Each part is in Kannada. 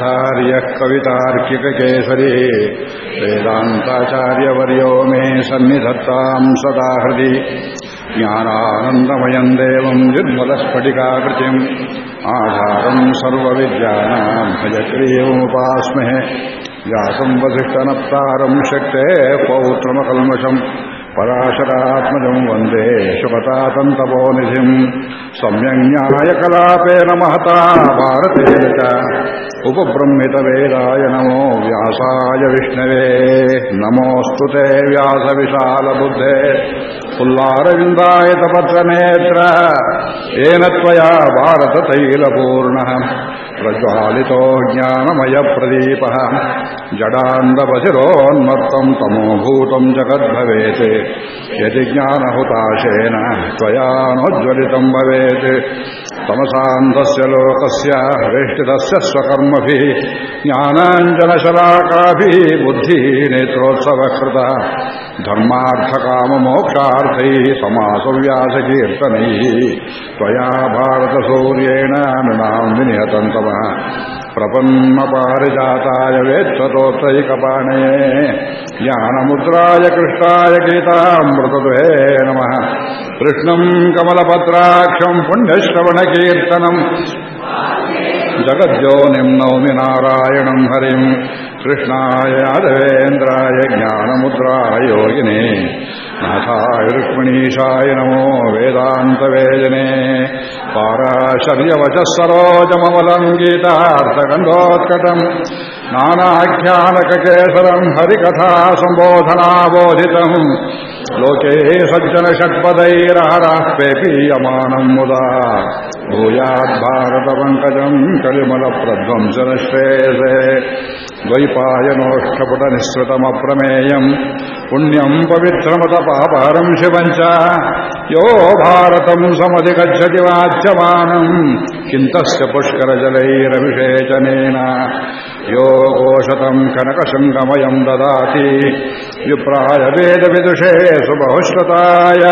आचार्यः कवितार्किककेसरी वेदान्ताचार्यवर्यो मे सन्निधत्ताम् सदा हृदि ज्ञानानन्दमयम् देवम् निर्मलस्फटिकाकृतिम् आधारम् सर्वविद्यानाम् भजक्रियमुपास्महे व्यासम् वसिष्ठनप्तारम् शक्तेः पौत्रमकल्मषम् पराशरात्मजम् वन्दे शुभतातन्तपोनिधिम् सम्यङ्न्यायकलापेन महता भारतेन च उपब्रह्मितवेदाय नमो व्यासाय विष्णवे नमोऽस्तु ते व्यासविशालबुद्धे पुल्लारविन्दायतपत्रनेत्र येन त्वया भारततैलपूर्णः प्रज्वालितो ज्ञानमयप्रदीपः जडान्दवधिरोन्मत्तम् तमोभूतम् जगद्भवेत् यदि ज्ञानहुताशेन त्वयानोज्ज्वलितम् भवेत् तमसान्धस्य लोकस्य वेष्टितस्य स्वकर्मभिः ज्ञानाञ्जनशलाकाभिः बुद्धिः नेत्रोत्सवकृतः ಧರ್ಮಾರ್ಥಕಾಮೋಕ್ಷಾರ್ಥೈ ಸಮಾಸವ್ಯಾಸಕೀರ್ತನೈ ತ್ವಯಾ ಭಾರತಸೂರ್ಯೇಣ ನೃಣಾಂದಿನಿ ಹತಂತಮ ಪ್ರಪನ್ನ ಪಾರಿಜಾತಾಯ ವೇತ್ಸತೋತ್ತೈಕಪಾಣೇ ಜ್ಞಾನಮುದ್ರಾಯ ಕೃಷ್ಣಾಯ ಗೀತಾಮೃತದುಹೇ ನಮಃ. ಕೃಷ್ಣಂ ಕಮಲಪತ್ರಾಕ್ಷಂ ಪುಣ್ಯಶ್ರವಣಕೀರ್ತನಂ. जगद्योनिम् नौमि नारायणम् हरिम् कृष्णाय यादवेन्द्राय ज्ञानमुद्राय योगिने नाथाय रुक्मिणीशाय नमो वेदान्तवेदने पाराशर्यवचः सरोजममलम् गीतार्थगन्धोत्कटम् नानाख्यानककेसरम् हरिकथा सम्बोधनाबोधितम् लोके सज्जनषट्पदैरहरः पेपीयमानम् मुदा भूयाद्भारतपङ्कजम् कलिमलप्रध्वंसनश्रेयसे द्वैपायनोष्ठपुटनिःसृतमप्रमेयम् पुण्यम् पवित्रमतपापहरम् शिवम् च यो भारतम् समधिगच्छति वाच्यमानम् किन्तस्य पुष्करजलैरभिषेचनेन यो गोशतम् कनकशङ्गमयम् ददाति विप्राय वेदविदुषे सुबहुश्रुताय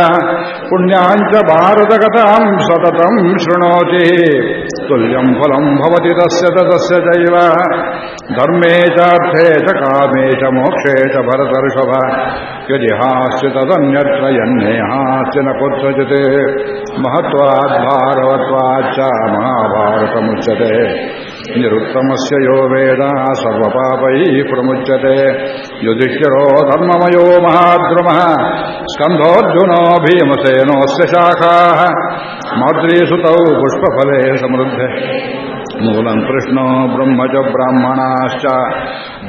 पुण्याम् च भारतकथाम् सततम् शृणोति तुल्यम् फलम् भवति तस्य तदस्य चैव धर्मे चार्थे च कामे च मोक्षे च भरतर्षभ यदि हास्य तदन्यत्र यन्नेहास्य न कुत्रचित् महत्वाद्भारवत्वाच्च महाभारतमुच्यते निरुत्तमस्य यो वेदा सर्वपापैः प्रमुच्यते युधिष्ठिरो धर्ममयो महाद्रुमः स्कन्धोऽर्जुनो भीमसेनोऽस्य शाखाः माद्रीसुतौ पुष्पफले समृद्धे मूलम् कृष्णो ब्रह्म च ब्राह्मणाश्च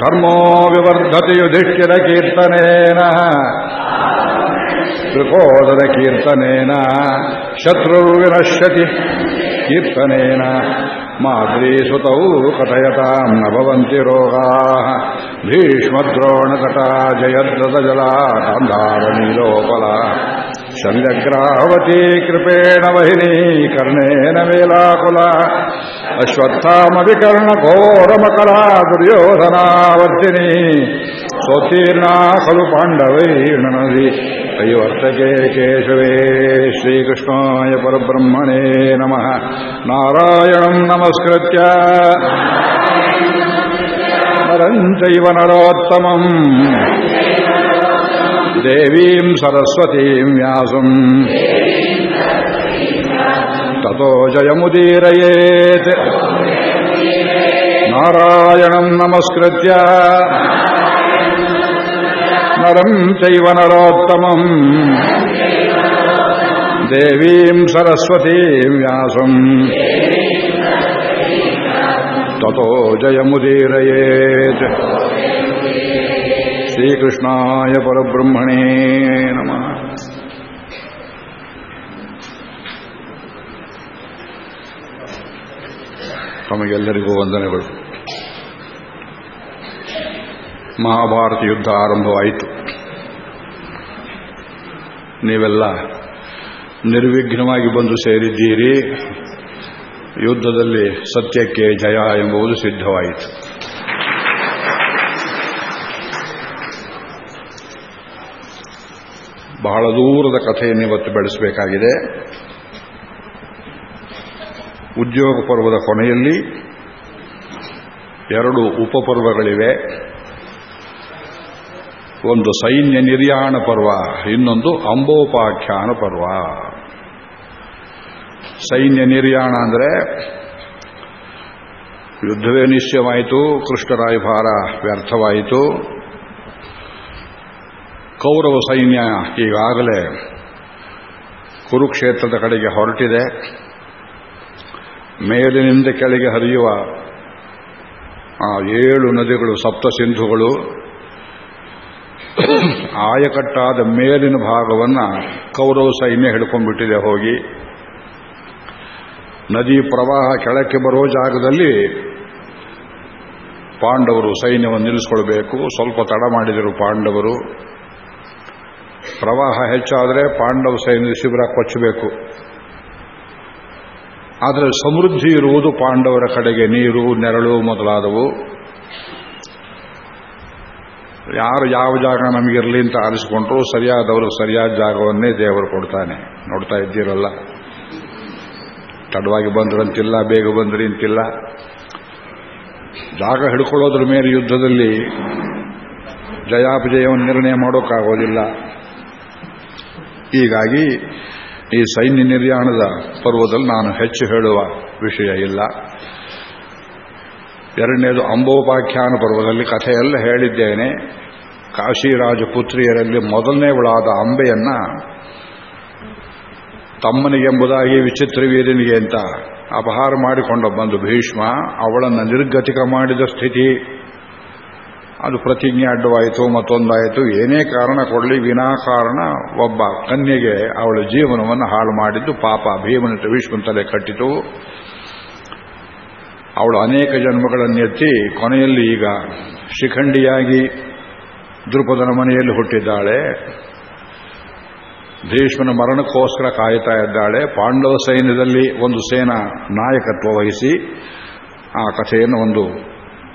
धर्मो विवर्धति युधिष्ठिरकीर्तनेन त्रिकोदरकीर्तनेन शत्रुर्विनश्यति कीर्तनेन माद्रीसुतौ कथयताम् न भवन्ति रोगाः भीष्मद्रोणकटा जयद्रतजला गान्धारनीलोपला शल्यग्राहवती कृपेण वहिनी कर्णेन वेलाकुला अश्वत्थामविकर्णघोरमकला दुर्योधनावर्तिनी सोत्तीर्णा खलु पाण्डवैर्णनदि कैवर्तके केशवे श्रीकृष्णाय परब्रह्मणे नमः नारायणम् नमस्कृत्य नरम् चैव नरोत्तमम् देवीम् सरस्वतीम् व्यासम् ततो जयमुदीरयेत् नारायणम् नमस्कृत्य नरम् चैव नरोत्तमम् देवीम् सरस्वतीम् व्यासम् ततो जयमुदीरयेत् ಶ್ರೀಕೃಷ್ಣಾಯ ಪರಬ್ರಹ್ಮಣೇ ನಮಃ ತಮಗೆಲ್ಲರಿಗೂ ವಂದನೆಗಳು ಮಹಾಭಾರತ ಯುದ್ಧ ಆರಂಭವಾಯಿತು ನೀವೆಲ್ಲ ನಿರ್ವಿಘ್ನವಾಗಿ ಬಂದು ಸೇರಿದ್ದೀರಿ. ಯುದ್ಧದಲ್ಲಿ ಸತ್ಯಕ್ಕೆ ಜಯ ಎಂಬುದು ಸಿದ್ಧವಾಯಿತು. ಬಹಳ ದೂರದ ಕಥೆಯನ್ನು ಇವತ್ತು ಬೆಳೆಸಬೇಕಾಗಿದೆ. ಉದ್ಯೋಗ ಪರ್ವದ ಕೊನೆಯಲ್ಲಿ ಎರಡು ಉಪಪರ್ವಗಳಿವೆ. ಒಂದು ಸೈನ್ಯ ನಿರ್ಯಾಣ ಪರ್ವ, ಇನ್ನೊಂದು ಅಂಬೋಪಾಖ್ಯಾನ ಪರ್ವ. ಸೈನ್ಯ ನಿರ್ಯಾಣ ಅಂದರೆ ಯುದ್ಧವೇ ನಿಶ್ಚಯವಾಯಿತು ಕೃಷ್ಣರಾಯಭಾರ ವ್ಯರ್ಥವಾಯಿತು. ಕೌರವ ಸೈನ್ಯ ಈಗಾಗಲೇ ಕುರುಕ್ಷೇತ್ರದ ಕಡೆಗೆ ಹೊರಟಿದೆ. ಮೇಲಿನಿಂದ ಕೆಳಗೆ ಹರಿಯುವ ಆ ಏಳು ನದಿಗಳು, ಸಪ್ತ ಸಿಂಧುಗಳು ಆಯಕಟ್ಟಾದ ಮೇಲಿನ ಭಾಗವನ್ನು ಕೌರವ ಸೈನ್ಯ ಹಿಡ್ಕೊಂಡ್ಬಿಟ್ಟಿದೆ ಹೋಗಿ. ನದಿ ಪ್ರವಾಹ ಕೆಳಕ್ಕೆ ಬರೋ ಜಾಗದಲ್ಲಿ ಪಾಂಡವರು ಸೈನ್ಯವನ್ನು ನಿಲ್ಲಿಸ್ಕೊಳ್ಬೇಕು. ಸ್ವಲ್ಪ ತಡ ಮಾಡಿದರು ಪಾಂಡವರು. ಪ್ರವಾಹ ಹೆಚ್ಚಾದರೆ ಪಾಂಡವ ಸೈನ್ಯ ಶಿಬಿರ ಕೊಚ್ಚಬೇಕು. ಆದರೆ ಸಮೃದ್ಧಿ ಇರುವುದು ಪಾಂಡವರ ಕಡೆಗೆ ನೀರು, ನೆರಳು ಮೊದಲಾದವು. ಯಾರು ಯಾವ ಜಾಗ ನಮಗಿರಲಿ ಅಂತ ಆರಿಸಿಕೊಂಡ್ರು ಸರಿಯಾದವರು ಸರಿಯಾದ ಜಾಗವನ್ನೇ ದೇವರು ಕೊಡ್ತಾನೆ. ನೋಡ್ತಾ ಇದ್ದೀರಲ್ಲ? ತಡವಾಗಿ ಬಂದ್ರಂತಿಲ್ಲ ಬೇಗ ಬಂದ್ರಿ ಅಂತಿಲ್ಲ. ಜಾಗ ಹಿಡ್ಕೊಳ್ಳೋದ್ರ ಮೇಲೆ ಯುದ್ಧದಲ್ಲಿ ಜಯಾಪಜಯವನ್ನು ನಿರ್ಣಯ ಮಾಡೋಕ್ಕಾಗೋದಿಲ್ಲ. ಹೀಗಾಗಿ ಈ ಸೈನ್ಯ ನಿರ್ಯಾಣದ ಪರ್ವದಲ್ಲಿ ನಾನು ಹೆಚ್ಚು ಹೇಳುವ ವಿಷಯ ಇಲ್ಲ. ಎರಡನೇದು ಅಂಬೋಪಾಖ್ಯಾನ ಪರ್ವದಲ್ಲಿ ಕಥೆಯೆಲ್ಲ ಹೇಳಿದ್ದೇನೆ. ಕಾಶಿರಾಜ ಪುತ್ರಿಯರಲ್ಲಿ ಮೊದಲನೇವಳಾದ ಅಂಬೆಯನ್ನ ತಮ್ಮನಿಗೆಂಬುದಾಗಿ ವಿಚಿತ್ರ ವೀರನಿಗೆ ಅಂತ ಅಪಹಾರ ಮಾಡಿಕೊಂಡ ಬಂದು ಭೀಷ್ಮ, ಅವಳನ್ನು ನಿರ್ಗತಿಕ ಮಾಡಿದ ಸ್ಥಿತಿ. ಅದು ಪ್ರತಿಜ್ಞೆ ಅಡ್ಡವಾಯಿತು, ಮತ್ತೊಂದಾಯಿತು. ಏನೇ ಕಾರಣ ಕೊಡಲಿ ವಿನಾಕಾರಣ ಒಬ್ಬ ಕನ್ಯೆಗೆ ಅವಳ ಜೀವನವನ್ನು ಹಾಳು ಮಾಡಿದ್ದು ಪಾಪ. ಭೀಮನ ಭೀಷ್ಮನ ತಲೆ ಕಟ್ಟಿತು. ಅವಳು ಅನೇಕ ಜನ್ಮಗಳನ್ನೆತ್ತಿ ಕೊನೆಯಲ್ಲಿ ಈಗ ಶಿಖಂಡಿಯಾಗಿ ದೃಪದನ ಮನೆಯಲ್ಲಿ ಹುಟ್ಟಿದ್ದಾಳೆ. ಭೀಷ್ಮನ ಮರಣಕ್ಕೋಸ್ಕರ ಕಾಯುತ್ತಾ ಇದ್ದಾಳೆ. ಪಾಂಡವ ಸೈನ್ಯದಲ್ಲಿ ಒಂದು ಸೇನಾ ನಾಯಕತ್ವ ವಹಿಸಿ ಆ ಕಥೆಯನ್ನು ಒಂದು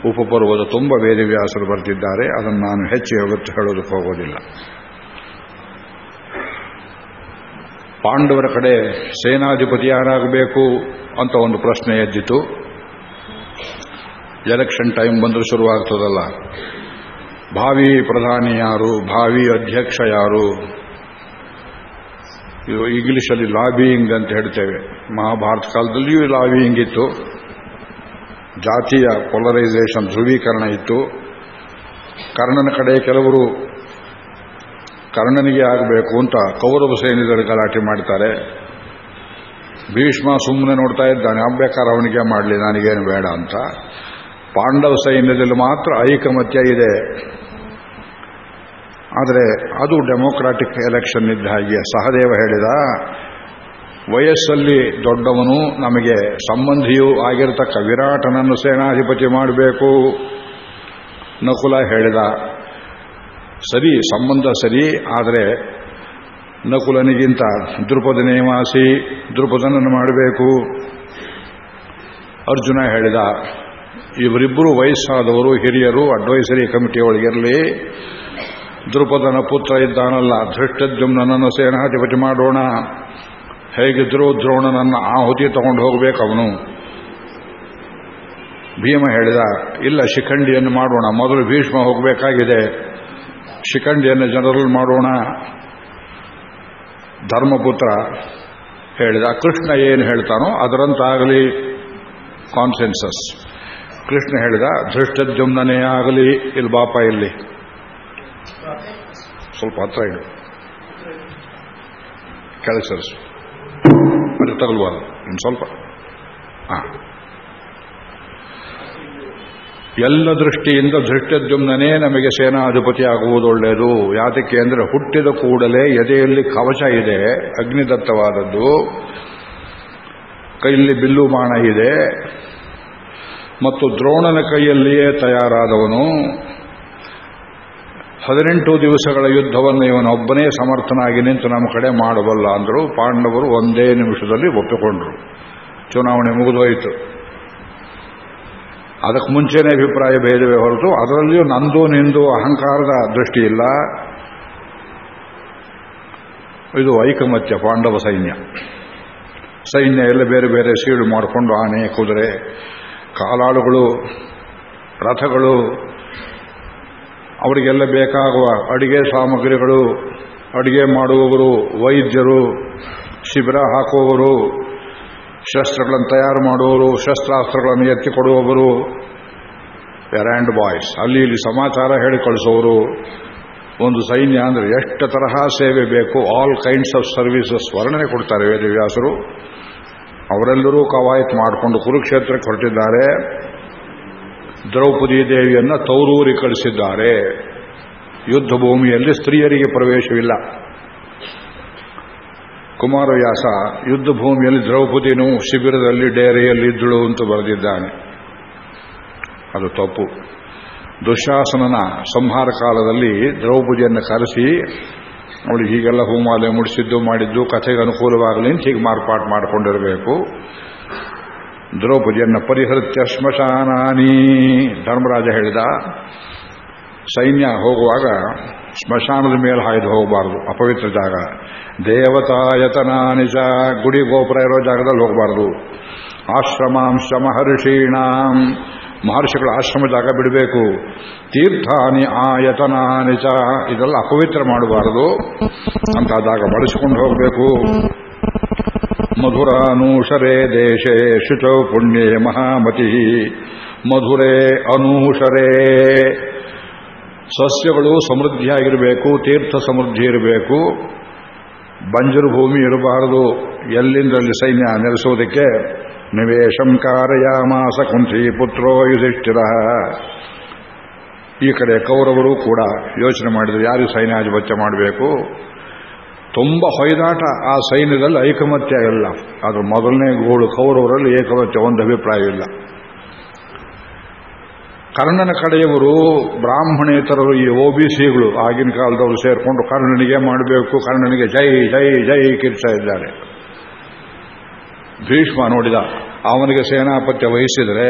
ಉಪಪರ್ವದ ತುಂಬ ವೇದವ್ಯಾಸರು ಬರೆದಿದ್ದಾರೆ. ಅದನ್ನು ನಾನು ಹೆಚ್ಚು ಹೇಳುತ್ತೆ ಹೇಳೋದಕ್ಕೆ ಹೋಗೋದಿಲ್ಲ. ಪಾಂಡವರ ಕಡೆ ಸೇನಾಧಿಪತಿ ಯಾರಾಗಬೇಕು ಅಂತ ಒಂದು ಪ್ರಶ್ನೆ ಎದ್ದಿತು. ಎಲೆಕ್ಷನ್ ಟೈಮ್ ಬಂದ್ರೆ ಶುರುವಾಗ್ತದಲ್ಲ. ಭಾವಿ ಪ್ರಧಾನಿ ಯಾರು, ಭಾವಿ ಅಧ್ಯಕ್ಷ ಯಾರು? ಇದು ಇಂಗ್ಲಿಷಲ್ಲಿ ಲಾಬಿಯಿಂಗ್ ಅಂತ ಹೇಳ್ತೇವೆ. ಮಹಾಭಾರತ ಕಾಲದಲ್ಲಿಯೂ ಲಾಬಿಯಿಂಗ್ ಇತ್ತು. ಜಾತಿಯ ಪೊಲರೈಸೇಷನ್ ಧ್ರುವೀಕರಣ ಇತ್ತು. ಕರ್ಣನ ಕಡೆ ಕೆಲವರು ಕರ್ಣನಿಗೆ ಆಗಬೇಕು ಅಂತ ಕೌರವ ಸೈನಿಕರು ಗಲಾಟೆ ಮಾಡ್ತಾರೆ. ಭೀಷ್ಮ ಸುಮ್ಮನೆ ನೋಡ್ತಾ ಇದ್ದಾನೆ ಅಂಬೇಕಾರ ಅವನಿಗೆ ಮಾಡಲಿ, ನನಗೇನು ಬೇಡ ಅಂತ. ಪಾಂಡವ ಸೈನ್ಯದಲ್ಲಿ ಮಾತ್ರ ಐಕಮತ್ಯ ಇದೆ. ಆದರೆ ಅದು ಡೆಮೊಕ್ರಾಟಿಕ್ ಎಲೆಕ್ಷನ್ ಇದ್ದ ಹಾಗೆ. ಸಹದೇವ ಹೇಳಿದ, ವಯಸ್ಸಲ್ಲಿ ದೊಡ್ಡವನು ನಮಗೆ ಸಂಬಂಧಿಯೂ ಆಗಿರತಕ್ಕ ವಿರಾಟನನ್ನು ಸೇನಾಧಿಪತಿ ಮಾಡಬೇಕು. ನಕುಲ ಹೇಳಿದ, ಸರಿ, ಸಂಬಂಧ ಸರಿ, ಆದರೆ ನಕುಲನಿಗಿಂತ ದೃಪದ ನಿವಾಸಿ ದೃಪದನನ್ನು ಮಾಡಬೇಕು. ಅರ್ಜುನ ಹೇಳಿದ ಇವರಿಬ್ಬರು ವಯಸ್ಸಾದವರು, ಹಿರಿಯರು ಅಡ್ವೈಸರಿ ಕಮಿಟಿ ಒಳಗಿರಲಿ. ಧ್ರುಪದನ ಪುತ್ರ ಇದ್ದಾನಲ್ಲ ಧೃಷ್ಟದ್ಯುಮ್ನನ್ನು ಸೇನಾಧಿಪತಿ ಮಾಡೋಣ. ಹೇಗಿದ್ರೂ ದ್ರೋಣನನ್ನ ಆಹುತಿ ತಗೊಂಡು ಹೋಗಬೇಕು ಅವನು. ಭೀಮ ಹೇಳಿದ, ಇಲ್ಲ, ಶಿಖಂಡಿಯನ್ನು ಮಾಡೋಣ. ಮೊದಲು ಭೀಷ್ಮ ಹೋಗಬೇಕಾಗಿದೆ. ಶಿಖಂಡಿಯನ್ನು ಜನರಲ್ ಮಾಡೋಣ. ಧರ್ಮಪುತ್ರ ಹೇಳಿದ, ಕೃಷ್ಣ ಏನು ಹೇಳ್ತಾನೋ ಅದರಂತಾಗಲಿ ಕಾನ್ಸೆನ್ಸಸ್ ಕೃಷ್ಣ ಹೇಳಿದ ಧೃಷ್ಟದ್ಯುಮ್ನೇ ಆಗಲಿ, ಇಲ್ಲಿ ಬಾಪ ಇಲ್ಲಿ. ಸ್ವಲ್ಪ ಹತ್ರ ಇಡು. ಕೆಳಗೆ ಸರಿಸು. ಅದು? ತಗಲ್ಬಾರ್ದು ಇನ್ನು ಸ್ವಲ್ಪ. ಹಾ. ಎಲ್ಲ ದೃಷ್ಟಿಯಿಂದ ಧೃಷ್ಟದ್ಯುಮ್ನೇ ನಮಗೆ ಸೇನಾಧಿಪತಿ ಆಗುವುದು ಒಳ್ಳೆಯದು. ಯಾತಕ್ಕೆ ಅಂದರೆ ಹುಟ್ಟಿದ ಕೂಡಲೇ ಎದೆಯಲ್ಲಿ ಕವಚ ಇದೆ, ಅಗ್ನಿದತ್ತವಾದದ್ದು. ಕೈಯಲ್ಲಿ ಬಿಲ್ಲು ಬಾಣ ಇದೆ. ಮತ್ತು ದ್ರೋಣನ ಕೈಯಲ್ಲಿಯೇ ತಯಾರಾದವನು. ಹದಿನೆಂಟು ದಿವಸಗಳ ಯುದ್ಧವನ್ನು ಇವನೊಬ್ಬನೇ ಸಮರ್ಥನಾಗಿ ನಿಂತು ನಮ್ಮ ಕಡೆ ಮಾಡಬಲ್ಲ ಅಂದರು ಪಾಂಡವರು ಒಂದೇ ನಿಮಿಷದಲ್ಲಿ ಒಪ್ಪಿಕೊಂಡರು. ಚುನಾವಣೆ ಮುಗಿದೋಯಿತು. ಅದಕ್ಕೆ ಮುಂಚೆನೇ ಅಭಿಪ್ರಾಯ ಭೇದವೇ ಹೊರತು ಅದರಲ್ಲಿಯೂ ನಂದು ನಿಂದು ಅಹಂಕಾರದ ದೃಷ್ಟಿ ಇಲ್ಲ. ಇದು ಐಕಮತ್ಯ ಪಾಂಡವ ಸೈನ್ಯ. ಸೈನ್ಯ ಎಲ್ಲ ಬೇರೆ ಬೇರೆ ಸೀಡು ಮಾಡಿಕೊಂಡು ಆನೆ ಕುದುರೆ ಕಾಲಾಳುಗಳು, ರಥಗಳು, ಅವರಿಗೆಲ್ಲ ಬೇಕಾಗುವ ಅಡಿಗೆ ಸಾಮಗ್ರಿಗಳು, ಅಡಿಗೆ ಮಾಡುವವರು, ವೈದ್ಯರು, ಶಿಬಿರ ಹಾಕುವವರು, ಶಸ್ತ್ರಗಳನ್ನು ತಯಾರು ಮಾಡುವವರು, ಶಸ್ತ್ರಾಸ್ತ್ರಗಳನ್ನು ಎತ್ತಿಕೊಡುವವರು ಎರಾಂಡ್ ಬಾಯ್ಸ್ ಅಲ್ಲಿ ಇಲ್ಲಿ ಸಮಾಚಾರ ಹೇಳಿ ಕಳಿಸೋರು ಒಂದು ಸೈನ್ಯ ಅಂದರೆ ಎಷ್ಟು ತರಹ ಸೇವೆ ಬೇಕು ಆಲ್ ಕೈಂಡ್ಸ್ ಆಫ್ ಸರ್ವಿಸಸ್ ವರ್ಣನೆ ಕೊಡ್ತಾರೆ ವೇದವ್ಯಾಸರು. ಅವರೆಲ್ಲರೂ ಕವಾಯತ್ ಮಾಡಿಕೊಂಡು ಕುರುಕ್ಷೇತ್ರಕ್ಕೆ ಹೊರಟಿದ್ದಾರೆ. ದ್ರೌಪದಿ ದೇವಿಯನ್ನು ತೌರೂರಿ ಕಳಿಸಿದ್ದಾರೆ. ಯುದ್ಧ ಭೂಮಿಯಲ್ಲಿ ಸ್ತ್ರೀಯರಿಗೆ ಪ್ರವೇಶವಿಲ್ಲ. ಕುಮಾರವ್ಯಾಸ ಯುದ್ಧ ಭೂಮಿಯಲ್ಲಿ ದ್ರೌಪದಿನೂ ಶಿಬಿರದಲ್ಲಿ ಡೇರೆಯಲ್ಲಿ ಇದ್ದಳು ಅಂತ ಬರೆದಿದ್ದಾನೆ. ಅದು ತಪ್ಪು. ದುಶಾಸನನ ಸಂಹಾರ ಕಾಲದಲ್ಲಿ ದ್ರೌಪದಿಯನ್ನು ಕರೆಸಿ ಅವಳು ಹೀಗೆಲ್ಲ ಹೂಮಾಲೆ ಮುಡಿಸಿದ್ದು, ಮಾಡಿದ್ದು, ಕಥೆಗೆ ಅನುಕೂಲವಾಗಲಿ ಅಂತ ಹೀಗೆ ಮಾರ್ಪಾಟ್ ಮಾಡಿಕೊಂಡಿರಬೇಕು. ದ್ರೌಪದಿಯನ್ನು ಪರಿಹೃತ್ಯ ಶ್ಮಶಾನಾನಿ. ಧರ್ಮರಾಜ ಹೇಳಿದ, ಸೈನ್ಯ ಹೋಗುವಾಗ ಸ್ಮಶಾನದ ಮೇಲೆ ಹಾಯ್ದು ಹೋಗಬಾರದು, ಅಪವಿತ್ರ ಜಾಗ. ದೇವತಾಯತನಾನಿಜ ಗುಡಿ ಗೋಪುರ ಇರೋ ಜಾಗದಲ್ಲಿ ಹೋಗಬಾರದು. ಆಶ್ರಮಾಂಶ ಮಹರ್ಷೀಣಾಂ. ಮಹರ್ಷಿಗಳ ಆಶ್ರಮದಾಗ ಬಿಡಬೇಕು. ತೀರ್ಥಾನಿ ಆಯತನಾನಿ ಚ. ಇದೆಲ್ಲ ಅಪವಿತ್ರ ಮಾಡಬಾರದು. ಅಂತ ಜಾಗ ಬಳಸಿಕೊಂಡು ಹೋಗಬೇಕು. ಮಧುರಾನೂಷರೇ ದೇಶೇ ಶುಚೌ ಪುಣ್ಯೇ ಮಹಾಮತಿ. ಮಧುರೇ ಅನೂಷರೇ. ಸಸ್ಯಗಳು ಸಮೃದ್ಧಿಯಾಗಿರಬೇಕು, ತೀರ್ಥ ಸಮೃದ್ಧಿ ಇರಬೇಕು. ಬಂಜರು ಭೂಮಿ ಇರಬಾರದು. ಎಲ್ಲಿಂದರಲ್ಲಿ ಸೈನ್ಯ ನೆಲೆಸೋದಕ್ಕೆ ನಿವೇಶಂ ಕಾರಯಾಮಾಸ ಕುಂಠಿ ಪುತ್ರೋ ಯುಧಿಷ್ಠಿರ ಈ ಕಡೆ ಕೌರವರು ಕೂಡ ಯೋಚನೆ ಮಾಡಿದ್ರು, ಯಾರು ಸೈನ್ಯಾಧಿಪತ್ಯ ಮಾಡಬೇಕು? ತುಂಬ ಹೊಯ್ದಾಟ ಆ ಸೈನ್ಯದಲ್ಲಿ ಐಕಮತ್ಯ ಇಲ್ಲ. ಅದು ಮೊದಲನೇ ಗೋಳು ಕೌರವರಲ್ಲಿ ಏಕಮತ್ಯ ಒಂದು ಅಭಿಪ್ರಾಯವಿಲ್ಲ ಕರ್ಣನ ಕಡೆಯವರು ಬ್ರಾಹ್ಮಣೇತರರು ಈ ಒ ಬಿ ಸಿಗಳು ಆಗಿನ ಕಾಲದವರು ಸೇರಿಕೊಂಡು ಕರ್ಣನಿಗೆ ಮಾಡಬೇಕು, ಕರ್ಣನಿಗೆ ಜೈ ಜೈ ಜೈ ಕಿರ್ತಾ ಇದ್ದಾರೆ. ಭೀಷ್ಮ ನೋಡಿದ, ಅವನಿಗೆ ಸೇನಾಪತ್ಯ ವಹಿಸಿದರೆ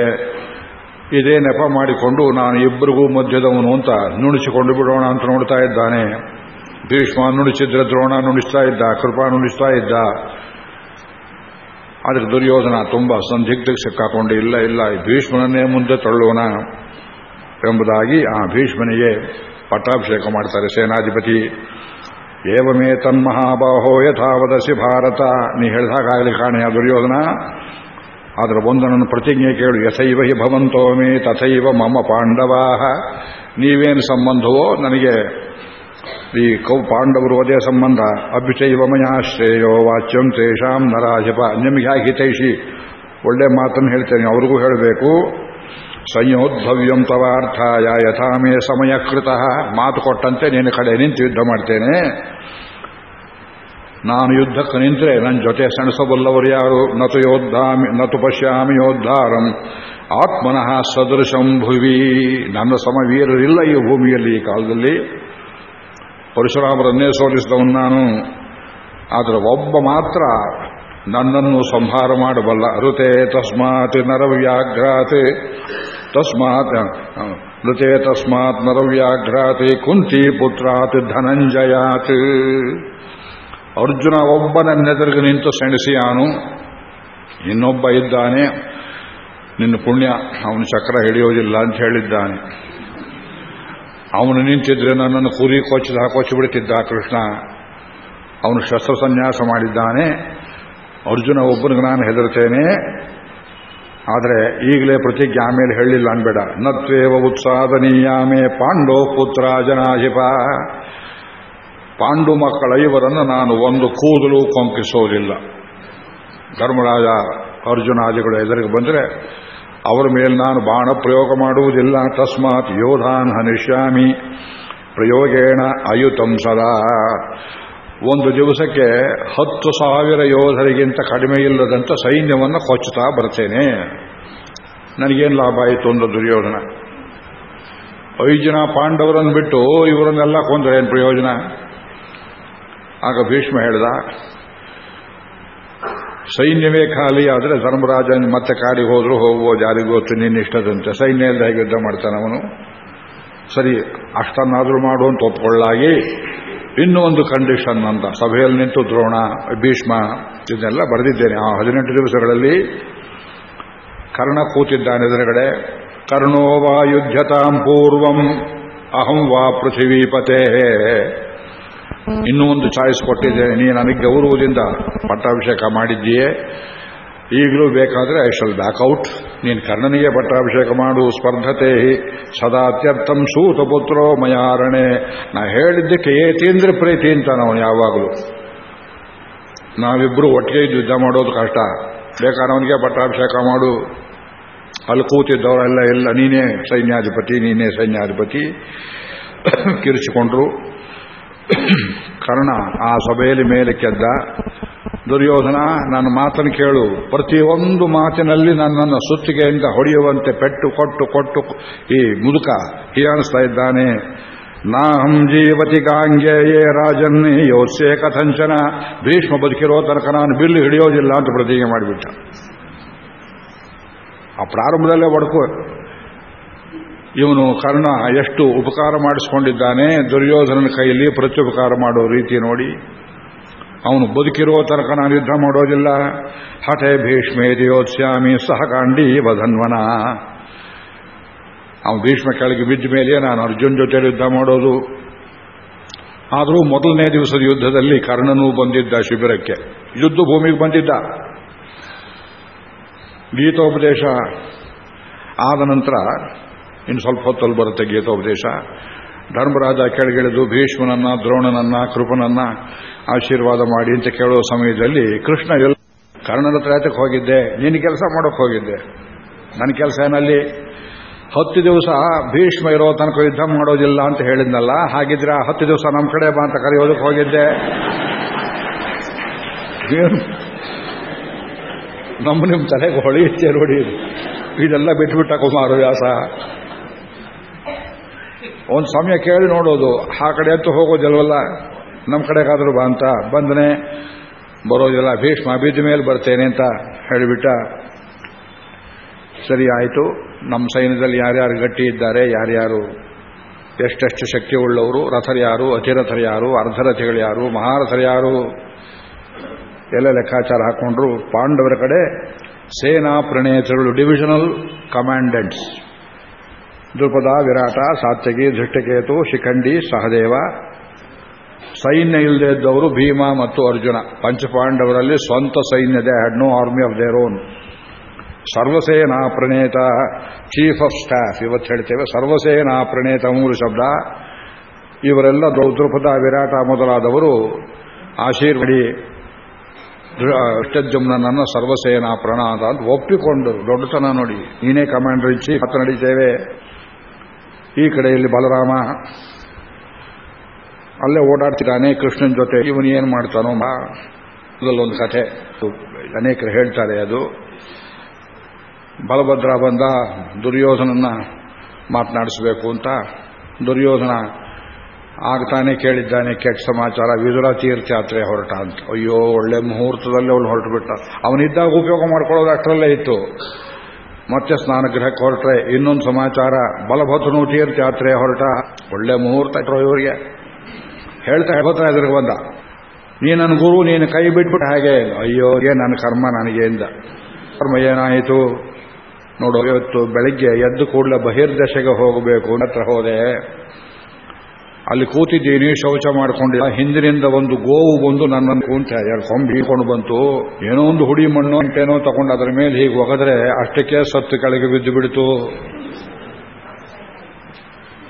ಇದೇ ನೆಪ ಮಾಡಿಕೊಂಡು ನಾನು ಇಬ್ಬರಿಗೂ ಮಧ್ಯದವನು ಅಂತ ನುಣಿಸಿಕೊಂಡು ಬಿಡೋಣ ಅಂತ ನೋಡ್ತಾ ಇದ್ದಾನೆ. ಭೀಷ್ಮ ನುಡಿಸಿದ್ರೆ ದ್ರೋಣ ನುಡಿಸ್ತಾ ಇದ್ದ, ಕೃಪಾ ನುಡಿಸ್ತಾ ಇದ್ದ. ಅದಕ್ಕೆ ದುರ್ಯೋಧನ ತುಂಬ ಸಂದಿಗ್ಧಕ್ಕೆ ಸಿಕ್ಕಾಕೊಂಡು, ಇಲ್ಲ ಇಲ್ಲ ಭೀಷ್ಮನನ್ನೇ ಮುಂದೆ ತಳ್ಳೋಣ ಎಂಬುದಾಗಿ ಆ ಭೀಷ್ಮನಿಗೆ ಪಟ್ಟಾಭಿಷೇಕ ಮಾಡ್ತಾರೆ ಸೇನಾಧಿಪತಿ. ಏವಮೇ ತನ್ಮಹಾಬಾಹೋ ಯಥಾವದಸಿ ಭಾರತ. ನೀ ಹೇಳಿದಾಗಲಿ ಕಾಣೆ ಆ ದುರ್ಯೋಧನ. ಅದರ ಒಂದು ನನ್ನ ಪ್ರತಿಜ್ಞೆ ಕೇಳು. ಯಥೈವ ಹಿ ಭವಂತೋ ಮೇ, ತಥೈವ ಮಮ ಪಾಂಡವಾ. ನೀವೇನು ಸಂಬಂಧವೋ ನನಗೆ ಈ ಕೌ ಪಾಂಡವರು ಅದೇ ಸಂಬಂಧ. ಅಭಿಚೈವ ಮಯಾಶ್ರೇಯೋ ವಾಚ್ಯಂ ತೇಷಾಂ ನರಾಜಪ. ನಿಮಗೆ ಹೇಗೆ ಹಿತೈಷಿ. ಒಳ್ಳೆ ಮಾತನ್ನು ಹೇಳ್ತೇನೆ. ಅವ್ರಿಗೂ ಹೇಳಬೇಕು. ಸಂಯೋದ್ಭವ್ಯಂ ತವಾರ್ಥಾಯ ಯಥಾಮೇ ಸಮಯ ಕೃತ. ಮಾತು ಕೊಟ್ಟಂತೆ ನಿನ್ನ ಕಡೆ ನಿಂತು ಯುದ್ಧ ಮಾಡ್ತೇನೆ. ನಾನು ಯುದ್ಧಕ್ಕೆ ನಿಂತರೆ ನನ್ನ ಜೊತೆ ಸೆಣಸಬಲ್ಲವರು ಯಾರು? ನತು ಯೋದ್ಧಾಮಿ, ನತು ಪಶ್ಯಾಮಿ ಯೋದ್ಧಾರಂ. ಆತ್ಮನಃ ಸದೃಶಂ ಭುವಿ. ನನ್ನ ಸಮವೀರರಿಲ್ಲ ಈ ಭೂಮಿಯಲ್ಲಿ ಈ ಕಾಲದಲ್ಲಿ. ಪರಶುರಾಮರನ್ನೇ ಸೋಲಿಸಿದವನು ನಾನು. ಆದರೆ ಒಬ್ಬ ಮಾತ್ರ ನನ್ನನ್ನು ಸಂಹಾರ ಮಾಡಬಲ್ಲ. ಋತೆ ತಸ್ಮಾತ್ ನರವ್ಯಾಘ್ರಾತೆ. ತಸ್ಮಾತ್ ಋತೆ ತಸ್ಮಾತ್ ನರವ್ಯಾಘ್ರಾತೆ ಕುಂತಿ ಪುತ್ರಾತ್ ಧನಂಜಯಾತ್ ಅರ್ಜುನ ಒಬ್ಬನನ್ನೆದುರಿಗೆ ನಿಂತು ಸೆಣಸಿಯಾನು ಇನ್ನೊಬ್ಬ ಇದ್ದಾನೆ, ನಿನ್ನ ಪುಣ್ಯ, ಅವನು ಚಕ್ರ ಹಿಡಿಯೋದಿಲ್ಲ ಅಂತ ಹೇಳಿದ್ದಾನೆ. ಅವನು ನಿಂತಿದ್ರೆ ನನ್ನನ್ನು ಕುರಿ ಕೊಚ್ಚದ ಕೊಚ್ಚಿ ಬಿಡುತ್ತಿದ್ದ ಕೃಷ್ಣ. ಅವನು ಶಸ್ತ್ರ ಸನ್ಯಾಸ ಮಾಡಿದ್ದಾನೆ. ಅರ್ಜುನ ಒಬ್ಬನಿಗೆ ನಾನು ಹೆದರ್ತೇನೆ ಆದರೆ ಈಗಲೇ ಪ್ರತಿಜ್ಞೆ ಆಮೇಲೆ ಹೇಳಿಲ್ಲ ಅನ್ಬೇಡ. ನತ್ವೇವ ಉತ್ಸಾದನೀಯಾಮೇ ಪಾಂಡೋ ಪುತ್ರ ಜನಾಧಿಪ. ಪಾಂಡು ಮಕ್ಕಳ ಇವರನ್ನು ನಾನು ಒಂದು ಕೂದಲು ಕೊಂಕಿಸೋದಿಲ್ಲ. ಧರ್ಮರಾಜ ಅರ್ಜುನಾದಿಗಳು ಎದುರಿಗೆ ಬಂದರೆ ಅವರ ಮೇಲೆ ನಾನು ಬಾಣ ಪ್ರಯೋಗ ಮಾಡುವುದಿಲ್ಲ. ತಸ್ಮಾತ್ ಯೋಧಾನ್ ಹನಿಷ್ಯಾಮಿ ಪ್ರಯೋಗೇಣ ಅಯುತಂ ಸದಾ. ಒಂದು ದಿವಸಕ್ಕೆ ಹತ್ತು ಸಾವಿರ ಯೋಧರಿಗಿಂತ ಕಡಿಮೆ ಇಲ್ಲದಂತ ಸೈನ್ಯವನ್ನು ಕೊಚ್ಚುತ್ತಾ ಬರ್ತೇನೆ ನನಗೇನು ಲಾಭ ಆಯಿತು ಒಂದು ದುರ್ಯೋಧನ? ಐದು ಜನ ಪಾಂಡವರನ್ನು ಬಿಟ್ಟು ಇವರನ್ನೆಲ್ಲ ಕೊಂದರೆ ಏನು ಪ್ರಯೋಜನ? ಆಗ ಭೀಷ್ಮ ಹೇಳಿದ, ಸೈನ್ಯವೇ ಖಾಲಿ ಆದರೆ ಧರ್ಮರಾಜನ್ ಮತ್ತೆ ಕಾಡಿಗೆ ಹೋದ್ರು ಹೋಗ್ಬೋದು ಯಾರಿಗೂ ಗೊತ್ತು ನಿನ್ನ ಇಷ್ಟದಂತೆ ಸೈನ್ಯ ಎಲ್ಲ ಹೇಗೆ ಯುದ್ಧ ಮಾಡ್ತಾನೆ ಅವನು ಸರಿ, ಅಷ್ಟನ್ನಾದರೂ ಮಾಡು ಅಂತ ಒಪ್ಕೊಳ್ಳಾಗಿ ಇನ್ನೂ ಒಂದು ಕಂಡೀಷನ್ ಅಂತ. ಸಭೆಯಲ್ಲಿ ನಿಂತು ದ್ರೋಣ ಭೀಷ್ಮ ಇದನ್ನೆಲ್ಲ ಬರೆದಿದ್ದೇನೆ. ಆ ಹದಿನೆಂಟು ದಿವಸಗಳಲ್ಲಿ ಕರ್ಣ ಕೂತಿದ್ದಾನೆ ಎದುರುಗಡೆ. ಕರ್ಣೋ ವಾ ಯುದ್ಧತಾಂ ಪೂರ್ವಂ ಅಹಂ ವಾ ಪೃಥಿವೀಪತೆ. ಇನ್ನೂ ಒಂದು ಚಾಯ್ಸ್ ಕೊಟ್ಟಿದ್ದೇನೆ ನೀ ನನಗೆ ಗೌರವದಿಂದ ಪಟ್ಟಾಭಿಷೇಕ ಮಾಡಿದ್ದೀಯೇ. ಈಗಲೂ ಬೇಕಾದರೆ ಐ ಶಲ್ ಬ್ಯಾಕ್ಔಟ್ ನೀನು ಕರ್ಣನಿಗೆ ಪಟ್ಟಾಭಿಷೇಕ ಮಾಡು, ಸ್ಪರ್ಧತೆ ಸದಾತ್ಯರ್ಥಂ ಸೂತ ಪುತ್ರೋ ಮಯಾರಣೆ ನಾ ಹೇಳಿದ್ದಕ್ಕೆ ಏತೀಂದ್ರ ಪ್ರೀತಿ ಅಂತ ನಾವು ಯಾವಾಗಲೂ. ನಾವಿಬ್ಬರು ಒಟ್ಟಿಗೆ ಯುದ್ಧ ಮಾಡೋದು ಕಷ್ಟ. ಬೇಕಾದ್ರೆ ಅವನಿಗೆ ಪಟ್ಟಾಭಿಷೇಕ ಮಾಡು. ಅಲ್ಲಿ ಕೂತಿದ್ದವರೆಲ್ಲ ಎಲ್ಲ ನೀನೇ ಸೈನ್ಯಾಧಿಪತಿ ನೀನೇ ಸೈನ್ಯಾಧಿಪತಿ. ಕಿರಿಸಿಕೊಂಡ್ರು ಕರ್ಣ ಆ ಸಭೆಯಲ್ಲಿ ಮೇಲೆ ಕೆದ್ದ. ದುರ್ಯೋಧನ ನನ್ನ ಮಾತನ್ನು ಕೇಳು. ಪ್ರತಿಯೊಂದು ಮಾತಿನಲ್ಲಿ ನನ್ನನ್ನು ಸುತ್ತಿಗೆಯಿಂದ ಹೊಡೆಯುವಂತೆ ಪೆಟ್ಟು, ಕೊಟ್ಟು ಕೊಟ್ಟು ಈ ಮುದುಕ ಹೀಯಾಣಿಸ್ತಾ ಇದ್ದಾನೆ. ನಾಹಂ ಜೀವತಿ ಗಾಂಗೆಯೇ ರಾಜನ್ನೇ ಯೋತ್ಸೆ ಕಥಂಚನ. ಭೀಷ್ಮ ಬದುಕಿರೋ ತನಕ ನಾನು ಬಿಲ್ಲು ಹಿಡಿಯೋದಿಲ್ಲ ಅಂತ ಪ್ರತಿಜ್ಞೆ ಮಾಡಿಬಿಟ್ಟ. ಆ ಪ್ರಾರಂಭದಲ್ಲೇ ಒಡಕು. ಇವನು ಕರ್ಣ ಎಷ್ಟು ಉಪಕಾರ ಮಾಡಿಸ್ಕೊಂಡಿದ್ದಾನೆ, ದುರ್ಯೋಧನನ ಕೈಯಲ್ಲಿ ಪ್ರತ್ಯುಪಕಾರ ಮಾಡೋ ರೀತಿ ನೋಡಿ. ಅವನು ಬದುಕಿರೋ ತನಕ ನಾನು ಯುದ್ಧ ಮಾಡೋದಿಲ್ಲ. ಹಠೆ ಭೀಷ್ಮೇ ದಿಯೋತ್ಸ್ಯಾಮಿ ಸಹಕಾಂಡಿ ವಧನ್ವನ. ಅವನು ಭೀಷ್ಮ ಕೆಳಗೆ ಬಿದ್ದ ಮೇಲೆ ನಾನು ಅರ್ಜುನ್ ಜೊತೆ ಯುದ್ಧ ಮಾಡೋದು. ಆದರೂ ಮೊದಲನೇ ದಿವಸದ ಯುದ್ಧದಲ್ಲಿ ಕರ್ಣನೂ ಬಂದಿದ್ದ ಶಿಬಿರಕ್ಕೆ. ಯುದ್ಧ ಭೂಮಿಗೆ ಬಂದಿದ್ದ. ಗೀತೋಪದೇಶ ಆದ ನಂತರ, ಇನ್ನು ಸ್ವಲ್ಪ ಹೊತ್ತಲ್ಲಿ ಬರುತ್ತೆ ಗೀತೋಪದೇಶ. ಧರ್ಮರಾಜ ಕೆಳಗಿಳಿದು ಭೀಷ್ಮನನ್ನ, ದ್ರೋಣನನ್ನ, ಕೃಪನನ್ನ ಆಶೀರ್ವಾದ ಮಾಡಿ ಅಂತ ಕೇಳುವ ಸಮಯದಲ್ಲಿ ಕೃಷ್ಣ ಎಲ್ಲ ಕರ್ಣನ ತ್ರಯತಕ್ಕೆ ಹೋಗಿದ್ದೆ? ನೀನು ಕೆಲಸ ಮಾಡೋಕೆ ಹೋಗಿದ್ದೆ. ನನ್ನ ಕೆಲಸ ಏನಲ್ಲಿ? ಹತ್ತು ದಿವಸ ಭೀಷ್ಮ ಇರೋ ತನಕ ಯುದ್ಧ ಮಾಡೋದಿಲ್ಲ ಅಂತ ಹೇಳಿದ್ನಲ್ಲ, ಹಾಗಿದ್ರೆ ಹತ್ತು ದಿವಸ ನಮ್ಮ ಕಡೆ ಬಾ ಅಂತ ಕರೆಯೋದಕ್ಕೆ ಹೋಗಿದ್ದೆ. ನಮ್ಮ ನಿಮ್ಮ ತಲೆಗೆ ಹೊಳೆಯುತ್ತೆ ನೋಡಿ. ಇದೆಲ್ಲ ಬಿಟ್ಬಿಟ್ಟ ಕುಮಾರ ವ್ಯಾಸ. ಒಂದು ಸಮಯ ಕೇಳಿ ನೋಡೋದು. ಆ ಕಡೆ ಅಂತೂ ಹೋಗೋದಿಲ್ವಲ್ಲ? ನಮ್ಮ ಕಡೆಗಾದರೂ ಬಾ ಅಂತ ಬಂದನೆ ಬರೋದಿಲ್ಲ, ಭೀಷ್ಮ ಬಿದ್ದ ಮೇಲೆ ಬರ್ತೇನೆ ಅಂತ ಹೇಳಿಬಿಟ್ಟ. ಸರಿ ಆಯಿತು ನಮ್ಮ ಸೈನ್ಯದಲ್ಲಿ ಯಾರ್ಯಾರು ಗಟ್ಟಿ ಇದ್ದಾರೆ, ಯಾರ್ಯಾರು ಎಷ್ಟೆಷ್ಟು ಶಕ್ತಿ ಉಳ್ಳವರು ರಥರು ಯಾರು ಅತಿರಥರು ಯಾರು, ಅರ್ಧರಥಿಗಳು ಯಾರು, ಮಹಾರಥರು ಯಾರು, ಎಲ್ಲ ಲೆಕ್ಕಾಚಾರ ಹಾಕೊಂಡ್ರು. ಪಾಂಡವರ ಕಡೆ ಸೇನಾ ಪ್ರಣೇತರುಗಳು, ಡಿವಿಷನಲ್ ಕಮಾಂಡೆಂಟ್ಸ್. ದೃಪದ ವಿರಾಟ, ಸಾತ್ಯಗಿ, ಧೃಷ್ಟಕೇತು, ಶಿಖಂಡಿ, ಸಹದೇವ ಸೈನ್ಯ ಇಲ್ಲದೆ ಇದ್ದವರು ಭೀಮ ಮತ್ತು ಅರ್ಜುನ. ಪಂಚಪಾಂಡವರಲ್ಲಿ ಸ್ವಂತ ಸೈನ್ಯದೇ had no army of their own ಸರ್ವಸೇನಾ ಪ್ರಣೇತ ಚೀಫ್ ಆಫ್ ಸ್ಟಾಫ್ ಇವತ್ತು ಹೇಳ್ತೇವೆ, ಸರ್ವಸೇನಾ ಪ್ರಣೇತ ಮೂರು ಶಬ್ದ. ಇವರೆಲ್ಲ ದೌದ್ರಪದ, ವಿರಾಟ ಮೊದಲಾದವರು ಆಶೀರ್ವಡಿ ಅಷ್ಟಜುಮ್ನನ್ನ ಸರ್ವಸೇನಾ ಪ್ರಣಾದ ಅಂತ ಒಪ್ಪಿಕೊಂಡು ದೊಡ್ಡತನ ನೋಡಿ. ನೀನೇ ಕಮಾಂಡರ್ ಹತ್ತು ನಡೀತೇವೆ ಈ ಕಡೆಯಲ್ಲಿ ಬಲರಾಮ ಅಲ್ಲೇ ಓಡಾಡ್ತಿದ್ದಾನೆ ಕೃಷ್ಣನ ಜೊತೆ. ಇವನು ಏನು ಮಾಡ್ತಾನೋ ಇದಲ್ಲೊಂದು ಕಥೆ. ಅನೇಕರು ಹೇಳ್ತಾರೆ ಅದು. ಬಲಭದ್ರ ಬಂದ ದುರ್ಯೋಧನನ್ನ ಮಾತನಾಡಿಸಬೇಕು ಅಂತ. ದುರ್ಯೋಧನ ಆಗ್ತಾನೆ ಕೇಳಿದ್ದಾನೆ, ಕೆಟ್ಟ ಸಮಾಚಾರ, ವಿದುರ ತೀರ್ಥಯಾತ್ರೆ ಹೊರಟ ಅಂತ. ಅಯ್ಯೋ, ಒಳ್ಳೆ ಮುಹೂರ್ತದಲ್ಲಿ ಅವಳು ಹೊರಟು ಬಿಟ್ಟ ಅವನಿದ್ದಾಗ ಉಪಯೋಗ ಮಾಡ್ಕೊಳ್ಳೋದು ಅಷ್ಟರಲ್ಲೇ ಇತ್ತು. ಮತ್ತೆ ಸ್ನಾನಗೃಹಕ್ಕೆ ಹೊರಟ್ರೆ ಇನ್ನೊಂದು ಸಮಾಚಾರ, ಬಲಭದ್ರನು ತೀರ್ಥಯಾತ್ರೆ ಹೊರಟ. ಒಳ್ಳೆ ಮುಹೂರ್ತ ಇವರಿಗೆ. ಹೇಳ್ತಾ ಹೇಳ್ತಾ ಇದ್ರಿಗೆ ಬಂದ. ನೀ ನನ್ನ ಗುರು, ನೀನು ಕೈ ಬಿಟ್ಬಿಟ್ಟು ಹಾಗೆ, ಅಯ್ಯೋ ಏ ನನ್ನ ಕರ್ಮ ನನಗೆ ಇಂದ ಕರ್ಮ ಏನಾಯಿತು? ನೋಡು, ಇವತ್ತು ಬೆಳಿಗ್ಗೆ ಎದ್ದು ಕೂಡಲೇ ಬಹಿರ್ದಶೆಗೆ ಹೋಗಬೇಕು ಹತ್ರ ಹೋದೆ. ಅಲ್ಲಿ ಕೂತಿದ್ದೀನಿ, ಶೌಚ ಮಾಡ್ಕೊಂಡಿಲ್ಲ. ಹಿಂದಿನಿಂದ ಒಂದು ಗೋವು ಬಂದು ನನ್ನನ್ನು ಕೂಂತ ಎರಡು ಕೊಂಬು ಹೀಕೊಂಡು ಬಂತು. ಏನೋ ಒಂದು ಹುಡಿ ಮಣ್ಣು ಅಂತೇನೋ ತಗೊಂಡು ಅದರ ಮೇಲೆ ಹೀಗೆ ಒಗದ್ರೆ ಅಷ್ಟಕ್ಕೆ ಸತ್ತು ಕೆಳಗೆ ಬಿದ್ದು ಬಿಡ್ತು.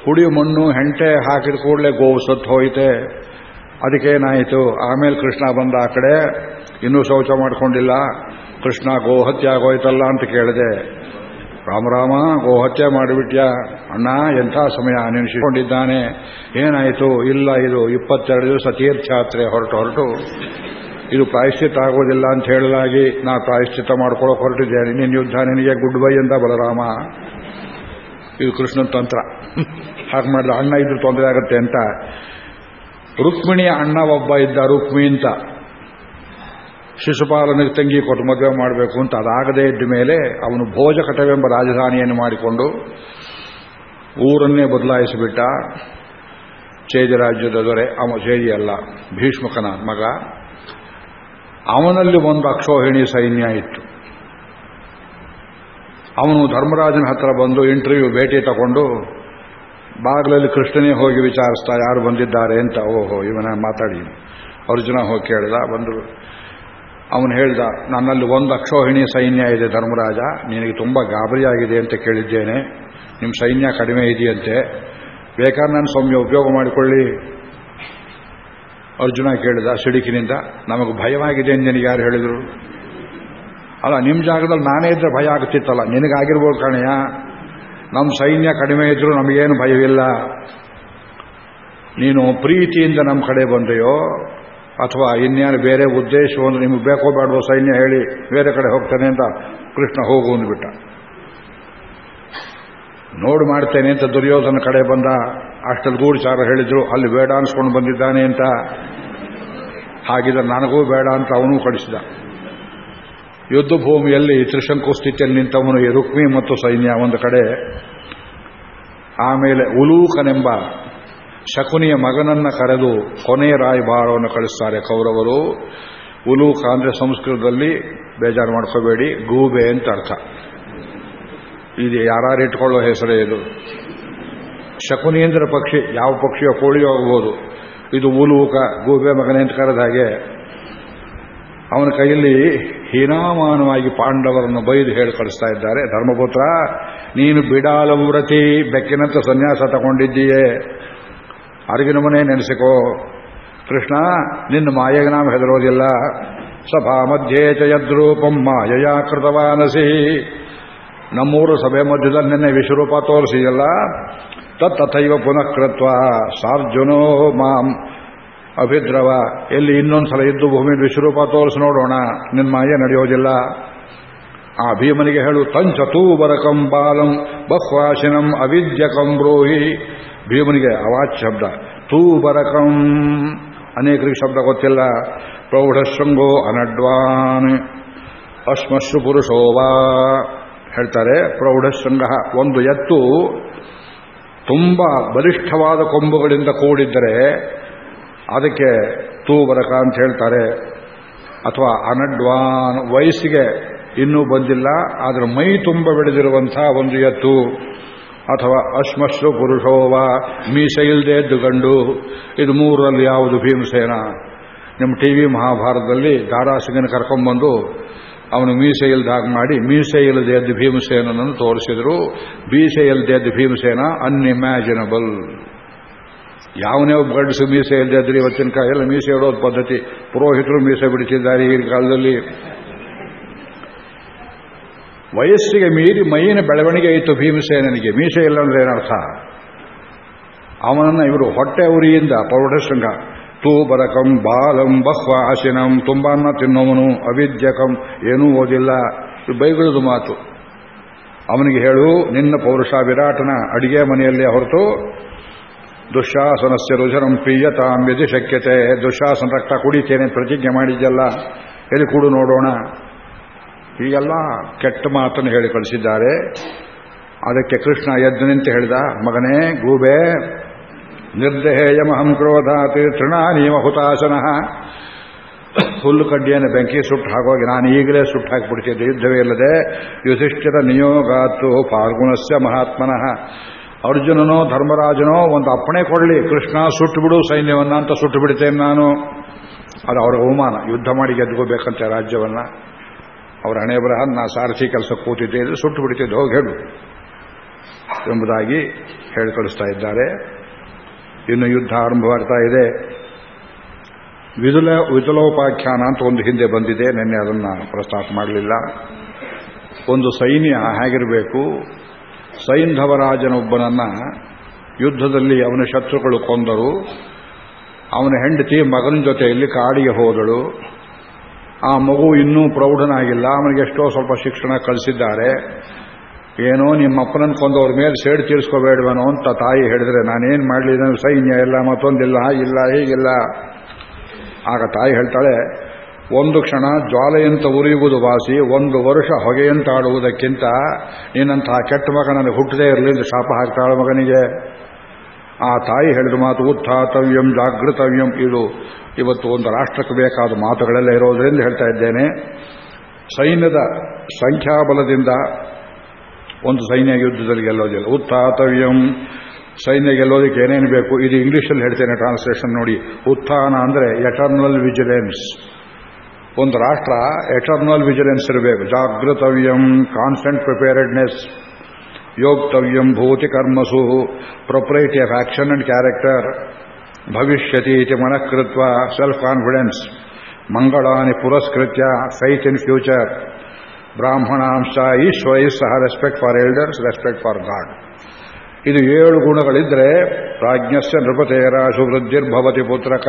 ಹುಡಿ ಮಣ್ಣು ಹೆಂಟೆ ಹಾಕಿದ ಕೂಡಲೇ ಗೋವು ಸತ್ತು ಹೋಯಿತೆ. ಅದಕ್ಕೇನಾಯಿತು ಆಮೇಲೆ ಕೃಷ್ಣ ಬಂದ ಆ ಕಡೆ, ಇನ್ನೂ ಶೌಚ ಮಾಡ್ಕೊಂಡಿಲ್ಲ. ಕೃಷ್ಣ ಗೋಹತ್ಯೆ ಆಗೋಯ್ತಲ್ಲ ಅಂತ ಕೇಳಿದೆ. ರಾಮರಾಮ ಗೋಹತ್ಯೆ ಮಾಡಿಬಿಟ್ಯಾ? ಅಣ್ಣ, ಎಂಥ ಸಮಯ? ನೆನೆಸಿಕೊಂಡಿದ್ದಾನೆ. ಏನಾಯಿತು? ಇಲ್ಲ, ಇದು ಇಪ್ಪತ್ತೆರಡು ದಿವಸ ತೀರ್ಥಯಾತ್ರೆ ಹೊರಟು ಹೊರಟು. ಇದು ಪ್ರಾಯಶ್ಚಿತ್ತ ಆಗೋದಿಲ್ಲ ಅಂತ ಹೇಳಲಾಗಿ, ನಾ ಪ್ರಾಯಶ್ಚಿತ್ತ ಮಾಡ್ಕೊಳ್ಳೋಕೆ ಹೊರಟಿದ್ದೇನೆ. ನಿನ್ನ ಯುದ್ಧ ನಿನಗೆ ಗುಡ್ ಬೈ ಅಂತ ಬಲರಾಮ. ಇದು ಕೃಷ್ಣನ್ ತಂತ್ರ. ಹಾಗೆ ಮಾಡಿದ ಅಣ್ಣ ಇದ್ರೆ ತೊಂದರೆ ಆಗುತ್ತೆ ಅಂತ. ರುಕ್ಮಿಣಿಯ ಅಣ್ಣ ಒಬ್ಬ ಇದ್ದ ರುಕ್ಮಿ ಅಂತ. ಶಿಶುಪಾಲನಿಗೆ ತಂಗಿ ಕೊಟ್ಟು ಮದುವೆ ಮಾಡಬೇಕು ಅಂತ. ಅದಾಗದೇ ಇದ್ದ ಮೇಲೆ ಅವನು ಭೋಜಕಟವೆಂಬ ರಾಜಧಾನಿಯನ್ನು ಮಾಡಿಕೊಂಡು ಊರನ್ನೇ ಬದಲಾಯಿಸಿಬಿಟ್ಟ. ಚೇಜ ರಾಜ್ಯದ ದೊರೆ. ಅವ ಚೇಜಿ ಅಲ್ಲ, ಭೀಷ್ಮಕನ ಮಗ. ಅವನಲ್ಲಿ ಒಂದು ಅಕ್ಷೋಹಿಣಿ ಸೈನ್ಯ ಇತ್ತು. ಅವನು ಧರ್ಮರಾಜನ ಹತ್ರ ಬಂದು ಇಂಟರ್ವ್ಯೂ ಭೇಟಿ ತಗೊಂಡು, ಬಾಗಿಲಲ್ಲಿ ಕೃಷ್ಣನೇ ಹೋಗಿ ವಿಚಾರಿಸ್ತಾ ಯಾರು ಬಂದಿದ್ದಾರೆ ಅಂತ, ಓಹೋ, ಇವನ ಮಾತಾಡಿ. ಅರ್ಜುನ ಹೋಗಿ ಕೇಳಿದ ಬಂದರು ಅವನು ಹೇಳ್ದ, ನನ್ನಲ್ಲಿ ಒಂದು ಅಕ್ಷೋಹಿಣಿ ಸೈನ್ಯ ಇದೆ ಧರ್ಮರಾಜ, ನಿನಗೆ ತುಂಬ ಗಾಬರಿಯಾಗಿದೆ ಅಂತ ಕೇಳಿದ್ದೇನೆ. ನಿಮ್ಮ ಸೈನ್ಯ ಕಡಿಮೆ ಇದೆಯಂತೆ. ಬೇಕಾದ್ರೆ ನಾನು ಸೌಮ್ಯ ಉಪಯೋಗ ಮಾಡಿಕೊಳ್ಳಿ. ಅರ್ಜುನ ಕೇಳಿದ ಸಿಡುಕಿನಿಂದ, ನಮಗೆ ಭಯವಾಗಿದೆ ಅಂತ ನಿನಗೆ ಯಾರು ಹೇಳಿದರು? ಅಲ್ಲ ನಿಮ್ಮ ಜಾಗದಲ್ಲಿ ನಾನೇ ಇದ್ರೆ ಭಯ ಆಗುತ್ತಿತ್ತಲ್ಲ ನಿನಗಾಗಿರ್ಬೋದು ಕಣಯ್ಯ. ನಮ್ಮ ಸೈನ್ಯ ಕಡಿಮೆ ಇದ್ದರೂ ನಮಗೇನು ಭಯವಿಲ್ಲ. ನೀನು ಪ್ರೀತಿಯಿಂದ ನಮ್ಮ ಕಡೆ ಬಂದೆಯೋ, ಅಥವಾ ಇನ್ಯಾರು ಬೇರೆ ಉದ್ದೇಶ ಅಂದ್ರೆ ನಿಮಗೆ ಬೇಕೋ ಬೇಡವೋ ಸೈನ್ಯ ಹೇಳಿ ಬೇರೆ ಕಡೆ ಹೋಗ್ತಾನೆ ಅಂತ ಕೃಷ್ಣ ಹೋಗು ಅಂದ್ಬಿಟ್ಟ. ನೋಡು ಮಾಡ್ತೇನೆ ಅಂತ ದುರ್ಯೋಧನ ಕಡೆ ಬಂದ. ಅಷ್ಟಲ್ಲಿ ಗೂಢಚಾರ ಹೇಳಿದ್ರು, ಅಲ್ಲಿ ಬೇಡ ಅನ್ಸ್ಕೊಂಡು ಬಂದಿದ್ದಾನೆ ಅಂತ. ಹಾಗಿದ್ರೆ ನನಗೂ ಬೇಡ ಅಂತ ಅವನು ಕಳಿಸಿದ. ಯುದ್ಧ ಭೂಮಿಯಲ್ಲಿ ತ್ರಿಶಂಕು ಸ್ಥಿತಿಯಲ್ಲಿ ನಿಂತವನು ರುಕ್ಮಿ ಮತ್ತು ಸೈನ್ಯ ಒಂದು ಕಡೆ. ಆಮೇಲೆ ಉಲೂಕನೆಂಬ ಶಕುನಿಯ ಮಗನನ್ನ ಕರೆದು ಕೊನೆಯ ರಾಯಭಾರವನ್ನು ಕಳಿಸ್ತಾರೆ ಕೌರವರು. ಉಲೂಕ ಅಂದ್ರೆ ಸಂಸ್ಕೃತದಲ್ಲಿ ಬೇಜಾರು ಮಾಡ್ಕೋಬೇಡಿ, ಗೂಬೆ ಅಂತ ಅರ್ಥ. ಇದು ಯಾರು ಇಟ್ಕೊಳ್ಳೋ ಹೆಸರೇ ಇದು. ಶಕುನೀಂದ್ರ ಪಕ್ಷಿ, ಯಾವ ಪಕ್ಷಿಯೋ ಕೋಳಿಯೋ ಆಗ್ಬೋದು ಇದು ಉಲೂಕ, ಗೂಬೆ ಮಗನೇ ಅಂತ ಕರೆದ ಹಾಗೆ ಅವನ ಕೈಯಲ್ಲಿ ಹೀನಾಮಾನವಾಗಿ ಪಾಂಡವರನ್ನು ಬೈದು ಹೇಳಿ ಕಳಿಸ್ತಾ ಇದ್ದಾರೆ. ಧರ್ಮಪುತ್ರ, ನೀನು ಬಿಡಾಲ ವ್ರತಿ, ಬೆಕ್ಕಿನಂತ ಸನ್ಯಾಸ ತಗೊಂಡಿದ್ದೀಯೇ. ಅರಗಿನ ಮನೆ ನೆನೆಸಿಕೋ. ಕೃಷ್ಣ, ನಿನ್ನ ಮಾಯೆಗೆ ನಾವು ಹೆದರೋದಿಲ್ಲ. ಸಭಾ ಮಧ್ಯೆ ಚ ಯದ್ರೂಪಂ ಮಾಯಯಾ ಕೃತವಾನಸಿ. ನಮ್ಮೂರು ಸಭೆ ಮಧ್ಯದಲ್ಲಿ ನಿನ್ನೆ ವಿಶ್ವರೂಪ ತೋರಿಸಿದಲ್ಲ ತತ್ತಥೈವ ಪುನಃ ಕೃತ್ವ. ಸಾರ್ಜುನೋ ಮಾಂ. ಅಭಿದ್ರವ. ಎಲ್ಲಿ ಇನ್ನೊಂದ್ಸಲ ಇದ್ದು ಭೂಮಿ ವಿಶ್ವರೂಪ ತೋರಿಸಿ ನೋಡೋಣ. ನಿನ್ನ ಮಾಯೆ ನಡೆಯೋದಿಲ್ಲ. ಆ ಭೀಮನಿಗೆ ಹೇಳು, ತಂಚ ತೂಬರಕಂ ಬಾಲಂ ಬಹ್ವಾಶಿನಂ ಅವಿದ್ಯಕಂ ಬ್ರೋಹಿ. ಭೀಮನಿಗೆ ಅವಾಚ್ ಶಬ್ದ ತೂಬರಕಂ ಅನೇಕರಿಗೆ ಶಬ್ದ ಗೊತ್ತಿಲ್ಲ. ಪ್ರೌಢಶೃಂಗೋ ಅನಡ್ವಾನ್. ಅಶ್ಮಶ್ರು ಪುರುಷೋವಾ ಹೇಳ್ತಾರೆ, ಪ್ರೌಢಶೃಂಗ, ಒಂದು ಎತ್ತು ತುಂಬ ಬಲಿಷ್ಠವಾದ ಕೊಂಬುಗಳಿಂದ ಕೂಡಿದ್ದರೆ ಅದಕ್ಕೆ ತೂಬರಕ ಅಂತ ಹೇಳ್ತಾರೆ. ಅಥವಾ ಅನಡ್ವಾನ್ ವಯಸ್ಸಿಗೆ ಇನ್ನೂ ಬಂದಿಲ್ಲ, ಆದರೆ ಮೈ ತುಂಬ ಬೆಳೆದಿರುವಂತಹ ಒಂದು ಎತ್ತು. ಅಥವಾ ಅಶ್ಮಶ್ರು ಪುರುಷೋವ ಮೀಸೆ ಇಲ್ಲದೆ ಎದ್ದು ಗಂಡು ಇದು ಮೂರರಲ್ಲಿ ಯಾವುದು ಭೀಮಸೇನ? ನಿಮ್ಮ ಟಿ ವಿ ಮಹಾಭಾರತದಲ್ಲಿ ದಾರಾಸಿಂಗನ ಕರ್ಕೊಂಡ್ಬಂದು ಅವನು ಮೀಸೆ ಇಲ್ದಾಗ ಮಾಡಿ, ಮೀಸೆ ಇಲ್ಲದೆ ಎದ್ದು ಭೀಮಸೇನನ್ನು ತೋರಿಸಿದರು. ಮೀಸೆ ಇಲ್ಲದೆ ಎದ್ದು ಭೀಮಸೇನ, ಅನ್ಇಮ್ಯಾಜಿನಬಲ್. ಯಾವನೇ ಒಬ್ಬ ಗಂಡಸು ಮೀಸೆ ಇಲ್ಲದೆ ಇದ್ರೆ ಇವತ್ತಿನ ಕಾಲ ಮೀಸೆ ಇಡೋದು ಪದ್ಧತಿ. ಪುರೋಹಿತರು ಮೀಸೆ ಬಿಡಿಸಿದ್ದಾರೆ ಈಗಿನ ಕಾಲದಲ್ಲಿ. ವಯಸ್ಸಿಗೆ ಮೀರಿ ಮೈನ ಬೆಳವಣಿಗೆ ಇತ್ತು ಭೀಮಸೇನಿಗೆ ಮೀಸೆ ಇಲ್ಲ ಅಂದ್ರೆ ಏನರ್ಥ? ಅವನನ್ನ ಇವರು ಹೊಟ್ಟೆ ಉರಿಯಿಂದ ಪೌಢಶೃಂಗ ತೂಬರಕಂ ಬಾಲಂ ಬಹ್ವ ಆಸಿನಂ ತುಂಬಾನ್ನ ತಿನ್ನೋವನು, ಅವಿದ್ಯಕಂ, ಏನೂ ಓದಿಲ್ಲ. ಬೈಗಳದು ಮಾತು. ಅವನಿಗೆ ಹೇಳು, ನಿನ್ನ ಪೌರುಷ ವಿರಾಟನ ಅಡಿಗೆ ಮನೆಯಲ್ಲೇ ಹೊರತು ದುಶಾಸನಸ್ಯ ರುಜರಂ ಪೀಯತಾಂ ಯದಿ ಶಕ್ಯತೆ. ದುಶಾಸನ ರಕ್ತ ಕುಡಿತೇನೆ, ಪ್ರತಿಜ್ಞೆ ಮಾಡಿದ್ದಲ್ಲ. ಎಲ್ಲಿ ಕೂಡು ನೋಡೋಣ? ಹೀಗೆಲ್ಲ ಕೆಟ್ಟ ಮಾತನ್ನು ಹೇಳಿ ಕಳಿಸಿದ್ದಾರೆ. ಅದಕ್ಕೆ ಕೃಷ್ಣ ಎದ್ದು ನಿಂತು ಹೇಳಿದ, ಮಗನೇ, ಗೂಬೆ ನಿರ್ದಹೇಯಮಹಂ ಕ್ರೋಧಾತಿ ನಿಯಮ ಹುತಾಸನ ಹುಲ್ಲು ಕಡ್ಡಿಯನ್ನು ಬೆಂಕಿ ಸುಟ್ಟು ಹಾಕೋಗಿ, ನಾನು ಈಗಲೇ ಸುಟ್ಟು ಹಾಕಿಬಿಡ್ತಿದ್ದೆ, ಯುದ್ಧವೇ ಇಲ್ಲದೆ, ಯುಧಿಷ್ಠಿರ ನಿಯೋಗಾತು ಫಾಲ್ಗುಣಸ್ಯ ಮಹಾತ್ಮನಃ. ಅರ್ಜುನನೋ ಧರ್ಮರಾಜನೋ ಒಂದು ಅಪ್ಪಣೆ ಕೊಡಲಿ, ಕೃಷ್ಣ ಸುಟ್ಟು ಬಿಡು ಸೈನ್ಯವನ್ನ ಅಂತ ಸುಟ್ಟು ಬಿಡ್ತೇನೆ ನಾನು. ಅದು ಅವರ ಅವಮಾನ. ಯುದ್ಧ ಮಾಡಿ ಗೆದ್ಕೋಬೇಕಂತೆ ರಾಜ್ಯವನ್ನ. ಅವರ ಹಣೆ ಬರಹ ನಾ ಸಾರಥಿ ಕೆಲಸ ಕೂತಿದ್ದೆ ಸುಟ್ಟು ಬಿಡ್ತಿದ್ದೆ ಹೋಗಿ ಹೇಳು. ಎಂಬುದಾಗಿ ಹೇಳಿ ಇದ್ದಾರೆ. ಇನ್ನು ಯುದ್ಧ ಆರಂಭವಾಗ್ತಾ ಇದೆ. ವಿದುಲ ವಿದುಲೋಪಾಖ್ಯಾನ ಅಂತ ಒಂದು ಹಿಂದೆ ಬಂದಿದೆ. ನಿನ್ನೆ ಅದನ್ನು ಪ್ರಸ್ತಾಪ ಮಾಡಲಿಲ್ಲ. ಒಂದು ಸೈನ್ಯ ಹೇಗಿರಬೇಕು? ಸೈಂಧವರಾಜನೊಬ್ಬನನ್ನ ಯುದ್ಧದಲ್ಲಿ ಅವನ ಶತ್ರುಗಳು ಕೊಂದರು. ಅವನ ಹೆಂಡತಿ ಮಗನ ಜೊತೆಯಲ್ಲಿ ಕಾಡಿಗೆ ಹೋದಳು. ಆ ಮಗು ಇನ್ನೂ ಪ್ರೌಢನಾಗಿಲ್ಲ. ಅವನಿಗೆ ಎಷ್ಟೋ ಸ್ವಲ್ಪ ಶಿಕ್ಷಣ ಕಲಿಸಿದ್ದಾರೆ. ಏನೋ ನಿಮ್ಮ ಅಪ್ಪನನ್ನು ಕೊಂದವ್ರ ಮೇಲೆ ಸೇಡ್ ತೀರಿಸ್ಕೋಬೇಡವನೋ ಅಂತ ತಾಯಿ ಹೇಳಿದ್ರೆ, ನಾನೇನು ಮಾಡಲಿ ಸೈನ್ಯ ಇಲ್ಲ, ಮತ್ತೊಂದಿಲ್ಲ, ಇಲ್ಲ, ಹೀಗಿಲ್ಲ. ಆಗ ತಾಯಿ ಹೇಳ್ತಾಳೆ ಒಂದು ಕ್ಷಣ ಜ್ವಾಲೆಯಂತ ಉರಿಯುವುದು ವಾಸಿ, ಒಂದು ವರ್ಷ ಹೊಗೆಯಂತಾಡುವುದಕ್ಕಿಂತ ನೀನಂತಹ ಕೆಟ್ಟ ಮಗ ನನಗೆ ಹುಟ್ಟದೇ ಇರಲಿಲ್ಲ ಶಾಪ ಹಾಕ್ತಾಳ ಮಗನಿಗೆ. ಆ ತಾಯಿ ಹೇಳಿದ ಮಾತು ಉತ್ಥಾತವ್ಯಂ, ಜಾಗೃತವ್ಯಂ. ಇದು ಇವತ್ತು ಒಂದು ರಾಷ್ಟ್ರಕ್ಕೆ ಬೇಕಾದ ಮಾತುಗಳೆಲ್ಲ ಇರೋದರಿಂದ ಹೇಳ್ತಾ ಇದ್ದೇನೆ. ಸೈನ್ಯದ ಸಂಖ್ಯಾಬಲದಿಂದ ಒಂದು ಸೈನ್ಯ ಯುದ್ಧದಲ್ಲಿ ಗೆಲ್ಲೋದಿಲ್ಲ. ಉತ್ಥಾತವ್ಯಂ, ಸೈನ್ಯ ಗೆಲ್ಲೋದಕ್ಕೆ ಏನೇನು ಬೇಕು? ಇದು ಇಂಗ್ಲೀಷಲ್ಲಿ ಹೇಳ್ತೇನೆ ಟ್ರಾನ್ಸ್ಲೇಷನ್ ನೋಡಿ. ಉತ್ಥಾನ ಅಂದರೆ ಎಟರ್ನಲ್ ವಿಜಿಲೆನ್ಸ್ ಒಂದು ರಾಷ್ಟ್ರ ಎಟರ್ನಲ್ ವಿಜಿಲೆನ್ಸ್ ಇರಬೇಕು. ಜಾಗೃತವ್ಯಂ ಕಾನ್ಸ್ಟೆಂಟ್ ಪ್ರಿಪೇರೆಡ್ನೆಸ್ ಯೋಗ್ತವ್ಯಂ ಭೂತಿ ಕರ್ಮಸು propriety of action and character ಭವಿಷ್ಯತಿ ಇತಿ ಮನಃಕೃತ್ವ ಸೆಲ್ಫ್ ಕಾನ್ಫಿಡೆನ್ಸ್ ಮಂಗಳಾನಿ ಪುರಸ್ಕೃತ್ಯ ಫೈತ್ ಇನ್ ಫ್ಯೂಚರ್ ಬ್ರಾಹ್ಮಣಾಂಶ, ಈಶ್ವರ, ಸಹ respect for elders respect for God ಇದು ಏಳು ಗುಣಗಳಿದ್ರೆ ಪ್ರಾಜ್ಞಸ್ಯ ನೃಪತೇರ ಸುವೃದ್ಧಿರ್ಭವತಿ ಪುತ್ರಕ.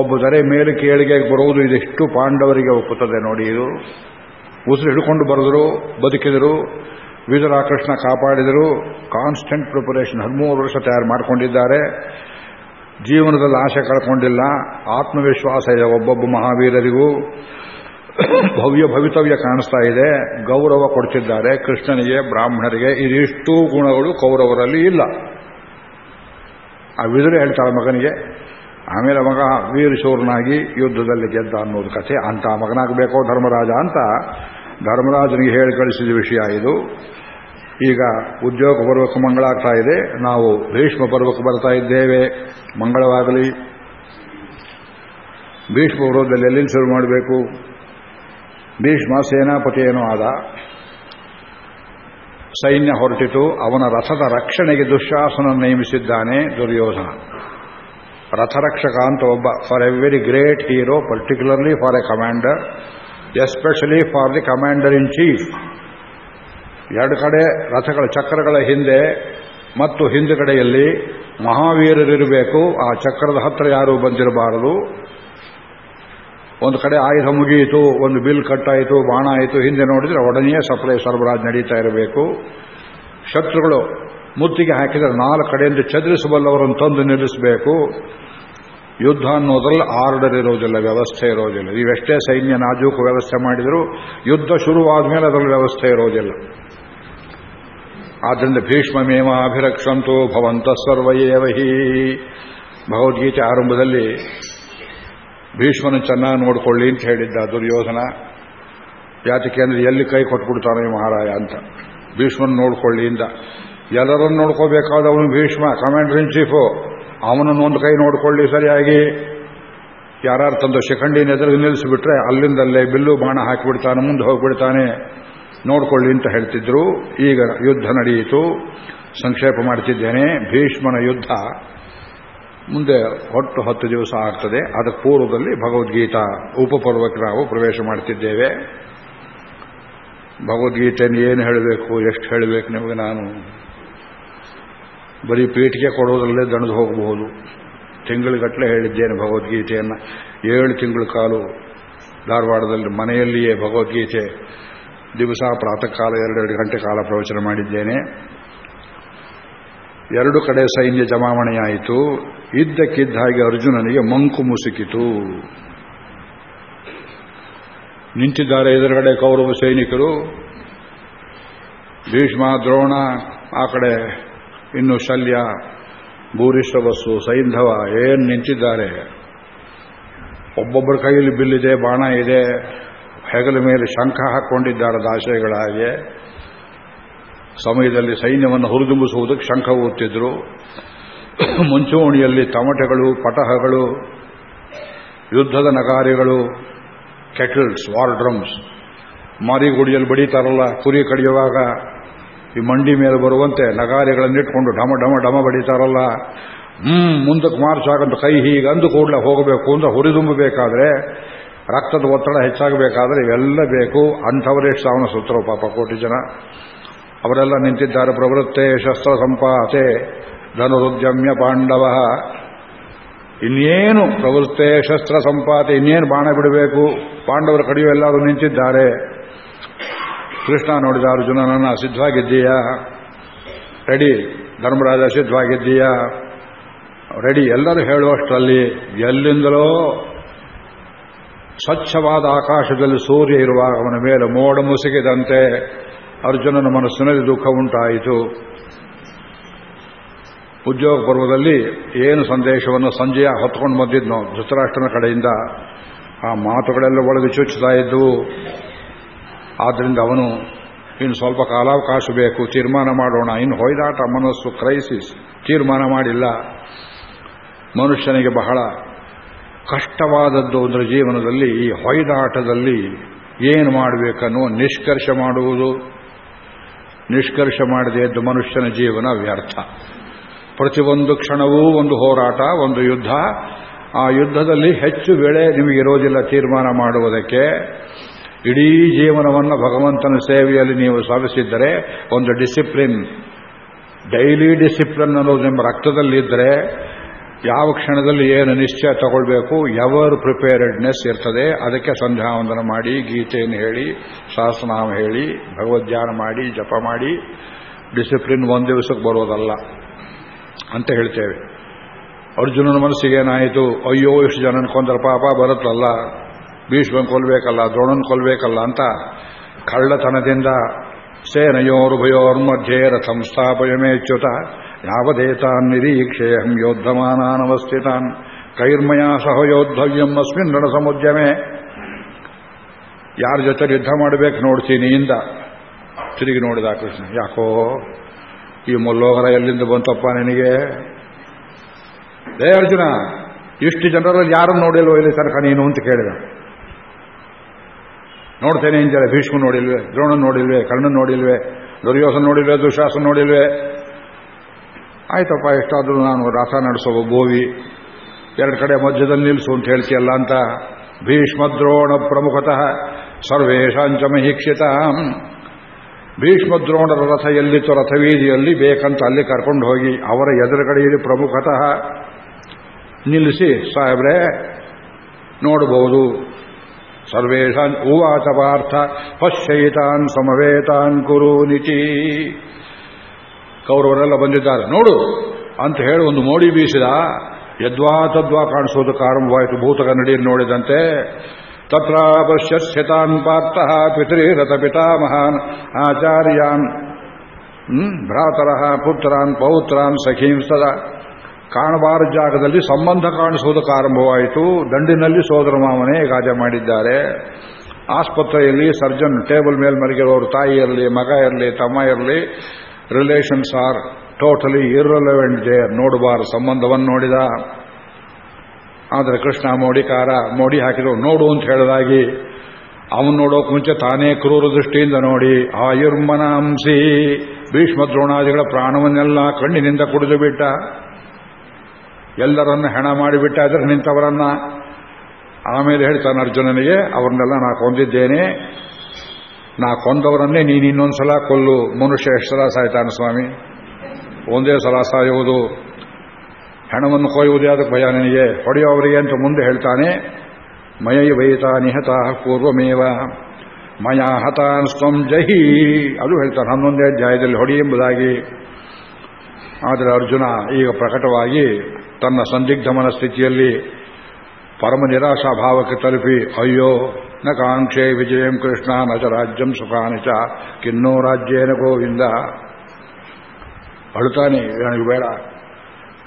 ಒಬ್ಬ ದರೆ ಮೇಲೆ ಕೇಳಿಗೆ ಬರುವುದು ಇದೆಷ್ಟು ಪಾಂಡವರಿಗೆ ಒಪ್ಪುತ್ತದೆ ನೋಡಿ ಇದು. ಉಸಿರು ಹಿಡ್ಕೊಂಡು ಬರೆದರು, ಬದುಕಿದರು ವಿದುರಾಕೃಷ್ಣ ಕಾಪಾಡಿದರು ಕಾನ್ಸ್ಟೆಂಟ್ ಪ್ರಿಪರೇಷನ್ ಹದಿಮೂರು ವರ್ಷ ತಯಾರು ಮಾಡಿಕೊಂಡಿದ್ದಾರೆ. ಜೀವನದಲ್ಲಿ ಆಸೆ ಕಳ್ಕೊಂಡಿಲ್ಲ, ಆತ್ಮವಿಶ್ವಾಸ ಇದೆ ಒಬ್ಬೊಬ್ಬ ಮಹಾವೀರರಿಗೂ. ಭವ್ಯ ಭವಿತವ್ಯ ಕಾಣಿಸ್ತಾ ಇದೆ, ಗೌರವ ಕೊಡ್ತಿದ್ದಾರೆ, ಕೃಷ್ಣನಿಗೆ, ಬ್ರಾಹ್ಮಣರಿಗೆ, ಇದಿಷ್ಟು ಗುಣಗಳು ಕೌರವರಲ್ಲಿ ಇಲ್ಲ. ಆ ವಿದುರೆ ಹೇಳ್ತಾಳೆ ಮಗನಿಗೆ ಆಮೇಲೆ ಮಗ ವೀರಶೂರನಾಗಿ ಯುದ್ಧದಲ್ಲಿ ಗೆದ್ದ ಅನ್ನೋದು ಕಥೆ. ಅಂತ ಮಗನಾಗಬೇಕೋ ಧರ್ಮರಾಜ ಅಂತ ಧರ್ಮರಾಜನಿಗೆ ಹೇಳಿ ಕಳಿಸಿದ ವಿಷಯ ಇದು. ಈಗ ಉದ್ಯೋಗ ಪರ್ವಕ್ಕೆ ಮಂಗಳಾಗ್ತಾ ಇದೆ. ನಾವು ಭೀಷ್ಮ ಪರ್ವಕ್ಕೆ ಬರ್ತಾ ಇದ್ದೇವೆ. ಮಂಗಳವಾಗಲಿ. ಭೀಷ್ಮ ಪರ್ವದಲ್ಲಿ ಎಲ್ಲಿ ಶುರು ಮಾಡಬೇಕು? ಭೀಷ್ಮ ಸೇನಾಪತಿಯೇನೂ ಆದ. ಸೈನ್ಯ ಹೊರಟಿತು. ಅವನ ರಥದ ರಕ್ಷಣೆಗೆ ದುಶ್ಯಾಸನ ನೇಮಿಸಿದ್ದಾನೆ ದುರ್ಯೋಧನ. ರಥರಕ್ಷಕ ಅಂತ ಒಬ್ಬ for a very great hero particularly for a commander especially for the commander in chief ಎರಡು ಕಡೆ ರಥಗಳ, ಚಕ್ರಗಳ ಹಿಂದೆ ಮತ್ತು ಹಿಂದುಗಡೆಯಲ್ಲಿ ಮಹಾವೀರರಿರಬೇಕು. ಆ ಚಕ್ರದ ಹತ್ರ ಯಾರೂ ಬಂದಿರಬಾರದು. ಒಂದು ಕಡೆ ಆಯುಧ ಮುಗಿಯಿತು, ಒಂದು ಬಿಲ್ ಕಟ್ಟಾಯಿತು, ಬಾಣ ಆಯಿತು, ಹಿಂದೆ ನೋಡಿದರೆ ಒಡನೆಯೇ ಸಪ್ಲೈ ಸರಬರಾಜು ನಡೀತಾ ಇರಬೇಕು. ಶತ್ರುಗಳು ಮುತ್ತಿಗೆ ಹಾಕಿದರೆ ನಾಲ್ಕು ಕಡೆಯಿಂದ ಚದುರಿಸಬಲ್ಲವರನ್ನು ತಂದು ನಿಲ್ಲಿಸಬೇಕು. ಯುದ್ಧ ಅನ್ನೋದ್ರಲ್ಲಿ ಆರ್ಡರ್ ಇರೋದಿಲ್ಲ, ವ್ಯವಸ್ಥೆ ಇರೋದಿಲ್ಲ. ನೀವೆಷ್ಟೇ ಸೈನ್ಯ ನಾಜೂಕು ವ್ಯವಸ್ಥೆ ಮಾಡಿದರೂ, ಯುದ್ಧ ಶುರುವಾದ ಮೇಲೆ ಅದರಲ್ಲಿ ವ್ಯವಸ್ಥೆ ಇರೋದಿಲ್ಲ. ಆದ್ದರಿಂದ ಭೀಷ್ಮ ಅಭಿರಕ್ಷಂತು ಭವಂತ ಸರ್ವಯೇವಹಿ ಭಗವದ್ಗೀತೆ ಆರಂಭದಲ್ಲಿ ಭೀಷ್ಮನ ಚೆನ್ನಾಗಿ ನೋಡಿಕೊಳ್ಳಿ ಅಂತ ಹೇಳಿದ್ದ ದುರ್ಯೋಧನ. ಯಾತಕ್ಕೆ ಅಂದ್ರೆ ಎಲ್ಲಿ ಕೈ ಕೊಟ್ಬಿಡ್ತಾನೆ ಮಹಾರಾಯ ಅಂತ. ಭೀಷ್ಮನ ನೋಡ್ಕೊಳ್ಳಿ ಇಂದ. ಎಲ್ಲರನ್ನು ನೋಡ್ಕೋಬೇಕಾದವನು ಭೀಷ್ಮ ಕಮಾಂಡರ್ ಇನ್ ಚೀಫು ಅವನನ್ನು ಒಂದು ಕೈ ನೋಡ್ಕೊಳ್ಳಿ ಸರಿಯಾಗಿ. ಯಾರು ತಂದು ಶಿಖಂಡಿನ ಎದುರು ನಿಲ್ಲಿಸಿಬಿಟ್ರೆ ಅಲ್ಲಿಂದಲ್ಲೇ ಬಿಲ್ಲು ಬಾಣ ಹಾಕಿಬಿಡ್ತಾನೆ, ಮುಂದೆ ಹೋಗಿಬಿಡ್ತಾನೆ. ನೋಡ್ಕೊಳ್ಳಿ ಅಂತ ಹೇಳ್ತಿದ್ರು. ಈಗ ಯುದ್ಧ ನಡೆಯಿತು. ಸಂಕ್ಷೇಪ ಮಾಡ್ತಿದ್ದೇನೆ. ಭೀಷ್ಮನ ಯುದ್ಧ ಮುಂದೆ ಒಟ್ಟು ಹತ್ತು ದಿವಸ ಆಗ್ತದೆ. ಅದಕ್ಕೆ ಪೂರ್ವದಲ್ಲಿ ಭಗವದ್ಗೀತಾ, ಉಪಪರ್ವಕ್ಕೆ ನಾವು ಪ್ರವೇಶ ಮಾಡ್ತಿದ್ದೇವೆ. ಭಗವದ್ಗೀತೆಯನ್ನು ಏನು ಹೇಳಬೇಕು, ಎಷ್ಟು ಹೇಳಬೇಕು ನಿಮಗೆ ನಾನು? ಬರೀ ಪೀಠಿಗೆ ಕೊಡೋದ್ರಲ್ಲೇ ದಣದು ಹೋಗಬಹುದು. ತಿಂಗಳಿಗಟ್ಟಲೆ ಹೇಳಿದ್ದೇನೆ ಭಗವದ್ಗೀತೆಯನ್ನು. ಏಳು ತಿಂಗಳ ಕಾಲು ಧಾರವಾಡದಲ್ಲಿ ಮನೆಯಲ್ಲಿಯೇ ಭಗವದ್ಗೀತೆ ದಿವಸ ಪ್ರಾತಃ ಕಾಲ ಎರಡೆರಡು ಗಂಟೆ ಕಾಲ ಪ್ರವಚನ ಮಾಡಿದ್ದೇನೆ. ಎರಡು ಕಡೆ ಸೈನ್ಯ ಜಮಾವಣೆಯಾಯಿತು. ಇದ್ದಕ್ಕಿದ್ದ ಹಾಗೆ ಅರ್ಜುನನಿಗೆ ಮಂಕು ಮುಸುಕಿತು. ನಿಂತಿದ್ದಾರೆ ಎದುರುಗಡೆ ಕೌರವ ಸೈನಿಕರು. ಭೀಷ್ಮ, ದ್ರೋಣ, ಆ ಕಡೆ ಇನ್ನು ಶಲ್ಯ ಭೂರಿಶ್ರವಸ್ಸು ಸೈಂಧವ, ಏನು ನಿಂತಿದ್ದಾರೆ? ಒಬ್ಬೊಬ್ಬರ ಕೈಯಲ್ಲಿ ಬಿಲ್ಲಿದೆ, ಬಾಣ ಇದೆ, ಹೆಗಲ ಮೇಲೆ ಶಂಖ ಹಾಕ್ಕೊಂಡಿದ್ದಾರೆ ದಾಶೆಗಳ ಹಾಗೆ. ಸಮಯದಲ್ಲಿ ಸೈನ್ಯವನ್ನು ಹುರಿದುಂಬಿಸುವುದಕ್ಕೆ ಶಂಖ ಊತ್ತಿದ್ರು. ಮುಂಚೂಣಿಯಲ್ಲಿ ತಮಟೆಗಳು, ಪಟಹಗಳು, ಯುದ್ಧದ ನಗಾರಿಗಳು, ಕೆಟಲ್ಸ್, ವಾರ್ ಡ್ರಮ್ಸ್. ಮಾರಿಗುಡಿಯಲ್ಲಿ ಬಡಿತಾರಲ್ಲ, ಕುರಿ ಕಡಿಯುವಾಗ. ಈ ಮಂಡಿ ಮೇಲೆ ಬರುವಂತೆ ನಗಾರಿಗಳನ್ನಿಟ್ಕೊಂಡು ಡಮ ಡಮ ಡಮ ಬಡಿತಾರಲ್ಲ. ಹ್ಮ್, ಮುಂದಕ್ಕೆ ಮಾರ್ಚ್ ಆಗಂತ ಕೈ ಹೀಗೆ ಅಂದು ಕೂಡಲೇ ಹೋಗಬೇಕು ಅಂತ ಹುರಿದುಂಬಬೇಕಾದ್ರೆ, ರಕ್ತದ ಒತ್ತಡ ಹೆಚ್ಚಾಗಬೇಕಾದ್ರೆ ಇವೆಲ್ಲ ಬೇಕು. ಅಂಥವರೇ ಸಾವನ ಸುತ್ತರು ಪಾಪ ಕೋಟಿ ಜನ. ಅವರೆಲ್ಲ ನಿಂತಿದ್ದಾರೆ, ಪ್ರವೃತ್ತೆ ಶಸ್ತ್ರ ಸಂಪಾತೆ ಧನುರುದ್ಯಮ್ಯ ಪಾಂಡವ. ಇನ್ನೇನು ಪ್ರವೃತ್ತೆ ಶಸ್ತ್ರ ಸಂಪಾತೆ, ಇನ್ನೇನು ಬಾಣ ಬಿಡಬೇಕು? ಪಾಂಡವರ ಕಡೆಯೂ ಎಲ್ಲರೂ ನಿಂತಿದ್ದಾರೆ. ಕೃಷ್ಣ ನೋಡಿದ ಅರ್ಜುನನನ್ನ ಸಿದ್ಧವಾಗಿದ್ದೀಯಾ? ರೆಡಿ, ಧರ್ಮರಾಜ ಸಿದ್ಧವಾಗಿದ್ದೀಯಾ? ರೆಡಿ. ಎಲ್ಲರೂ ಹೇಳುವಷ್ಟರಲ್ಲಿ ಎಲ್ಲಿಂದಲೋ ಸ್ವಚ್ಛವಾದ ಆಕಾಶದಲ್ಲಿ ಸೂರ್ಯ ಇರುವಾಗ ಅವನ ಮೇಲೆ ಮೋಡ ಮುಸುಗಿದಂತೆ ಅರ್ಜುನನ ಮನಸ್ಸಿನಲ್ಲಿ ದುಃಖ ಉಂಟಾಯಿತು. ಉದ್ಯೋಗ ಪರ್ವದಲ್ಲಿ ಏನು ಸಂದೇಶವನ್ನು ಸಂಜೆಯ ಹೊತ್ಕೊಂಡು ಬಂದಿದ್ನೋ, ಧೃತರಾಷ್ಟ್ರನ ಕಡೆಯಿಂದ ಆ ಮಾತುಗಳೆಲ್ಲ ಒಳಗೆ ಚುಚ್ಚುತ್ತಾ ಇದ್ದವು. ಆದ್ದರಿಂದ ಅವನು, ಇನ್ನು ಸ್ವಲ್ಪ ಕಾಲಾವಕಾಶ ಬೇಕು, ತೀರ್ಮಾನ ಮಾಡೋಣ. ಇನ್ನು ಹೊಯ್ದಾಟ ಮನಸ್ಸು ಕ್ರೈಸಿಸ್ ತೀರ್ಮಾನ ಮಾಡಿಲ್ಲ. ಮನುಷ್ಯನಿಗೆ ಬಹಳ ಕಷ್ಟವಾದದ್ದು ಅಂದರೆ ಜೀವನದಲ್ಲಿ, ಈ ಹೊಯ್ದಾಟದಲ್ಲಿ ಏನು ಮಾಡಬೇಕನ್ನೋ ನಿಷ್ಕರ್ಷ ಮಾಡುವುದು. ನಿಷ್ಕರ್ಷ ಮಾಡದೇ ಇದ್ದು ಮನುಷ್ಯನ ಜೀವನ ವ್ಯರ್ಥ. ಪ್ರತಿಯೊಂದು ಕ್ಷಣವೂ ಒಂದು ಹೋರಾಟ, ಒಂದು ಯುದ್ಧ. ಆ ಯುದ್ಧದಲ್ಲಿ ಹೆಚ್ಚು ವೇಳೆ ನಿಮಗಿರೋದಿಲ್ಲ ತೀರ್ಮಾನ ಮಾಡುವುದಕ್ಕೆ. ಇಡೀ ಜೀವನವನ್ನು ಭಗವಂತನ ಸೇವೆಯಲ್ಲಿ ನೀವು ಸಾಧಿಸಿದ್ದರೆ, ಒಂದು ಡಿಸಿಪ್ಲಿನ್, ಡೈಲಿ ಡಿಸಿಪ್ಲಿನ್ ಅನ್ನೋದು ನಿಮ್ಮ ರಕ್ತದಲ್ಲಿದ್ದರೆ ಯಾವ ಕ್ಷಣದಲ್ಲಿ ಏನು ನಿಶ್ಚಯ ತಗೊಳ್ಬೇಕು, ಎವರ್ ಪ್ರಿಪೇರೆಡ್ನೆಸ್ ಇರ್ತದೆ. ಅದಕ್ಕೆ ಸಂಧ್ಯಾವಂದನ ಮಾಡಿ, ಗೀತೆಯನ್ನು ಹೇಳಿ, ಸಹಸ್ರನಾಮ ಹೇಳಿ ಭಗವದ್ಧ್ಯಾನ ಮಾಡಿ, ಜಪ ಮಾಡಿ. ಡಿಸಿಪ್ಲಿನ್ ಒಂದು ದಿವಸಕ್ಕೆ ಬರೋದಲ್ಲ ಅಂತ ಹೇಳ್ತೇವೆ. ಅರ್ಜುನನ ಮನಸ್ಸಿಗೆ ಏನಾಯಿತು? ಅಯ್ಯೋ, ಇಷ್ಟು ಜನನ ಕೊಂದರ ಪಾಪ, ಬರುತ್ತಲ್ಲ. ಭೀಷ್ಮನ್ ಕೊಲ್ಬೇಕಲ್ಲ, ದ್ರೋಣನ್ ಕೊಲ್ಬೇಕಲ್ಲ ಅಂತ ಕಳ್ಳತನದಿಂದ ಸೇನೆಯೋರುಭಯೋರ್ಮಧ್ಯೆ ರಥಂ ಸ್ಥಾಪಯಮೇಚ್ಯುತ ಯಾವದೇತಾನ್ ನಿರೀಕ್ಷೇಹಂ ಯೋದ್ಧಮಾನಾನವಸ್ಥಿತಾನ್, ಕೈರ್ಮಯಾ ಸಹ ಯೋದ್ಧವ್ಯಂ ಅಸ್ಮಿನ್ ರಣಸಮುದ್ಯಮೆ. ಯಾರ ಜೊತೆ ಯುದ್ಧ ಮಾಡಬೇಕು ನೋಡ್ತೀನಿ ಇಂದ. ತಿರುಗಿ ನೋಡಿದ ಕೃಷ್ಣ, ಯಾಕೋ ಈ ಮುಲ್ಲೋಹರ ಎಲ್ಲಿಂದ ಬಂತಪ್ಪ ನಿನಗೆ? ದಯ ಅರ್ಜುನ, ಇಷ್ಟು ಜನರಲ್ಲಿ ಯಾರನ್ನು ನೋಡಿಲ್ವೋ ಇಲ್ಲಿ ತನಕ ನೀನು ಅಂತ ಕೇಳಿದ. ನೋಡ್ತೇನೆ ಇಂಜಲೆ ಭೀಷ್ಮ ನೋಡಿಲ್ವೇ ದ್ರೋಣ ನೋಡಿಲ್ವೇ ಕರ್ಣ ನೋಡಿಲ್ವೇ, ದುರ್ಯೋಧನ ನೋಡಿಲ್ವೇ, ದುಶಾಸನ ನೋಡಿಲ್ವೇ? ಆಯ್ತಪ್ಪ, ಎಷ್ಟಾದರೂ ನಾನು ರಥ ನಡೆಸೋ ಗೋವಿ ಎರಡು ಕಡೆ ಮಧ್ಯದಲ್ಲಿ ನಿಲ್ಲಿಸು ಅಂತ ಹೇಳ್ತೀಯಲ್ಲ ಅಂತ ಭೀಷ್ಮದ್ರೋಣ ಪ್ರಮುಖತಃ ಸರ್ವೇಶಾಂಚ ಮಹೀಕ್ಷಿತ. ಭೀಷ್ಮದ್ರೋಣರ ರಥ ಎಲ್ಲಿತ್ತು, ರಥವೀದಿಯಲ್ಲಿ ಬೇಕಂತ ಅಲ್ಲಿ ಕರ್ಕೊಂಡು ಹೋಗಿ, ಅವರ ಎದುರುಗಡೆಯಲ್ಲಿ ಪ್ರಮುಖತಃ ನಿಲ್ಲಿಸಿ, ಸಾಹೇಬ್ರೆ, ನೋಡಬಹುದು. ಸರ್ವೇಶಾನ್ ಉವಾಚ ಪಾರ್ಥ ಪಶ್ಯೈತಾನ್ ಸಮವೇತಾನ್ ಕುರು ನಿಚಿ ಕೌರವರೆಲ್ಲ ಬಂದಿದ್ದಾರೆ. ನೋಡು, ಅಂತ ಹೇಳಿ ಒಂದು ಮೋಡಿ ಬೀಸಿದ, ಯದ್ವಾ ತದ್ವಾ ಕಾಣಿಸೋದಕ್ಕೆ ಆರಂಭವಾಯಿತು ಭೂತ ಕನ್ನಡಿಯಲ್ಲಿ ನೋಡಿದಂತೆ, ತತ್ರ ಪಶ್ಯಸ್ಯತಾನ್ ಪಾರ್ಥ, ಪಿತೃರಥ ಪಿತಾಮಹಾನ್, ಆಚಾರ್ಯಾನ್ ಭ್ರಾತರಃ ಪುತ್ರಾನ್, ಪೌತ್ರಾನ್ ಸಖೀಂ ಸದಾ ಕಾಣಬಾರ ಜಾಗದಲ್ಲಿ ಸಂಬಂಧ ಕಾಣಿಸುವುದಕ್ಕೆ ಆರಂಭವಾಯಿತು. ದಂಡಿನಲ್ಲಿ ಸೋದರ ಮಾವನೇ ಗಾಜ ಮಾಡಿದ್ದಾರೆ. ಆಸ್ಪತ್ರೆಯಲ್ಲಿ ಸರ್ಜನ್ ಟೇಬಲ್ ಮೇಲೆ ಮಲಗಿರೋರು ತಾಯಿ ಇರಲಿ, ಮಗ ಇರಲಿ, ತಮ್ಮ ಇರಲಿ, ರಿಲೇಷನ್ಸ್ ಆರ್ ಟೋಟಲಿ ಇರ್ರಲೆವೆಂಟ್ ಜೇರ್ ನೋಡಬಾರ ಸಂಬಂಧವನ್ನು ನೋಡಿದ. ಆದರೆ ಕೃಷ್ಣ ಮೋಡಿಕಾರ ಮೋಡಿ ಹಾಕಿರೋ ನೋಡು ಅಂತ ಹೇಳಿದಾಗಿ ಅವನು ನೋಡೋಕೆ ಮುಂಚೆ ತಾನೇ ಕ್ರೂರ ದೃಷ್ಟಿಯಿಂದ ನೋಡಿ ಆಯುರ್ಮನಾಂಸಿ ಭೀಷ್ಮ ದ್ರೋಣಾದಿಗಳ ಪ್ರಾಣವನ್ನೆಲ್ಲ ಕಣ್ಣಿನಿಂದ ಕುಡಿದು ಬಿಟ್ಟ. ಎಲ್ಲರನ್ನ ಹೆಣ ಮಾಡಿಬಿಟ್ಟ ಆದ್ರೆ ನಿಂತವರನ್ನ. ಆಮೇಲೆ ಹೇಳ್ತಾನೆ ಅರ್ಜುನನಿಗೆ, ಅವ್ರನ್ನೆಲ್ಲ ನಾ ಕೊಂದಿದ್ದೇನೆ. ನಾ ಕೊಂದವರನ್ನೇ ನೀನು ಇನ್ನೊಂದ್ಸಲ ಕೊಲ್ಲು. ಮನುಷ್ಯ ಎಷ್ಟು ಸಲ ಸಾಯ್ತಾನೆ ಸ್ವಾಮಿ? ಒಂದೇ ಸಲ ಸಾಯುವುದು. ಹೆಣವನ್ನು ಕೊಯ್ಯುವುದೇ ಅದಕ್ಕೆ ಭಯ ನಿನಗೆ. ಹೊಡೆಯುವವರಿಗೆ ಅಂತ ಮುಂದೆ ಹೇಳ್ತಾನೆ. ಮಯೈ ವೈತಾ ನಿಹತ ಪೂರ್ವಮೇವ. ಮಯ ಹತಾನ್ ಸ್ವಂ ಜಹಿ. ಅದು ಹೇಳ್ತಾನೆ ಹನ್ನೊಂದೇ ಅಧ್ಯಾಯದಲ್ಲಿ, ಹೊಡಿ ಎಂಬುದಾಗಿ. ಆದರೆ ಅರ್ಜುನ ಈಗ ಪ್ರಕಟವಾಗಿ ತನ್ನ ಸಂದಿಗ್ಧ ಮನಸ್ಥಿತಿಯಲ್ಲಿ ಪರಮ ನಿರಾಶಾ ಭಾವಕ್ಕೆ ತಲುಪಿ, ಅಯ್ಯೋ, ನ ಕಾಂಕ್ಷೆ ವಿಜಯಂ ಕೃಷ್ಣ, ನ ಚ ರಾಜ್ಯಂ ಸುಖಾನಿ ಚ, ಕಿನ್ನೋ ರಾಜ್ಯೇನ ಗೋವಿಂದ. ಅಳುತ್ತಾನೆ, ನನಗೆ ಬೇಡ.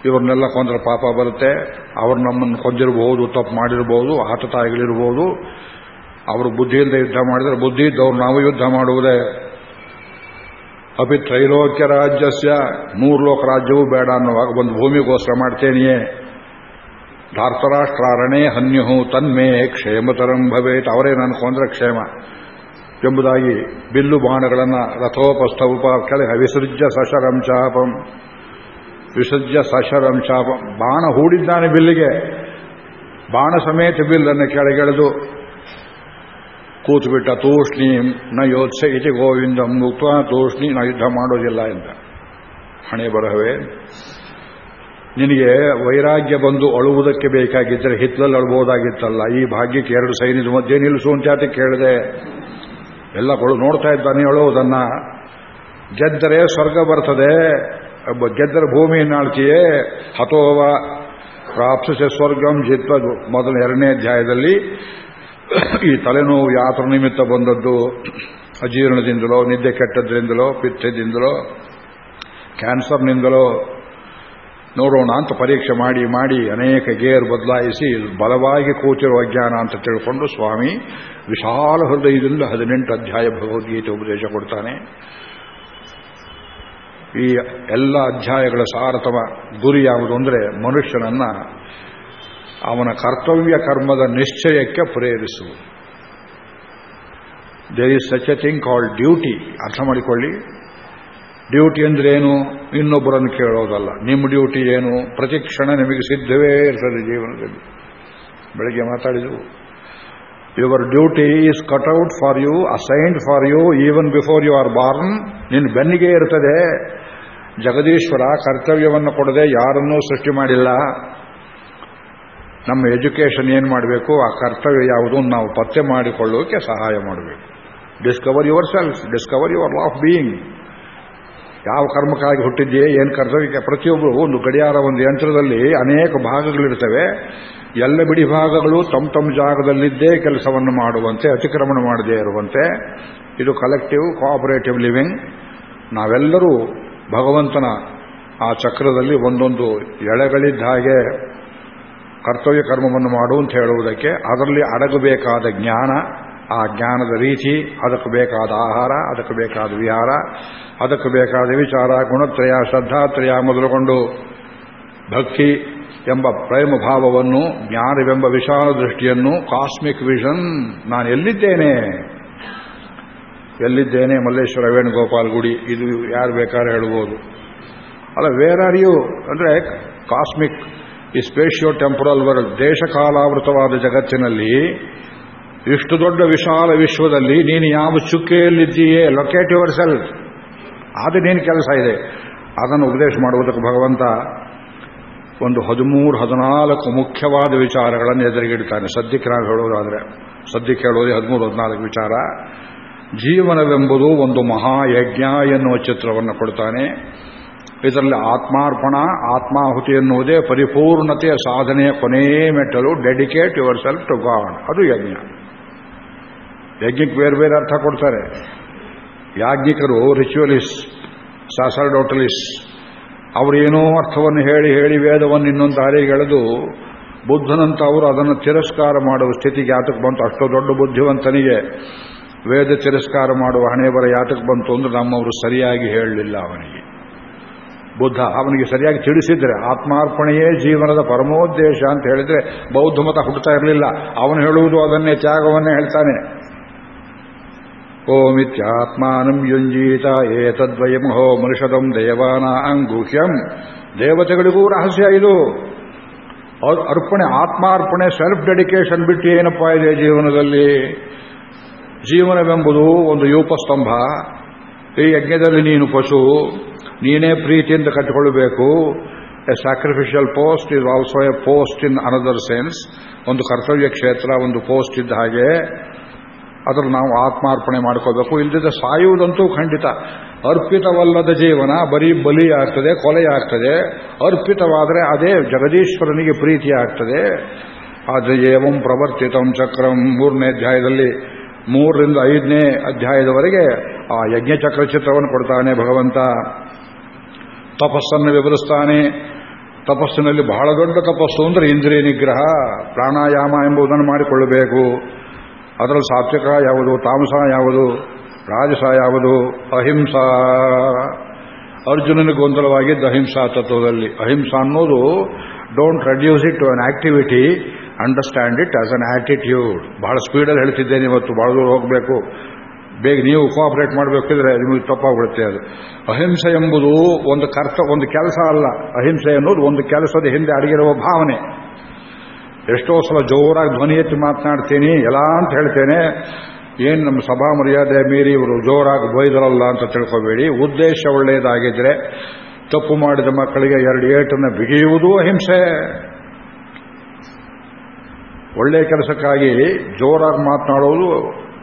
ಇವ್ರನ್ನೆಲ್ಲ ಕೊಂದ್ರೆ ಪಾಪ ಬರುತ್ತೆ. ಅವ್ರು ನಮ್ಮನ್ನು ಕೊಂದಿರಬಹುದು ತಪ್ಪು ಮಾಡಿರಬಹುದು ಆತ ತಾಯಿಗಳಿರಬಹುದು ಅವರು ಬುದ್ಧಿಯಿಂದ ಯುದ್ಧ ಮಾಡಿದರೆ ಬುದ್ಧಿ ಇದ್ದವ್ರು ನಾವು ಯುದ್ಧ ಮಾಡುವುದೇ ಅಪಿ ತ್ರೈಲೋಕ್ಯ ರಾಜ್ಯಸ್ಯ ಲೋಕ ರಾಜ್ಯವೂ ಬೇಡ ಅನ್ನುವಾಗ ಒಂದು ಭೂಮಿಗೋಸ್ಕರ ಮಾಡ್ತೇನೆಯೇ? ಧಾರ್ತರಾಷ್ಟ್ರಾರಣೇ ಹನ್ಯುಹು ತನ್ಮೇ ಕ್ಷೇಮತರಂ ಅವರೇ ನಾನು ಕೊಂದ್ರೆ ಕ್ಷೇಮ. ಎಂಬುದಾಗಿ ಬಿಲ್ಲು ಬಾಣಗಳನ್ನು ರಥೋಪಸ್ಥ ಕೆಳಗೆ ವಿಸೃಜ್ಯ ಸಶರಂ ಚಾಪಂ. ವಿಸೃಜ್ಯ ಸಶರಂ ಚಾಪಂ. ಬಾಣ ಹೂಡಿದ್ದಾನೆ ಬಿಲ್ಲಿಗೆ. ಬಾಣ ಸಮೇತ ಬಿಲ್ಲನ್ನು ಕೆಳಗೆಳೆದು ಕೂತುಬಿಟ್ಟ ತೂಷ್ಣೀಂ, ನ ಯೋತ್ಸ ಇತಿ ಗೋವಿಂದ ಮುಕ್ತ ತೂಷ್ಣಿ, ನಾ ಯುದ್ಧ ಮಾಡೋದಿಲ್ಲ ಅಂತ ಹಣೆ ಬರಹವೇ, ನಿನಗೆ ವೈರಾಗ್ಯ ಬಂದು ಅಳುವುದಕ್ಕೆ ಬೇಕಾಗಿದ್ದರೆ ಹಿತ್ತಲಲ್ಲಿ ಅಳ್ಬೋದಾಗಿತ್ತಲ್ಲ, ಈ ಭಾಗ್ಯಕ್ಕೆ ಎರಡು ಸೈನ್ಯದ ಮಧ್ಯೆ ನಿಲ್ಲಿಸು ಅಂತ ಕೇಳಿದೆ? ಎಲ್ಲ ಕೊಳು ನೋಡ್ತಾ ಇದ್ದಾನೆ ಅಳುವುದನ್ನ. ಗೆದ್ದರೆ ಸ್ವರ್ಗ ಬರ್ತದೆ ಗೆದ್ದರೆ ಭೂಮಿಯನ್ನು ಆಳ್ತೀಯೇ ಹತೋವ ಪ್ರಾಪ್ಸೆ ಸ್ವರ್ಗಂ ಜಿತ್ವ ಮೊದಲ ಎರಡನೇ ಅಧ್ಯಾಯದಲ್ಲಿ ಈ ತಲೆನೋವು ಯಾತ್ರ ನಿಮಿತ್ತ ಬಂದದ್ದು, ಅಜೀರ್ಣದಿಂದಲೋ, ನಿದ್ದೆ ಕೆಟ್ಟದ್ರಿಂದಲೋ, ಪಿತ್ತದಿಂದಲೋ, ಕ್ಯಾನ್ಸರ್ನಿಂದಲೋ, ನೋಡೋಣ ಅಂತ ಪರೀಕ್ಷೆ ಮಾಡಿ ಮಾಡಿ ಅನೇಕ ಗೇರ್ ಬದಲಾಯಿಸಿ, ಬಲವಾಗಿ ಕೂತಿರುವ ಅಜ್ಞಾನ ಅಂತ ತಿಳ್ಕೊಂಡು ಸ್ವಾಮಿ ವಿಶಾಲ ಹೃದಯದಿಂದ ಹದಿನೆಂಟು ಅಧ್ಯಾಯ ಭಗವದ್ಗೀತೆ ಉಪದೇಶ ಕೊಡ್ತಾನೆ. ಈ ಎಲ್ಲ ಅಧ್ಯಾಯಗಳ ಸಾರತಮ ಗುರಿ ಯಾವುದು ಅಂದರೆ ಮನುಷ್ಯನನ್ನ ಅವನ ಕರ್ತವ್ಯ ಕರ್ಮದ ನಿಶ್ಚಯಕ್ಕೆ ಪ್ರೇರಿಸು there is such a thing call duty ಅರ್ಥ ಮಾಡಿಕೊಳ್ಳಿ. ಡ್ಯೂಟಿ ಅಂದ್ರೆ ಏನು ಇನ್ನೊಬ್ಬರನ್ನು ಕೇಳೋದಲ್ಲ. ನಿಮ್ಮ ಡ್ಯೂಟಿ ಏನು? ಪ್ರತಿ ಕ್ಷಣ ನಿಮಗೆ ಸಿದ್ಧವೇ ಇರ್ತದೆ ಜೀವನದಲ್ಲಿ. ಬೆಳಗ್ಗೆ ಮಾತಾಡಿದವು your duty is cut out for you assigned for you even before you are born ನಿನ್ನ ಬೆನ್ನಿಗೆ ಇರ್ತದೆ. ಜಗದೀಶ್ವರ ಕರ್ತವ್ಯವನ್ನು ಕೊಡದೆ ಯಾರನ್ನೂ ಸೃಷ್ಟಿ ಮಾಡಿಲ್ಲ. ನಮ್ಮ ಎಜುಕೇಷನ್ ಏನು ಮಾಡಬೇಕು, ಆ ಕರ್ತವ್ಯ ಯಾವುದು ನಾವು ಪತ್ತೆ ಮಾಡಿಕೊಳ್ಳೋಕೆ ಸಹಾಯ ಮಾಡಬೇಕು. Discover yourself discover your of being ಯಾವ ಕರ್ಮಕ್ಕಾಗಿ ಹುಟ್ಟಿದ್ದೀಯ, ಏನು ಕರ್ತವ್ಯಕ್ಕೆ, ಪ್ರತಿಯೊಬ್ಬರು ಒಂದು ಗಡಿಯಾರ, ಒಂದು ಯಂತ್ರದಲ್ಲಿ ಅನೇಕ ಭಾಗಗಳಿರ್ತವೆ. ಎಲ್ಲ ಬಿಡಿ ಭಾಗಗಳು ತಮ್ಮ ತಮ್ಮ ಜಾಗದಲ್ಲಿದ್ದೇ ಕೆಲಸವನ್ನು ಮಾಡುವಂತೆ, ಅತಿಕ್ರಮಣ ಮಾಡದೇ ಇರುವಂತೆ. ಇದು ಕಲೆಕ್ಟಿವ್ ಕೋಆಪರೇಟಿವ್ ಲಿವಿಂಗ್ ನಾವೆಲ್ಲರೂ ಭಗವಂತನ ಆ ಚಕ್ರದಲ್ಲಿ ಒಂದೊಂದು ಎಳೆಗಳಿದ್ದ ಹಾಗೆ ಕರ್ತವ್ಯ ಕರ್ಮವನ್ನು ಮಾಡು ಅಂತ ಹೇಳುವುದಕ್ಕೆ ಅದರಲ್ಲಿ ಅಡಗಬೇಕಾದ ಜ್ಞಾನ, ಆ ಜ್ಞಾನದ ರೀತಿ, ಅದಕ್ಕೆ ಬೇಕಾದ ಆಹಾರ, ಅದಕ್ಕೆ ಬೇಕಾದ ವಿಹಾರ, ಅದಕ್ಕೆ ಬೇಕಾದ ವಿಚಾರ, ಗುಣತ್ರಯ, ಶ್ರದ್ಧಾತ್ರಯ ಮೊದಲುಗೊಂಡು ಭಕ್ತಿ ಎಂಬ ಪ್ರೇಮ ಭಾವವನ್ನು ಜ್ಞಾನವೆಂಬ ವಿಶಾಲ ದೃಷ್ಟಿಯನ್ನು ಕಾಸ್ಮಿಕ್ ವಿಷನ್, ನಾನು ಎಲ್ಲಿದ್ದೇನೆ? ಎಲ್ಲಿದ್ದೇನೆ ಮಲ್ಲೇಶ್ವರ ವೇಣುಗೋಪಾಲ್ ಗುಡಿ ಇದು ಯಾರು ಬೇಕಾದ್ರೆ ಹೇಳ್ಬೋದು ಅಲ್ಲ ವೇರ್ ಆರ್ ಯು ಅಂದರೆ ಕಾಸ್ಮಿಕ್ ಈ ಸ್ಪೇಷಿಯೋ ಟೆಂಪರಲ್ ವರ್ಲ್ಡ್ ದೇಶಕಾಲಾವೃತವಾದ ಜಗತ್ತಿನಲ್ಲಿ ಇಷ್ಟು ದೊಡ್ಡ ವಿಶಾಲ ವಿಶ್ವದಲ್ಲಿ ನೀನು ಯಾವ ಚುಕ್ಕೆಯಲ್ಲಿದ್ದೀಯೇ ಲೊಕೇಟ್ ಯುವರ್ ಸೆಲ್ಫ್ ಅದು ನೀನು ಕೆಲಸ ಇದೆ. ಅದನ್ನು ಉಪದೇಶ ಮಾಡುವುದಕ್ಕೆ ಭಗವಂತ ಒಂದು ಹದಿಮೂರು, ಹದಿನಾಲ್ಕು ಮುಖ್ಯವಾದ ವಿಚಾರಗಳನ್ನು ಎದುರಿಗಿಡ್ತಾನೆ. ಸದ್ಯಕ್ಕೆ ನಾವು ಹೇಳೋದಾದರೆ, ಸದ್ಯಕ್ಕೆ ಹೇಳೋದೇ ಹದಿಮೂರು, ಹದಿನಾಲ್ಕು ವಿಚಾರ. ಜೀವನವೆಂಬುದು ಒಂದು ಮಹಾಯಜ್ಞ ಎನ್ನುವ ಚಿತ್ರವನ್ನು ಕೊಡ್ತಾನೆ. ಇದರಲ್ಲಿ ಆತ್ಮಾರ್ಪಣ, ಆತ್ಮಾಹುತಿ ಎನ್ನುವುದೇ ಪರಿಪೂರ್ಣತೆಯ ಸಾಧನೆಯ ಕೊನೆಯ ಮೆಟ್ಟಲು dedicate yourself to God ಅದು ಯಜ್ಞ. ಯಜ್ಞಕ್ಕೆ ಬೇರೆ ಬೇರೆ ಅರ್ಥ ಕೊಡ್ತಾರೆ. ಯಾಜ್ಞಿಕರು ರಿಚುವಲಿಸ್ಟ್ ಸಾಸರ್ಡೋಟಲಿಸ್ ಅವರೇನೋ ಅರ್ಥವನ್ನು ಹೇಳಿ ಹೇಳಿ ವೇದವನ್ನು ಇನ್ನೊಂದು ದಾರಿಗೆ ಎಳೆದು ಬುದ್ಧನಂತ ಅವರು ಅದನ್ನು ತಿರಸ್ಕಾರ ಮಾಡುವ ಸ್ಥಿತಿಗೆ ಯಾತಕ್ಕೆ ಬಂತು. ಅಷ್ಟು ದೊಡ್ಡ ಬುದ್ಧಿವಂತನಿಗೆ ವೇದ ತಿರಸ್ಕಾರ ಮಾಡುವ ಹಣೆ ಬರ ಯಾತಕ್ಕೆ ಬಂತು ಅಂದ್ರೆ ನಮ್ಮವರು ಸರಿಯಾಗಿ ಹೇಳಲಿಲ್ಲ ಅವನಿಗೆ. ಬುದ್ಧ ಅವನಿಗೆ ಸರಿಯಾಗಿ ತಿಳಿಸಿದ್ರೆ ಆತ್ಮಾರ್ಪಣೆಯೇ ಜೀವನದ ಪರಮೋದ್ದೇಶ ಅಂತ ಹೇಳಿದ್ರೆ ಬೌದ್ಧ ಮತ ಹುಟ್ಟುತ್ತಾ ಇರಲಿಲ್ಲ. ಅವನು ಹೇಳುವುದು ಅದನ್ನೇ, ತ್ಯಾಗವನ್ನೇ ಹೇಳ್ತಾನೆ. ಓಮಿತ್ಯಾತ್ಮಾನಂ ಯುಂಜೀತ ಏತದ್ವಯಮಹೋ ಮನುಷದಂ ದೇವಾನ ಅಂಗುಹ್ಯಂ. ದೇವತೆಗಳಿಗೂ ರಹಸ್ಯ ಇದು. ಅರ್ಪಣೆ, ಆತ್ಮಾರ್ಪಣೆ ಸೆಲ್ಫ್ ಡೆಡಿಕೇಶನ್ ಬಿಟ್ಟು ಏನಪ್ಪಾ ಇದೆ ಜೀವನದಲ್ಲಿ? ಜೀವನವೆಂಬುದು ಒಂದು ಯೂಪಸ್ತಂಭ ಈ ಯಜ್ಞದಲ್ಲಿ ನೀನು ಪಶು. ನೀನೇ ಪ್ರೀತಿಯಿಂದ ಕಟ್ಟಿಕೊಳ್ಳಬೇಕು. A sacrificial post is also a post in another sense ಒಂದು ಕರ್ತವ್ಯ ಕ್ಷೇತ್ರ, ಒಂದು ಪೋಸ್ಟ್ ಇದ್ದ ಹಾಗೆ ಅದರ ನಾವು ಆತ್ಮಾರ್ಪಣೆ ಮಾಡ್ಕೋಬೇಕು. ಇಲ್ಲದಿದ್ದ ಸಾಯುವುದಂತೂ ಖಂಡಿತ. ಅರ್ಪಿತವಲ್ಲದ ಜೀವನ, ಬರೀ ಬಲಿ ಆಗ್ತದೆ, ಕೊಲೆ ಆಗ್ತದೆ. ಅರ್ಪಿತವಾದರೆ ಅದೇ ಜಗದೀಶ್ವರನಿಗೆ ಪ್ರೀತಿ ಆಗ್ತದೆ. ಆದರೆ ಏವಂ ಪ್ರವರ್ತಿತಂ ಚಕ್ರಂ ಮೂರನೇ ಅಧ್ಯಾಯದಲ್ಲಿ ಮೂರರಿಂದ ಐದನೇ ಅಧ್ಯಾಯದವರೆಗೆ ಆ ಯಜ್ಞಚಕ್ರ ಚಿತ್ರವನ್ನು ಕೊಡ್ತಾನೆ ಭಗವಂತ. ತಪಸ್ಸನ್ನು ವಿವರಿಸ್ತಾನೆ. ತಪಸ್ಸಿನಲ್ಲಿ ಬಹಳ ದೊಡ್ಡ ತಪಸ್ಸು ಅಂದರೆ ಇಂದ್ರಿಯ ನಿಗ್ರಹ, ಪ್ರಾಣಾಯಾಮ ಎಂಬುದನ್ನು ಮಾಡಿಕೊಳ್ಳಬೇಕು. ಅದರಲ್ಲಿ ಸಾತ್ವಿಕ ಯಾವುದು, ತಾಮಸ ಯಾವುದು, ರಾಜಸ ಯಾವುದು, ಅಹಿಂಸಾ. ಅರ್ಜುನನಿಗೆ ಗೊಂದಲವಾಗಿದ್ದ ಅಹಿಂಸಾ ತತ್ವದಲ್ಲಿ. ಅಹಿಂಸಾ ಅನ್ನೋದು don't reduce it to an activity understand it as an attitude ಬಹಳ ಸ್ಪೀಡಲ್ಲಿ ಹೇಳ್ತಿದ್ದೇನೆ ಇವತ್ತು, ಬಹಳ ದೂರ ಹೋಗಬೇಕು. ಬೇಗ ನೀವು ಕೋಆಪರೇಟ್ ಮಾಡಬೇಕಿದ್ರೆ ನಿಮಗೆ ತಪ್ಪಾಗ್ಬಿಡುತ್ತೆ ಅದು. ಅಹಿಂಸೆ ಎಂಬುದು ಒಂದು ಕರ್ತ, ಒಂದು ಕೆಲಸ ಅಲ್ಲ. ಅಹಿಂಸೆ ಅನ್ನೋದು ಒಂದು ಕೆಲಸದ ಹಿಂದೆ ಅಡಗಿರುವ ಭಾವನೆ. ಎಷ್ಟೋ ಸಲ ಜೋರಾಗಿ ಧ್ವನಿ ಎತ್ತಿ ಮಾತನಾಡ್ತೀನಿ, ಎಲ್ಲ ಅಂತ ಹೇಳ್ತೇನೆ. ಏನು ನಮ್ಮ ಸಭಾ ಮರ್ಯಾದೆ ಮೀರಿ ಇವರು ಜೋರಾಗಿ ಬೈದರಲ್ಲ ಅಂತ ತಿಳ್ಕೋಬೇಡಿ. ಉದ್ದೇಶ ಒಳ್ಳೆಯದಾಗಿದ್ರೆ ತಪ್ಪು ಮಾಡಿದ ಮಕ್ಕಳಿಗೆ ಎರಡು ಏಟನ್ನು ಬಿಗಿಯುವುದು ಅಹಿಂಸೆ. ಒಳ್ಳೆಯ ಕೆಲಸಕ್ಕಾಗಿ ಜೋರಾಗಿ ಮಾತನಾಡೋದು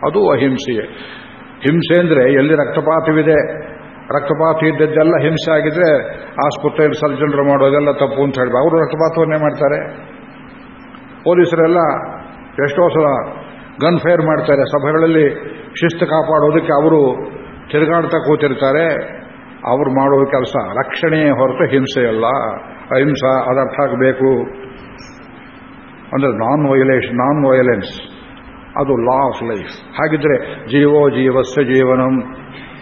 ಅದು ಅಹಿಂಸೆಯೇ. ಹಿಂಸೆ ಅಂದರೆ ಎಲ್ಲಿ ರಕ್ತಪಾತವಿದೆ? ರಕ್ತಪಾತ ಇದ್ದದ್ದೆಲ್ಲ ಹಿಂಸೆ ಆಗಿದ್ರೆ ಆಸ್ಪತ್ರೆಯಲ್ಲಿ ಸರ್ಜನರು ಮಾಡೋದೆಲ್ಲ ತಪ್ಪು ಅಂತ ಹೇಳಿ ಅವರು ರಕ್ತಪಾತವನ್ನೇ ಮಾಡ್ತಾರೆ. ಪೊಲೀಸರೆಲ್ಲ ಎಷ್ಟೋ ಸಲ ಗನ್ ಫೈರ್ ಮಾಡ್ತಾರೆ. ಸಭೆಗಳಲ್ಲಿ ಶಿಸ್ತು ಕಾಪಾಡೋದಕ್ಕೆ ಅವರು ತಿರುಗಾಡ್ತಾ ಕೂತಿರ್ತಾರೆ. ಅವ್ರು ಮಾಡುವ ಕೆಲಸ ರಕ್ಷಣೆ ಹೊರತು ಹಿಂಸೆ ಅಲ್ಲ. ಅಹಿಂಸಾ ಅದರ್ಥ ಆಗಬೇಕು. ಅಂದರೆ ನಾನ್ ವೈಲೇಷನ್ ನಾನ್ ವೈಲೆನ್ಸ್ ಅದು ಲಾ ಆಫ್ ಲೈಫ್ ಹಾಗಿದ್ರೆ ಜೀವೋ ಜೀವಸ್ಯ ಜೀವನಂ.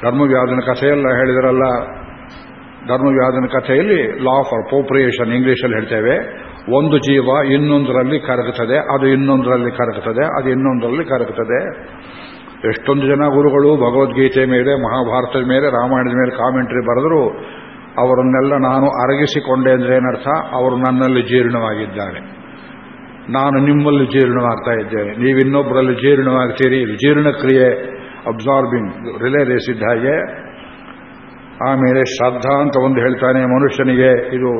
ಧರ್ಮವ್ಯಾಧನ ಕಥೆಯೆಲ್ಲ ಹೇಳಿದ್ರಲ್ಲ. ಧರ್ಮವ್ಯಾಧನ ಕಥೆಯಲ್ಲಿ ಲಾ ಆಫ್ ಅಪೋಪ್ರಿಯೇಷನ್ ಇಂಗ್ಲೀಷಲ್ಲಿ ಹೇಳ್ತೇವೆ. ಒಂದು ಜೀವ ಇನ್ನೊಂದರಲ್ಲಿ ಕರಗುತ್ತದೆ, ಅದು ಇನ್ನೊಂದರಲ್ಲಿ ಕರಗುತ್ತದೆ, ಅದು ಇನ್ನೊಂದರಲ್ಲಿ ಕರಗುತ್ತದೆ. ಎಷ್ಟೊಂದು ಜನ ಗುರುಗಳು ಭಗವದ್ಗೀತೆ ಮೇಲೆ, ಮಹಾಭಾರತದ ಮೇಲೆ, ರಾಮಾಯಣದ ಮೇಲೆ ಕಾಮೆಂಟ್ರಿ ಬರೆದ್ರು, ಅವರನ್ನೆಲ್ಲ ನಾನು ಅರಗಿಸಿಕೊಂಡೆ ಅಂದ್ರೆ ಏನರ್ಥ? ಅವರು ನನ್ನಲ್ಲಿ ಜೀರ್ಣವಾಗಿದ್ದಾರೆ. ನಾನು ನಿಮ್ಮಲ್ಲಿ ಜೀರ್ಣವಾಗ್ತಾ ಇದ್ದೇನೆ. ನೀವು ಇನ್ನೊಬ್ಬರಲ್ಲಿ ಜೀರ್ಣವಾಗ್ತೀರಿ ಜೀರ್ಣಕ್ರಿಯೆ ಅಬ್ಸಾರ್ಬಿಂಗ್ ರಿಲೇ ರೇಸಿದ್ದ ಹಾಗೆ. ಆಮೇಲೆ ಶ್ರದ್ಧಾ ಅಂತ ಒಂದು ಹೇಳ್ತಾನೆ ಮನುಷ್ಯನಿಗೆ, ಇದು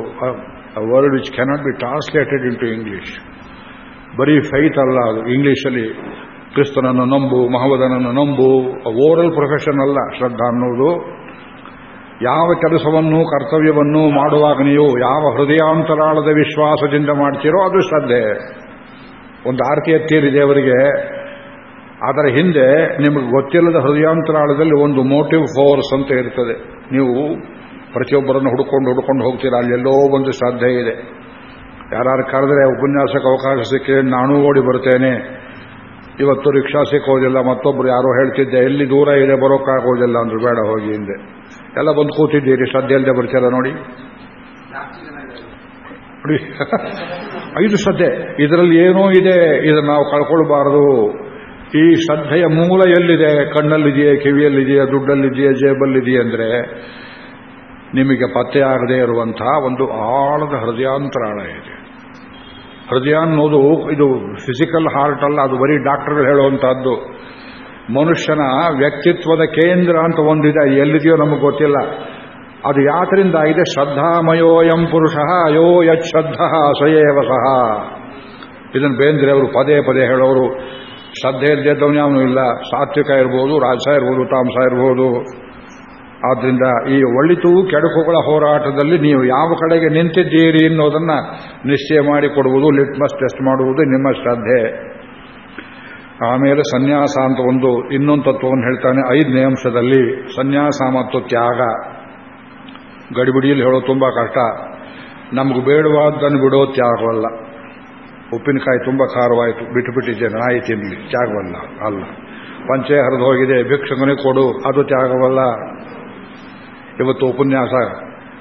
word which cannot be translated into English ಬರೀ ಫೈತ್ ಅಲ್ಲ ಅದು. ಇಂಗ್ಲಿಷಲ್ಲಿ ಕ್ರಿಸ್ತನನ್ನು ನಂಬು, ಮಹಮ್ಮದನನ್ನು ನಂಬು ಓರಲ್ ಪ್ರೊಫೆಷನ್ ಅಲ್ಲ ಶ್ರದ್ಧಾ ಅನ್ನೋದು. ಯಾವ ಕೆಲಸವನ್ನು, ಕರ್ತವ್ಯವನ್ನು ಮಾಡುವಾಗ ನೀವು ಯಾವ ಹೃದಯಾಂತರಾಳದ ವಿಶ್ವಾಸದಿಂದ ಮಾಡ್ತೀರೋ ಅದು ಶ್ರದ್ಧೆ. ಒಂದು ಆರತಿ ಎತ್ತೀರಿ ದೇವರಿಗೆ ಅದರ ಹಿಂದೆ ನಿಮಗೆ ಗೊತ್ತಿಲ್ಲದ ಹೃದಯಾಂತರಾಳದಲ್ಲಿ ಒಂದು ಮೋಟಿವ್ ಫೋರ್ಸ್ ಅಂತ ಇರ್ತದೆ. ನೀವು ಪ್ರತಿಯೊಬ್ಬರನ್ನು ಹುಡ್ಕೊಂಡು ಹುಡ್ಕೊಂಡು ಹೋಗ್ತೀರಾ ಅಲ್ಲೆಲ್ಲೋ ಒಂದು ಶ್ರದ್ಧೆ ಇದೆ. ಯಾರು ಕರೆದ್ರೆ ಉಪನ್ಯಾಸಕ್ಕೆ ಅವಕಾಶ ಸಿಕ್ಕಿ ನಾನು ಓಡಿ ಬರ್ತೇನೆ. ಇವತ್ತು ರಿಕ್ಷಾ ಸಿಕ್ಕೋದಿಲ್ಲ ಮತ್ತೊಬ್ಬರು ಯಾರೋ ಹೇಳ್ತಿದ್ದೆ, ಎಲ್ಲಿ ದೂರ ಇದೆ, ಬರೋಕ್ಕಾಗೋದಿಲ್ಲ ಅಂದ್ರೆ, ಬೇಡ, ಹೋಗಿ ಹಿಂದೆ ಎಲ್ಲ ಬಂದು ಕೂತಿದ್ದೀರಿ, ಶ್ರದ್ಧೆ ಇಲ್ಲದೆ ಬರ್ತೀರ ನೋಡಿ? ನೋಡಿ. ಐದು ಶ್ರದ್ಧೆ. ಇದರಲ್ಲಿ ಏನೂ ಇದೆ, ಇದನ್ನು ನಾವು ಕಳ್ಕೊಳ್ಬಾರದು. ಈ ಶ್ರದ್ಧೆಯ ಮೂಲ ಎಲ್ಲಿದೆ? ಕಣ್ಣಲ್ಲಿದೆಯೇ, ಕಿವಿಯಲ್ಲಿದೆಯೇ, ದುಡ್ಡಲ್ಲಿದೆಯಾ, ಜೇಬಲ್ಲಿದೆಯಾ ಅಂದರೆ ನಿಮಗೆ ಪತ್ತೆಯಾಗದೇ ಇರುವಂತಹ ಒಂದು ಆಳದ ಹೃದಯಾಂತರಾಳ ಇದೆ. ಹೃದಯ ಅನ್ನೋದು ಇದು ಫಿಸಿಕಲ್ ಹಾರ್ಟ್ ಅಲ್ಲ, ಅದು ಬರೀ ಡಾಕ್ಟರ್ಗಳು ಹೇಳುವಂತಹದ್ದು. ಮನುಷ್ಯನ ವ್ಯಕ್ತಿತ್ವದ ಕೇಂದ್ರ ಅಂತ ಒಂದಿದೆ. ಎಲ್ಲಿದೆಯೋ ನಮಗೆ ಗೊತ್ತಿಲ್ಲ. ಅದು ಯಾತ್ರಿಂದ ಇದೆ? ಶ್ರದ್ಧಾಮಯೋಯಂ ಪುರುಷ ಅಯೋ ಯಚ್ ಶ್ರದ್ಧ ಸಯೇವ ಸಹ. ಇದನ್ನು ಬೇಂದ್ರೆ ಅವರು ಪದೇ ಪದೇ ಹೇಳೋರು. ಶ್ರದ್ಧೆ ಇಲ್ಲದವನು ಯಾವನು ಇಲ್ಲ. ಸಾತ್ವಿಕ ಇರ್ಬೋದು, ರಾಜಸ ಇರ್ಬೋದು, ತಾಮಸ ಇರ್ಬೋದು. ಆದ್ದರಿಂದ ಈ ಒಳಿತು, ಕೆಡುಕುಗಳ ಹೋರಾಟದಲ್ಲಿ ನೀವು ಯಾವ ಕಡೆಗೆ ನಿಂತಿದ್ದೀರಿ ಅನ್ನೋದನ್ನ ನಿಶ್ಚಯ ಮಾಡಿಕೊಡುವುದು ಲಿಟ್ಮಸ್ ಟೆಸ್ಟ್ ಮಾಡುವುದು ನಿಮ್ಮ ಶ್ರದ್ಧೆ. ಆಮೇಲೆ ಸನ್ಯಾಸ ಅಂತ ಒಂದು ಇನ್ನೊಂದು ತತ್ವವನ್ನು ಹೇಳ್ತಾನೆ, ಐದನೇ ಅಂಶದಲ್ಲಿ ಸನ್ಯಾಸ ಮತ್ತು ತ್ಯಾಗ. ಗಡಿಬಿಡಿಯಲ್ಲಿ ಹೇಳೋದು ತುಂಬಾ ಕಷ್ಟ. ನಮಗೆ ಬೇಡವಾದ್ದನ್ನು ಬಿಡೋ ತ್ಯಾಗವಲ್ಲ. ಉಪ್ಪಿನಕಾಯಿ ತುಂಬಾ ಖಾರವಾಯಿತು, ಬಿಟ್ಟು ಬಿಟ್ಟಿದ್ದೇನೆ ನಾಯಿ ತಿನ್ನಲಿ ತ್ಯಾಗವಲ್ಲ, ಅಲ್ಲ. ಪಂಚೆ ಹರಿದು ಹೋಗಿದೆ, ಭಿಕ್ಷಕನೇ ಕೊಡು, ಅದು ತ್ಯಾಗವಲ್ಲ. ಇವತ್ತು ಉಪನ್ಯಾಸ,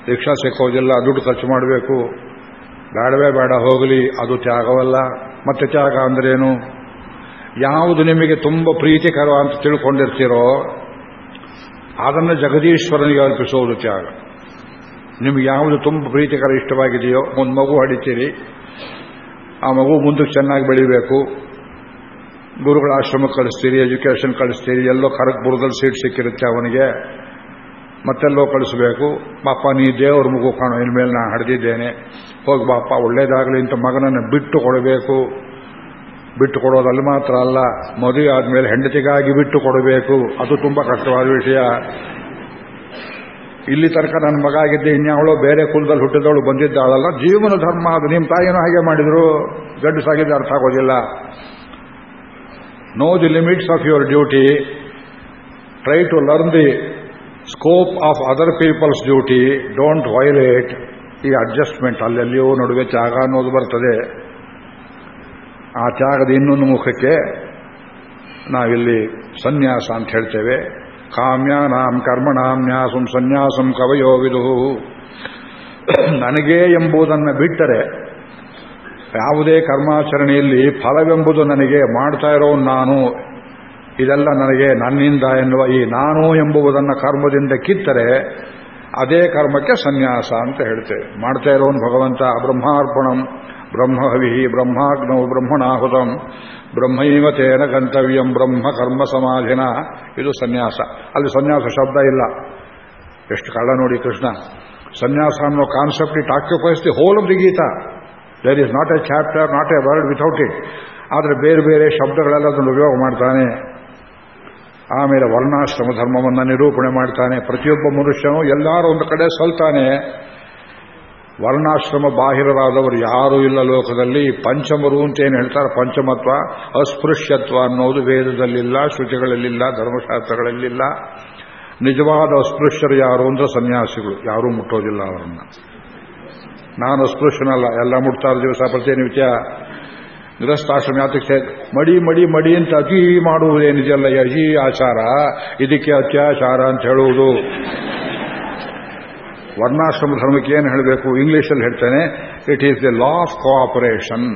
ರಿಕ್ಷಾ ಸಿಕ್ಕೋದಿಲ್ಲ ದುಡ್ಡು ಖರ್ಚು ಮಾಡಬೇಕು. ಬೇಡವೇ ಬೇಡ, ಹೋಗಲಿ, ಅದು ತ್ಯಾಗವಲ್ಲ. ಮತ್ತೆ ತ್ಯಾಗ ಅಂದ್ರೇನು? ಯಾವುದು ನಿಮಗೆ ತುಂಬ ಪ್ರೀತಿಕರ ಅಂತ ತಿಳ್ಕೊಂಡಿರ್ತೀರೋ, ಅದನ್ನು ಜಗದೀಶ್ವರನಿಗೆ ಅರ್ಪಿಸೋದು ತ್ಯಾಗ. ನಿಮಗೆ ಯಾವುದು ತುಂಬ ಪ್ರೀತಿಕರ ಇಷ್ಟವಾಗಿದೆಯೋ, ಒಂದು ಮಗು ಹಡಿತೀರಿ, ಆ ಮಗು ಮುಂದಕ್ಕೆ ಚೆನ್ನಾಗಿ ಬೆಳಿಬೇಕು, ಗುರುಗಳ ಆಶ್ರಮಕ್ಕೆ ಕಳಿಸ್ತೀರಿ ಎಜುಕೇಷನ್ ಕಳಿಸ್ತೀರಿ, ಎಲ್ಲೋ ಖರಗ್ಪುರದಲ್ಲಿ ಸೀಟ್ ಸಿಕ್ಕಿರುತ್ತೆ ಅವನಿಗೆ, ಮತ್ತೆಲ್ಲೋ ಕಳಿಸಬೇಕು ಪಾಪ ನೀ ದೇವ್ರ ಮಗು ಕಾಣೋ, ಇನ್ಮೇಲೆ ನಾನು ಹಡ್ದಿದ್ದೇನೆ, ಹೋಗಿ ಬಾಪ ಒಳ್ಳೇದಾಗಲಿ ಅಂತ ಮಗನನ್ನು ಬಿಟ್ಟು ಕೊಡಬೇಕು ಬಿಟ್ಟು ಕೊಡೋದಲ್ಲಿ ಮಾತ್ರ ಅಲ್ಲ, ಮದುವೆ ಆದಮೇಲೆ ಹೆಂಡತಿಗಾಗಿ ಬಿಟ್ಟು ಕೊಡಬೇಕು ಅದು ತುಂಬ ಕಷ್ಟವಾದ ವಿಷಯ. ಇಲ್ಲಿ ತನಕ ನನ್ನ ಮಗ ಆಗಿದ್ದೆ, ಇನ್ಯಾವಳು ಬೇರೆ ಕುಲದಲ್ಲಿ ಹುಟ್ಟಿದವಳು ಬಂದಿದ್ದಾಳಲ್ಲ, ಜೀವನ ಧರ್ಮ ಅದು. ನಿಮ್ಮ ತಾಯಿನೂ ಹಾಗೆ ಮಾಡಿದ್ರು. ಗಡ್ಡಸಾಗಿದ್ದ ಅರ್ಥ ಆಗೋದಿಲ್ಲ. Know the limits of your duty try to learn the scope of other people's duty don't violate ಈ ಅಡ್ಜಸ್ಟ್ಮೆಂಟ್ ಅಲ್ಲೆಲ್ಲಿಯೋ ನಡುವೆ ಜಾಗ ಅನ್ನೋದು ಬರ್ತದೆ. ಆ ತ್ಯಾಗದ ಇನ್ನೊಂದು ಮುಖಕ್ಕೆ ನಾವಿಲ್ಲಿ ಸನ್ಯಾಸ ಅಂತ ಹೇಳ್ತೇವೆ. ಕಾಮ್ಯಾನಾಂ ಕರ್ಮಣಾಂ ನ್ಯಾಸಂ ಸನ್ಯಾಸಂ ಕವಯೋ ವಿದು ನನಗೇ ಎಂಬುದನ್ನು ಬಿಟ್ಟರೆ ಯಾವುದೇ ಕರ್ಮಾಚರಣೆಯಲ್ಲಿ ಫಲವೆಂಬುದು ನನಗೆ ಮಾಡ್ತಾ ಇರೋ ನಾನು. ಇದೆಲ್ಲ ನನಗೆ ನನ್ನಿಂದ ಎನ್ನುವ ಈ ನಾನು ಎಂಬುವುದನ್ನು ಕರ್ಮದಿಂದ ಕಿತ್ತರೆ ಅದೇ ಕರ್ಮಕ್ಕೆ ಸನ್ಯಾಸ ಅಂತ ಹೇಳ್ತೇವೆ. ಮಾಡ್ತಾ ಇರೋನು ಭಗವಂತ ಬ್ರಹ್ಮಾರ್ಪಣಂ. ಬ್ರಹ್ಮಹವಿ ಬ್ರಹ್ಮಾಗ್ನೌ ब्रह्मणाहुतम् ಬ್ರಹ್ಮೈವ ತೇನ ಗಂತವ್ಯಂ ಬ್ರಹ್ಮ ಕರ್ಮ ಸಮಾಧಿನ ಇದು ಸನ್ಯಾಸ. ಅಲ್ಲಿ ಸನ್ಯಾಸ ಶಬ್ದ ಇಲ್ಲ. ಎಷ್ಟು ಕಳ್ಳ ನೋಡಿ ಕೃಷ್ಣ. ಸನ್ಯಾಸ ಅನ್ನೋ concept it occupies the whole of the Gita. There is not a chapter not a word without it ಆದರೆ ಬೇರೆ ಬೇರೆ ಶಬ್ದಗಳೆಲ್ಲ ಅದನ್ನು ಉಪಯೋಗ ಮಾಡ್ತಾನೆ. ಆಮೇಲೆ ವರ್ಣಾಶ್ರಮ ಧರ್ಮವನ್ನು ನಿರೂಪಣೆ ಮಾಡ್ತಾನೆ. ಪ್ರತಿಯೊಬ್ಬ ಮನುಷ್ಯನು ಎಲ್ಲರೂ ಒಂದು ಕಡೆ ಸಲ್ತಾನೆ. ವರ್ಣಾಶ್ರಮ ಬಾಹಿರರಾದವರು ಯಾರೂ ಇಲ್ಲ ಲೋಕದಲ್ಲಿ. ಪಂಚಮರು ಅಂತ ಏನು ಹೇಳ್ತಾರೆ? ಪಂಚಮತ್ವ, ಅಸ್ಪೃಶ್ಯತ್ವ ಅನ್ನೋದು ವೇದದಲ್ಲಿಲ್ಲ, ಶುಚಿಗಳಲ್ಲಿಲ್ಲ, ಧರ್ಮಶಾಸ್ತ್ರಗಳಲ್ಲಿಲ್ಲ. ನಿಜವಾದ ಅಸ್ಪೃಶ್ಯರು ಯಾರು ಅಂದ್ರೆ ಸನ್ಯಾಸಿಗಳು. ಯಾರೂ ಮುಟ್ಟೋದಿಲ್ಲ ಅವರನ್ನ. ನಾನು ಅಸ್ಪೃಶ್ಯನಲ್ಲ, ಎಲ್ಲ ಮುಟ್ತಾರ ದಿವಸ. ಪ್ರತಿನಿತ್ಯ ನಿರಸ್ತಾಶ್ರಮ ಯಾತಕ್ಕೆ ಮಡಿ ಮಡಿ ಮಡಿ ಅಂತ ಅತಿ ಮಾಡುವುದೇನಿದೆಯಲ್ಲ ಈ ಆಚಾರ. ಇದಕ್ಕೆ ಅತ್ಯಾಚಾರ ಅಂತ ಹೇಳುವುದು. ವರ್ಣಾಶ್ರಮ ಧರ್ಮಕ್ಕೆ ಏನು ಹೇಳಬೇಕು? ಇಂಗ್ಲೀಷಲ್ಲಿ ಹೇಳ್ತೇನೆ it is the law of cooperation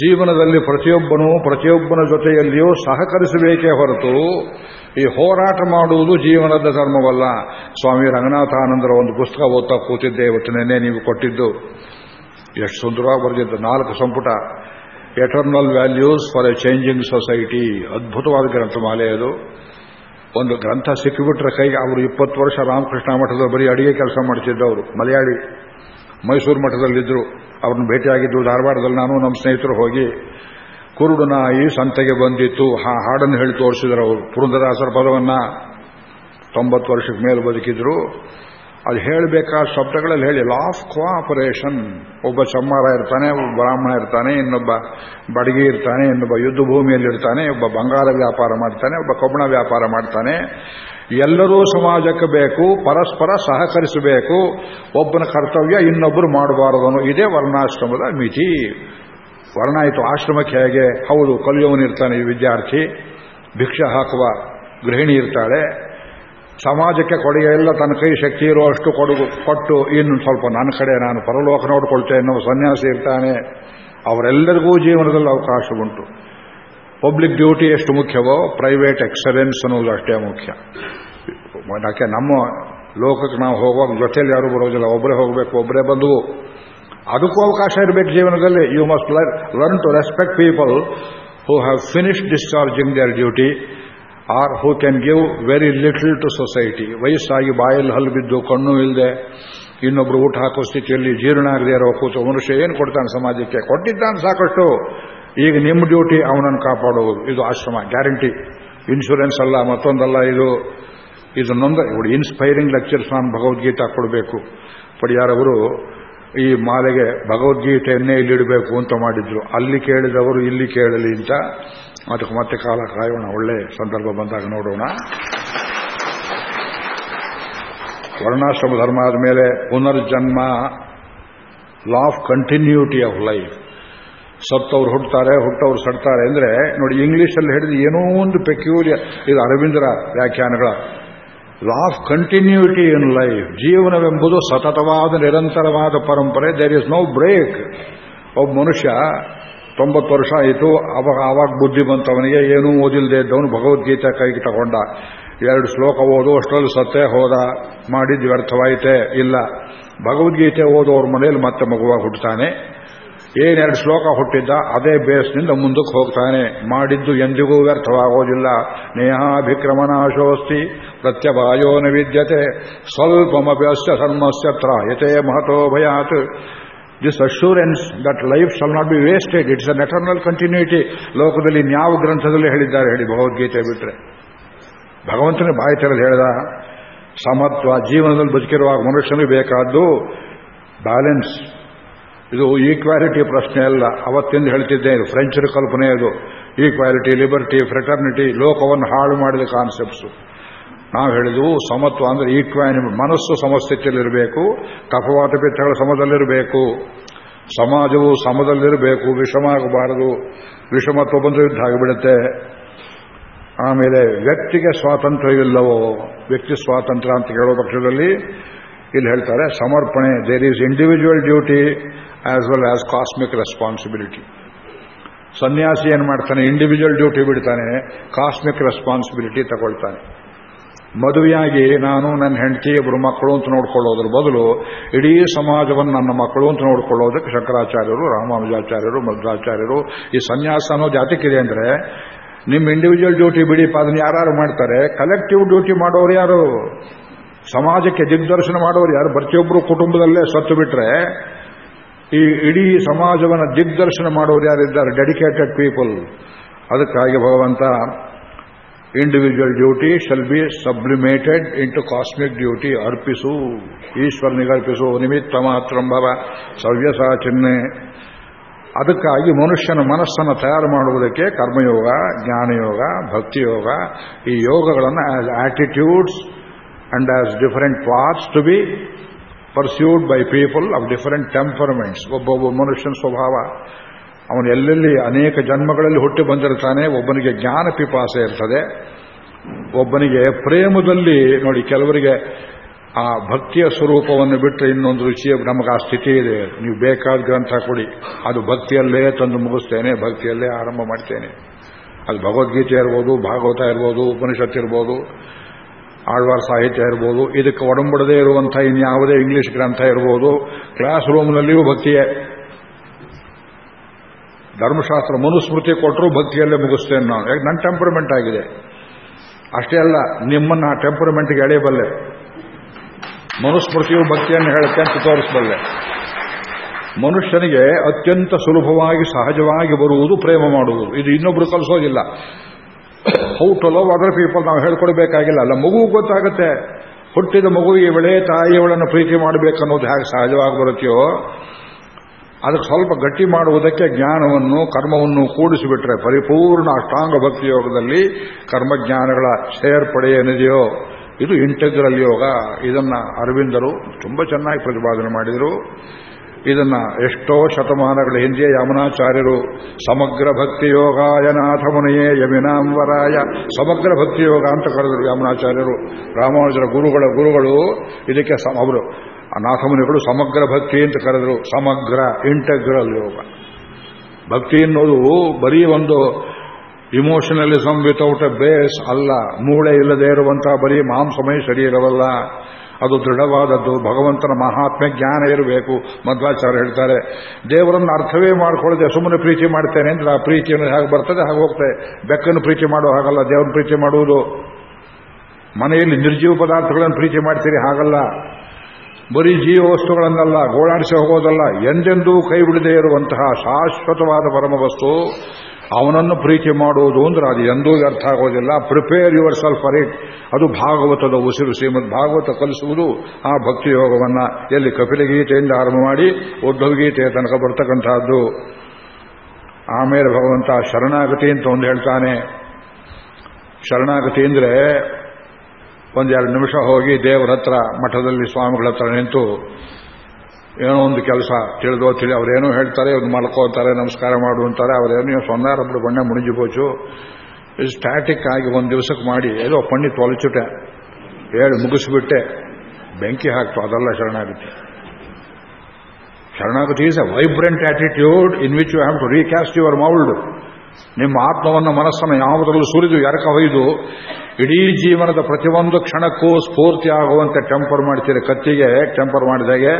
ಜೀವನದಲ್ಲಿ ಪ್ರತಿಯೊಬ್ಬನೂ ಪ್ರತಿಯೊಬ್ಬನ ಜೊತೆಯಲ್ಲಿಯೂ ಸಹಕರಿಸಬೇಕೇ ಹೊರತು, ಈ ಹೋರಾಟ ಮಾಡುವುದು ಜೀವನದ ಧರ್ಮವಲ್ಲ. ಸ್ವಾಮಿ ರಂಗನಾಥಾನಂದರ ಒಂದು ಪುಸ್ತಕ ಓದ್ತಾ ಕೂತಿದ್ದೆ ಇವತ್ತು ನೀವು ಕೊಟ್ಟಿದ್ದು. ಎಷ್ಟು ಸುಂದರವಾಗಿ ಬರೆದಿದ್ದು, ನಾಲ್ಕು ಸಂಪುಟ. Eternal values for a changing society ಅದ್ಭುತವಾದ ಗ್ರಂಥಮಾಲೆ ಅದು. ಒಂದು ಗ್ರಂಥ ಸಿಕ್ಕಿಬಿಟ್ರೆ ಕೈಗೆ, ಅವರು ಇಪ್ಪತ್ತು ವರ್ಷ ರಾಮಕೃಷ್ಣ ಮಠದ ಬರೀ ಅಡಿಗೆ ಕೆಲಸ ಮಾಡ್ತಿದ್ದವರು, ಮಲಯಾಳಿ. ಮೈಸೂರು ಮಠದಲ್ಲಿದ್ದರು ಅವ್ರನ್ನ ಭೇಟಿಯಾಗಿದ್ದು ಧಾರವಾಡದಲ್ಲಿ ನಾನು, ನಮ್ಮ ಸ್ನೇಹಿತರು ಹೋಗಿ ಕುರುಡು ನಾಯಿ ಸಂತೆಗೆ ಬಂದಿತ್ತು. ಹಾಡನ್ನು ಹೇಳಿ ತೋರಿಸಿದ್ರು ಅವರು. ಪುರಂದರಾಸರ ಪದವನ್ನ ತೊಂಬತ್ತು ವರ್ಷಕ್ಕೆ ಮೇಲೆ ಬದುಕಿದ್ರು. ಅದು ಹೇಳಬೇಕಾದ ಶಬ್ದಗಳಲ್ಲಿ ಹೇಳಿ ಲಾ ಆಫ್ ಕೋಆಪರೇಷನ್ ಒಬ್ಬ ಚಮ್ಮಾರ ಇರ್ತಾನೆ, ಒಬ್ಬ ಬ್ರಾಹ್ಮಣ ಇರ್ತಾನೆ, ಇನ್ನೊಬ್ಬ ಬಡಗಿ ಇರ್ತಾನೆ, ಇನ್ನೊಬ್ಬ ಯುದ್ಧ ಭೂಮಿಯಲ್ಲಿ ಇರ್ತಾನೆ, ಒಬ್ಬ ಬಂಗಾರ ವ್ಯಾಪಾರ ಮಾಡ್ತಾನೆ, ಒಬ್ಬ ಕಬ್ಬಣ ವ್ಯಾಪಾರ ಮಾಡ್ತಾನೆ. ಎಲ್ಲರೂ ಸಮಾಜಕ್ಕೆ ಬೇಕು, ಪರಸ್ಪರ ಸಹಕರಿಸಬೇಕು, ಒಬ್ಬನ ಕರ್ತವ್ಯ ಇನ್ನೊಬ್ಬರು ಮಾಡಬಾರದನು. ಇದೇ ವರ್ಣಾಶ್ರಮದ ಮಿತಿ. ವರ್ಣ ಆಯಿತು, ಆಶ್ರಮಕ್ಕೆ ಹೇಗೆ? ಹೌದು ಕಲಿಯುವನಿರ್ತಾನೆ ವಿದ್ಯಾರ್ಥಿ. ಭಿಕ್ಷೆ ಹಾಕುವ ಗೃಹಿಣಿ ಇರ್ತಾಳೆ. ಸಮಾಜಕ್ಕೆ ಕೊಡುಗೆ ಎಲ್ಲ ತನ್ನ ಕೈ ಶಕ್ತಿ ಇರುವಷ್ಟು ಕೊಡುಗು, ಕೊಟ್ಟು, ಇನ್ನು ಸ್ವಲ್ಪ ನನ್ನ ಕಡೆ ನಾನು ಪರಲೋಕ ನೋಡಿಕೊಳ್ತೇನೆ ಅನ್ನೋ ಸನ್ಯಾಸಿ ಇರ್ತಾನೆ. ಅವರೆಲ್ಲರಿಗೂ ಜೀವನದಲ್ಲಿ ಅವಕಾಶ ಉಂಟು. ಪಬ್ಲಿಕ್ ಡ್ಯೂಟಿ ಎಷ್ಟು ಮುಖ್ಯವೋ ಪ್ರೈವೇಟ್ ಎಕ್ಸಲೆನ್ಸ್ ಅನ್ನೋದು ಅಷ್ಟೇ ಮುಖ್ಯ. ಯಾಕೆ, ನಮ್ಮ ಲೋಕಕ್ಕೆ ನಾವು ಹೋಗುವಾಗ ಜೊತೆಯಲ್ಲಿ ಯಾರು ಬರೋದಿಲ್ಲ. ಒಬ್ಬರೇ ಹೋಗಬೇಕು ಒಬ್ಬರೇ ಬಂದು. ಅದಕ್ಕೂ ಅವಕಾಶ ಇರಬೇಕು ಜೀವನದಲ್ಲಿ. You must learn to respect people who have finished discharging their duty or who can give very little to society ವಯಸ್ಸಾಗಿ ಬಾಯಲ್ಲಿ ಹಲ್ಲು ಬಿದ್ದು ಕಣ್ಣು ಇಲ್ಲದೆ ಇನ್ನೊಬ್ರು ಊಟ ಹಾಕೋ ಸ್ಥಿತಿಯಲ್ಲಿ ಜೀರ್ಣ ಆಗದೆ ಇರೋ ಕೂತು ಮನುಷ್ಯ ಏನು ಕೊಡ್ತಾನೆ ಸಮಾಜಕ್ಕೆ ಕೊಟ್ಟಿದ್ದಾನೆ ಸಾಕಷ್ಟು ಈಗ ನಿಮ್ಮ ಡ್ಯೂಟಿ ಅವನನ್ನು ಕಾಪಾಡುವುದು ಇದು ಆಶ್ರಮ ಗ್ಯಾರಂಟಿ ಇನ್ಶೂರೆನ್ಸ್ ಅಲ್ಲ ಮತ್ತೊಂದಲ್ಲ ಇದು ಇದು ನೊಂದ ಇನ್ಸ್ಪೈರಿಂಗ್ ಲೆಕ್ಚರ್ಸ್ ನಾನು ಭಗವದ್ಗೀತಾ ಕೊಡಬೇಕು ಪಡಿಯಾರವರು ಈ ಮಾಲೆಗೆ ಭಗವದ್ಗೀತೆಯನ್ನೇ ಇಲ್ಲಿಡಬೇಕು ಅಂತ ಮಾಡಿದ್ರು. ಅಲ್ಲಿ ಕೇಳಿದವರು ಇಲ್ಲಿ ಕೇಳಲಿ ಅಂತ. ಅದಕ್ಕೆ ಮತ್ತೆ ಕಾಲ ಕಾಯೋಣ, ಒಳ್ಳೆ ಸಂದರ್ಭ ಬಂದಾಗ ನೋಡೋಣ. ವರ್ಣಾಶ್ರಮ ಧರ್ಮ ಆದಮೇಲೆ ಪುನರ್ಜನ್ಮ law of continuity of life ಸತ್ತವ್ರು ಹುಟ್ಟುತ್ತಾರೆ ಹುಟ್ಟವ್ರು ಸಡ್ತಾರೆ. ಅಂದ್ರೆ ನೋಡಿ ಇಂಗ್ಲೀಷಲ್ಲಿ ಹಿಡಿದು ಏನೋ ಒಂದು ಪೆಕ್ಯೂರಿಯ ಇದು ಅರವಿಂದರ ವ್ಯಾಖ್ಯಾನಗಳ law of continuity in life ಜೀವನವೆಂಬುದು ಸತತವಾದ ನಿರಂತರವಾದ ಪರಂಪರೆ ದೇರ್ ಇಸ್ ನೋ ಬ್ರೇಕ್ ಒಬ್ಬ ಮನುಷ್ಯ ತೊಂಬತ್ತು ವರ್ಷ ಆಯಿತು. ಅವಾಗ ಆವಾಗ ಬುದ್ಧಿ ಬಂತವನಿಗೆ ಏನೂ ಓದಿಲ್ಲದೆ ಇದ್ದವನು ಭಗವದ್ಗೀತೆ ಕೈಗೆ ತಗೊಂಡ. ಎರಡು ಶ್ಲೋಕ ಓದು, ಅಷ್ಟರಲ್ಲಿ ಸತ್ತೇ ಹೋದ. ಮಾಡಿದ್ದು ವ್ಯರ್ಥವಾಯಿತೇ ಇಲ್ಲ. ಭಗವದ್ಗೀತೆ ಓದೋರ ಮನೆಯಲ್ಲಿ ಮತ್ತೆ ಮಗುವಾಗಿ ಹುಟ್ಟುತ್ತಾನೆ ಏನೆರಡು ಶ್ಲೋಕ ಹುಟ್ಟಿದ್ದ, ಅದೇ ಬೇಸ್ನಿಂದ ಮುಂದಕ್ಕೆ ಹೋಗ್ತಾನೆ. ಮಾಡಿದ್ದು ಎಂದಿಗೂ ವ್ಯರ್ಥವಾಗೋದಿಲ್ಲ. ನೇಹಾಭಿಕ್ರಮನಾಶೋಸ್ತಿ ಪ್ರತ್ಯಭಾಯೋ ನ ವಿದ್ಯತೆ. ಸ್ವಲ್ಪಮಭ್ಯಸ್ಯ ಧರ್ಮಸ್ಯತ್ರ ಯತೆ ಮಹತೋ ಭಯಾತ್. This assurance that life shall not be wasted it's an eternal continuity ಲೋಕದಲ್ಲಿ ಯಾವ ಗ್ರಂಥದಲ್ಲಿ ಹೇಳಿದ್ದಾರೆ. ಹೇಳಿ, ಭಗವದ್ಗೀತೆ ಬಿಟ್ಟರೆ ಭಗವಂತನ ಬಾಯಿ ತೆರೆದು ಹೇಳಿದ, ಸಮತ್ವ ಜೀವನದಲ್ಲಿ ಬದುಕಿರುವಾಗ ಮನುಷ್ಯನಿಗೆ ಬೇಕಾದ್ದು ಬ್ಯಾಲೆನ್ಸ್ ಇದು ಈಕ್ವಾಲಿಟಿ ಪ್ರಶ್ನೆ ಅಲ್ಲ. ಅವತ್ತಿಂದ ಹೇಳ್ತಿದ್ದೆ ಇದು ಫ್ರೆಂಚರ ಕಲ್ಪನೆ ಅದು. ಈಕ್ವಾಲಿಟಿ ಲಿಬರ್ಟಿ ಫ್ರೆಟರ್ನಿಟಿ ಲೋಕವನ್ನು ಹಾಳು ಮಾಡಿದ ಕಾನ್ಸೆಪ್ಟ್ಸು ನಾವು ಹೇಳಿದ್ವು ಸಮತ್ವ ಅಂದ್ರೆ ಈಕ್ವಾನಿ ಮನಸ್ಸು ಸಮಸ್ಥಿತಿಯಲ್ಲಿರಬೇಕು ಕಫವಾತ ಪಿತ್ತಗಳ ಸಮದಲ್ಲಿರಬೇಕು, ಸಮಾಜವು ಸಮದಲ್ಲಿರಬೇಕು ವಿಷಮ ಆಗಬಾರದು ವಿಷಮತ್ವ ಬಂದು ಯುದ್ಧ ಆಗಿಬಿಡುತ್ತೆ. ಆಮೇಲೆ ವ್ಯಕ್ತಿಗೆ ಸ್ವಾತಂತ್ರ್ಯವಿಲ್ಲವೋ, ವ್ಯಕ್ತಿ ಸ್ವಾತಂತ್ರ್ಯ ಅಂತ ಹೇಳೋ ಪಕ್ಷದಲ್ಲಿ ಇಲ್ಲಿ ಹೇಳ್ತಾರೆ, ಸಮರ್ಪಣೆ there is individual duty as well as cosmic responsibility ಸನ್ಯಾಸಿ ಏನು ಮಾಡ್ತಾನೆ? ಇಂಡಿವಿಜುವಲ್ ಡ್ಯೂಟಿ ಬಿಡ್ತಾನೆ ಕಾಸ್ಮಿಕ್ ರೆಸ್ಪಾನ್ಸಿಬಿಲಿಟಿ ತಗೊಳ್ತಾನೆ. ಮದುವೆಯಾಗಿ ನಾನು ನನ್ನ ಹೆಂಡತಿ ಇಬ್ಬರು ಮಕ್ಕಳು ಅಂತ ನೋಡ್ಕೊಳ್ಳೋದ್ರ ಬದಲು ಇಡೀ ಸಮಾಜವನ್ನು ನನ್ನ ಮಕ್ಕಳು ಅಂತ ನೋಡ್ಕೊಳ್ಳೋದಕ್ಕೆ ಶಂಕರಾಚಾರ್ಯರು, ರಾಮಾನುಜಾಚಾರ್ಯರು, ಮಧ್ವಾಚಾರ್ಯರು ಈ ಸನ್ಯಾಸ ಅನ್ನೋ ಜಾತಿಕ್ಕಿದೆ ಅಂದರೆ ನಿಮ್ಮ ಇಂಡಿವಿಜುವಲ್ ಡ್ಯೂಟಿ ಬಿಡಿ ಅದನ್ನು ಯಾರು ಮಾಡ್ತಾರೆ? ಕಲೆಕ್ಟಿವ್ ಡ್ಯೂಟಿ ಮಾಡೋರು ಯಾರು? ಸಮಾಜಕ್ಕೆ ದಿಗ್ದರ್ಶನ ಮಾಡೋರು ಯಾರು? ಪ್ರತಿಯೊಬ್ಬರು ಕುಟುಂಬದಲ್ಲೇ ಸತ್ತು ಬಿಟ್ರೆ ಈ ಇಡೀ ಸಮಾಜವನ್ನು ದಿಗ್ದರ್ಶನ ಮಾಡೋರು ಯಾರಿದ್ದಾರೆ? ಡೆಡಿಕೇಟೆಡ್ ಪೀಪಲ್ ಅದಕ್ಕಾಗಿ ಭಗವಂತ individual duty shall be sublimated into cosmic duty ಅರ್ಪಿಸು, ಈಶ್ವರನಿಗೆ ಅರ್ಪಿಸು. ನಿಮಿತ್ತ ಮಾತ್ರಂಭವ ಸವ್ಯಸಾ ಚಿಹ್ನೆ ಅದಕ್ಕಾಗಿ ಮನುಷ್ಯನ ಮನಸ್ಸನ್ನು ತಯಾರು ಮಾಡುವುದಕ್ಕೆ ಕರ್ಮಯೋಗ, ಜ್ಞಾನಯೋಗ, ಭಕ್ತಿಯೋಗ, ಈ ಯೋಗಗಳನ್ನು as attitudes and as different parts to be pursued by people of different temperaments ಒಬ್ಬೊಬ್ಬ ಮನುಷ್ಯನ ಸ್ವಭಾವ, ಅವನು ಎಲ್ಲೆಲ್ಲಿ ಅನೇಕ ಜನ್ಮಗಳಲ್ಲಿ ಹುಟ್ಟಿ ಬಂದಿರ್ತಾನೆ ಒಬ್ಬನಿಗೆ ಜ್ಞಾನ ಪಿಪಾಸೆ ಇರ್ತದೆ. ಒಬ್ಬನಿಗೆ ಪ್ರೇಮದಲ್ಲಿ ನೋಡಿ, ಕೆಲವರಿಗೆ ಆ ಭಕ್ತಿಯ ಸ್ವರೂಪವನ್ನು ಬಿಟ್ಟರೆ ಇನ್ನೊಂದು ರುಚಿಯ, ನಮಗೆ ಆ ಸ್ಥಿತಿ ಇದೆ. ನೀವು ಬೇಕಾದ ಗ್ರಂಥ ಕೊಡಿ. ಅದು ಭಕ್ತಿಯಲ್ಲೇ ತಂದು ಮುಗಿಸ್ತೇನೆ, ಭಕ್ತಿಯಲ್ಲೇ ಆರಂಭ ಮಾಡ್ತೇನೆ. ಅದು ಭಗವದ್ಗೀತೆ ಇರ್ಬೋದು, ಭಾಗವತ ಇರ್ಬೋದು ಉಪನಿಷತ್ ಇರ್ಬೋದು ಆಳ್ವಾರ್ ಸಾಹಿತ್ಯ ಇರ್ಬೋದು. ಇದಕ್ಕೆ ಒಡಂಬಡದೇ ಇರುವಂಥ ಇನ್ಯಾವುದೇ ಇಂಗ್ಲಿಷ್ ಗ್ರಂಥ ಇರ್ಬೋದು. ಕ್ಲಾಸ್ ರೂಮ್ನಲ್ಲಿಯೂ ಭಕ್ತಿಯೇ. ಧರ್ಮಶಾಸ್ತ್ರ ಮನುಸ್ಮೃತಿ ಕೊಟ್ಟರು ಭಕ್ತಿಯಲ್ಲೇ ಮುಗಿಸ್ತೇನೆ ನಾನು. ಯಾಕೆ? ನನ್ನ ಟೆಂಪರ್ಮೆಂಟ್ ಆಗಿದೆ. ಅಷ್ಟೇ ಅಲ್ಲ, ನಿಮ್ಮನ್ನು ಆ ಟೆಂಪರ್ಮೆಂಟ್ಗೆ ಎಳೆಯಬಲ್ಲೆ. ಮನುಸ್ಮೃತಿಯು ಭಕ್ತಿಯನ್ನು ಹೇಳುತ್ತೆ ಅಂತ ತೋರಿಸಬಲ್ಲೆ. ಮನುಷ್ಯನಿಗೆ ಅತ್ಯಂತ ಸುಲಭವಾಗಿ, ಸಹಜವಾಗಿ ಬರುವುದು ಪ್ರೇಮ ಮಾಡುವುದು. ಇದು ಇನ್ನೊಬ್ರು ಕಲಿಸೋದಿಲ್ಲ. How to love other people ನಾವು ಹೇಳ್ಕೊಡ್ಬೇಕಾಗಿಲ್ಲ. ಅಲ್ಲ, ಮಗು ಗೊತ್ತಾಗುತ್ತೆ. ಹುಟ್ಟಿದ ಮಗುವಿಗೆ ಬೆಳೆ, ತಾಯಿಯವಳನ್ನು ಪ್ರೀತಿ ಮಾಡಬೇಕನ್ನೋದು ಹೇಗೆ ಸಹಜವಾಗಿ ಬರುತ್ತೆಯೋ ಅದಕ್ಕೆ ಸ್ವಲ್ಪ ಗಟ್ಟಿ ಮಾಡುವುದಕ್ಕೆ ಜ್ಞಾನವನ್ನು, ಕರ್ಮವನ್ನು ಕೂಡಿಸಿಬಿಟ್ರೆ ಪರಿಪೂರ್ಣ ಅಷ್ಟಾಂಗ ಭಕ್ತಿ ಯೋಗದಲ್ಲಿ ಕರ್ಮಜ್ಞಾನಗಳ ಸೇರ್ಪಡೆ ಏನಿದೆಯೋ, ಇದು ಇಂಟೆಗ್ರಲ್ ಯೋಗ. ಇದನ್ನ ಅರವಿಂದರು ತುಂಬ ಚೆನ್ನಾಗಿ ಪ್ರತಿಪಾದನೆ ಮಾಡಿದರು. ಇದನ್ನ ಎಷ್ಟೋ ಶತಮಾನಗಳ ಹಿಂದೆ ಯಮನಾಚಾರ್ಯರು ಸಮಗ್ರ ಭಕ್ತಿ ಯೋಗಾಯ ನಾಥಮುನಿಯೇ ಯಮಿನಾಂಬರಾಯ ಸಮಗ್ರ ಭಕ್ತಿ ಯೋಗ ಅಂತ ಕರೆದರು ಯಮನಾಚಾರ್ಯರು. ರಾಮಾನುಜರ ಗುರುಗಳ ಗುರುಗಳು ಇದಕ್ಕೆ ಅವರು ನಾಥಮುನಿಗಳು ಸಮಗ್ರ ಭಕ್ತಿ ಅಂತ ಕರೆದರು. ಸಮಗ್ರ, ಇಂಟಗ್ರಲ್ ಯೋಗ. ಭಕ್ತಿ ಎನ್ನುವುದು ಬರೀ ಒಂದು ಇಮೋಷನಲಿಸಮ್ ವಿತೌಟ್ ಎ ಬೇಸ್ ಅಲ್ಲ. ಮೂಳೆ ಇಲ್ಲದೆ ಇರುವಂತಹ ಬರೀ ಮಾಂಸಮಯ ಶರೀರವಲ್ಲ. ಅದು ದೃಢವಾದದ್ದು. ಭಗವಂತನ ಮಹಾತ್ಮ ಜ್ಞಾನ ಇರಬೇಕು. ಮಧ್ವಾಚಾರ್ಯ ಹೇಳ್ತಾರೆ, ದೇವರನ್ನು ಅರ್ಥವೇ ಮಾಡಿಕೊಳ್ಳದೆ ಸುಮ್ಮನೆ ಪ್ರೀತಿ ಮಾಡ್ತೇನೆ ಅಂದ್ರೆ ಆ ಪ್ರೀತಿಯನ್ನು ಹೇಗೆ ಬರ್ತದೆ, ಹಾಗೆ ಹೋಗ್ತದೆ. ಬೆಕ್ಕನ್ನು ಪ್ರೀತಿ ಮಾಡೋ ಹಾಗಲ್ಲ, ದೇವರನ್ನು ಪ್ರೀತಿ ಮಾಡುವುದು. ಮನೆಯಲ್ಲಿ ನಿರ್ಜೀವ ಪದಾರ್ಥಗಳನ್ನು ಪ್ರೀತಿ ಮಾಡ್ತೀರಿ, ಹಾಗಲ್ಲ. ಬರೀ ಜೀವ ವಸ್ತುಗಳನ್ನಲ್ಲ ಗೋಳಾಡಿಸಿ ಹೋಗೋದಲ್ಲ. ಎಂದೆಂದೂ ಕೈ ಬಿಡದೇ ಇರುವಂತಹ ಶಾಶ್ವತವಾದ ಪರಮವಸ್ತು. ಅವನನ್ನು ಪ್ರೀತಿ ಮಾಡುವುದು ಅಂದ್ರೆ ಅದು ಎಂದೂ ಅರ್ಥ ಆಗೋದಿಲ್ಲ. Prepare yourself for it ಅದು ಭಾಗವತದ ಉಸಿರು. ಶ್ರೀಮದ್ ಭಾಗವತ ಕಲಿಸುವುದು ಆ ಭಕ್ತಿ ಯೋಗವನ್ನ. ಎಲ್ಲಿ ಕಪಿಲಗೀತೆಯಿಂದ ಆರಂಭ ಮಾಡಿ ಉದ್ಧವಗೀತೆಯ ತನಕ ಬರ್ತಕ್ಕಂಥದ್ದು. ಆಮೇಲೆ ಭಗವಂತ ಶರಣಾಗತಿ ಅಂತ ಒಂದು ಹೇಳ್ತಾನೆ. ಶರಣಾಗತಿ ಅಂದ್ರೆ ಒಂದೆರಡು ನಿಮಿಷ ಹೋಗಿ ದೇವರ ಹತ್ರ, ಮಠದಲ್ಲಿ ಸ್ವಾಮಿಗಳ ಹತ್ರ ನಿಂತು ಏನೋ ಒಂದು ಕೆಲಸ ತಿಳಿದೋ ತಿಳಿ ಅವರೇನೋ ಹೇಳ್ತಾರೆ, ಒಂದು ಮಲ್ಕೋತಾರೆ ನಮಸ್ಕಾರ ಮಾಡು ಅಂತಾರೆ, ಅವರೇನೋ ಸೊನ್ನಾರಬ್ರು ಬಣ್ಣ ಮುಣಿಜಿಬೋಚು. ಸ್ಟ್ಯಾಟಿಕ್ ಆಗಿ ಒಂದು ದಿವಸಕ್ಕೆ ಮಾಡಿ, ಏನೋ ಪಣ್ಣಿ ತೊಲಚುಟೆ ಹೇಳಿ ಮುಗಿಸ್ಬಿಟ್ಟೆ. ಬೆಂಕಿ ಹಾಕ್ತು, ಅದೆಲ್ಲ ಶರಣಾಗುತ್ತೆ ಶರಣಾಗತಿ is a vibrant attitude in which you have to recast your mould ನಿಮ್ಮ ಆತ್ಮವನ್ನು, ಮನಸ್ಸನ್ನು ಯಾವುದರಲ್ಲೂ ಸುರಿದು, ಎರಕ ಹೊಯ್ದು, ಇಡೀ ಜೀವನದ ಪ್ರತಿಯೊಂದು ಕ್ಷಣಕ್ಕೂ ಸ್ಫೂರ್ತಿ ಆಗುವಂತೆ ಟೆಂಪರ್ ಮಾಡ್ತೀರಿ. ಕತ್ತಿಗೆ ಟೆಂಪರ್ ಮಾಡಿದಾಗೆ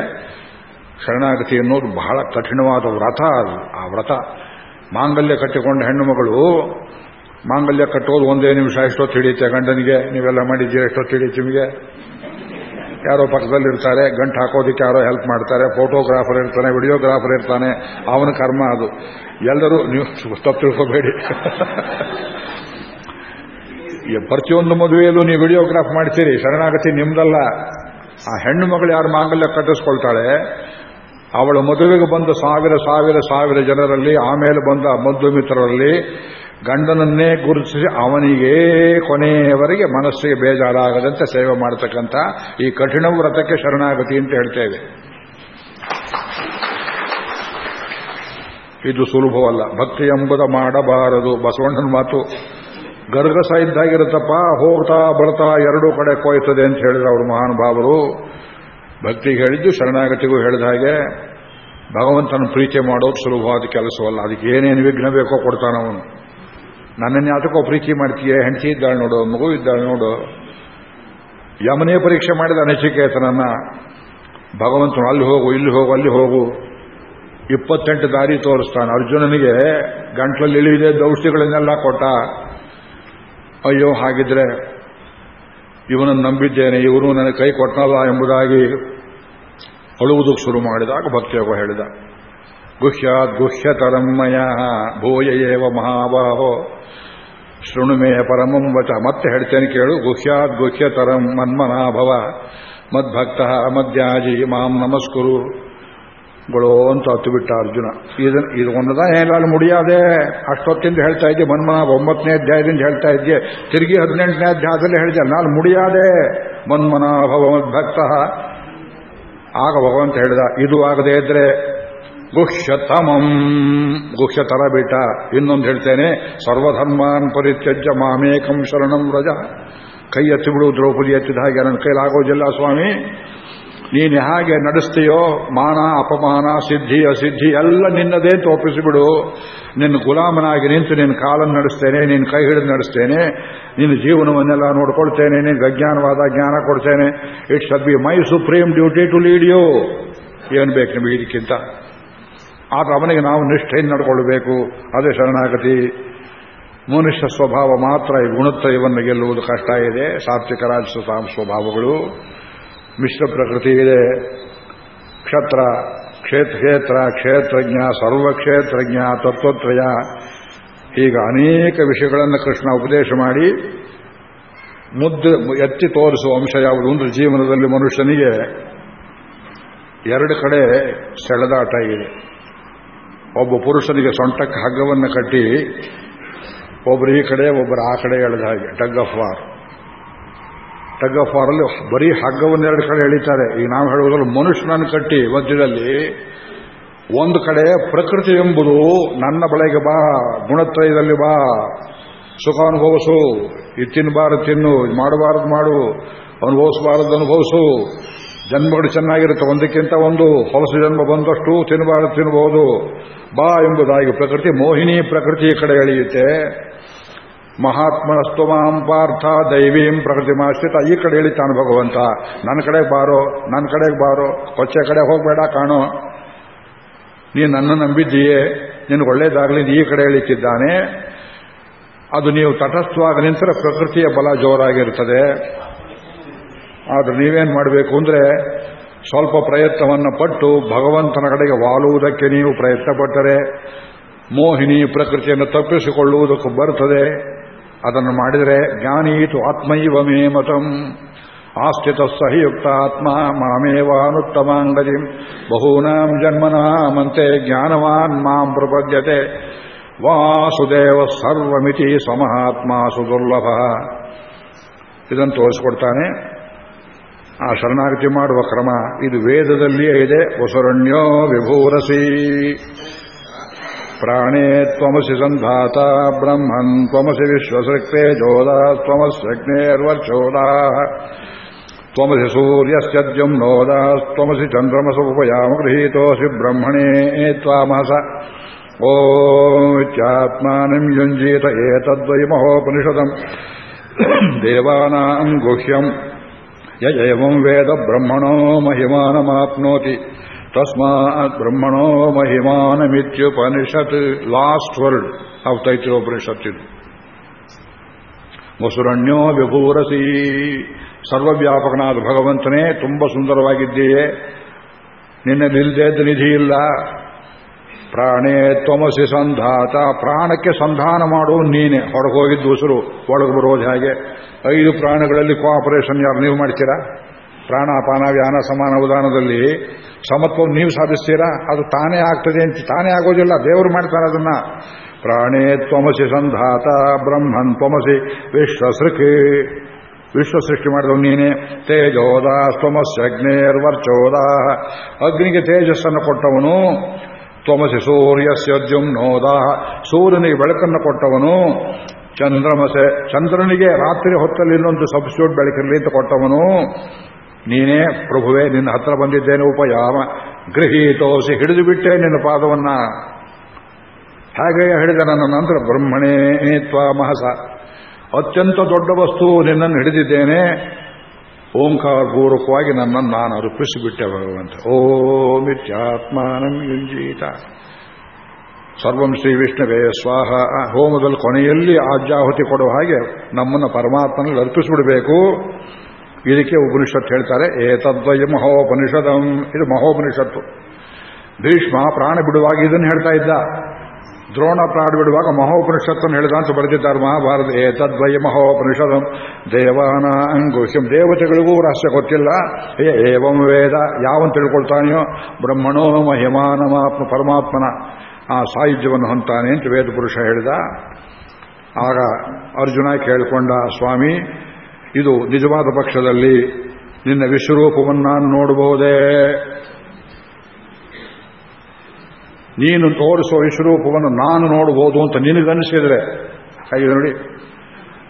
ಶರಣಾಗತಿ ಅನ್ನೋದು ಬಹಳ ಕಠಿಣವಾದ ವ್ರತ ಅದು, ಆ ವ್ರತ. ಮಾಂಗಲ್ಯ ಕಟ್ಟಿಕೊಂಡ ಹೆಣ್ಣು ಮಗಳು, ಮಾಂಗಲ್ಯ ಕಟ್ಟೋದು ಒಂದೇ ನಿಮಿಷ, ಎಷ್ಟೋ ಹಿಡಿಯುತ್ತೆ ಗಂಡನಿಗೆ, ನೀವೆಲ್ಲ ಮಾಡಿದ್ದೀರಾ, ಎಷ್ಟೋ ಹಿಡಿಯುತ್ತೆ ನಿಮಗೆ? ಯಾರೋ ಪಕ್ಕದಲ್ಲಿರ್ತಾರೆ, ಗಂಟು ಹಾಕೋದಕ್ಕೆ ಯಾರೋ ಹೆಲ್ಪ್ ಮಾಡ್ತಾರೆ ಫೋಟೋಗ್ರಾಫರ್ ಇರ್ತಾನೆ ವಿಡಿಯೋಗ್ರಾಫರ್ ಇರ್ತಾನೆ, ಅವನ ಕರ್ಮ ಅದು. ಎಲ್ಲರೂ ನೀವು ತಪ್ಪು ತಿಳ್ಕೋಬೇಡಿ. ಪ್ರತಿಯೊಂದು ಮದುವೆಯಲ್ಲೂ ನೀವು ವಿಡಿಯೋಗ್ರಾಫ್ ಮಾಡ್ತೀರಿ, ಶರಣಾಗತಿ ನಿಮ್ದಲ್ಲ. ಆ ಹೆಣ್ಣು ಮಗಳು ಯಾರು ಮಾಂಗಲ್ಯ ಕಟ್ಟಿಸ್ಕೊಳ್ತಾಳೆ ಅವಳ ಮದುವೆಗೆ ಬಂದ ಸಾವಿರ ಸಾವಿರ ಸಾವಿರ ಜನರಲ್ಲಿ, ಆಮೇಲೆ ಬಂದ ಬಂಧು ಮಿತ್ರರಲ್ಲಿ ಗಂಡನನ್ನೇ ಗುರುತಿಸಿ ಅವನಿಗೆ ಕೊನೆಯವರೆಗೆ ಮನಸ್ಸಿಗೆ ಬೇಜಾರಾಗದಂತೆ ಸೇವೆ ಮಾಡತಕ್ಕಂಥ ಈ ಕಠಿಣ ವ್ರತಕ್ಕೆ ಶರಣಾಗತಿ ಅಂತ ಹೇಳ್ತೇವೆ. ಇದು ಸುಲಭವಲ್ಲ. ಭಕ್ತಿ ಎಂಬುದ ಮಾಡಬಾರದು. ಬಸವಣ್ಣನ ಮಾತು, ಗರ್ಗಸ ಇದ್ದಾಗಿರುತ್ತಪ್ಪ, ಹೋಗ್ತಾ ಬರ್ತಾ ಎರಡೂ ಕಡೆ ಕೊಯ್ತದೆ ಅಂತ ಹೇಳಿದ್ರು ಅವರು ಮಹಾನುಭಾವರು. ಭಕ್ತಿಗೆ ಹೇಳಿದ್ದು ಶರಣಾಗತಿಗೂ ಹೇಳಿದ ಹಾಗೆ ಭಗವಂತನ ಪ್ರೀತಿ ಮಾಡೋದು ಸುಲಭವಾದ ಕೆಲಸವಲ್ಲ. ಅದಕ್ಕೆ ಏನೇನು ವಿಘ್ನ ಬೇಕೋ ಕೊಡ್ತಾನವನು ನನ್ನನ್ನು ಯಾತಕ್ಕೋ ಪ್ರೀತಿ ಮಾಡ್ತೀಯ? ಹೆಂಡತಿ ಇದ್ದಾಳೆ ನೋಡು, ಮಗು ಇದ್ದಾಳೆ ನೋಡು. ಯಮನೇ ಪರೀಕ್ಷೆ ಮಾಡಿದ ನಚಿಕೇತನನ್ನ ಭಗವಂತನು ಅಲ್ಲಿ ಹೋಗು, ಇಲ್ಲಿ ಹೋಗು, ಅಲ್ಲಿ ಹೋಗು. ಇಪ್ಪತ್ತೆಂಟು ದಾರಿ ತೋರಿಸ್ತಾನೆ. ಅರ್ಜುನನಿಗೆ ಗಂಟ್ಲಲ್ಲಿ ಇಳಿದೆ ದೌಷ್ಟಿಗಳನ್ನೆಲ್ಲ ಕೊಟ್ಟ. ಅಯ್ಯೋ, ಹಾಗಿದ್ರೆ ಇವನನ್ನು ನಂಬಿದ್ದೇನೆ ಇವನು ನನಗೆ ಕೈ ಕೊಟ್ಟನಲ್ಲ ಎಂಬುದಾಗಿ ಅಳುವುದಕ್ಕೆ ಶುರು ಮಾಡಿದಾಗ ಭಕ್ತಿಯೋಗ ಹೇಳಿದ. ಗುಹ್ಯಾತ್ ಗುಹ್ಯತರಮ್ಮಯ ಭೂಯೇವ ಮಹಾಬಾಹೋ. ಶೃಣುಮೇಯ ಪರಮಂ ವಚ. ಮತ್ತೆ ಹೇಳ್ತೇನೆ ಕೇಳು. ಗುಹ್ಯಾತ್ ಗುಹ್ಯತರಂ ಮನ್ಮನಾಭವ. ಮದ್ಭಕ್ತ ಮದ್ಯಾಜಿ ಮಾಂ ನಮಸ್ಕುರು. ಗೊಳೋ ಅಂತ ಹತ್ತು ಬಿಟ್ಟ ಅರ್ಜುನ. ಇದನ್ನ ಇದು ಒಂದದ ಏನಾದ್ರು ಮುಡಿಯಾದೆ. ಅಷ್ಟೊತ್ತಿಂದ ಹೇಳ್ತಾ ಇದ್ದೆ ಮನ್ಮನ ಒಂಬತ್ತನೇ ಅಧ್ಯಾಯದಿಂದ ಹೇಳ್ತಾ ಇದ್ದೆ. ತಿರುಗಿ ಹದಿನೆಂಟನೇ ಅಧ್ಯಾಯದಲ್ಲಿ ಹೇಳಿದೆ. ನಾನು ಮುಡಿಯಾದೆ. ಮನ್ಮನಾಭವ ಭಗವದ್ಭಕ್ತ ಆಗ ಭಗವಂತ ಹೇಳಿದ, ಇದು ಆಗದೇ ಇದ್ರೆ ಗುಹ್ಯತಮಂ ಗುಹ್ಯ ತರ ಇನ್ನೊಂದು ಹೇಳ್ತೇನೆ, ಸರ್ವಧರ್ಮಾನ್ ಪರಿತ್ಯಜ್ಯ ಮಾಮೇಕಂ ಶರಣಂ ರಜ. ಕೈ ಎತ್ತಿ ದ್ರೌಪದಿ ಎತ್ತಿದ ಹಾಗೆ, ನನ್ನ ಕೈಲಾಗೋದಿಲ್ಲ ಸ್ವಾಮಿ. ನೀನು ಹೇಗೆ ನಡೆಸ್ತೀಯೋ ಮಾನ, ಅಪಮಾನ, ಸಿದ್ಧಿ, ಅಸಿದ್ಧಿ ಎಲ್ಲ ನಿನ್ನದೇ ತೋಪಿಸಿಬಿಡು. ನಿನ್ನ ಗುಲಾಮನಾಗಿ ನಿಂತು ನಿನ್ನ ಕಾಲನ್ನು ನಡೆಸ್ತೇನೆ, ನಿನ್ನ ಕೈ ಹಿಡಿದು ನಡೆಸ್ತೇನೆ, ನಿನ್ನ ಜೀವನವನ್ನೆಲ್ಲ ನೋಡ್ಕೊಳ್ತೇನೆ ನಿನ್ಗೆ ಅಜ್ಞಾನವಾದ ಜ್ಞಾನ ಕೊಡ್ತೇನೆ. It should be my supreme duty to lead you ಏನು ಬೇಕು ನಿಮಗೆ ಇದಕ್ಕಿಂತ? ಆದ್ರೆ ಅವನಿಗೆ ನಾವು ನಿಷ್ಠೆಯಿಂದ ನಡ್ಕೊಳ್ಬೇಕು. ಅದೇ ಶರಣಾಗತಿ. ಮನುಷ್ಯ ಸ್ವಭಾವ ಮಾತ್ರ ಈ ಗುಣತ್ರಯವನ್ನು ಗೆಲ್ಲುವುದು ಕಷ್ಟ ಇದೆ. ಸಾತ್ವಿಕ ರಾಜಸ ಸ್ವಭಾವಗಳು. ಮಿಶ್ರ ಪ್ರಕೃತಿ ಇದೆ ಕ್ಷತ್ರ, ಕ್ಷೇತ್ರ ಕ್ಷೇತ್ರ, ಕ್ಷೇತ್ರಜ್ಞ, ಸರ್ವಕ್ಷೇತ್ರಜ್ಞ, ತತ್ವತ್ರಯ. ಈಗ ಅನೇಕ ವಿಷಯಗಳನ್ನು ಕೃಷ್ಣ ಉಪದೇಶ ಮಾಡಿ, ಮುದ್ದು ಎತ್ತಿ ತೋರಿಸುವ ಅಂಶ ಯಾವುದು ಒಂದು ಜೀವನದಲ್ಲಿ ಮನುಷ್ಯನಿಗೆ ಎರಡು ಕಡೆ ಸೆಳೆದಾಟ ಇದೆ. ಒಬ್ಬ ಪುರುಷನಿಗೆ ಸೊಂಟಕ್ಕೆ ಹಗ್ಗವನ್ನು ಕಟ್ಟಿ ಒಬ್ಬರು ಈ ಕಡೆ ಒಬ್ಬರು ಆ ಕಡೆ ಎಳೆದ ಹಾಗೆ tug of war. Tug of war ಅಲ್ಲಿ ಬರೀ ಹಗ್ಗವನ್ನು ಎರಡು ಕಡೆ ಎಳಿತಾರೆ. ಈಗ ನಾವು ಹೇಳುವುದರಲ್ಲಿ ಮನುಷ್ಯನನ್ನು ಕಟ್ಟಿ ಮಧ್ಯದಲ್ಲಿ ಒಂದು ಕಡೆ ಪ್ರಕೃತಿ ಎಂಬುದು ನನ್ನ ಬಳೆಗೆ ಬಾ, ಗುಣತ್ರಯದಲ್ಲಿ ಬಾ ಸುಖ ಅನುಭವಿಸು ಇದು ತಿನ್ನಬಾರದು ತಿನ್ನು ಇದು ಮಾಡಬಾರದು ಮಾಡು, ಅನುಭವಿಸಬಾರದು ಅನುಭವಿಸು. ಜನ್ಮಗಳು ಚೆನ್ನಾಗಿರುತ್ತೆ, ಒಂದಕ್ಕಿಂತ ಒಂದು ಹೊಲಸು ಜನ್ಮ ಬಂದಷ್ಟು ತಿನ್ನಬಾರದು ತಿನ್ನಬಹುದು ಬಾ ಎಂಬುದಾಗಿ ಪ್ರಕೃತಿ, ಮೋಹಿನಿ ಪ್ರಕೃತಿ ಕಡೆ ಎಳೆಯುತ್ತೆ. ಮಹಾತ್ಮನಸ್ತುಮಾಂ ಪಾರ್ಥ ದೈವೀಂ ಪ್ರಕೃತಿ ಮಾಶ್ರಿತ ಈ ಕಡೆ ಎಳಿತಾನೆ ಭಗವಂತ. ನನ್ನ ಕಡೆಗೆ ಬಾರೋ, ನನ್ನ ಕಡೆಗೆ ಬಾರೋ, ಕೊಚ್ಚೆ ಕಡೆ ಹೋಗಬೇಡ ಕಾಣು. ನೀನು ನನ್ನ ನಂಬಿದ್ದೀಯೇ? ನಿನಗೆ ಒಳ್ಳೇದಾಗಲಿ ಈ ಕಡೆ ಇಳಿತಿದ್ದಾನೆ ಅದು ನೀವು ತಟಸ್ಥವಾಗಿ ನಿಂತರೆ ಪ್ರಕೃತಿಯ ಬಲ ಜೋರಾಗಿರ್ತದೆ ಆದರೆ ನೀವೇನು ಮಾಡಬೇಕು ಅಂದರೆ, ಸ್ವಲ್ಪ ಪ್ರಯತ್ನವನ್ನು ಪಟ್ಟು ಭಗವಂತನ ಕಡೆಗೆ ವಾಲುವುದಕ್ಕೆ ನೀವು ಪ್ರಯತ್ನ ಪಟ್ಟರೆ ಮೋಹಿನಿ ಪ್ರಕೃತಿಯನ್ನು ತಪ್ಪಿಸಿಕೊಳ್ಳುವುದಕ್ಕೂ ಬರುತ್ತದೆ. ಅದನ್ನು ಮಾಡಿದರೆ ಜ್ಞಾನೀತು ಆತ್ಮೈವ ಮೇ ಮತಂ. ಆಸ್ಥಿತ ಸಹಿಯುಕ್ತ ಆತ್ಮ ಮಾಮೇವಾನುತ್ತಮಾಂಗದಿಂ ಬಹೂನಾಂ ಜನ್ಮನಾಮಂತೆ ಜ್ಞಾನವಾನ್ ಮಾಂ ಪ್ರಪದ್ಯತೆ. ವಾಸುದೇವ ಸರ್ವಮಿತಿ ಸಮಹಾತ್ಮ ಸುದುರ್ಲಭ ಇದನ್ನು ತೋರಿಸ್ಕೊಡ್ತಾನೆ. ಆ ಶರಣಾಗತಿ ಮಾಡುವ ಕ್ರಮ. ಇದು ವೇದದಲ್ಲಿಯೇ ಇದೆ. ವಸುರಣ್ಯೋ ವಿಭೂರಸಿ. ಪ್ರಾಣೇ ತ್ವಮಸಿ ಸಂಧಾತ ಬ್ರಹ್ಮನ್ ತ್ವಮಸಿ ವಿಶ್ವಸೃಕ್ತೆ ಜೋದ ತ್ವಮಸ್ಯಗ್ನೇರ್ವರ್ಚೋದ ತ್ವಮಸಿ ಸೂರ್ಯಸ್ಯದ್ಯುಮ್ನೋದ ತ್ವಮಸಿ ಚಂದ್ರಮಸ ಉಪಯಾಮ ಗೃಹೀತೋಸಿ ಬ್ರಹ್ಮಣೇ ತ್ವಾಮಸ ಓತ್ಯಾತ್ಮಾನಂ ಯುಂಜೀತ ಏತದ್ವೈ ಮಹೋಪನಿಷದಂ ದೇವಾನಾಂ ಗುಹ್ಯಂ ಯಜಯಮಂ ವೇದ ಬ್ರಹ್ಮಣೋ ಮಹಿಮಾನಮಾಪ್ನೋತಿ ತಸ್ಮಾತ್ ಬ್ರಹ್ಮಣೋ ಮಹಿಮಾನಮಿತ್ಯುಪನಿಷತ್ ಲಾಸ್ಟ್ ವರ್ಡ್ ಆಫ್ ತೈತ್ರೋಪನಿಷತ್ ಇದು ವಸುರಣ್ಯೋ ವಿಭೂರಸಿ ಸರ್ವವ್ಯಾಪಕನಾದ ಭಗವಂತನೇ ತುಂಬ ಸುಂದರವಾಗಿದ್ದೀಯೇ. ನಿನ್ನ ನಿಲ್ದೇದ ನಿಧಿ ಇಲ್ಲ ಪ್ರಾಣೇ ತ್ವಮಸಿ ಸಂಧಾತ. ಪ್ರಾಣಕ್ಕೆ ಸಂಧಾನ ಮಾಡುವ ನೀನೆ. ಹೊರಗೆ ಹೋಗಿದ್ದು ಉಸಿರು ಒಳಗೆ ಬರೋದು ಹಾಗೆ. ಐದು ಪ್ರಾಣಗಳಲ್ಲಿ ಕೋಆಪರೇಷನ್ ಯಾರು, ನೀವು ಮಾಡ್ತೀರಾ? ಪ್ರಾಣಾಪಾನ ವ್ಯಾನ ಸಮಾನ ಉದಾನದಲ್ಲಿ ಸಮತ್ವ ನೀವು ಸಾಧಿಸ್ತೀರಾ? ಅದು ತಾನೇ ಆಗ್ತದೆ ಅಂತ ತಾನೇ ಆಗೋದಿಲ್ಲ. ದೇವರು ಮಾಡ್ತಾರೆ ಅದನ್ನ. ಪ್ರಾಣೇ ತ್ವಮಸಿ ಸಂಧಾತ, ಬ್ರಹ್ಮನ್ ತ್ವಮಸಿ ವಿಶ್ವಸೃಕಿ ವಿಶ್ವ ಸೃಷ್ಟಿ ಮಾಡಿದವು ನೀನೆ ತೇಜೋದ ತ್ವಮಸ್ಯಗ್ನೇರ್ವರ್ಚೋದ ಅಗ್ನಿಗೆ ತೇಜಸ್ಸನ್ನು ಕೊಟ್ಟವನು ತ್ವಮಸಿ ಸೂರ್ಯಸ್ಯದ್ಯುಮ್ನೋದ ಸೂರ್ಯನಿಗೆ ಬೆಳಕನ್ನು ಕೊಟ್ಟವನು ಚಂದ್ರಮಸೆ. ಚಂದ್ರನಿಗೆ ರಾತ್ರಿ ಹೊತ್ತಲ್ಲಿ ಇನ್ನೊಂದು ಸಬ್ಸ್ಟ್ಯೂಟ್ ಬೆಳಕಿರಲಿ ಅಂತ ಕೊಟ್ಟವನು ನೀನೇ ಪ್ರಭುವೆ, ನಿನ್ನ ಹತ್ರ ಬಂದಿದ್ದೇನೆ ಉಪಯಾಮ. ಗೃಹೀತೋಸಿ ಹಿಡಿದು ಬಿಟ್ಟೆ ನಿನ್ನ ಪಾದವನ್ನ. ಹಾಗೆ ಹಿಡಿದ ನನ್ನ ನಂತರ ಬ್ರಹ್ಮಣೇ ತ್ವಾಮಹಸ ಅತ್ಯಂತ ದೊಡ್ಡ ವಸ್ತು ನಿನ್ನನ್ನು ಹಿಡಿದಿದ್ದೇನೆ. ಓಂಕಾರ ಪೂರ್ವಕವಾಗಿ ನನ್ನನ್ನು ನಾನು ಅರ್ಪಿಸಿಬಿಟ್ಟೆ ಭಗವಂತ. ಓಮಿತ್ಯಾತ್ಮಾನಂ ಯುಂಜೀತ. ಸರ್ವಂ ಶ್ರೀ ವಿಷ್ಣುವೇ, ಸ್ವಾಹ. ಹೋಮದಲ್ಲಿ ಕೊನೆಯಲ್ಲಿ ಆಜ್ಯಾಹುತಿ ಕೊಡುವ ಹಾಗೆ ನಮ್ಮನ್ನು ಪರಮಾತ್ಮನಲ್ಲಿ ಅರ್ಪಿಸಿಬಿಡಬೇಕು. ಇದಕ್ಕೆ ಉಪನಿಷತ್ ಹೇಳ್ತಾರೆ ಏತದ್ವಯ ಮಹೋಪನಿಷದಂ ಇದು ಮಹೋಪನಿಷತ್ತು. ಭೀಷ್ಮ ಪ್ರಾಣ ಬಿಡುವಾಗ ಇದನ್ನು ಹೇಳ್ತಾ ಇದ್ದ. ದ್ರೋಣ ಪ್ರಾಣ ಬಿಡುವಾಗ ಮಹೋಪನಿಷತ್ತನ್ನು ಹೇಳಿದ ಅಂತ ಬರೆದಿದ್ದಾರೆ ಮಹಾಭಾರತ. ಏತದ್ವಯ ತದ್ವಯ ಮಹೋಪನಿಷದಂ ದೇವಾನ ಅಂಗುಷ್ಯಂ ದೇವತೆಗಳಿಗೂ ರಹಸ್ಯ ಗೊತ್ತಿಲ್ಲ. ಏವಂ ವೇದ, ಯಾವನ್ ತಿಳ್ಕೊಳ್ತಾನೆಯೋ? ಬ್ರಹ್ಮಣೋ ಮಹಿಮಾನಮಾತ್ಮ ಪರಮಾತ್ಮನ ಆ ಸಾಯುಜ್ಯವನ್ನು ಹೊಂತಾನೆ ಅಂತ ವೇದ ಪುರುಷ ಹೇಳಿದ. ಆಗ ಅರ್ಜುನ ಕೇಳಿಕೊಂಡ, ಸ್ವಾಮಿ ಇದು ನಿಜವಾದ ಪಕ್ಷದಲ್ಲಿ ನಿನ್ನ ವಿಶ್ವರೂಪವನ್ನು ನಾನು ನೋಡಬಹುದೇ? ನೀನು ತೋರಿಸುವ ವಿಶ್ವರೂಪವನ್ನು ನಾನು ನೋಡಬಹುದು ಅಂತ ನಿನಗನ್ನಿಸಿದರೆ ಹಾಗೆ ನೋಡಿ.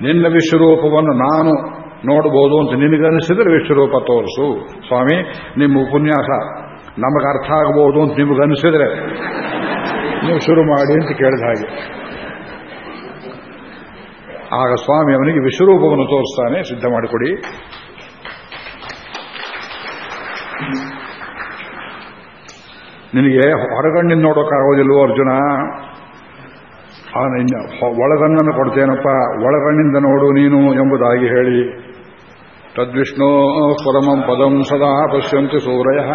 ನಿನ್ನ ವಿಶ್ವರೂಪವನ್ನು ನಾನು ನೋಡಬಹುದು ಅಂತ ನಿನಗನ್ನಿಸಿದರೆ ವಿಶ್ವರೂಪ ತೋರಿಸು. ಸ್ವಾಮಿ, ನಿಮ್ಮ ಉಪನ್ಯಾಸ ನಮಗೆ ಅರ್ಥ ಆಗಬಹುದು ಅಂತ ನಿಮಗನ್ನಿಸಿದರೆ ನೀವು ಶುರು ಮಾಡಿ ಅಂತ ಕೇಳಿದ ಹಾಗೆ. ಆಗ ಸ್ವಾಮಿ ಅವನಿಗೆ ವಿಶ್ವರೂಪವನ್ನು ತೋರಿಸ್ತಾನೆ, ಸಿದ್ಧ ಮಾಡಿಕೊಡಿ. ನಿನಗೆ ಹೊರಗಣ್ಣಿನ ನೋಡೋಕ್ಕಾಗೋದಿಲ್ವೋ ಅರ್ಜುನ? ಒಳಗಣ್ಣನ್ನು ಕೊಡ್ತೇನಪ್ಪ, ಒಳಗಣ್ಣಿಂದ ನೋಡು ನೀನು ಎಂಬುದಾಗಿ ಹೇಳಿ. ತದ್ವಿಷ್ಣು ಪರಮಂ ಪದಂ सदा पश्यन्ति सूरयः।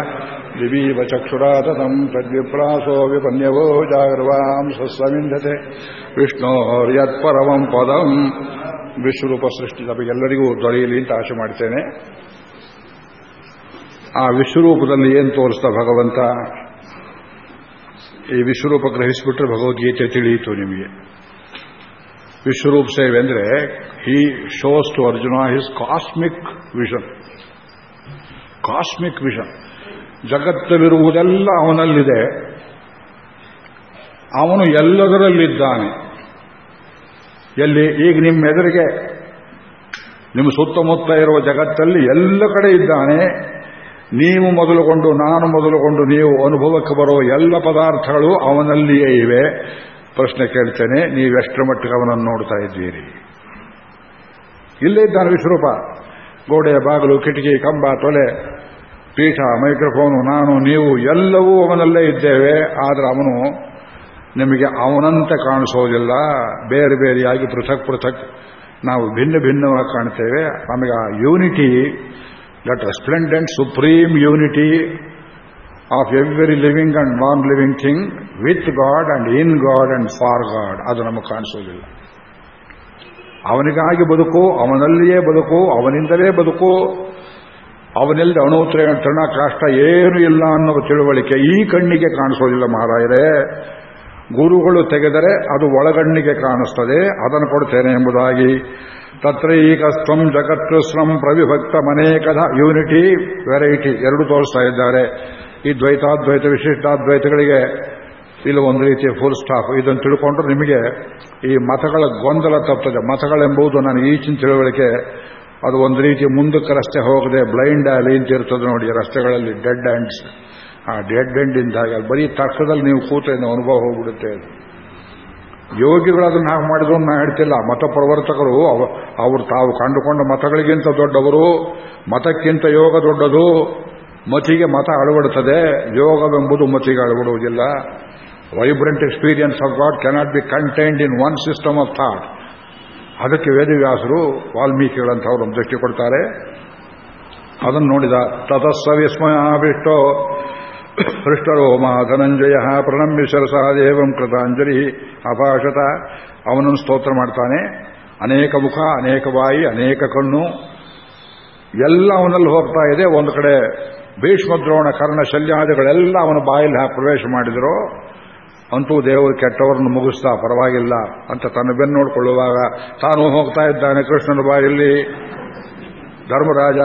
दिवीव ಚಕ್ಷುರಾತಂ ತದ್ವಿಪ್ರಾಸೋ ವಿಪನ್ಯವೋ ಜಾಗರ್ವಾಂ ಸಸ್ವವಿಂಧತೆ ವಿಷ್ಣೋರ್ಯತ್ಪರಮಂ ಪದಂ ವಿಶ್ವರೂಪ ಸೃಷ್ಟಿ ನಮಗೆಲ್ಲರಿಗೂ ದೊರೆಯಲಿ ಅಂತ ಆಶೆ ಮಾಡ್ತೇನೆ। ಆ ವಿಶ್ವರೂಪದಲ್ಲಿ ಏನು ತೋರಿಸ್ತಾ ಭಗವಂತ? ಈ ವಿಶ್ವರೂಪ ಗ್ರಹಿಸಿಬಿಟ್ರೆ ಭಗವದ್ಗೀತೆ ತಿಳಿಯಿತು ನಿಮಗೆ। ವಿಶ್ವರೂಪ ಸೇವೆ ಅಂದರೆ he shows to Arjuna his cosmic vision cosmic vision ಜಗತ್ತಲ್ಲಿರುವುದೆಲ್ಲ ಅವನಲ್ಲಿದೆ. ಅವನು ಎಲ್ಲದರಲ್ಲಿದ್ದಾನೆ. ಎಲ್ಲಿ? ಈಗ ನಿಮ್ಮ ಎದುರಿಗೆ. ನಿಮ್ಮ ಸುತ್ತಮುತ್ತ ಇರುವ ಜಗತ್ತಲ್ಲಿ ಎಲ್ಲ ಕಡೆ ಇದ್ದಾನೆ. ನೀವು ಮೊದಲುಗೊಂಡು, ನಾನು ಮೊದಲುಗೊಂಡು, ನೀವು ಅನುಭವಕ್ಕೆ ಬರುವ ಎಲ್ಲ ಪದಾರ್ಥಗಳು ಅವನಲ್ಲಿಯೇ ಇವೆ. ಪ್ರಶ್ನೆ ಕೇಳ್ತೇನೆ ನೀವೆಷ್ಟರ ಮಟ್ಟಿಗೆ ಅವನನ್ನು ನೋಡ್ತಾ ಇದ್ದೀರಿ? ಇಲ್ಲೇ ಇದ್ದಾನೆ ವಿಶ್ವರೂಪ. ಗೋಡೆಯ ಬಾಗಿಲು, ಕಿಟಕಿ, ಕಂಬ, ತೊಲೆ, ಪೀಠ, ಮೈಕ್ರೋಫೋನು, ನಾನು, ನೀವು, ಎಲ್ಲವೂ ಅವನಲ್ಲೇ ಇದ್ದೇವೆ. ಆದರೆ ಅವನು ನಿಮಗೆ ಅವನಂತೆ ಕಾಣಿಸೋದಿಲ್ಲ. ಬೇರೆ ಬೇರೆಯಾಗಿ ಪೃಥಕ್ ಪೃಥಕ್ ನಾವು ಭಿನ್ನ ಭಿನ್ನವಾಗಿ ಕಾಣ್ತೇವೆ. ನಮಗೆ ಆ unity that splendent supreme unity of every living and non-living thing with God and in God and for God. ಅದು ನಮಗೆ ಕಾಣಿಸೋದಿಲ್ಲ. ಅವನಿಗಾಗಿ ಬದುಕು, ಅವನಲ್ಲಿಯೇ ಬದುಕು, ಅವನಿಂದಲೇ ಬದುಕು ಅವನೆಲ್ಲದೆ ಅಣೋತ್ರ ತೃಣ ಕಾಷ್ಟ ಏನು ಇಲ್ಲ ಅನ್ನೋ ತಿಳುವಳಿಕೆ ಈ ಕಣ್ಣಿಗೆ ಕಾಣಿಸೋದಿಲ್ಲ ಮಹಾರಾಯರೇ. ಗುರುಗಳು ತೆಗೆದರೆ ಅದು ಒಳಗಣ್ಣಿಗೆ ಕಾಣಿಸ್ತದೆ. ಅದನ್ನು ಕೊಡ್ತೇನೆ ಎಂಬುದಾಗಿ. ತತ್ರೈಕಸ್ತ್ವಂ ಜಗತ್ಕೃಷ್ಣಂ ಪ್ರವಿಭಕ್ತ ಮನೇಕದ ಯೂನಿಟಿ ವೆರೈಟಿ ಎರಡು ತೋರಿಸ್ತಾ ಇದ್ದಾರೆ. ಈ ದ್ವೈತಾದ್ವೈತ, ವಿಶಿಷ್ಟಾದ್ವೈತಗಳಿಗೆ ಇಲ್ಲಿ ಒಂದು ರೀತಿಯ ಫುಲ್ ಸ್ಟಾಪ್ ಇದನ್ನು ತಿಳ್ಕೊಂಡ್ರೆ ನಿಮಗೆ ಈ ಮತಗಳ ಗೊಂದಲ ತಪ್ಪುತ್ತದೆ ಮತಗಳೆಂಬುದು ನಾನು ಈಚಿನ ತಿಳುವಳಿಕೆ. ಅದು ಒಂದು ರೀತಿ ಮುಂದಕ್ಕೆ ರಸ್ತೆ ಹೋಗದೆ ಬ್ಲೈಂಡ್ ಅಲ್ಲಿ ಇರ್ತದೆ ನೋಡಿ ರಸ್ತೆಗಳಲ್ಲಿ ಡೆಡ್ ಎಂಡ್ಸ್ ಆ ಡೆಡ್ ಎಂಡ್ ಇಂದ ಹಾಗೆ ಬರೀ ತರ್ಕದಲ್ಲಿ ನೀವು ಕೂತ ಅನುಭವ ಹೋಗ್ಬಿಡುತ್ತೆ ಯೋಗಿಗಳು ಅದನ್ನು ಹಾಗೆ ಮಾಡಿದ್ರು ನಾ ಹೇಳ್ತಿಲ್ಲ. ಮತ ಪ್ರವರ್ತಕರು ಅವರು ತಾವು ಕಂಡುಕೊಂಡ ಮತಗಳಿಗಿಂತ ದೊಡ್ಡವರು, ಮತಕ್ಕಿಂತ ಯೋಗ ದೊಡ್ಡದು ಮತಿಗೆ ಮತ ಅಳವಡುತ್ತದೆ ಯೋಗವೆಂಬುದು ಮತಿಗೆ ಅಳವಡುವುದಿಲ್ಲ. Vibrant experience of God cannot be contained in one system of thought ಅದಕ್ಕೆ ವೇದವ್ಯಾಸರು ವಾಲ್ಮೀಕಿಗಳಂತವರು ದೃಷ್ಟಿ ಕೊಡ್ತಾರೆ. ಅದನ್ನು ನೋಡಿದ, ತತಸ್ಸ ವಿಸ್ಮಯಾವಿಷ್ಟೋ ಹೃಷ್ಟರೋ ಮಾ ಧನಂಜಯ ಪ್ರಣಮ್ಯ ಸಹ ದೇವಂ ಕೃತಾಂಜಲಿ ಅಭಾಷತ ಅವನನ್ನು ಸ್ತೋತ್ರ ಮಾಡ್ತಾನೆ. ಅನೇಕ ಮುಖ, ಅನೇಕ ಬಾಯಿ ಅನೇಕ ಕಣ್ಣು, ಎಲ್ಲ ಅವನಲ್ಲಿ ಹೋಗ್ತಾ ಇದೆ. ಒಂದು ಕಡೆ ಭೀಷ್ಮದ್ರೋಣ ಕರ್ಣ ಶಲ್ಯಾದಿಗಳೆಲ್ಲ ಅವನ ಬಾಯಲ್ಲಿ ಪ್ರವೇಶ ಮಾಡಿದರು. ಅಂತೂ ದೇವರು ಕೆಟ್ಟವರನ್ನು ಮುಗಿಸ್ತಾ ಪರವಾಗಿಲ್ಲ ಅಂತ ತನ್ನ ಬೆನ್ನು ನೋಡಿಕೊಳ್ಳುವಾಗ ತಾನು ಹೋಗ್ತಾ ಇದ್ದಾನೆ ಕೃಷ್ಣನ ಬಾಯಲ್ಲಿ. ಧರ್ಮರಾಜ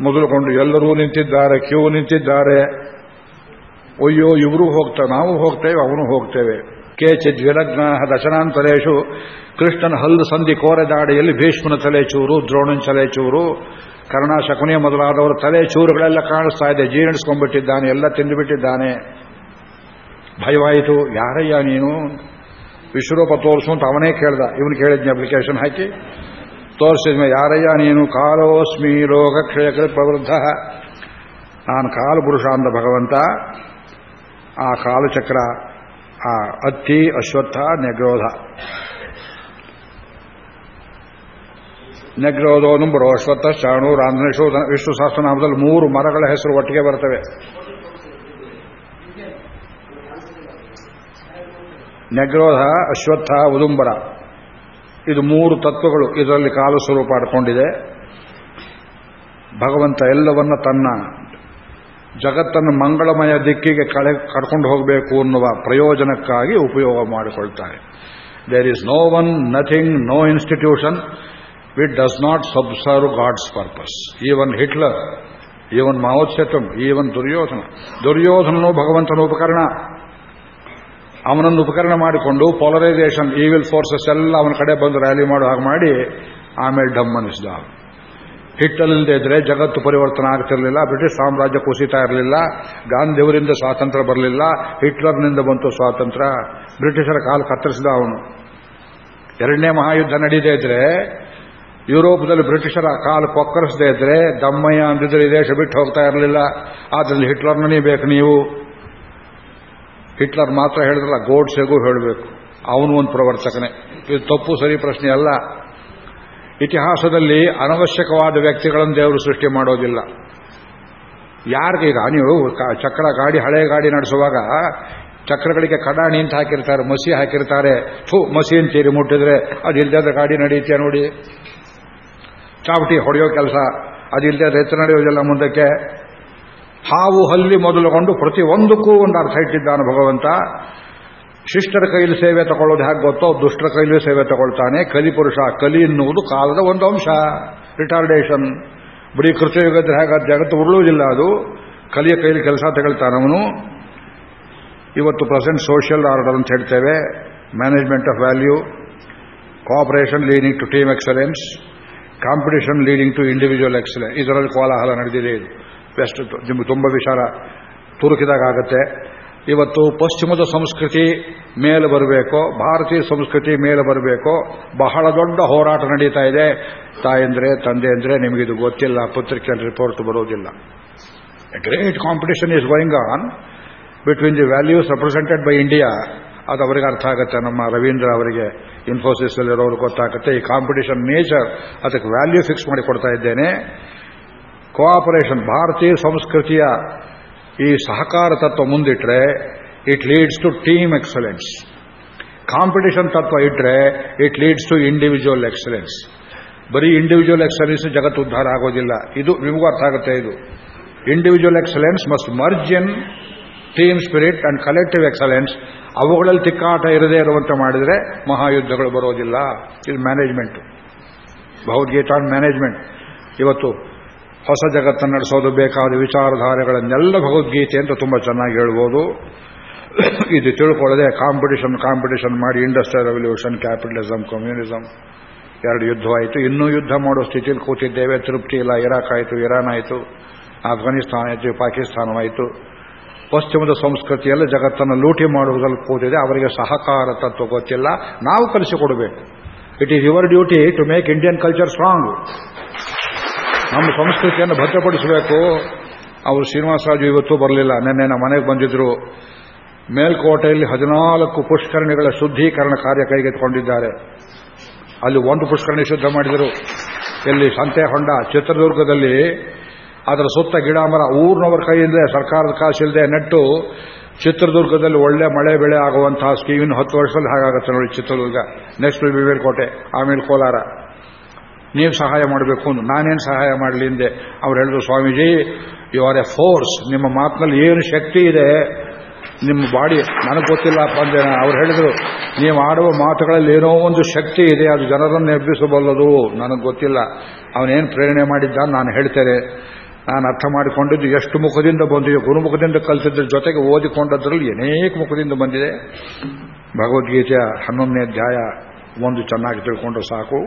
ಮೊದಲುಕೊಂಡು ಎಲ್ಲರೂ ನಿಂತಿದ್ದಾರೆ, ಕ್ಯೂ ನಿಂತಿದ್ದಾರೆ. ಅಯ್ಯೋ, ಇವರು ಹೋಗ್ತಾ, ನಾವು ಹೋಗ್ತೇವೆ, ಅವನು ಹೋಗ್ತೇವೆ. ಕೇಚಿದ್ ವಿಲಗ್ನ ದಶನಾಂತರೇಶು ಕೃಷ್ಣನ ಹಲ್ಲು ಸಂಧಿ ಕೋರೆದಾಡಿಯಲ್ಲಿ ಭೀಷ್ಮನ ತಲೆ ದ್ರೋಣನ ತಲೆ ಚೂರು. ಕರ್ಣ ಶಕುನಿಯ ಮೊದಲಾದವರು ತಲೆ ಚೂರುಗಳೆಲ್ಲ ಕಾಣಿಸ್ತಾ ಇದೆ. ಜೀರ್ಣಿಸ್ಕೊಂಡ್ಬಿಟ್ಟಿದ್ದಾನೆ, ಎಲ್ಲ ತಿಂದುಬಿಟ್ಟಿದ್ದಾನೆ. ಭಯವಾಯಿತು. ಯಾರಯ್ಯ ನೀನು? ವಿಶ್ವರೂಪ ತೋರಿಸು ಅಂತ ಅವನೇ ಕೇಳ್ದ. ಇವನು ಕೇಳಿದ್ನ ಅಪ್ಲಿಕೇಶನ್ ಹಾಕಿ. ತೋರಿಸಿದ್ಮ ಯಾರಯ್ಯ ನೀನು? ಕಾಲೋಸ್ಮಿ ರೋಗಕ್ಷಯ ಪ್ರವೃದ್ಧ ನಾನು ಕಾಲು ಪುರುಷ ಅಂದ ಭಗವಂತ. ಆ ಕಾಲು ಚಕ್ರ ಆ ಅತ್ತಿ ಅಶ್ವತ್ಥ, ನೆಗ್ರೋಧ. ನೆಗ್ರೋಧೋ ನಂಬರು ಅಶ್ವತ್ಥ ಶಾಣು ರಾಂಧ್ರೇಶೋಧನ ವಿಷ್ಣು ಸಹಸ್ರನಾಮದಲ್ಲಿ ಮೂರು ಮರಗಳ ಹೆಸರು ಒಟ್ಟಿಗೆ ಬರ್ತವೆ. ನೆಗ್ರೋಧ ಅಶ್ವತ್ಥ, ಉದುಂಬರ. ಇದು ಮೂರು ತತ್ವಗಳು. ಇದರಲ್ಲಿ ಕಾಲ ಸ್ವರೂಪ ಆಡ್ಕೊಂಡಿದೆ ಭಗವಂತ ಎಲ್ಲವನ್ನ ತನ್ನ ಜಗತ್ತನ್ನು ಮಂಗಳಮಯ ದಿಕ್ಕಿಗೆ ಕಳೆ, ಕರ್ಕೊಂಡು ಹೋಗಬೇಕು ಅನ್ನುವ ಪ್ರಯೋಜನಕ್ಕಾಗಿ ಉಪಯೋಗ ಮಾಡಿಕೊಳ್ತಾರೆ. There is no one nothing no institution which does not subserve God's purpose even Hitler even Mao Tse tung even Duryodhana ದುರ್ಯೋಧನನು ಭಗವಂತನ ಉಪಕರಣ. ಅವನನ್ನು ಉಪಕರಣ ಮಾಡಿಕೊಂಡು ಪೊಲರೈಸೇಷನ್ ಈವಿಲ್ ಫೋರ್ಸಸ್ ಎಲ್ಲ ಅವನ ಕಡೆ ಬಂದು ರ್ಯಾಲಿ ಮಾಡೋ ಹಾಗೆ ಮಾಡಿ ಆಮೇಲೆ ಡಮ್ ಅನ್ನಿಸಿದ. ಹಿಟ್ಟಲ್ಲಿಲ್ಲದೆ ಇದ್ರೆ ಜಗತ್ತು ಪರಿವರ್ತನೆ ಆಗ್ತಿರಲಿಲ್ಲ, ಬ್ರಿಟಿಷ್ ಸಾಮ್ರಾಜ್ಯ ಕುಸಿತಾ ಇರಲಿಲ್ಲ, ಗಾಂಧಿಯವರಿಂದ ಸ್ವಾತಂತ್ರ್ಯ ಬರಲಿಲ್ಲ, ಹಿಟ್ಲರ್ನಿಂದ ಬಂತು ಸ್ವಾತಂತ್ರ್ಯ, ಬ್ರಿಟಿಷರ ಕಾಲು ಕತ್ತರಿಸಿದ ಅವನು. ಎರಡನೇ ಮಹಾಯುದ್ಧ ನಡೀದೇ ಇದ್ರೆ ಯುರೋಪ್ದಲ್ಲಿ ಬ್ರಿಟಿಷರ ಕಾಲು ಕೊಕ್ಕರಿಸದೇ ಇದ್ರೆ ದಮ್ಮಯ್ಯ ಅಂದಿದ್ರೆ ಈ ದೇಶ ಬಿಟ್ಟು ಹೋಗ್ತಾ ಇರಲಿಲ್ಲ. ಆದ್ರಲ್ಲಿ ಹಿಟ್ಲರ್ನೇ ಬೇಕು ನೀವು. ಹಿಟ್ಲರ್ ಮಾತ್ರ ಹೇಳಿದ್ರಲ್ಲ ಗೋಡ್ಸೆಗೂ ಹೇಳಬೇಕು. ಅವನು ಒಂದು ಪ್ರವರ್ತಕನೇ. ಇದು ತಪ್ಪು, ಸರಿ ಪ್ರಶ್ನೆ ಅಲ್ಲ. ಇತಿಹಾಸದಲ್ಲಿ ಅನವಶ್ಯಕವಾದ ವ್ಯಕ್ತಿಗಳನ್ನು ದೇವರು ಸೃಷ್ಟಿ ಮಾಡೋದಿಲ್ಲ. ಯಾರಿಗೆ ಈಗ ನೀವು ಚಕ್ರ ಗಾಡಿ, ಹಳೆ ಗಾಡಿ ನಡೆಸುವಾಗ ಚಕ್ರಗಳಿಗೆ ಕಡಾಣಿ ಅಂತ ಹಾಕಿರ್ತಾರೆ, ಮಸಿ ಹಾಕಿರ್ತಾರೆ. ಥೂ, ಮಸಿ ಅಂತೀರಿ, ಮುಟ್ಟಿದ್ರೆ. ಅದು ಇಲ್ಲದೆ ಗಾಡಿ ನಡೆಯುತ್ತೆ ನೋಡಿ. ಚಾವಟಿ ಹೊಡೆಯೋ ಕೆಲಸ ಅದಿಲ್ಲದೆ ರೈತ ನಡೆಯೋದಿಲ್ಲ ಮುಂದಕ್ಕೆ. ಹಾವು ಹಲ್ಲಿ ಮೊದಲುಗೊಂಡು ಪ್ರತಿಯೊಂದಕ್ಕೂ ಒಂದು ಅರ್ಥ ಇಟ್ಟಿದ್ದಾನೆ ಭಗವಂತ. ಶಿಷ್ಟರ ಕೈಲಿ ಸೇವೆ ತಗೊಳ್ಳೋದು ಹೇಗೆ ಗೊತ್ತೋ ದುಷ್ಟರ ಕೈಲಿ ಸೇವೆ ತಗೊಳ್ತಾನೆ. ಕಲಿಪುರುಷ ಕಲಿ ಎನ್ನುವುದು ಕಾಲದ ಒಂದು ಅಂಶ. ರಿಟಾರ್ಡೇಷನ್. ಬರೀ ಕೃತಯುಗದ ಹೇಗೆ ಜಗತ್ತು ಉರುಳುವುದಿಲ್ಲ ಅದು. ಕಲಿಯ ಕೈಲಿ ಕೆಲಸ ತಗೊಳ್ತಾನವನು ಇವತ್ತು ಪ್ರೆಸೆಂಟ್ ಸೋಷಿಯಲ್ ಆರ್ಡರ್ ಅಂತ ಹೇಳ್ತೇವೆ. Management of value. Cooperation leading to team excellence. Competition leading to individual excellence ಇದರಲ್ಲಿ ಕೋಲಾಹಲ ನಡೆದಿದೆ ಇದು. ಬೆಸ್ಟ್ ನಿಮ್ಗೆ ತುಂಬ ವಿಚಾರ ತುರುಕಿದಾಗ ಆಗುತ್ತೆ. ಇವತ್ತು ಪಶ್ಚಿಮದ ಸಂಸ್ಕೃತಿ ಮೇಲೆ ಬರಬೇಕು, ಭಾರತೀಯ ಸಂಸ್ಕೃತಿ ಮೇಲೆ ಬರಬೇಕು, ಬಹಳ ದೊಡ್ಡ ಹೋರಾಟ ನಡೀತಾ ಇದೆ. ತಾಯಂದ್ರೆ ತಂದೆ ಅಂದ್ರೆ ನಿಮಗಿದು ಗೊತ್ತಿಲ್ಲ, ಪತ್ರಿಕೆಯಲ್ಲಿ ರಿಪೋರ್ಟ್ ಬರೋದಿಲ್ಲ. Great competition is going on between the values represented by India ಅದು ಅವರಿಗೆ ಅರ್ಥ ಆಗುತ್ತೆ. ನಮ್ಮ ರವೀಂದ್ರ ಅವರಿಗೆ ಇನ್ಫೋಸಿಸ್ ಅಲ್ಲಿರೋರು ಗೊತ್ತಾಗುತ್ತೆ. ಈ ಕಾಂಪಿಟೇಷನ್ ಮೇಜರ್ ಅದಕ್ಕೆ ವ್ಯಾಲ್ಯೂ ಫಿಕ್ಸ್ ಮಾಡಿ ಕೊಡ್ತಾ ಇದ್ದೇನೆ. ಕೋಆಪರೇಷನ್ ಭಾರತೀಯ ಸಂಸ್ಕೃತಿಯ ಈ ಸಹಕಾರ ತತ್ವ ಮುಂದಿಟ್ರೆ it leads to team excellence competition ತತ್ವ ಇಟ್ರೆ it leads to individual excellence ಬರೀ ಇಂಡಿವಿಜುವಲ್ ಎಕ್ಸಲೆನ್ಸ್ ಜಗತ್ತು ಉದ್ಧಾರ ಆಗೋದಿಲ್ಲ. ಇದು ನಿಮಗೂ ಅರ್ಥ ಆಗುತ್ತೆ ಇದು. Individual excellence must merge in team spirit and collective excellence ಅವುಗಳಲ್ಲಿ ತಿಕ್ಕಾಟ ಇರದೇ ಇರುವಂತೆ ಮಾಡಿದರೆ ಮಹಾಯುದ್ಧಗಳು ಬರೋದಿಲ್ಲ. ಇದು ಮ್ಯಾನೇಜ್ಮೆಂಟ್ ಭಗವದ್ಗೀತಾ ಮ್ಯಾನೇಜ್ಮೆಂಟ್ ಇವತ್ತು ಹೊಸ ಜಗತ್ತನ್ನು ನಡೆಸೋದು ಬೇಕಾದ ವಿಚಾರಧಾರೆಗಳನ್ನೆಲ್ಲ ಭಗವದ್ಗೀತೆ ಅಂತ ತುಂಬ ಚೆನ್ನಾಗಿ ಹೇಳ್ಬೋದು. ಇದು ತಿಳ್ಕೊಳ್ಳದೆ ಕಾಂಪಿಟೇಷನ್ ಕಾಂಪಿಟಿಷನ್ ಮಾಡಿ ಇಂಡಸ್ಟ್ರಿಯಲ್ ರೆವಲ್ಯೂಷನ್ ಕ್ಯಾಪಿಟಲಿಸಂ ಕಮ್ಯುನಿಸಂ ಎರಡು ಯುದ್ಧವಾಯಿತು ಇನ್ನೂ ಯುದ್ಧ ಮಾಡೋ ಸ್ಥಿತಿಯಲ್ಲಿ ಕೂತಿದ್ದೇವೆ. ತೃಪ್ತಿ ಇಲ್ಲ. ಇರಾಕ್ ಆಯಿತು, ಇರಾನ್ ಆಯಿತು, ಆಫ್ಘಾನಿಸ್ತಾನ ಆಯಿತು, ಪಾಕಿಸ್ತಾನವಾಯಿತು. ಪಶ್ಚಿಮದ ಸಂಸ್ಕೃತಿಯಲ್ಲಿ ಜಗತ್ತನ್ನು ಲೂಟಿ ಮಾಡುವುದರಲ್ಲಿ ಕೂತಿದೆ. ಅವರಿಗೆ ಸಹಕಾರ ತತ್ವ ಗೊತ್ತಿಲ್ಲ. ನಾವು ಕಲಿಸಿಕೊಡಬೇಕು. It is your duty to make Indian culture strong ನಮ್ಮ ಸಂಸ್ಕೃತಿಯನ್ನು ಭದ್ರಪಡಿಸಬೇಕು. ಅವರು ಶ್ರೀನಿವಾಸರಾಜು ಇವತ್ತು ಬರಲಿಲ್ಲ. ನಿನ್ನೆ ನಮ್ಮ ಮನೆಗೆ ಬಂದಿದ್ರು. ಮೇಲ್ಕೋಟೆಯಲ್ಲಿ ಹದಿನಾಲ್ಕು ಪುಷ್ಕರಣಿಗಳ ಶುದ್ಧೀಕರಣ ಕಾರ್ಯ ಕೈಗೆತ್ತಿಕೊಂಡಿದ್ದಾರೆ. ಅಲ್ಲಿ ಒಂದು ಪುಷ್ಕರಣಿ ಶುದ್ಧ ಮಾಡಿದರು. ಇಲ್ಲಿ ಸಂತೆ ಹೊಂಡ ಚಿತ್ರದುರ್ಗದಲ್ಲಿ ಅದರ ಸುತ್ತ ಗಿಡ ಮರ ಊರಿನವರ ಕೈಯಿಂದ ಸರ್ಕಾರದ ಕಾಸಿಲ್ಲದೆ ನೆಟ್ಟು ಚಿತ್ರದುರ್ಗದಲ್ಲಿ ಒಳ್ಳೆ ಮಳೆ ಬೆಳೆ ಆಗುವಂತಹ ಸ್ಕೀಮ್ ಹತ್ತು ವರ್ಷದಲ್ಲಿ ಹಾಗಾಗುತ್ತೆ ನೋಡಿ ಚಿತ್ರದುರ್ಗ. ನೆಕ್ಸ್ಟ್ ಕೋಟೆ ಆಮೇಲೆ ಕೋಲಾರ. ನೀವು ಸಹಾಯ ಮಾಡಬೇಕು ಅಂದು ನಾನೇನು ಸಹಾಯ ಮಾಡಲಿ ಹಿಂದೆ ಅವ್ರು ಹೇಳಿದ್ರು, Swamiji you are a force ನಿಮ್ಮ ಮಾತಿನಲ್ಲಿ ಏನು ಶಕ್ತಿ ಇದೆ? ನಿಮ್ಮ ಬಾಡಿ, ನನಗೆ ಗೊತ್ತಿಲ್ಲ ಅಂದೆ ಅವ್ರು ಹೇಳಿದ್ರು, ನೀವು ಆಡುವ ಮಾತುಗಳಲ್ಲಿ ಏನೋ ಒಂದು ಶಕ್ತಿ ಇದೆ, ಅದು ಜನರನ್ನು ಎಬ್ಬಿಸಬಲ್ಲದು ನನಗೆ ಗೊತ್ತಿಲ್ಲ. ಅವನೇನು ಪ್ರೇರಣೆ ಮಾಡಿದ್ದ ನಾನು ಹೇಳ್ತೇನೆ. ನಾನು ಅರ್ಥ ಮಾಡಿಕೊಂಡಿದ್ದು ಎಷ್ಟು ಮುಖದಿಂದ ಬಂದಿದೆ, ಗುರುಮುಖದಿಂದ ಕಲಿತಿದ್ದ ಜೊತೆಗೆ ಓದಿಕೊಂಡದ್ರಲ್ಲಿ ಅನೇಕ ಮುಖದಿಂದ ಬಂದಿದೆ. ಭಗವದ್ಗೀತೆಯ ಹನ್ನೊಂದನೇ ಅಧ್ಯಾಯ ಒಂದು ಚೆನ್ನಾಗಿ ತಿಳ್ಕೊಂಡು ಸಾಕು.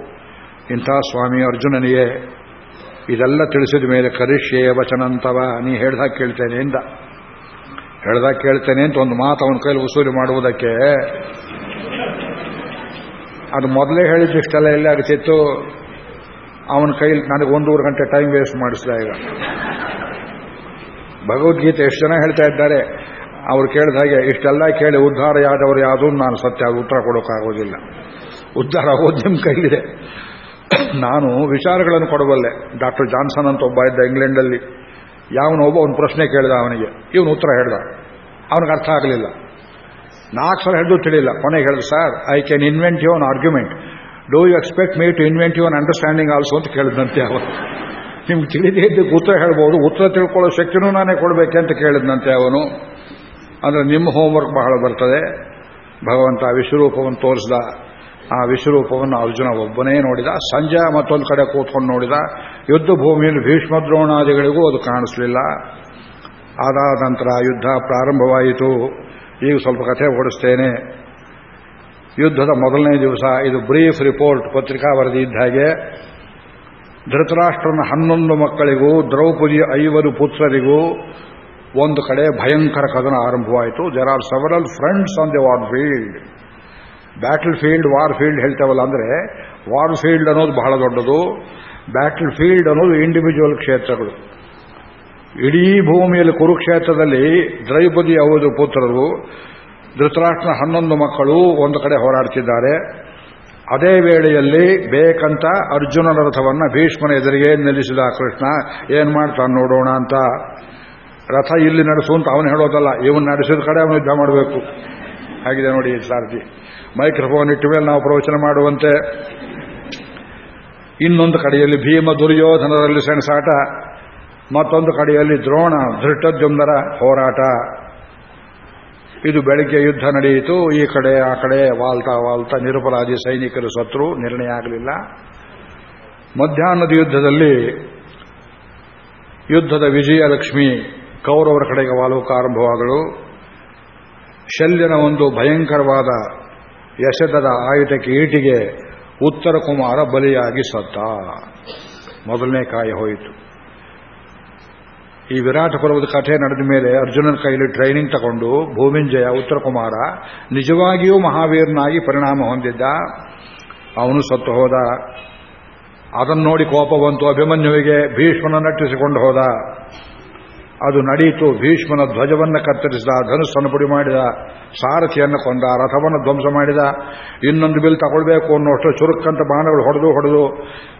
ಇಂಥ ಸ್ವಾಮಿ ಅರ್ಜುನನಿಗೆ ಇದೆಲ್ಲ ತಿಳಿಸಿದ ಮೇಲೆ ಕರಿಷ್ಯೇ ವಚನಂತವ, ನೀ ಹೇಳ್ದಾಗ ಕೇಳ್ತೇನೆ ಇಂದ ಹೇಳ್ದಾಗ ಕೇಳ್ತೇನೆ ಅಂತ ಒಂದು ಮಾತು ಅವನ ಕೈಲಿ ವಸೂಲಿ ಮಾಡುವುದಕ್ಕೆ ಅದು ಮೊದಲೇ ಹೇಳಿದ್ದಿಷ್ಟೆಲ್ಲ ಎಲ್ಲಿ ಆಗ್ತಿತ್ತು? ಅವನ ಕೈಲಿ ನನಗೆ ಒಂದೂವರೆ ಗಂಟೆ ಟೈಮ್ ವೇಸ್ಟ್ ಮಾಡಿಸಿದ ಈಗ. ಭಗವದ್ಗೀತೆ ಎಷ್ಟು ಜನ ಹೇಳ್ತಾ ಇದ್ದಾರೆ? ಅವರು ಕೇಳಿದ ಹಾಗೆ, ಇಷ್ಟೆಲ್ಲ ಕೇಳಿ ಉದ್ಧಾರ ಯಾದವರು ಯಾವುದೂ? ನಾನು ಸತ್ಯ ಉತ್ತರ ಕೊಡೋಕ್ಕಾಗೋದಿಲ್ಲ. ಉದ್ಧಾರ ಆಗೋದು ನಿಮ್ಮ ಕೈಲಿದೆ. ನಾನು ವಿಚಾರಗಳನ್ನು ಕೊಡಬಲ್ಲೆ. ಡಾಕ್ಟರ್ ಜಾನ್ಸನ್ ಅಂತ ಒಬ್ಬ ಇದ್ದ ಇಂಗ್ಲೆಂಡಲ್ಲಿ. ಯಾವನೊಬ್ಬ ಒಂದು ಪ್ರಶ್ನೆ ಕೇಳಿದ ಅವನಿಗೆ. ಇವನು ಉತ್ತರ ಹೇಳ್ದ. ಅವನಿಗೆ ಅರ್ಥ ಆಗಲಿಲ್ಲ. ನಾಲ್ಕು ಸಲ ಹೇಳಿದ್ರು ತಿಳಿಲ್ಲ. ಕೊನೆಗೆ ಹೇಳಿದ್ರು sir I can invent your own argument do you expect me to invent your own understanding also ಅಂತ ಕೇಳಿದಂತೆ ಅವನು ನಿಮ್ಗೆ ತಿಳಿದೇ ಇದ್ದಕ್ಕೆ ಉತ್ತರ ಹೇಳ್ಬೋದು. ಉತ್ತರ ತಿಳ್ಕೊಳ್ಳೋ ಶಕ್ತಿನೂ ನಾನೇ ಕೊಡಬೇಕೆ ಅಂತ ಕೇಳಿದಂತೆ ಅವನು. ಅಂದರೆ ನಿಮ್ಮ ಹೋಮ್ವರ್ಕ್ ಬಹಳ ಬರ್ತದೆ. ಭಗವಂತ ವಿಶ್ವರೂಪವನ್ನು ತೋರಿಸಿದ. ಆ ವಿಶ್ವರೂಪವನ್ನು ಅರ್ಜುನ ಒಬ್ಬನೇ ನೋಡಿದ. ಸಂಜೆ ಮತ್ತೊಂದು ಕಡೆ ಕೂತ್ಕೊಂಡು ನೋಡಿದ. ಯುದ್ಧ ಭೂಮಿಯಲ್ಲಿ ಭೀಷ್ಮ ದ್ರೋಣಾದಿಗಳಿಗೂ ಅದು ಕಾಣಿಸಲಿಲ್ಲ. ಅದಾದ ನಂತರ ಯುದ್ಧ ಪ್ರಾರಂಭವಾಯಿತು. ಈಗ ಸ್ವಲ್ಪ ಕಥೆ ಓಡಿಸ್ತೇನೆ. ಯುದ್ಧದ ಮೊದಲನೇ ದಿವಸ ಇದು ಬ್ರೀಫ್ ರಿಪೋರ್ಟ್, ಪತ್ರಿಕಾ ವರದಿ ಇದ್ದ ಹಾಗೆ. ಧೃತರಾಷ್ಟ್ರನ ಹನ್ನೊಂದು ಮಕ್ಕಳಿಗೂ, ದ್ರೌಪದಿಯ ಐವರು ಪುತ್ರರಿಗೂ ಒಂದು ಕಡೆ ಭಯಂಕರ ಕದನ ಆರಂಭವಾಯಿತು. There are several friends on the war field battlefield war field ಹೇಳ್ತೇವಲ್ಲ ಅಂದರೆ ವಾರ್ ಫೀಲ್ಡ್ ಅನ್ನೋದು ಬಹಳ ದೊಡ್ಡದು. ಬ್ಯಾಟಲ್ ಫೀಲ್ಡ್ ಅನ್ನೋದು ಇಂಡಿವಿಜುವಲ್ ಕ್ಷೇತ್ರಗಳು. ಇಡೀ ಭೂಮಿಯಲ್ಲಿ ಕುರುಕ್ಷೇತ್ರದಲ್ಲಿ ದ್ರೌಪದಿ ಅವರು ಪುತ್ರರು ಧೃತರಾಷ್ಟ್ರನ ಹನ್ನೊಂದು ಮಕ್ಕಳು ಒಂದು ಕಡೆ ಹೋರಾಡ್ತಿದ್ದಾರೆ. ಅದೇ ವೇಳೆಯಲ್ಲಿ ಬೇಕಂತ ಅರ್ಜುನನ ರಥವನ್ನು ಭೀಷ್ಮನ ಎದುರಿಗೆ ನಿಲ್ಲಿಸಿದ ಕೃಷ್ಣ, ಏನ್ ಮಾಡ್ತಾನೆ ನೋಡೋಣ ಅಂತ. ರಥ ಇಲ್ಲಿ ನಡೆಸು ಅಂತ ಅವನು ಹೇಳೋದಲ್ಲ, ಇವನು ನಡೆಸಿದ ಕಡೆ ಅವನು ಯುದ್ಧ ಮಾಡಬೇಕು. ಆಗಿದೆ ನೋಡಿ ಸಾರಥಿ. ಮೈಕ್ರೋಫೋನ್ ಇಟ್ಟ ಮೇಲೆ ನಾವು ಪ್ರವಚನ ಮಾಡುವಂತೆ. ಇನ್ನೊಂದು ಕಡೆಯಲ್ಲಿ ಭೀಮ ದುರ್ಯೋಧನರಲ್ಲಿ ಸೆಣಸಾಟ, ಮತ್ತೊಂದು ಕಡೆಯಲ್ಲಿ ದ್ರೋಣ, ಧೃಷ್ಟದ್ಯುಮ್ನರ ಹೋರಾಟ. ಇದು ಬೆಳಗ್ಗೆ ಯುದ್ಧ ನಡೆಯಿತು, ಈ ಕಡೆ, ಆ ಕಡೆ ವಾಲ್ತಾ ವಾಲ್ತಾ ನಿರಪರಾಧಿ ಸೈನಿಕರು ಸತ್ರು, ನಿರ್ಣಯ ಆಗಲಿಲ್ಲ. ಮಧ್ಯಾಹ್ನದ ಯುದ್ಧದಲ್ಲಿ ಯುದ್ಧದ ವಿಜಯಲಕ್ಷ್ಮಿ ಕೌರವರ ಕಡೆಗೆ ವಾಲುಕ ಆರಂಭವಾಗಲು ಶಲ್ಯನ ಒಂದು ಭಯಂಕರವಾದ ಯಶದದ ಆಯುಧಕ್ಕೆ ಈಟಿಗೆ ಉತ್ತರ ಕುಮಾರ ಬಲಿಯಾಗಿ ಸತ್ತ. ಮೊದಲನೇ ಕಾಯಿ ಹೋಯಿತು. ಈ ವಿರಾಟ ಪರ್ವದ ಕಥೆ ನಡೆದ ಮೇಲೆ ಅರ್ಜುನನ ಕೈಲಿ ಟ್ರೈನಿಂಗ್ ತಗೊಂಡು ಭೂಮಿಂಜಯ ಉತ್ತರ ಕುಮಾರ ನಿಜವಾಗಿಯೂ ಮಹಾವೀರನಾಗಿ ಪರಿಣಾಮ ಹೊಂದಿದ್ದ. ಅವನು ಸತ್ತು ಹೋದ. ಅದನ್ನು ನೋಡಿ ಕೋಪ ಬಂತು. ಅಭಿಮನ್ಯುವಿಗೆ ಭೀಷ್ಮನ ನಟ್ಟಿಸಿಕೊಂಡು ಹೋದ. ಅದು ನಡೆಯಿತು ಭೀಷ್ಮನ ಧ್ವಜವನ್ನು ಕತ್ತರಿಸಿದ, ಧನುಸ್ಸನ್ನು ಪುಡಿ ಮಾಡಿದ, ಸಾರಥಿಯನ್ನು ಕೊಂದ, ರಥವನ್ನು ಧ್ವಂಸ ಮಾಡಿದ. ಇನ್ನೊಂದು ಬಿಲ್ ತಗೊಳ್ಬೇಕು ಅನ್ನೋಷ್ಟು ಚುರುಕಂತ ಬಾಣಗಳು ಹೊಡೆದು ಹೊಡೆದು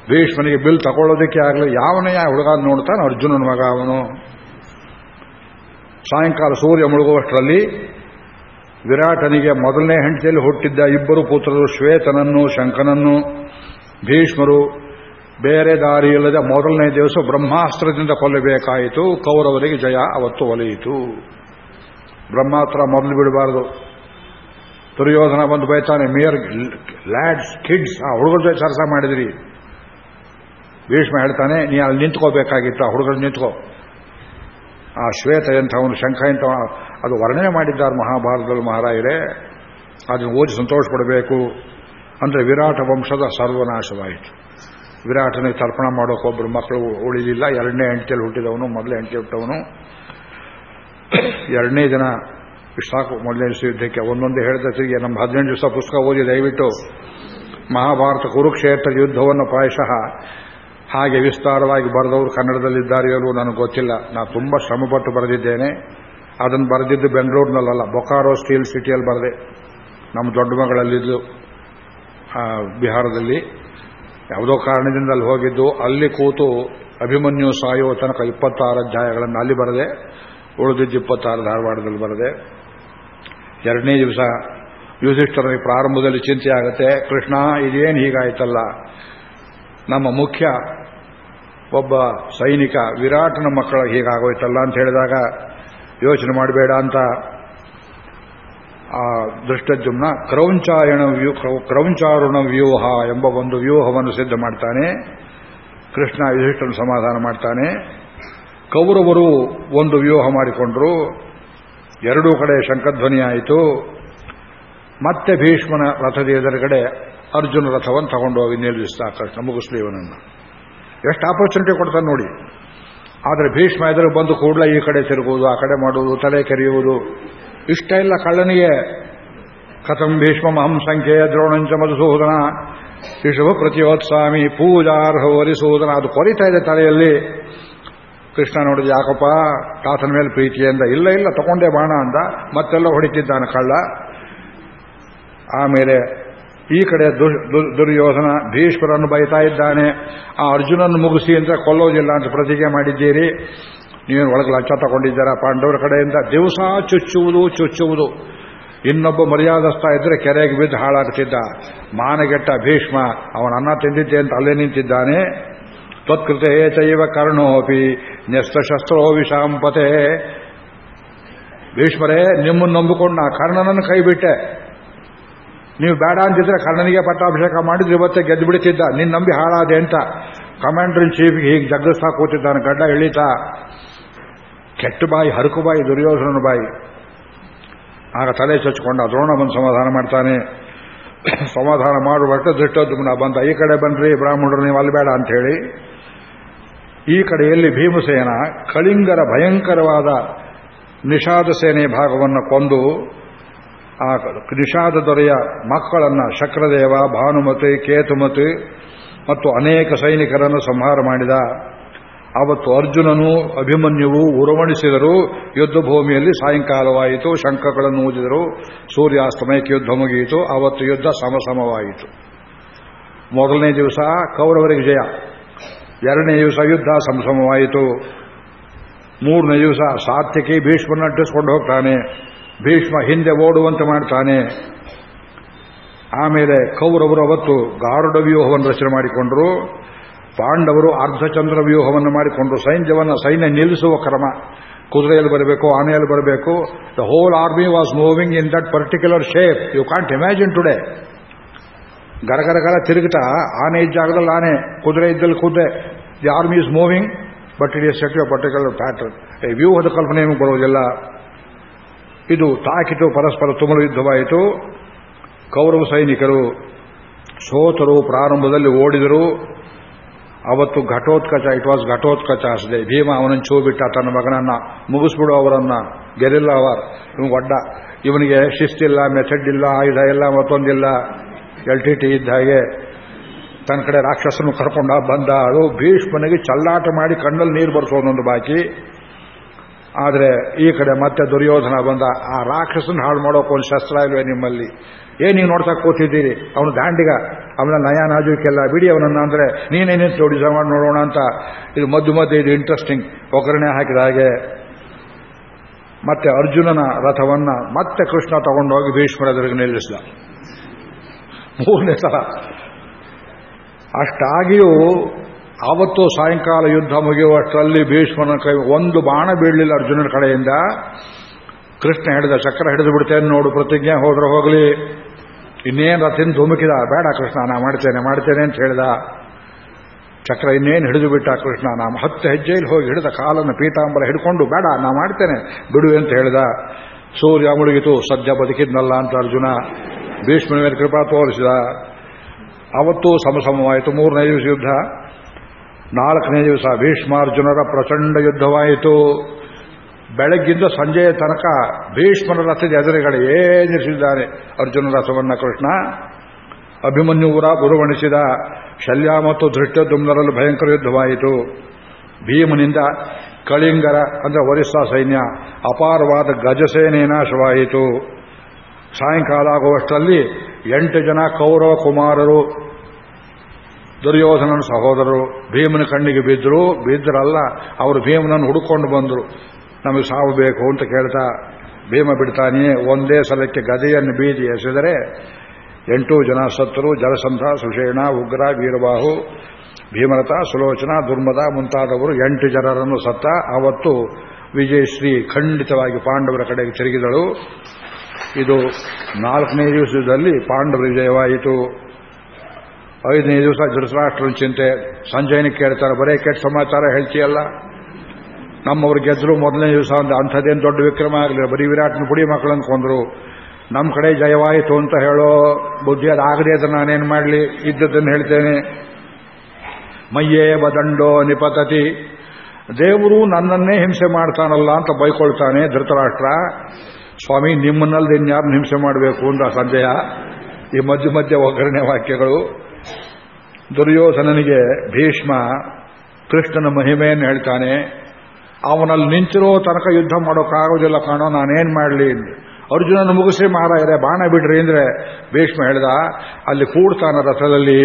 ಭೀಷ್ಮನಿಗೆ ಬಿಲ್ ತಗೊಳ್ಳೋದಕ್ಕೆ ಆಗಲಿ, ಯಾವನೇ ಹುಡುಗ ನೋಡ್ತಾನೆ ಅರ್ಜುನನ ಮಗ ಅವನು. ಸಾಯಂಕಾಲ ಸೂರ್ಯ ಮುಳುಗುವಷ್ಟರಲ್ಲಿ ವಿರಾಟನಿಗೆ ಮೊದಲನೇ ಹೆಂಡತಿಯಲ್ಲಿ ಹುಟ್ಟಿದ್ದ ಇಬ್ಬರು ಪುತ್ರರು ಶ್ವೇತನನ್ನು ಶಂಕನನ್ನು ಭೀಷ್ಮರು ಬೇರೆ ದಾರಿ ಇಲ್ಲದೆ ಮೊದಲನೇ ದಿವಸ ಬ್ರಹ್ಮಾಸ್ತ್ರದಿಂದ ಕೊಲ್ಲಬೇಕಾಯಿತು. ಕೌರವರಿಗೆ ಜಯ ಅವತ್ತು ಒಲಿಯಿತು. ಬ್ರಹ್ಮಾಸ್ತ್ರ ಮೊದಲು ಬಿಡಬಾರದು. ದುರ್ಯೋಧನ ಬಂದು ಬೈತಾನೆ, ಮೇಯರ್, ಲ್ಯಾಡ್ಸ್, ಕಿಡ್ಸ್, ಆ ಹುಡುಗರ ಜೊತೆ ಸರಸ ಮಾಡಿದ್ರಿ. ಭೀಷ್ಮ ಹೇಳ್ತಾನೆ, ನೀ ಅಲ್ಲಿ ನಿಂತ್ಕೋಬೇಕಾಗಿತ್ತು, ಆ ಹುಡುಗರು ನಿಂತ್ಕೋ. ಆ ಶ್ವೇತ ಎಂಥವನು, ಶಂಖ ಎಂಥ, ಅದು ವರ್ಣನೆ ಮಾಡಿದ್ದಾರೆ ಮಹಾಭಾರತದಲ್ಲಿ ಮಹಾರಾಯರೇ. ಅದನ್ನು ಓದಿ ಸಂತೋಷ ಪಡಬೇಕು ಅಂದರೆ ವಿರಾಟ ವಂಶದ ಸರ್ವನಾಶವಾಯಿತು. ವಿರಾಟನಿಗೆ ತರ್ಪಣ ಮಾಡೋಕ್ಕೊಬ್ಬರು ಮಕ್ಕಳು ಉಳಿಲಿಲ್ಲ. ಎರಡನೇ ಹೆಂಡತಿಯಲ್ಲಿ ಹುಟ್ಟಿದವನು, ಮೊದಲೇ ಹೆಂಡತಿ ಹುಟ್ಟವನು. ಎರಡನೇ ದಿನ ಸಾಕು ಮೊದಲನೇ ಯುದ್ಧಕ್ಕೆ ಒಂದೊಂದು ಹೇಳಿದ ತಿರುಗಿ, ನಮ್ಮ ಹದಿನೆಂಟು ದಿವಸ ಪುಸ್ತಕ ಓದಿ, ದಯವಿಟ್ಟು ಮಹಾಭಾರತ ಕುರುಕ್ಷೇತ್ರ ಯುದ್ಧವನ್ನು ಪ್ರಾಯಶಃ ಹಾಗೆ ವಿಸ್ತಾರವಾಗಿ ಬರೆದವರು ಕನ್ನಡದಲ್ಲಿದ್ದಾರೆಯೋ ನನಗೆ ಗೊತ್ತಿಲ್ಲ. ನಾನು ತುಂಬ ಶ್ರಮಪಟ್ಟು ಬರೆದಿದ್ದೇನೆ. ಅದನ್ನು ಬರೆದಿದ್ದು ಬೆಂಗಳೂರಿನಲ್ಲ ಬೊಕಾರೋ ಸ್ಟೀಲ್ ಸಿಟಿಯಲ್ಲಿ ಬರೆದೆ. ನಮ್ಮ ದೊಡ್ಡ ಮಗಳಲ್ಲಿದ್ದು ಬಿಹಾರದಲ್ಲಿ. ಯಾವುದೋ ಕಾರಣದಿಂದ ಅಲ್ಲಿ ಹೋಗಿದ್ದು, ಅಲ್ಲಿ ಕೂತು ಅಭಿಮನ್ಯು ಸಾಯೋ ತನಕ ಇಪ್ಪತ್ತಾರು ಅಧ್ಯಾಯಗಳನ್ನು ಅಲ್ಲಿ ಬರದೆ, ಉಳಿದಿದ್ದು ಇಪ್ಪತ್ತಾರು ಧಾರವಾಡದಲ್ಲಿ ಬರದೆ. ಎರಡನೇ ದಿವಸ ಯುಧಿಷ್ಠರನಿಗೆ ಪ್ರಾರಂಭದಲ್ಲಿ ಚಿಂತೆ ಆಗುತ್ತೆ ಕೃಷ್ಣ, ಇದೇನು ಹೀಗಾಯ್ತಲ್ಲ? ನಮ್ಮ ಮುಖ್ಯ ಒಬ್ಬ ಸೈನಿಕ ವಿರಾಟನ ಮಕ್ಕಳ ಹೀಗಾಗೋಯ್ತಲ್ಲ ಅಂತ ಹೇಳಿದಾಗ ಯೋಚನೆ ಮಾಡಬೇಡ ಅಂತ ಆ ದೃಷ್ಟಜುಮ್ನ ಕ್ರೌಂಚಾಯಣ ಕ್ರೌಂಚಾರುಣ ವ್ಯೂಹ ಎಂಬ ಒಂದು ವ್ಯೂಹವನ್ನು ಸಿದ್ಧ ಮಾಡ್ತಾನೆ. ಕೃಷ್ಣ ಯುಧಿಷ್ಠನ ಸಮಾಧಾನ ಮಾಡ್ತಾನೆ. ಕೌರವರು ಒಂದು ವ್ಯೂಹ ಮಾಡಿಕೊಂಡ್ರು. ಎರಡೂ ಕಡೆ ಶಂಕಧ್ವನಿ ಆಯಿತು. ಮತ್ತೆ ಭೀಷ್ಮನ ರಥದ ಎದುರುಗಡೆ ಅರ್ಜುನ ರಥವನ್ನು ತಗೊಂಡು ಹೋಗಿ ನಿಲ್ಲಿಸ್ತಾ ಕೃಷ್ಣ ಮುಗಿಸ್ಲಿ ಇವನನ್ನು ಎಷ್ಟು ಆಪರ್ಚುನಿಟಿ ಕೊಡ್ತಾನೆ ನೋಡಿ. ಆದರೆ ಭೀಷ್ಮ ಎದುರು ಬಂದು ಕೂಡಲೇ ಈ ಕಡೆ ತಿರುಗುವುದು, ಆ ಕಡೆ ಮಾಡುವುದು, ತಲೆ ಕೆರೆಯುವುದು. ಇಷ್ಟ ಇಲ್ಲ ಕಳ್ಳನಿಗೆ. ಕಥಂ ಭೀಷ್ಮ ಮಹಂ ಸಂಖ್ಯೆಯ ದ್ರೋಣಂಚ ಮಧುಸೂದನ. ಶಿಶುಭ ಪ್ರತಿಯೋತ್ಸಾಮಿ ಪೂಜಾರ್ಹ ವರಿಸೂದನ. ಅದು ಕೊರಿತಾ ಇದೆ ತಲೆಯಲ್ಲಿ. ಕೃಷ್ಣ ನೋಡಿದ, ಯಾಕಪ್ಪ, ತಾತನ ಮೇಲೆ ಪ್ರೀತಿಯಿಂದ ಇಲ್ಲ ಇಲ್ಲ, ತಗೊಂಡೇ ಬಾಣ ಅಂದ. ಮತ್ತೆಲ್ಲ ಹೊಡಿತಿದ್ದಾನೆ ಕಳ್ಳ. ಆಮೇಲೆ ಈ ಕಡೆ ದುರ್ಯೋಧನ ಭೀಷ್ಮರನ್ನು ಬೈತಾ ಇದ್ದಾನೆ. ಆ ಅರ್ಜುನನ್ನು ಮುಗಿಸಿ ಅಂತ ಕೊಲ್ಲೋದಿಲ್ಲ ಅಂತ ಪ್ರತಿಜ್ಞೆ ಮಾಡಿದ್ದೀರಿ. ನೀವೇನು ಒಳಗೆ ಲಂಚ ತಗೊಂಡಿದ್ದೀರಾ? ಪಾಂಡವರ ಕಡೆಯಿಂದ ದಿವಸ ಚುಚ್ಚುವುದು ಚುಚ್ಚುವುದು. ಇನ್ನೊಬ್ಬ ಮರ್ಯಾದಸ್ಥ ಇದ್ರೆ ಕೆರೆಗೆ ಬಿದ್ದು ಹಾಳಾಗ್ತಿದ್ದ. ಮಾನಗೆಟ್ಟ ಭೀಷ್ಮ, ಅವನ ಅನ್ನ ತಿಂದಿದ್ದೆ ಅಂತ ಅಲ್ಲೇ ನಿಂತಿದ್ದಾನೆ. ತ್ವತ್ಕೃತ ಚೈವ ಕರ್ಣೋಪಿ ನ್ಯಸ್ತಶಸ್ತ್ರೋ ವಿಷಾಂಪತೆ ಭೀಷ್ಮರೇ, ನಿಮ್ಮನ್ನು ನಂಬಿಕೊಂಡು ನಾ ಕರ್ಣನನ್ನು ಕೈ ಬಿಟ್ಟೆ ನೀವು ಬೇಡ ಅಂತಿದ್ರೆ ಕರ್ಣನಿಗೆ ಪಟ್ಟಾಭಿಷೇಕ ಮಾಡಿದ್ರೆ ಇವತ್ತೇ ಗೆದ್ದು ಬಿಡ್ತಿದ್ದ ನಿನ್ನ ನಂಬಿ ಹಾಳಾದೆ ಅಂತ. ಕಮಾಂಡರ್ ಇನ್ ಚೀಫ್ಗೆ ಹೀಗೆ ಜಗ್ಗಿಸ್ತಾ ಕೂತಿದ್ದಾನೆ. ಗಡ್ಡ ಎಳೀತಾ ಕೆಟ್ಟ ಬಾಯಿ, ಹರಕು ಬಾಯಿ, ದುರ್ಯೋಧನನ ಬಾಯಿ. ಆಗ ತಲೆ ಚಚ್ಕೊಂಡ ದ್ರೋಣ ಬಂದು ಸಮಾಧಾನ ಮಾಡ್ತಾನೆ. ಸಮಾಧಾನ ಮಾಡುವಷ್ಟು ದೃಷ್ಟೋದ್ಮನ ಬಂದ, ಈ ಕಡೆ ಬನ್ರಿ ಬ್ರಾಹ್ಮಣರು, ನೀವು ಅಲ್ಲಿ ಬೇಡ ಅಂತ ಹೇಳಿ. ಈ ಕಡೆಯಲ್ಲಿ ಭೀಮಸೇನ ಕಳಿಂಗರ ಭಯಂಕರವಾದ ನಿಷಾದ ಸೇನೆ ಭಾಗವನ್ನು ಕೊಂದು, ಆ ನಿಷಾದ ದೊರೆಯ ಮಕ್ಕಳನ್ನ ಶಕ್ರದೇವ, ಭಾನುಮತಿ, ಕೇತುಮತಿ ಮತ್ತು ಅನೇಕ ಸೈನಿಕರನ್ನು ಸಂಹಾರ ಮಾಡಿದ. ಅವತ್ತು ಅರ್ಜುನನು ಅಭಿಮನ್ಯುವು ಉರವಣಿಸಿದರು ಯುದ್ಧ ಭೂಮಿಯಲ್ಲಿ ಸಾಯಂಕಾಲವಾಯಿತು. ಶಂಖಗಳನ್ನು ಊದಿದರು. ಸೂರ್ಯಾಸ್ತಮಯಕ್ಕೆ ಯುದ್ಧ ಮುಗಿಯಿತು. ಅವತ್ತು ಯುದ್ಧ ಸಮಸಮವಾಯಿತು. ಮೊದಲನೇ ದಿವಸ ಕೌರವರಿಗೆ ಜಯ. ಎರಡನೇ ದಿವಸ ಯುದ್ಧ ಸಮಸಮವಾಯಿತು. ಮೂರನೇ ದಿವಸ ಸಾತ್ಯಕಿ ಭೀಷ್ಮನ ಅಡ್ಡಿಸ್ಕೊಂಡು ಹೋಗ್ತಾನೆ. ಭೀಷ್ಮ ಹಿಂದೆ ಓಡುವಂತೆ ಮಾಡ್ತಾನೆ. ಆಮೇಲೆ ಕೌರವರು ಅವತ್ತು ಗಾರುಡ ವ್ಯೂಹವನ್ನು ರಚನೆ ಮಾಡಿಕೊಂಡರು. ಪಾಂಡವರು ಅರ್ಧಚಂದ್ರ ವ್ಯೂಹವನ್ನು ಮಾಡಿಕೊಂಡು ಸೈನ್ಯವನ್ನು, ಸೈನ್ಯ ನಿಲ್ಲಿಸುವ ಕ್ರಮ. ಕುದುರೆಯಲ್ಲಿ ಬರಬೇಕು, ಆನೆಯಲ್ಲಿ ಬರಬೇಕು. The whole army was moving in that particular shape you can't imagine today ಗರಗರಗರ ತಿರುಗುತ್ತಾ, ಆನೆ ಇದ್ದ ಜಾಗದಲ್ಲಿ ಆನೆ, ಕುದುರೆ ಇದ್ದಲ್ಲಿ ಕುದುರೆ. The army is moving but it is set you particular pattern ವ್ಯೂಹದ ಕಲ್ಪನೆಯನ್ನು ಬರುವುದಿಲ್ಲ ಇದು ತಾಕಿತು, ಪರಸ್ಪರ ತುಮಲು ಯುದ್ಧವಾಯಿತು. ಕೌರವ ಸೈನಿಕರು ಸೋತರು, ಪ್ರಾರಂಭದಲ್ಲಿ ಓಡಿದರು. ಅವತ್ತು ಘಟೋತ್ಕಚ ಇಟ್ ವಾಸ್ ಘಟೋತ್ಕಚ ಅಸದೆ ಭೀಮ ಅವನನ್ನು ಚೂ ಬಿಟ್ಟ ತನ್ನ ಮಗನನ್ನ ಮುಗಿಸ್ಬಿಡು ಅವರನ್ನ. ಗೆರಿಲ್ಲ ಅವರ್. ಇವ್ ಒಡ್ಡ. ಇವನಿಗೆ ಶಿಸ್ತಿಲ್ಲ ಮೆಥಡ್ ಇಲ್ಲ, ಆಯುಧ ಇಲ್ಲ, ಮತ್ತೊಂದಿಲ್ಲ. ಎಲ್ ಟಿ ಟಿ ಇದ್ದ ಹಾಗೆ ತನ್ನ ಕಡೆ ರಾಕ್ಷಸನು ಕರ್ಕೊಂಡ, ಬಂದ. ಅದು ಭೀಷ್ಮನಿಗೆ ಚಲ್ಲಾಟ ಮಾಡಿ ಕಣ್ಣಲ್ಲಿ ನೀರು ಬರ್ಸೋದೊಂದು ಬಾಕಿ. ಆದರೆ ಈ ಕಡೆ ಮತ್ತೆ ದುರ್ಯೋಧನ ಬಂದ. ಆ ರಾಕ್ಷಸನ ಹಾಳು ಮಾಡೋಕೆ ಒಂದು ಶಸ್ತ್ರ ಇಲ್ವೇ ನಿಮ್ಮಲ್ಲಿ? ಏನ್ ನೀವು ನೋಡ್ತಾ ಕೂತಿದ್ದೀರಿ. ಅವನು ದಾಂಡಿಗ. ಅವನ ನಯ ನಾಜುಕೆಲ್ಲ ಬಿಡಿ ಅವನನ್ನ ಅಂದ್ರೆ ನೀನೇನೇ ಜೋಡಿಸ ಮಾಡಿ ನೋಡೋಣ ಅಂತ. ಇದು ಮದ್ದು ಮಧ್ಯೆ ಇದು ಇಂಟ್ರೆಸ್ಟಿಂಗ್ ಒಗ್ಗರಣೆ ಹಾಕಿದ ಹಾಗೆ. ಮತ್ತೆ ಅರ್ಜುನನ ರಥವನ್ನ ಮತ್ತೆ ಕೃಷ್ಣ ತಗೊಂಡೋಗಿ ಭೀಷ್ಮರ ಎದುರಿಗೆ ನಿಲ್ಲಿಸಿದ. ಮೂರನೇ ಸಲ. ಅಷ್ಟಾಗಿಯೂ ಆವತ್ತು ಸಾಯಂಕಾಲ ಯುದ್ಧ ಮುಗಿಯುವಷ್ಟರಲ್ಲಿ ಭೀಷ್ಮನ ಕೈ, ಒಂದು ಬಾಣ ಬೀಳಲಿಲ್ಲ ಅರ್ಜುನನ ಕಡೆಯಿಂದ. ಕೃಷ್ಣ ಹಿಡಿದ ಚಕ್ರ ಹಿಡಿದು ಬಿಡ್ತೇನೆ ನೋಡು ಪ್ರತಿಜ್ಞೆ, ಹೋದ್ರೆ ಹೋಗಲಿ. ಇನ್ನೇನು ರಥಿನ ಧುಮುಕಿದ? ಬೇಡ ಕೃಷ್ಣ, ನಾ ಮಾಡ್ತೇನೆ ಮಾಡ್ತೇನೆ ಅಂತ ಹೇಳಿದ. ಚಕ್ರ ಇನ್ನೇನು ಹಿಡಿದು ಬಿಟ್ಟ ಕೃಷ್ಣ, ನಾ ಹತ್ತು ಹೆಜ್ಜೆಯಲ್ಲಿ ಹೋಗಿ ಹಿಡಿದ ಕಾಲನ್ನು ಪೀತಾಂಬರ ಹಿಡ್ಕೊಂಡು, ಬೇಡ, ನಾ ಮಾಡ್ತೇನೆ, ಬಿಡು ಅಂತ ಹೇಳಿದ. ಸೂರ್ಯ ಮುಳುಗಿತು, ಸದ್ಯ ಬದುಕಿದ್ನಲ್ಲ ಅಂತ ಅರ್ಜುನ ಭೀಷ್ಮನ ಮೇಲೆ ಕೃಪಾ ತೋರಿಸಿದ. ಅವತ್ತು ಸಮಸಮವಾಯಿತು ಮೂರನೇ ದಿವಸ ಯುದ್ಧ. ನಾಲ್ಕನೇ ದಿವಸ ಭೀಷ್ಮಾರ್ಜುನರ ಪ್ರಚಂಡ ಯುದ್ಧವಾಯಿತು. ಬೆಳಗ್ಗಿಂದ ಸಂಜೆಯ ತನಕ ಭೀಷ್ಮನ ರಥದ ಎದುರುಗಡೆ ಏನಿರಿಸಿದ್ದಾನೆ ಅರ್ಜುನ ರಥವನ್ನ ಕೃಷ್ಣ. ಅಭಿಮನ್ಯುವರ ಗುರುವಣಿಸಿದ ಶಲ್ಯ ಮತ್ತು ಧೃಷ್ಟದುಮ್ನರಲ್ಲಿ ಭಯಂಕರ ಯುದ್ಧವಾಯಿತು. ಭೀಮನಿಂದ ಕಳಿಂಗರ, ಅಂದ್ರೆ ಒರಿಸ್ಸಾ ಸೈನ್ಯ, ಅಪಾರವಾದ ಗಜಸೇನೆ ನಾಶವಾಯಿತು. ಸಾಯಂಕಾಲ ಆಗುವಷ್ಟರಲ್ಲಿ ಎಂಟು ಜನ ಕೌರವ ಕುಮಾರರು, ದುರ್ಯೋಧನನ ಸಹೋದರರು ಭೀಮನ ಕಣ್ಣಿಗೆ ಬಿದ್ದರು. ಬಿದ್ದರಲ್ಲ ಅವರು ಭೀಮನನ್ನು ಹುಡುಕೊಂಡು ಬಂದರು. ನಮಗೆ ಸಾವು ಬೇಕು ಅಂತ ಕೇಳ್ತಾ ಭೀಮ ಬಿಡ್ತಾನೆ, ಒಂದೇ ಸಲಕ್ಕೆ ಗದೆಯನ್ನು ಬೀದಿ ಎಸೆದರೆ ಎಂಟು ಜನ ಸತ್ತರು, ಜಲಸಂಧ, ಸುಷೇಣ, ಉಗ್ರ, ವೀರಬಾಹು, ಭೀಮರಥ, ಸುಲೋಚನ, ದುರ್ಮದ ಮುಂತಾದವರು ಎಂಟು ಜನರನ್ನು ಸತ್ತ ಅವತ್ತು ವಿಜಯಶ್ರೀ ಖಂಡಿತವಾಗಿ ಪಾಂಡವರ ಕಡೆಗೆ ತಿರುಗಿದಳು. ಇದು ನಾಲ್ಕನೇ ದಿವಸದಲ್ಲಿ ಪಾಂಡವರ ವಿಜಯವಾಯಿತು. ಐದನೇ ದಿವಸ ಧೃತರಾಷ್ಟ್ರನ ಚಿಂತೆ. ಸಂಜಯನ ಕೇಳ್ತಾರೆ, ಬರೇ ಕೆಟ್ಟ ಸಮಾಚಾರ ಹೇಳ್ತೀಯಲ್ಲ? ನಮ್ಮವ್ರು ಗೆದ್ರು ಮೊದಲನೇ ದಿವಸ ಅಂದ್ರೆ ಅಂಥದ್ದೇನು ದೊಡ್ಡ ವಿಕ್ರಮ ಆಗಲಿಲ್ಲ. ಬರೀ ವಿರಾಟ್ನ ಪುಡಿ ಮಕ್ಕಳನ್ನು ಕೊಂದ್ರು. ನಮ್ಮ ಕಡೆ ಜಯವಾಯಿತು ಅಂತ ಹೇಳೋ ಬುದ್ಧಿ ಅದಾಗದೆ ಅದನ್ನು ನಾನೇನು ಮಾಡಲಿ? ಇದ್ದದ್ದನ್ನು ಹೇಳ್ತೇನೆ. ಮಯ್ಯೇ ಬದಂಡೋ ನಿಪತತಿ. ದೇವರು ನನ್ನನ್ನೇ ಹಿಂಸೆ ಮಾಡ್ತಾನಲ್ಲ ಅಂತ ಬೈಕೊಳ್ತಾನೆ ಧೃತರಾಷ್ಟ್ರ. ಸ್ವಾಮಿ ನಿಮ್ಮನ್ನಲ್ಲಿ ಇನ್ಯಾರನ್ನ ಹಿಂಸೆ ಮಾಡಬೇಕು ಅಂತ ಸಂದೇಹ. ಈ ಮಧ್ಯ ಮಧ್ಯ ಒಗ್ಗರಣೆ ವಾಕ್ಯಗಳು. ದುರ್ಯೋಧನನಿಗೆ ಭೀಷ್ಮ ಕೃಷ್ಣನ ಮಹಿಮೆಯನ್ನು ಹೇಳ್ತಾನೆ. ಅವನಲ್ಲಿ ನಿಂತಿರೋ ತನಕ ಯುದ್ಧ ಮಾಡೋಕ್ಕಾಗೋದಿಲ್ಲ ಕಾಣೋ, ನಾನೇನು ಮಾಡಲಿ ಅರ್ಜುನನ ಮುಗಿಸಿ ಮಹಾರಾಯರೇ, ಬಾಣ ಬಿಡ್ರಿ ಅಂದ್ರೆ ಭೀಷ್ಮ ಹೇಳ್ದ, ಅಲ್ಲಿ ಕೂಡ್ತಾನ ರಥದಲ್ಲಿ,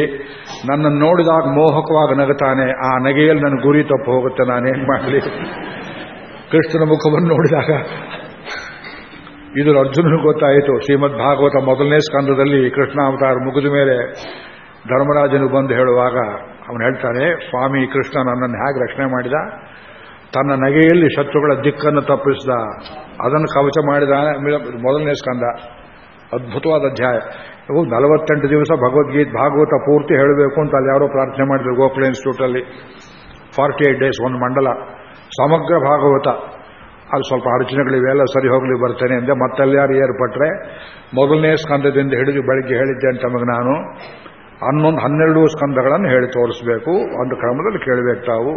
ನನ್ನನ್ನು ನೋಡಿದಾಗ ಮೋಹಕವಾಗಿ ನಗುತ್ತಾನೆ, ಆ ನಗೆಯಲ್ಲಿ ನನ್ನ ಗುರಿ ತಪ್ಪು ಹೋಗುತ್ತೆ, ನಾನೇನ್ ಮಾಡಲಿ? ಕೃಷ್ಣನ ಮುಖವನ್ನು ನೋಡಿದಾಗ, ಇದು ಅರ್ಜುನನಿಗೆ ಗೊತ್ತಾಯಿತು. ಶ್ರೀಮದ್ ಭಾಗವತ ಮೊದಲನೇ ಸ್ಕಂದದಲ್ಲಿ ಕೃಷ್ಣಾವತಾರ ಮುಗಿದ ಮೇಲೆ ಧರ್ಮರಾಜನು ಬಂದು ಹೇಳುವಾಗ, ಅವನು ಹೇಳ್ತಾನೆ, ಸ್ವಾಮಿ ಕೃಷ್ಣ ನನ್ನನ್ನು ಹೇಗೆ ರಕ್ಷಣೆ ಮಾಡಿದ? ತನ್ನ ನಗೆಯಲ್ಲಿ ಶತ್ರುಗಳ ದಿಕ್ಕನ್ನು ತಪ್ಪಿಸಿದ. ಅದನ್ನು ಕವಚ ಮಾಡಿದ ಮೊದಲನೇ ಸ್ಕಂದ. ಅದ್ಭುತವಾದ ಅಧ್ಯಾಯ. ಇವು ನಲವತ್ತೆಂಟು ದಿವಸ ಭಗವದ್ಗೀತೆ, ಭಾಗವತ ಪೂರ್ತಿ ಹೇಳಬೇಕು ಅಂತ ಅಲ್ಲಿ ಯಾರೋ ಪ್ರಾರ್ಥನೆ ಮಾಡಿದ್ರು ಗೋಕುಲ ಇನ್ಸ್ಟಿಟ್ಯೂಟಲ್ಲಿ. ಫಾರ್ಟಿ ಏಟ್ ಡೇಸ್ ಒಂದು ಮಂಡಲ. ಸಮಗ್ರ ಭಾಗವತ. ಅಲ್ಲಿ ಸ್ವಲ್ಪ ಅಡಚಣೆಗಳಿವೆಲ್ಲ ಸರಿ ಹೋಗಲಿ ಬರ್ತೇನೆ ಅಂದೆ ಯಾರು ಏರ್ಪಟ್ರೆ, ಮೊದಲನೇ ಸ್ಕಂದದಿಂದ ಹಿಡಿದು ಬೆಳಿಗ್ಗೆ ಹೇಳಿದ್ದೆ ಅಂತ ನಮಗೆ ನಾನು. ಹನ್ನೊಂದು, ಹನ್ನೆರಡು ಸ್ಕಂದಗಳನ್ನು ಹೇಳಿ ತೋರಿಸಬೇಕು. ಒಂದು ಕ್ರಮದಲ್ಲಿ ಕೇಳಬೇಕು ತಾವು.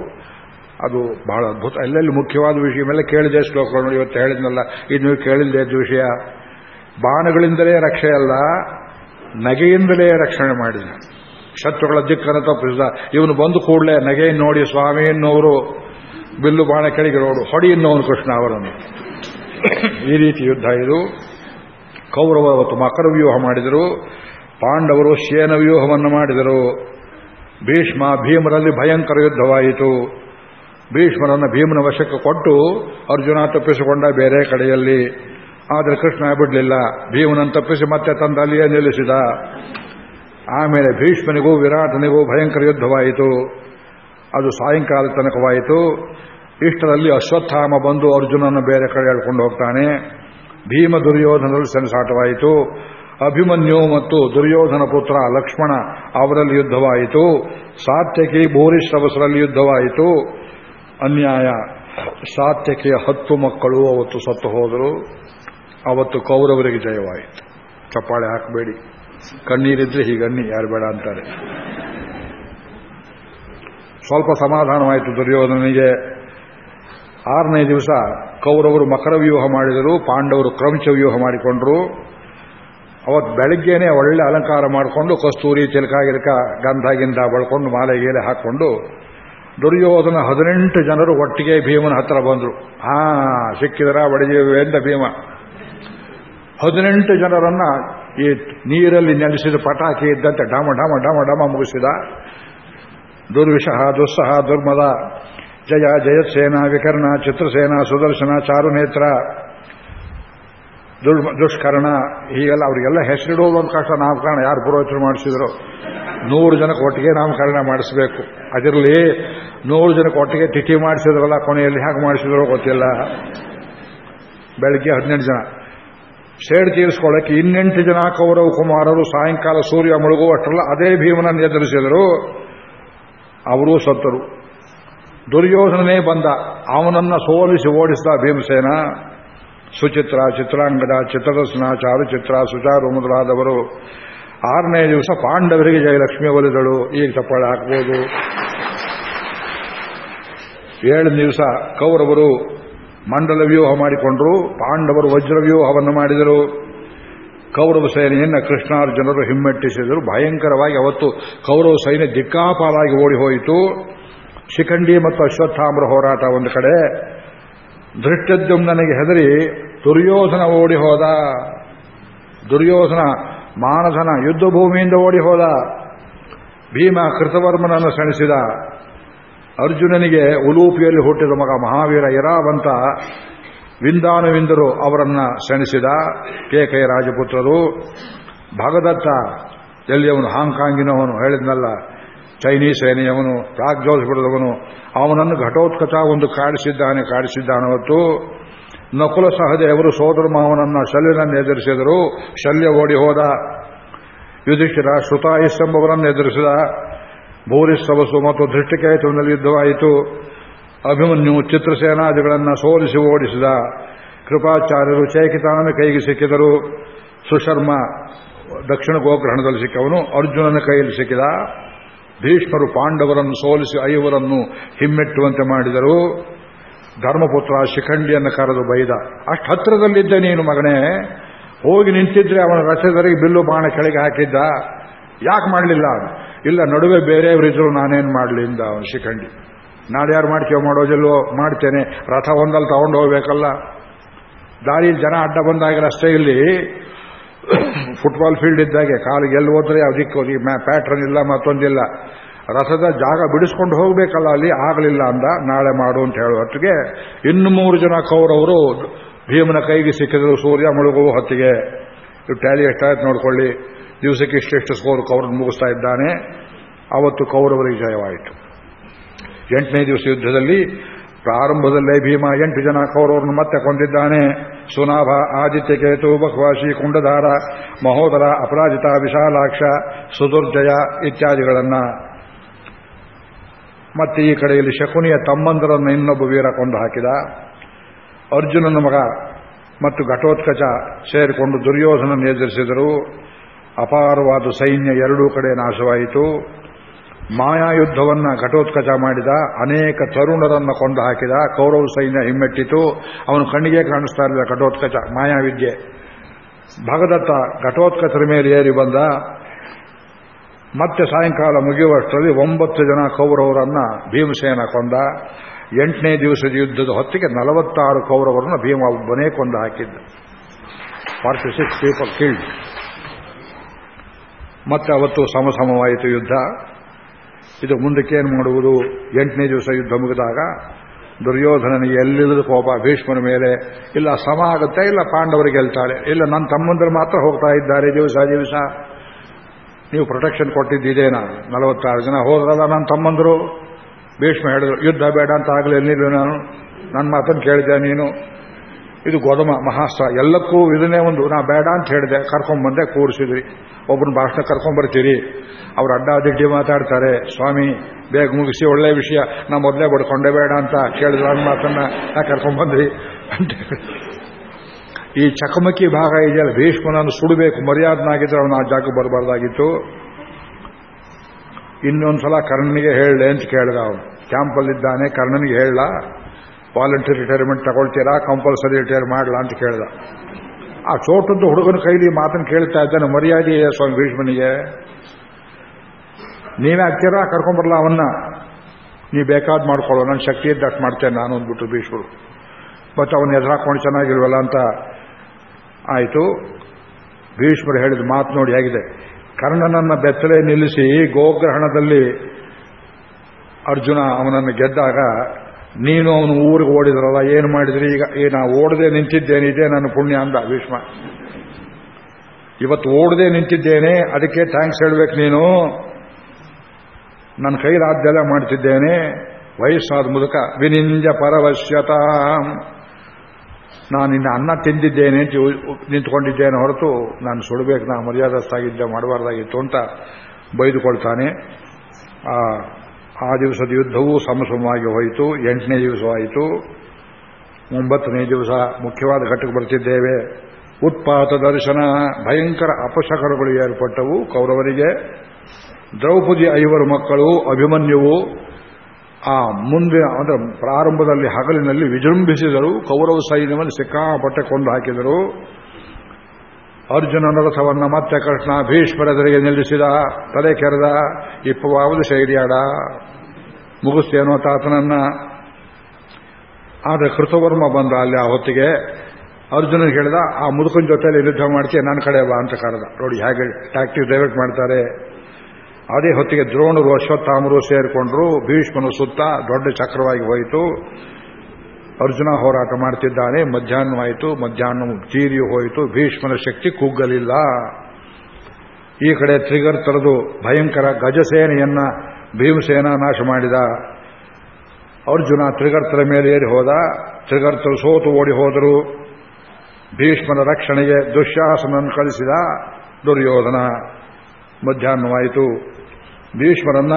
ಅದು ಬಹಳ ಅದ್ಭುತ. ಎಲ್ಲೆಲ್ಲಿ ಮುಖ್ಯವಾದ ವಿಷಯ ಮೇಲೆ ಕೇಳಿದೆ ಶ್ಲೋಕಗಳು ಇವತ್ತು ಹೇಳಿದ್ನಲ್ಲ, ಇದು ನೀವು ಕೇಳಿಲ್ಲದೆ ವಿಷಯ. ಬಾಣಗಳಿಂದಲೇ ರಕ್ಷೆ ಅಲ್ಲ, ನಗೆಯಿಂದಲೇ ರಕ್ಷಣೆ ಮಾಡಿದ ಶತ್ರುಗಳ ದಿಕ್ಕನ್ನು ತಪ್ಪಿಸಿದ. ಇವನು ಬಂದು ಕೂಡಲೇ ನಗೆಯನ್ನು ನೋಡಿ, ಸ್ವಾಮಿ ಎನ್ನುವರು ಬಿಲ್ಲು ಬಾಣ ಕೆಳಗೆ ನೋಡು, ಹೊಡಿ ಎನ್ನುವನು ಕೃಷ್ಣ ಅವರನ್ನು. ಈ ರೀತಿ ಯುದ್ಧ ಇದು. ಕೌರವ ಅವತ್ತು ಮಕರ ವ್ಯೂಹ ಮಾಡಿದರು. ಪಾಂಡವರು ಶೇನ ವ್ಯೂಹವನ್ನು ಮಾಡಿದರು. ಭೀಷ್ಮ ಭೀಮರಲ್ಲಿ ಭಯಂಕರ ಯುದ್ಧವಾಯಿತು. ಭೀಷ್ಮರನ್ನು ಭೀಮನ ವಶಕ್ಕೆ ಕೊಟ್ಟು ಅರ್ಜುನ ತಪ್ಪಿಸಿಕೊಂಡ ಬೇರೆ ಕಡೆಯಲ್ಲಿ. ಆದರೆ ಕೃಷ್ಣ ಬಿಡಲಿಲ್ಲ. ಭೀಮನನ್ನು ತಪ್ಪಿಸಿ ಮತ್ತೆ ತಂದ ಅಲ್ಲಿಯೇ ನಿಲ್ಲಿಸಿದ. ಆಮೇಲೆ ಭೀಷ್ಮನಿಗೂ ವಿರಾಟನಿಗೂ ಭಯಂಕರ ಯುದ್ಧವಾಯಿತು. ಅದು ಸಾಯಂಕಾಲ ತನಕವಾಯಿತು. ಇಷ್ಟರಲ್ಲಿ ಅಶ್ವತ್ಥಾಮ ಬಂದು ಅರ್ಜುನನ್ನು ಬೇರೆ ಕಡೆ ಹೇಳ್ಕೊಂಡು ಹೋಗ್ತಾನೆ. ಭೀಮ ದುರ್ಯೋಧನರು ಸೆಣಸಾಟವಾಯಿತು. ಅಭಿಮನ್ಯು ಮತ್ತು ದುರ್ಯೋಧನ ಪುತ್ರ ಲಕ್ಷ್ಮಣ ಅವರಲ್ಲಿ ಯುದ್ಧವಾಯಿತು. ಸಾತ್ಯಕಿ ಭೂರಿಶ್ರವಸರಲ್ಲಿ ಯುದ್ಧವಾಯಿತು. ಅನ್ಯಾಯ, ಸಾತ್ಯಕಿಯ ಹತ್ತು ಮಕ್ಕಳು ಅವತ್ತು ಸತ್ತು ಹೋದರು. ಅವತ್ತು ಕೌರವರಿಗೆ ಜಯವಾಯಿತು. ಚಪ್ಪಾಳೆ ಹಾಕಬೇಡಿ. ಕಣ್ಣೀರಿದ್ರೆ ಹೀಗನ್ನಿ ಯಾರು ಬೇಡ ಅಂತಾರೆ. ಸ್ವಲ್ಪ ಸಮಾಧಾನವಾಯಿತು ದುರ್ಯೋಧನಿಗೆ ಆರನೇ ದಿವಸ ಕೌರವರು ಮಕರ ವ್ಯೂಹ ಮಾಡಿದರು, ಪಾಂಡವರು ಕ್ರಮಚ ವ್ಯೂಹ ಮಾಡಿಕೊಂಡ್ರು. ಅವತ್ತು ಬೆಳಗ್ಗೆನೆ ಒಳ್ಳೆ ಅಲಂಕಾರ ಮಾಡಿಕೊಂಡು, ಕಸ್ತೂರಿ ಚಿಲ್ಕ ಗಿಲಕ ಗಂಧ ಗಿಂಧ ಬಳ್ಕೊಂಡು, ಮಾಲೆ ಗೀಲೆ ಹಾಕೊಂಡು ದುರ್ಯೋಧನ ಹದಿನೆಂಟು ಜನರು ಒಟ್ಟಿಗೆ ಭೀಮನ ಹತ್ರ ಬಂದರು. ಹಾ ಸಿಕ್ಕಿದರ ಎಂದ ಭೀಮ. ಹದಿನೆಂಟು ಜನರನ್ನ ಈ ನೀರಲ್ಲಿ ನೆಲೆಸಿದ ಪಟಾಕಿ ಇದ್ದಂತೆ ಡಾಮ ಡಾಮ ಡಾಮ ಡಾಮ ಮುಗಿಸಿದ. ದುರ್ವಿಷಃ, ದುಸ್ಸಹ, ದುರ್ಮದ. ಜಯ ಜಯತ್ಸೇನ ವಿಕರ್ಣ, ಚಿತ್ರಸೇನ, ಸುದರ್ಶನ, ಚಾರುನೇತ್ರ ದುಷ್ಕರ್ಣ, ಹೀಗೆಲ್ಲ ಅವರಿಗೆಲ್ಲ ಹೆಸರಿಡೋದು ಒಂದು ಕಷ್ಟ ನಾಮಕರಣ ಯಾರು ಪುರೋಹಿತರು ಮಾಡಿಸಿದ್ರು. ನೂರು ಜನಕ್ಕೆ ಒಟ್ಟಿಗೆ ನಾಮಕರಣ ಮಾಡಿಸಬೇಕು. ಅದರಲ್ಲಿ ನೂರು ಜನ ಕೊಟ್ಟಿಗೆ ತಿಥಿ ಮಾಡಿಸಿದ್ರಲ್ಲ, ಕೊನೆಯಲ್ಲಿ ಹೇಗೆ ಮಾಡಿಸಿದ್ರು ಗೊತ್ತಿಲ್ಲ. ಬೆಳಗ್ಗೆ ಹದಿನೆಂಟು ಜನ. ಸೇಡು ತೀರಿಸ್ಕೊಳ್ಳಕ್ಕೆ ಇನ್ನೆಂಟು ಜನ ಕೌರವ ಕುಮಾರರು ಸಾಯಂಕಾಲ ಸೂರ್ಯ ಮುಳುಗುವಷ್ಟರಲ್ಲ, ಅದೇ ಭೀಮನನ್ನು ಎದುರಿಸಿದರು. ಅವರೂ ಸತ್ತರು. ದುರ್ಯೋಧನನೇ ಬಂದ. ಅವನನ್ನ ಸೋಲಿಸಿ ಓಡಿಸಿದ ಭೀಮಸೇನ, ಸುಚಿತ್ರ, ಚಿತ್ರಾಂಗದ ಚಿತ್ರದರ್ಶನ ಚಾರುಚಿತ್ರ, ಸುಚಾರು ಮೊದಲಾದವರು ಆರನೇ ದಿವಸ ಪಾಂಡವರಿಗೆ ಜಯಲಕ್ಷ್ಮಿ ಒಲಿದಳು. ಈಗ ಚಪ್ಪಾಳೆ ಹಾಕ್ಬೋದು. ಏಳನೇ ದಿವಸ ಕೌರವರು ಮಂಡಲ ವ್ಯೂಹ ಮಾಡಿಕೊಂಡರು, ಪಾಂಡವರು ವಜ್ರ ವ್ಯೂಹವನ್ನು ಮಾಡಿದರು. ಕೌರವ ಸೇನೆಯನ್ನು ಕೃಷ್ಣಾರ್ಜುನರು ಹಿಮ್ಮೆಟ್ಟಿಸಿದರು. ಭಯಂಕರವಾಗಿ ಅವತ್ತು ಕೌರವ ಸೈನ್ಯ ದಿಕ್ಕಾಪಾಲಾಗಿ ಓಡಿ ಹೋಯಿತು ಶಿಖಂಡಿ ಮತ್ತು ಅಶ್ವತ್ಥಾಮ್ರ ಹೋರಾಟ ಒಂದು ಕಡೆ. ನನಗೆ ಹೆದರಿ, ದುರ್ಯೋಧನ ಓಡಿ ಹೋದ ದುರ್ಯೋಧನ ಮಾನಧನ ಯುದ್ಧ ಭೂಮಿಯಿಂದ ಓಡಿ ಹೋದ ಭೀಮ ಕೃತವರ್ಮನನ್ನು ಸೆಣಿಸಿದ. ಅರ್ಜುನನಿಗೆ ಉಲೂಪಿಯಲ್ಲಿ ಹುಟ್ಟಿದ ಮಗ ಮಹಾವೀರ ಇರಾವಂತ ವಿಂದಾನುವಿಂದರು ಅವರನ್ನ ಸೆಣಸಿದ ಕೇಕೆಯ ರಾಜಪುತ್ರರು. ಭಗದತ್ತ ಎಲ್ಲಿಯವನು? ಹಾಂಗ್ಕಾಂಗಿನವನು ಹೇಳಿದ್ನಲ್ಲ, ಚೈನೀಸ್ ಸೇನೆಯವನು ಪ್ರಾಗ್ಜೋಸ್ಪುರದವನು ಅವನನ್ನು ಘಟೋತ್ಕಟ ಒಂದು ಕಾಡಿಸಿದ್ದಾನೆ ಕಾಡಿಸಿದ್ದಾನವತ್ತು ನಕುಲ ಸಹದೇವರು ಸೋದರ ಮಾವನನ್ನ ಶಲ್ಯನನ್ನು ಎದುರಿಸಿದರು. ಶಲ್ಯ ಓಡಿ ಹೋದ ಯುಧಿಷ್ಠಿರ ಶ್ರುತಾಯಿಸ್ತಂಭವರನ್ನು ಎದುರಿಸಿದ ಭೂರಿಸ್ತವಸು ಮತ್ತು ದೃಷ್ಟಿಕೇತುವಿನಲ್ಲಿ ಯುದ್ಧವಾಯಿತು ಅಭಿಮನ್ಯು ಚಿತ್ರಸೇನಾದಿಗಳನ್ನು ಸೋಲಿಸಿ ಓಡಿಸಿದ. ಕೃಪಾಚಾರ್ಯರು ಚೈಕಿತಾನನ ಕೈಗೆ ಸಿಕ್ಕಿದರು. ಸುಶರ್ಮ ದಕ್ಷಿಣ ಗೋಗ್ರಹಣದಲ್ಲಿ ಸಿಕ್ಕವನು. ಅರ್ಜುನನ ಕೈಯಲ್ಲಿ ಸಿಕ್ಕಿದ. ಭೀಷ್ಮರು ಪಾಂಡವರನ್ನು ಸೋಲಿಸಿ ಐವರನ್ನು ಹಿಮ್ಮೆಟ್ಟುವಂತೆ ಮಾಡಿದರು. ಧರ್ಮಪುತ್ರ ಶಿಖಂಡಿಯನ್ನು ಕರೆದು ಬೈದ. ಅಷ್ಟು ಹತ್ತಿರದಲ್ಲಿದ್ದ ನೀನು ಮಗನೇ. ಹೋಗಿ ನಿಂತಿದ್ರೆ ಅವನ ರಥದರಿಗೆ ಬಿಲ್ಲು ಬಾಣ ಕೆಳಗೆ ಹಾಕಿದ್ದ. ಯಾಕೆ ಮಾಡಲಿಲ್ಲ ಇಲ್ಲ, ನಡುವೆ ಬೇರೆಯವರಿದ್ರು ನಾನೇನು ಮಾಡಲಿ ಇಂದ ಅವನು ಶಿಖಂಡಿ. ನಾಳೆ ಯಾರು ಮಾಡ್ಕೋ ಮಾಡೋದಿಲ್ವೋ, ಮಾಡ್ತೇನೆ. ರಥ ಒಂದಲ್ಲಿ ತಗೊಂಡು ಹೋಗ್ಬೇಕಲ್ಲ. ದಾರಿಯಲ್ಲಿ ಜನ ಅಡ್ಡ ಬಂದಾಗ ರಸ್ತೆ ಇಲ್ಲಿ. ಫುಟ್ಬಾಲ್ ಫೀಲ್ಡ್ ಇದ್ದಾಗೆ, ಕಾಲಿಗೆ ಎಲ್ಲಿ ಹೋದ್ರೆ ಅದಕ್ಕೆ ಪ್ಯಾಟ್ರನ್ ಇಲ್ಲ, ಮತ್ತೊಂದಿಲ್ಲ. ರಥದ ಜಾಗ ಬಿಡಿಸ್ಕೊಂಡು ಹೋಗಬೇಕಲ್ಲ ಅಲ್ಲಿ, ಆಗಲಿಲ್ಲ ಅಂದ, ನಾಳೆ ಮಾಡು ಅಂತ ಹೇಳುವತ್ತಿಗೆ ಇನ್ನು ಮೂರು ಜನ ಕೌರವರು ಭೀಮನ ಕೈಗೆ ಸಿಕ್ಕಿದ್ರು, ಸೂರ್ಯ ಮುಳುಗುವ ಹೊತ್ತಿಗೆ. ಟ್ಯಾಲಿ ಎಷ್ಟಾಯ್ತು ನೋಡ್ಕೊಳ್ಳಿ. ದಿವಸಕ್ಕೆ ಇಷ್ಟೆಷ್ಟು ಸ್ಕೋರ್ ಕೌರವ್ ಮುಗಿಸ್ತಾ ಇದ್ದಾನೆ. ಅವತ್ತು ಕೌರವರಿಗೆ ಜಯವಾಯಿತು. ಎಂಟನೇ ದಿವಸ ಯುದ್ಧದಲ್ಲಿ ಪ್ರಾರಂಭದಲ್ಲೇ ಭೀಮ ಎಂಟು ಜನ ಕೌರವರನ್ನು ಮತ್ತೆ ಕೊಂದಿದ್ದಾನೆ. ಸುನಾಭ ಆದಿತ್ಯ ಕೇತು ಬಹ್ವಾಶಿ ಕುಂಡಧಾರ ಮಹೋದರ, ಅಪರಾಜಿತ, ವಿಶಾಲಾಕ್ಷ, ಸುದುರ್ಜಯ ಇತ್ಯಾದಿಗಳನ್ನ ಮತ್ತೆ ಈ ಕಡೆಯಲ್ಲಿ ಶಕುನಿಯ ತಮ್ಮಂದರನ್ನು ಇನ್ನೊಬ್ಬ ವೀರ ಕೊಂಡು ಹಾಕಿದ. ಅರ್ಜುನನ ಮಗ ಮತ್ತು ಘಟೋತ್ಕಚ ಸೇರಿಕೊಂಡು ದುರ್ಯೋಧನನ್ನು ಎದುರಿಸಿದರು. ಅಪಾರವಾದ ಸೈನ್ಯ ಎರಡೂ ಕಡೆ ನಾಶವಾಯಿತು. ಮಾಯಾಯುದ್ಧವನ್ನ ಘಟೋತ್ಕಚ ಮಾಡಿದ ಅನೇಕ ತರುಣರನ್ನು ಕೊಂಡು ಹಾಕಿದ ಕೌರವ ಸೈನ್ಯ ಹಿಮ್ಮೆಟ್ಟಿತು. ಅವನು ಕಣ್ಣಿಗೆ ಕಾಣಿಸ್ತಾ ಇರಲಿಲ್ಲ ಘಟೋತ್ಕಚ, ಮಾಯಾವಿದ್ಯೆ. ಭಗದತ್ತ ಘಟೋತ್ಕಚರ ಮೇಲೆ ಏರಿ ಬಂದ. ಮತ್ತೆ ಸಾಯಂಕಾಲ ಮುಗಿಯುವಷ್ಟರಲ್ಲಿ ಒಂಬತ್ತು ಜನ ಕೌರವರನ್ನ ಭೀಮಸೇನ ಕೊಂದ. ಎಂಟನೇ ದಿವಸದ ಯುದ್ಧದ ಹೊತ್ತಿಗೆ ನಲವತ್ತಾರು ಕೌರವರನ್ನು ಭೀಮ ಒಬ್ಬನೇ ಕೊಂದು ಹಾಕಿದ್ದ ಫಾರ್ಟಿ ಸಿಕ್ಸ್ ಪೀಪಲ್ ಕಿಲ್ಡ್ ಮತ್ತೆ ಅವತ್ತು ಸಮಸಮವಾಯಿತು ಯುದ್ಧ. ಇದು ಮುಂದಕ್ಕೆ ಏನು ಮಾಡುವುದು? ಎಂಟನೇ ದಿವಸ ಯುದ್ಧ ಮುಗಿದಾಗ ದುರ್ಯೋಧನನಿಗೆ ಎಲ್ಲಿಲ್ಲದ ಕೋಪ, ಭೀಷ್ಮನ ಮೇಲೆ. ಇಲ್ಲ, ಸಮ ಆಗುತ್ತೆ, ಇಲ್ಲ ಪಾಂಡವರಿಗೆ ಗೆಲ್ತಾಳೆ ಇಲ್ಲ, ನನ್ನ ತಮ್ಮಂದರು ಮಾತ್ರ ಹೋಗ್ತಾ ಇದ್ದಾರೆ ದಿವಸ ದಿವಸ. ನೀವು ಪ್ರೊಟೆಕ್ಷನ್ ಕೊಟ್ಟಿದ್ದೇನಾ ನಲವತ್ತಾರು ಜನ ಹೋದ್ರಲ್ಲ ನನ್ನ ತಮ್ಮಂದರು. ಭೀಷ್ಮ ಹೇಳಿದ್ರು, ಯುದ್ಧ ಬೇಡ ಅಂತ ಆಗಲಿ ಎಲ್ಲಿಲ್ಲ ನಾನು. ನನ್ನ ಮಾತನ್ನು ಕೇಳಿದೆ ನೀನು? ಇದು ಗೋಧಮ ಮಹಾಸ್ತ್ರ ಎಲ್ಲಕ್ಕೂ ಇದನ್ನೇ ಒಂದು ನಾ ಬೇಡ ಅಂತ ಹೇಳಿದೆ. ಕರ್ಕೊಂಡ್ಬಂದೆ ಕೂರಿಸಿದ್ರಿ. ಒಬ್ಬನ ಭಾಷಣ ಕರ್ಕೊಂಡ್ಬರ್ತೀರಿ ಅವ್ರು ಅಡ್ಡಾದಿಡ್ಡಿ ಮಾತಾಡ್ತಾರೆ. ಸ್ವಾಮಿ, ಬೇಗ ಮುಗಿಸಿ, ಒಳ್ಳೆ ವಿಷಯ. ನಾ ಮೊದಲೇ ಬಡ್ಕೊಂಡೆ ಬೇಡ ಅಂತ ಕೇಳಿದ್ರು ನನ್ನ ಮಾತನ್ನ. ನಾ ಕರ್ಕೊಂಡ್ಬಂದ್ರಿ ಅಂತ ಈ ಚಕಮಕಿ ಭಾಗ ಇದೆಯಲ್ಲ, ಭೀಷ್ಮನನ್ನು ಸುಡಬೇಕು. ಮರ್ಯಾದನಾಗಿದ್ರೆ ಅವನು ಆ ಜಾಗ ಬರಬಾರ್ದಾಗಿತ್ತು. ಇನ್ನೊಂದ್ಸಲ ಕರ್ಣನಿಗೆ ಹೇಳಲೆ ಅಂತ ಕೇಳಿದ ಅವನು. ಕ್ಯಾಂಪಲ್ಲಿದ್ದಾನೆ ಕರ್ಣನಿಗೆ ಹೇಳ ವಾಲಂಟಿಯರ್ ರಿಟೈರ್ಮೆಂಟ್ ತಗೊಳ್ತೀರಾ ಕಂಪಲ್ಸರಿ ರಿಟೈರ್ ಮಾಡಲ ಅಂತ ಕೇಳಿದ. ಆ ಚೋಟದ್ದು ಹುಡುಗನ ಕೈಲಿ ಮಾತನ್ನು ಕೇಳ್ತಾ ಇದ್ದಾನೆ ಮರ್ಯಾದೆ ಸ್ವಾಮಿ ಭೀಷ್ಮನಿಗೆ? ನೀವೇ ಆಗ್ತೀರಾ ಕರ್ಕೊಂಬರಲ್ಲ ಅವನ್ನ? ನೀ ಬೇಕಾದ್ ಮಾಡ್ಕೊಳ್ಳೋ ನನ್ನ ಶಕ್ತಿ ಇದ್ದಷ್ಟು ಮಾಡ್ತೇನೆ ನಾನು ಅಂದ್ಬಿಟ್ಟು ಭೀಷ್ಮರು. ಮತ್ತು ಅವನ್ನ ಎದುರಾಕೊಂಡು ಚೆನ್ನಾಗಿಲ್ವಲ್ಲ ಅಂತ ಆಯಿತು. ಭೀಷ್ಮರು ಹೇಳಿದ ಮಾತು ನೋಡಿ ಹೇಗಿದೆ. ಕರ್ಣನನ್ನ ಬೆತ್ತಲೆ ನಿಲ್ಲಿಸಿ, ಗೋಗ್ರಹಣದಲ್ಲಿ ಅರ್ಜುನ ಅವನನ್ನು ಗೆದ್ದಾಗ ನೀನು ಅವನು ಊರಿಗೆ ಓಡಿದ್ರಲ್ಲ, ಏನು ಮಾಡಿದ್ರಿ? ಈಗ ಈ ನಾ ಓಡದೆ ನಿಂತಿದ್ದೇನಿದೆ ನನ್ನ ಪುಣ್ಯ ಅಂದ ಭೀಷ್ಮ. ಇವತ್ತು ಓಡದೆ ನಿಂತಿದ್ದೇನೆ, ಅದಕ್ಕೆ ಥ್ಯಾಂಕ್ಸ್ ಹೇಳ್ಬೇಕು ನೀನು. ನನ್ನ ಕೈಲಾದ್ದೆಲ್ಲ ಮಾಡ್ತಿದ್ದೇನೆ. ವಯಸ್ಸಾದ ಮೂಲಕ ವಿನಿಂಜ ಪರವಶ್ಯತ. ನಾನು ನಿನ್ನ ಅನ್ನ ತಿಂದಿದ್ದೇನೆ ಅಂತ ನಿಂತ್ಕೊಂಡಿದ್ದೇನೆ ಹೊರತು ನಾನು ಸುಡಬೇಕು, ನಾ ಮರ್ಯಾದಸ್ತಾಗಿದ್ದೆ, ಮಾಡಬಾರ್ದಾಗಿತ್ತು ಅಂತ ಬೈದುಕೊಳ್ತಾನೆ. ಆ ದಿವಸದ ಯುದ್ಧವೂ ಸಮಸಮವಾಗಿ ಹೋಯಿತು, ಎಂಟನೇ ದಿವಸವಾಯಿತು ಒಂಬತ್ತನೇ ದಿವಸ ಮುಖ್ಯವಾದ ಘಟ್ಟಕ್ಕೆ ಬರ್ತಿದ್ದೇವೆ. ಉತ್ಪಾತ ದರ್ಶನ, ಭಯಂಕರ ಅಪಶಕರಗಳು ಏರ್ಪಟ್ಟವು ಕೌರವರಿಗೆ. ದ್ರೌಪದಿ ಐವರು ಮಕ್ಕಳು, ಅಭಿಮನ್ಯುವು ಆ ಮುಂದೆ ಅಂದರೆ ಪ್ರಾರಂಭದಲ್ಲಿ ಹಗಲಿನಲ್ಲಿ ವಿಜೃಂಭಿಸಿದರು. ಕೌರವ ಸೈನ್ಯವನ್ನು ಸಿಕ್ಕಾಪಟ್ಟೆ ಕೊಂಡು ಹಾಕಿದರು. ಅರ್ಜುನನ ರಥವನ್ನು ಮತ್ತೆ ಕೃಷ್ಣ ಭೀಷ್ಮರೆದರಿಗೆ ನಿಲ್ಲಿಸಿದ, ತಲೆ ಕೆರೆದ, ಇಪ್ಪವಾವುದು ಶೈರ್ಯಾಡ ಮುಗಿಸ್ತೇನೋ ತಾತನನ್ನ. ಆದರೆ ಕೃತವರ್ಮ ಬಂದ ಅಲ್ಲಿ ಆ ಹೊತ್ತಿಗೆ ಅರ್ಜುನ ಹೇಳಿದ, ಆ ಮುದುಕನ ಜೊತೆಯಲ್ಲಿ ಯುದ್ಧ ಮಾಡ್ತೀಯ ನನ್ನ ಕಡೆ ಬಾ, ಅಂತ ಕರೆದ. ನೋಡಿ ಹೇಗೆ ಟ್ಯಾಕ್ಟಿವ್ ಡೈವರ್ಟ್ ಮಾಡ್ತಾರೆ. ಅದೇ ಹೊತ್ತಿಗೆ ದ್ರೋಣರು ಅಶ್ವತ್ಥಾಮರು ಸೇರಿಕೊಂಡ್ರು, ಭೀಷ್ಮನು ಸುತ್ತ ದೊಡ್ಡ ಚಕ್ರವಾಗಿ ಹೋಯಿತು. ಅರ್ಜುನ ಹೋರಾಟ ಮಾಡ್ತಿದ್ದಾನೆ ಮಧ್ಯಾಹ್ನವಾಯಿತು ಮಧ್ಯಾಹ್ನ ಜೀರಿಯು ಹೋಯಿತು, ಭೀಷ್ಮನ ಶಕ್ತಿ ಕುಗ್ಗಲಿಲ್ಲ. ಈ ಕಡೆ ತ್ರಿಗರ್ ತರದು ಭಯಂಕರ ಗಜಸೇನೆಯನ್ನ ಭೀಮಸೇನ ನಾಶ ಮಾಡಿದ. ಅರ್ಜುನ ತ್ರಿಗರ್ತರ ಮೇಲೆ ಏರಿ ಹೋದ. ತ್ರಿಗರ್ತರು ಸೋತು ಓಡಿ ಹೋದರು. ಭೀಷ್ಮನ ರಕ್ಷಣೆಗೆ ದುಶ್ಯಾಸನನ್ನು ಕಳಿಸಿದ ದುರ್ಯೋಧನ. ಮಧ್ಯಾಹ್ನವಾಯಿತು. ಭೀಷ್ಮರನ್ನ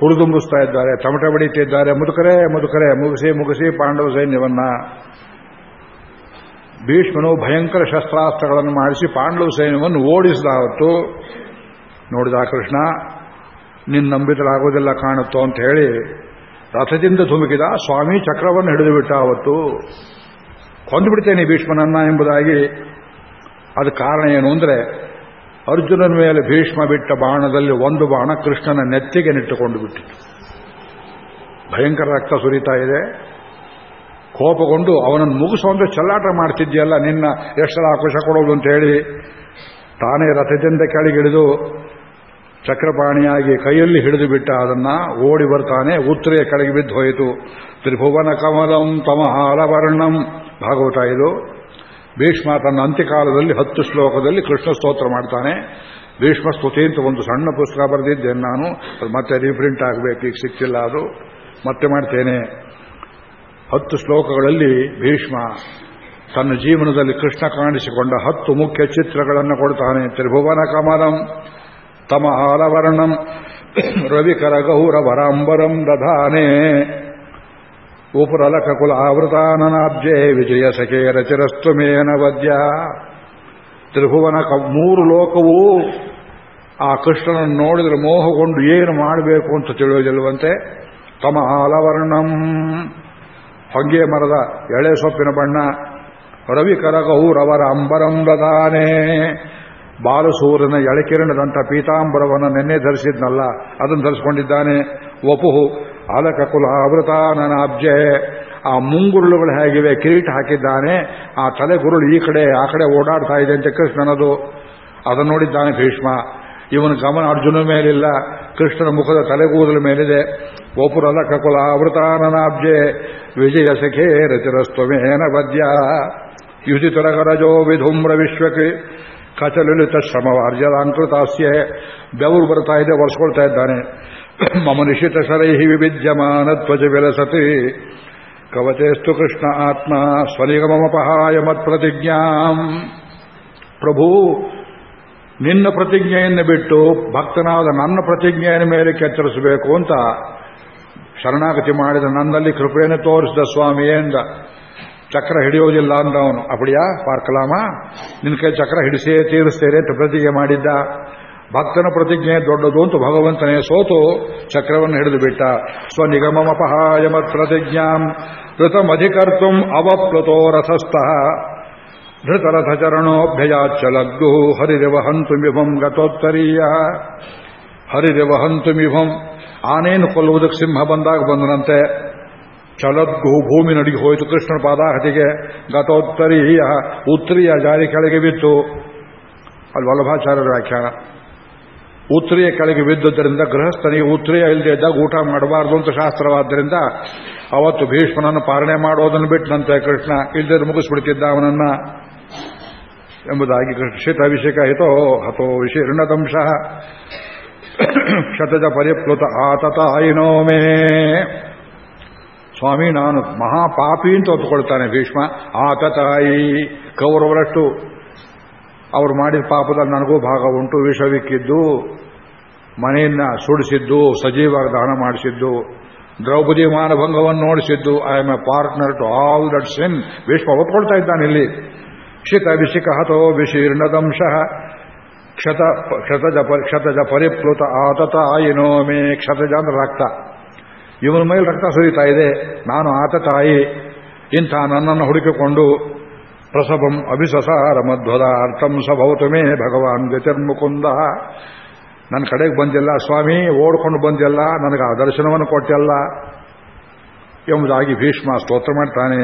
ಹುಡುದುಂಬಿಸ್ತಾ ಇದ್ದಾರೆ. ತಮಟೆ ಬಡಿತಿದ್ದಾರೆ ಮುದುಕರೆ ಮುದುಕರೆ, ಮುಗಿಸಿ ಮುಗಿಸಿ ಪಾಂಡವ ಸೈನ್ಯವನ್ನ. ಭೀಷ್ಮನು ಭಯಂಕರ ಶಸ್ತ್ರಾಸ್ತ್ರಗಳನ್ನು ಮಾಡಿಸಿ ಪಾಂಡವ ಸೈನ್ಯವನ್ನು ಓಡಿಸಿದ ಹೊತ್ತು ನೋಡಿದ ಕೃಷ್ಣ ನಿನ್ನ ನಂಬಿದ್ರಾಗೋದಿಲ್ಲ ಕಾಣುತ್ತೋ ಅಂತ ಹೇಳಿ ರಥದಿಂದ ಧುಮುಕಿದ ಸ್ವಾಮಿ ಚಕ್ರವನ್ನು ಹಿಡಿದು ಬಿಟ್ಟ ಅವತ್ತು. ಕೊಂದುಬಿಡ್ತೇನೆ ಭೀಷ್ಮನನ್ನ ಎಂಬುದಾಗಿ. ಅದು ಕಾರಣ ಏನು ಅಂದರೆ ಅರ್ಜುನನ ಮೇಲೆ ಭೀಷ್ಮ ಬಿಟ್ಟ ಬಾಣದಲ್ಲಿ ಒಂದು ಬಾಣ ಕೃಷ್ಣನ ನೆತ್ತಿಗೆ ನಿಟ್ಟುಕೊಂಡು ಬಿಟ್ಟಿತು ಭಯಂಕರ ರಕ್ತ ಸುರಿತಾ ಇದೆ. ಕೋಪಗೊಂಡು ಅವನನ್ನು ಮುಗಿಸುವಂತೆ ಚಲ್ಲಾಟ ಮಾಡ್ತಿದ್ಯಲ್ಲ ನಿನ್ನ ಎಷ್ಟರ ಆಕ್ರೋಶ ಕೊಡೋದು ಅಂತ ಹೇಳಿ ತಾನೇ ರಥದಿಂದ ಕೆಳಗಿಳಿದು ಚಕ್ರಪಾಣಿಯಾಗಿ ಕೈಯಲ್ಲಿ ಹಿಡಿದು ಬಿಟ್ಟ ಅದನ್ನ ಓಡಿ ಬರ್ತಾನೆ ಉತ್ತರೆಯ ಕೆಳಗೆ ಬಿದ್ದು ಹೋಯಿತು. ತ್ರಿಭುವನ ಕಮಲಂ ತಮಹಾಲವರ್ಣಂ. ಭಾಗವತ ಇದು. ಭೀಷ್ಮ ತನ್ನ ಅಂತ್ಯಕಾಲದಲ್ಲಿ ಹತ್ತು ಶ್ಲೋಕದಲ್ಲಿ ಕೃಷ್ಣ ಸ್ತೋತ್ರ ಮಾಡ್ತಾನೆ. ಭೀಷ್ಮ ಸ್ತುತಿ ಅಂತ ಒಂದು ಸಣ್ಣ ಪುಸ್ತಕ ಬರೆದಿದ್ದೇನೆ ನಾನು. ಮತ್ತೆ ರೀಪ್ರಿಂಟ್ ಆಗಬೇಕು, ಈಗ ಸಿಕ್ಕಿಲ್ಲ ಅದು. ಮತ್ತೆ ಮಾಡ್ತೇನೆ. ಹತ್ತು ಶ್ಲೋಕಗಳಲ್ಲಿ ಭೀಷ್ಮ ತನ್ನ ಜೀವನದಲ್ಲಿ ಕೃಷ್ಣ ಕಾಣಿಸಿಕೊಂಡ ಹತ್ತು ಮುಖ್ಯ ಚಿತ್ರಗಳನ್ನು ಕೊಡ್ತಾನೆ. ತ್ರಿಭುವನ ಕಮಲಂ. ತಮ ಆಲವರ್ಣಂ. ರವಿಕರ ಗೌರವರಾಂಬರಂ ದಧಾನೆ. ಉಪುರಲಕ ಕುಲ ಆವೃತಾನನಾಬ್ಜೆ ವಿಜಯ ಸಖೇರ ಚಿರಸ್ತುಮೇನ ವದ್ಯ. ತ್ರಿಭುವನ ಮೂರು ಲೋಕವೂ ಆ ಕೃಷ್ಣನನ್ನು ನೋಡಿದ್ರೆ ಮೋಹಗೊಂಡು ಏನು ಮಾಡಬೇಕು ಅಂತ ತಿಳಿಯೋದಿಲ್ವಂತೆ ತಮ ಆಲವರ್ಣಂ. ಹೊಂಗೆ ಮರದ ಎಳೆ ಸೊಪ್ಪಿನ ಬಣ್ಣ. ರವಿ ಕರಗೌರವರ ಅಂಬರಂ ದದಾನೆ ಬಾಲಸೂರನ ಎಳಕಿರಣದಂಥ ಪೀತಾಂಬರವನ್ನು ನೆನ್ನೆ ಧರಿಸಿದ್ನಲ್ಲ, ಅದನ್ನು ಧರಿಸ್ಕೊಂಡಿದ್ದಾನೆ. ವಪುಹು, ಅಲಕ ಕುಲ ಅಬ್ಜೆ ಆ ಮುಂಗುರುಳುಗಳು ಹೇಗಿವೆ? ಕಿರೀಟ ಹಾಕಿದ್ದಾನೆ. ಆ ತಲೆಗುರುಳು ಈ ಕಡೆ, ಆ ಕಡೆ ಓಡಾಡ್ತಾ ಇದೆ ಅಂತ ಕೃಷ್ಣನದು. ಅದನ್ನು ನೋಡಿದ್ದಾನೆ ಭೀಷ್ಮ. ಇವನ ಗಮನ ಅರ್ಜುನ ಮೇಲಿಲ್ಲ. ಕೃಷ್ಣನ ಮುಖದ ತಲೆಗೂದಲ ಮೇಲಿದೆ. ಒಪುರ ಕಕುಲ ಅವೃತಾನನಾಬ್ಜೆ ವಿಜಯ ಸಖೇ ರಚಿರಸ್ತ್ವಮೇನ ವದ್ಯ ಯುಧಿತರಗರಜೋ ವಿಧುಮ್ರ ವಿಶ್ವಕ್ಕೆ ಕಚಲಲಿತ ಶ್ರಮವಾರ್ಜಲಾಂಕೃತಾಸ್ಯ ಬೆವರು ಬರ್ತಾ ಇದೆ, ಒರೆಸ್ಕೊಳ್ತಾ ಇದ್ದಾನೆ. ಮಮ ನಿಶಿತ ಶರೈಹಿ ವಿವಿದ್ಯಮಾನ ಧ್ವಜ ವಿಲಸತಿ ಕವಚೇಸ್ತು ಕೃಷ್ಣ ಆತ್ಮ ಸ್ವನಿಗಮಪಹಾಯ ಮತ್ ಪ್ರತಿಜ್ಞಾಂ. ಪ್ರಭು, ನಿನ್ನ ಪ್ರತಿಜ್ಞೆಯನ್ನು ಬಿಟ್ಟು ಭಕ್ತನಾದ ನನ್ನ ಪ್ರತಿಜ್ಞೆಯ ಮೇಲೆ ಕೆಚ್ಚರಿಸಬೇಕು ಅಂತ ಶರಣಾಗತಿ ಮಾಡಿದ ನನ್ನಲ್ಲಿ ಕೃಪೆಯನ್ನು ತೋರಿಸಿದ ಸ್ವಾಮಿಯೇಂದ ಚಕ್ರ ಹಿಡಿಯೋದಿಲ್ಲ ಅಂದವನು. ಅಪಡಿಯಾ ಪಾರ್ಕಲಾಮ ನಿನ್ನ ಕೈ ಚಕ್ರ ಹಿಡಿಸೇ, ತೀರಿಸ್ತೇನೆ ಅಂತ ಪ್ರತಿಜ್ಞೆ ಮಾಡಿದ್ದ. ಭಕ್ತನ ಪ್ರತಿಜ್ಞೆ ದೊಡ್ಡದು ಅಂತ ಭಗವಂತನೇ ಸೋತು ಚಕ್ರವನ್ನು ಹಿಡಿದು ಬಿಟ್ಟ. ಸ್ವನಿಗಮಪಹಾಯ ಮತ್ ಪ್ರತಿಜ್ಞಾಂ ಋತಮಧಿಕರ್ತು ಅವಪ್ಲುತೋ ರಥಸ್ಥಃ. ಧೃತರಥಚರಣೋಭ್ಯಯಾಚ್ಚಲಗ್ಗು ಹರಿರವಹಂತು ಮಿಭಂ ಗತೋತ್ತರೀಯ. ಹರಿರವಹಂತು ಮಿಭಂ ಆನೇನು ಕೊಲ್ಲುವುದಕ್ಕೆ ಸಿಂಹ ಬಂದಾಗ ಬಂದನಂತೆ. ಚಲದ್ಗು ಭೂಮಿ ನಡಿಗೆ ಹೋಯಿತು ಕೃಷ್ಣನ ಪಾದಾಹತಿಗೆ. ಗತೋತ್ತರೀಯ ಉತ್ತರಿಯ ಜಾರಿ ಕೆಳಗೆ ಬಿತ್ತು. ಅಲ್ಲಿ ವಲ್ಲಭಾಚಾರ್ಯರ ವ್ಯಾಖ್ಯಾನ. ಉತ್ತರಿಯ ಕೆಳಗೆ ಬಿದ್ದುದರಿಂದ ಗೃಹಸ್ಥನಿಗೆ ಉತ್ತರಿಯ ಇಲ್ಲದೆ ಇದ್ದಾಗ ಊಟ ಮಾಡಬಾರದು ಅಂತ ಶಾಸ್ತ್ರವಾದ್ದರಿಂದ ಅವತ್ತು ಭೀಷ್ಮನನ್ನು ಪಾಲನೆ ಮಾಡೋದನ್ನು ಬಿಟ್ಟನಂತೆ ಕೃಷ್ಣ. ಇಲ್ಲದೆ ಮುಗಿಸ್ಬಿಡ್ತಿದ್ದ ಅವನನ್ನ. ಎಂಬುದಾಗಿ ಅಭಿಷೇಕ ಹಿತೋ ಹತೋ ವಿಶೀರ್ಣದಂಶ ಶತಜ ಪರಿಪ್ಲುತ ಆತತಾಯಿನೋ ಮೇ ಸ್ವಾಮಿ, ನಾನು ಮಹಾಪಾಪಿ ಅಂತ ಒತ್ತುಕೊಳ್ತಾನೆ ಭೀಷ್ಮ. ಆತತಾಯಿ. ಕೌರವರಷ್ಟು ಅವರು ಮಾಡಿದ ಪಾಪದಲ್ಲಿ ನನಗೂ ಭಾಗ ಉಂಟು. ವಿಷವಿಕ್ಕಿದ್ದು, ಮನೆಯನ್ನ ಸುಡಿಸಿದ್ದು ಸಜೀವಾಗಿ ದಾನ ಮಾಡಿಸಿದ್ದು, ದ್ರೌಪದಿ ಮಾನಭಂಗವನ್ನು ನೋಡಿಸಿದ್ದು I am a partner to all that sin Bhishma ಒಪ್ಕೊಳ್ತಾ ಇದ್ದಾನೆ ಇಲ್ಲಿ. ಕ್ಷಿತ ವಿಶಿಕ ಹತೋ ವಿಶೀರ್ಣದಂಶ. ಕ್ಷತ ಕ್ಷತಜ ಕ್ಷತಜ ಪರಿಪ್ಲುತ ಆತತ ಆಯಿನೋ ಮೇ ಕ್ಷತಜ ಅಂದ್ರೆ ರಕ್ತ. ಇವನ ಮೇಲೆ ರಕ್ತ ಸುರಿತಾ ಇದೆ. ನಾನು ಆತ ತಾಯಿ. ಇಂಥ ನನ್ನನ್ನು ಹುಡುಕಿಕೊಂಡು ಪ್ರಸವಂ ಅಭಿಸಸಾರ ಮಧ್ವದ ಅರ್ಥಂ ಮೇ ಭಗವಾನ್ ಗತಿರ್ಮುಕುಂದ ನನ್ನ ಕಡೆಗೆ ಬಂದಿಲ್ಲ ಸ್ವಾಮಿ, ಓಡ್ಕೊಂಡು ಬಂದಿಲ್ಲ, ನನಗೆ ಆ ದರ್ಶನವನ್ನು ಕೊಟ್ಟಲ್ಲ ಎಂಬುದಾಗಿ ಭೀಷ್ಮ ಸ್ತೋತ್ರ ಮಾಡ್ತಾನೆ.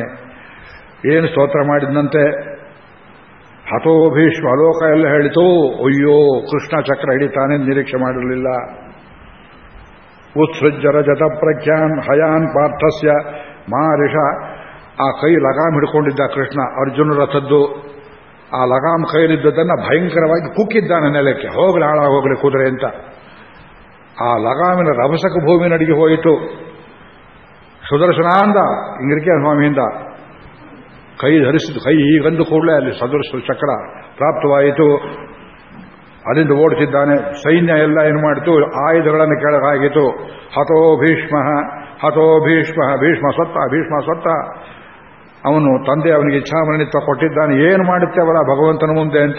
ಏನು ಸ್ತೋತ್ರ ಮಾಡಿದಂತೆ ಹತೋ ಭೀಷ್ಮ ಲೋಕ ಎಲ್ಲ ಹೇಳಿತು, ಅಯ್ಯೋ, ಕೃಷ್ಣ ಚಕ್ರ ಹಿಡಿತಾನೆ ನಿರೀಕ್ಷೆ ಮಾಡಿರಲಿಲ್ಲ. ಉತ್ಸೃಜ್ಜರ ಜತ ಪ್ರಖ್ಯಾನ್ ಹಯಾನ್ ಪಾರ್ಥಸ್ಯ ಮಾರಿಷ. ಆ ಕೈ ಲಗಾಮ್ ಹಿಡ್ಕೊಂಡಿದ್ದ ಕೃಷ್ಣ ಅರ್ಜುನ ರಥದ್ದು ಆ ಲಗಾಮ್ ಕೈಲಿದ್ದದನ್ನು ಭಯಂಕರವಾಗಿ ಕುಕ್ಕಿದ್ದಾನೆ ನೆಲಕ್ಕೆ. ಹೋಗಲಿ ಹಾಳಾಗೋಗ್ಲಿ ಕುದುರೆ ಅಂತ. ಆ ಲಗಾಮಿನ ರಭಸಕ ಭೂಮಿ ನಡಿಗೆ ಹೋಯಿತು. ಸುದರ್ಶನ ಅಂದ ಇಂಗ್ರಿಕೆ ಸ್ವಾಮಿಯಿಂದ ಕೈ ಧರಿಸಿದ್ದು, ಕೈ ಈಗಂದು ಕೂಡಲೇ ಅಲ್ಲಿ ಸದೃಶ ಚಕ್ರ ಪ್ರಾಪ್ತವಾಯಿತು. ಅಲ್ಲಿಂದ ಓಡಿಸಿದ್ದಾನೆ. ಸೈನ್ಯ ಎಲ್ಲ ಏನು ಮಾಡಿತು? ಆಯುಧಗಳನ್ನು ಕೆಳಗಾಗಿತು ಹತೋ ಭೀಷ್ಮ ಹತೋ ಭೀಷ್ಮ ಭೀಷ್ಮ ಸ್ವತ್ತ ಭೀಷ್ಮ ಸ್ವತ್ತ. ಅವನು ತಂದೆ ಅವನಿಗೆ ಇಚ್ಛಾಮರಣಿತ್ವ ಕೊಟ್ಟಿದ್ದಾನೆ. ಏನು ಮಾಡುತ್ತೆ ಅವಳ ಭಗವಂತನ ಮುಂದೆ ಅಂತ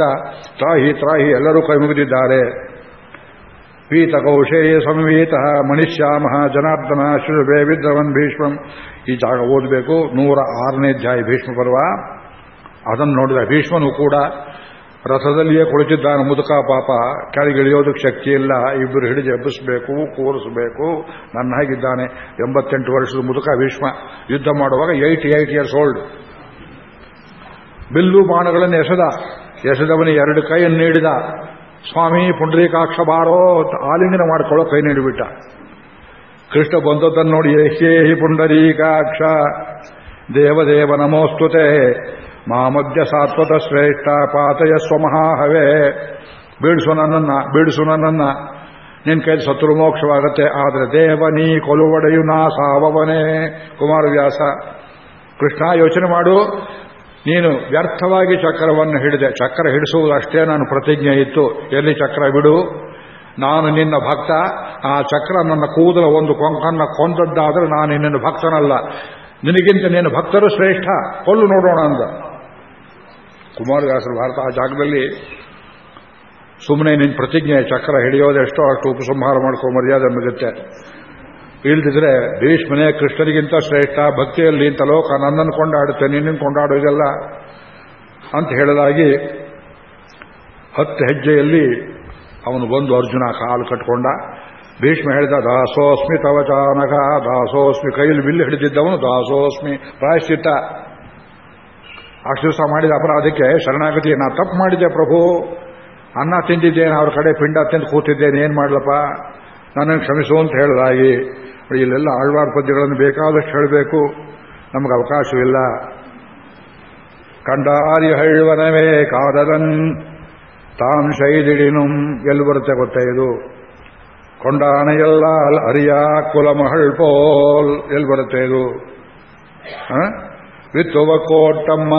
ತ್ರಾಹಿ ತ್ರಾಹಿ ಎಲ್ಲರೂ ಕೈ ಮುಗಿದಿದ್ದಾರೆ. ಪೀತ ಕೌಶೇಯ ಸಂವೀತ, ಮಣಿಷ್ಯಾಮ, ಜನಾರ್ದನ ಶುಭೆ ವಿದ್ರವನ್, ಭೀಷ್ಮಂ. ಈ ಜಾಗ ಓದಬೇಕು. ನೂರ ಆರನೇ ಅಧ್ಯಾಯ ಭೀಷ್ಮ ಪರ್ವ. ಅದನ್ನು ನೋಡಿದ ಭೀಷ್ಮನು ಕೂಡ ರಥದಲ್ಲಿಯೇ ಕುಳಿತಿದ್ದಾನೆ ಮುದುಕ ಪಾಪ. ಕೆಳಗಿಳಿಯೋದಕ್ಕೆ ಶಕ್ತಿ ಇಲ್ಲ. ಇಬ್ಬರು ಹಿಡಿದು ಎಬ್ಬಿಸಬೇಕು, ಕೂರಿಸಬೇಕು. ನನ್ನ ಹಾಗಿದ್ದಾನೆ. ಎಂಬತ್ತೆಂಟು ವರ್ಷದ ಮುದುಕ ಭೀಷ್ಮ. ಯುದ್ಧ ಮಾಡುವಾಗ ಏಯ್ಟಿ ಏಯ್ಟ್ ಇಯರ್ಸ್ ಓಲ್ಡ್ ಬಿಲ್ಲು ಬಾಣಗಳನ್ನು ಎಸೆದ. ಎಸೆದವನಿಗೆ ಎರಡು ಕೈಯನ್ನು ನೀಡಿದ. ಸ್ವಾಮಿ, ಪುಂಡರೀಕಾಕ್ಷ ಬಾರೋ, ಆಲಿಂಗನ ಮಾಡ್ಕೊಳ್ಳೋ ಕೈ ನೀಡಿಬಿಟ್ಟ. ಕೃಷ್ಣ ಬಂದದ್ದನ್ನು ನೋಡಿ ಹಿ ಪುಂಡರೀಕಾಕ್ಷ. ದೇವದೇವ ನಮೋಸ್ತುತೆ. ಮಾಮಧ್ಯ ಸಾತ್ವದ ಶ್ರೇಷ್ಠ ಪಾತಯ ಸ್ವಮಹಾಹವೇ. ಬೀಳಿಸು ನನ್ನನ್ನ ಬೀಳಿಸು ನನ್ನನ್ನ. ನಿನ್ ಕೈ ಸತ್ರು ಮೋಕ್ಷವಾಗತ್ತೆ, ಆದರೆ ದೇವ ನೀ ಕೊಲುವಡೆಯು ನಾ ಸಾವವನೇ. ಕುಮಾರವ್ಯಾಸ, ಕೃಷ್ಣ ಯೋಚನೆ ಮಾಡು. ನೀನು ವ್ಯರ್ಥವಾಗಿ ಚಕ್ರವನ್ನು ಹಿಡಿದೆ. ಚಕ್ರ ಹಿಡಿಸುವುದಷ್ಟೇ ನಾನು ಪ್ರತಿಜ್ಞೆ ಇತ್ತು. ಎಲ್ಲಿ ಚಕ್ರ ಬಿಡು? ನಾನು ನಿನ್ನ ಭಕ್ತ. ಆ ಚಕ್ರ ನನ್ನ ಕೂದಲ ಒಂದು ಕೊಂಕನ್ನ ಕೊಂದದ್ದಾದ್ರೆ ನಾನು ನಿನ್ನ ಭಕ್ತನಲ್ಲ. ನಿನಗಿಂತ ನಿನ್ನ ಭಕ್ತರು ಶ್ರೇಷ್ಠ. ಕೊಲ್ಲು ನೋಡೋಣ ಅಂದ. ಕುಮಾರವ್ಯಾಸರು ಭಾರತ ಆ ಜಾಗದಲ್ಲಿ ಸುಮ್ಮನೆ ನಿನ್ನ ಪ್ರತಿಜ್ಞೆ ಚಕ್ರ ಹಿಡಿಯೋದೆಷ್ಟೋ ಅಷ್ಟು ಉಪಸಂಹಾರ ಮಾಡ್ಕೊ ಮರ್ಯಾದೆ ಮುಗುತ್ತೆ ಇಲ್ದಿದ್ರೆ ಭೀಷ್ಮನೇ ಕೃಷ್ಣನಿಗಿಂತ ಶ್ರೇಷ್ಠ, ಭಕ್ತಿಯಲ್ಲಿ ಇಂಥ ಲೋಕ ನನ್ನನ್ನು ಕೊಂಡಾಡುತ್ತೆ, ನಿನ್ನನ್ನು ಕೊಂಡಾಡೋದಲ್ಲ ಅಂತ ಹೇಳಲಾಗಿ ಹತ್ತು ಹೆಜ್ಜೆಯಲ್ಲಿ ಅವನು ಬಂದು ಅರ್ಜುನ ಕಾಲು ಕಟ್ಕೊಂಡ. ಭೀಷ್ಮ ಹೇಳಿದ, ದಾಸೋಸ್ಮಿ ತವಚಾನಕ ದಾಸೋಸ್ಮಿ ಕೈಲಿ ಬಿಲ್ಲು ಹಿಡಿದಿದ್ದವನು ದಾಸೋಸ್ಮಿ, ಪ್ರಾಯಶ್ಚಿತ್ತ. ಅಷ್ಟು ದಿವಸ ಮಾಡಿದ ಅಪರಾಧಕ್ಕೆ ಶರಣಾಗತಿ ನಾ ತಪ್ಪು ಮಾಡಿದ್ದೆ ಪ್ರಭು. ಅನ್ನ ತಿಂದಿದ್ದೇನೆ ಅವ್ರ ಕಡೆ ಪಿಂಡ ತಿಂದು ಕೂತಿದ್ದೇನೆ ಏನು ಮಾಡ್ಲಪ್ಪ? ನನ್ನನ್ನು ಕ್ಷಮಿಸು ಅಂತ ಹೇಳಿದಾಗಿ ಇಲ್ಲೆಲ್ಲ ಆಳ್ವಾರ್ ಪದ್ಯಗಳನ್ನು ಬೇಕಾದಷ್ಟು ಹೇಳಬೇಕು. ನಮಗೆ ಅವಕಾಶವಿಲ್ಲ. ಕಂಡಾರಿ ಹೇಳುವನವೇ ಕಾದರನ್ ತಾನ್ ಶೈದಿಡಿನು ಎಲ್ಲಿ ಬರುತ್ತೆ ಗೊತ್ತೇ ಇದು? ಅರಿಯ ಕುಲಮಹಳ್ ಪೋಲ್ ಎಲ್ಲಿ ಬರುತ್ತೆ ಇದು? ವಿತ್ತುವ ಕೋಟಮ್ಮ.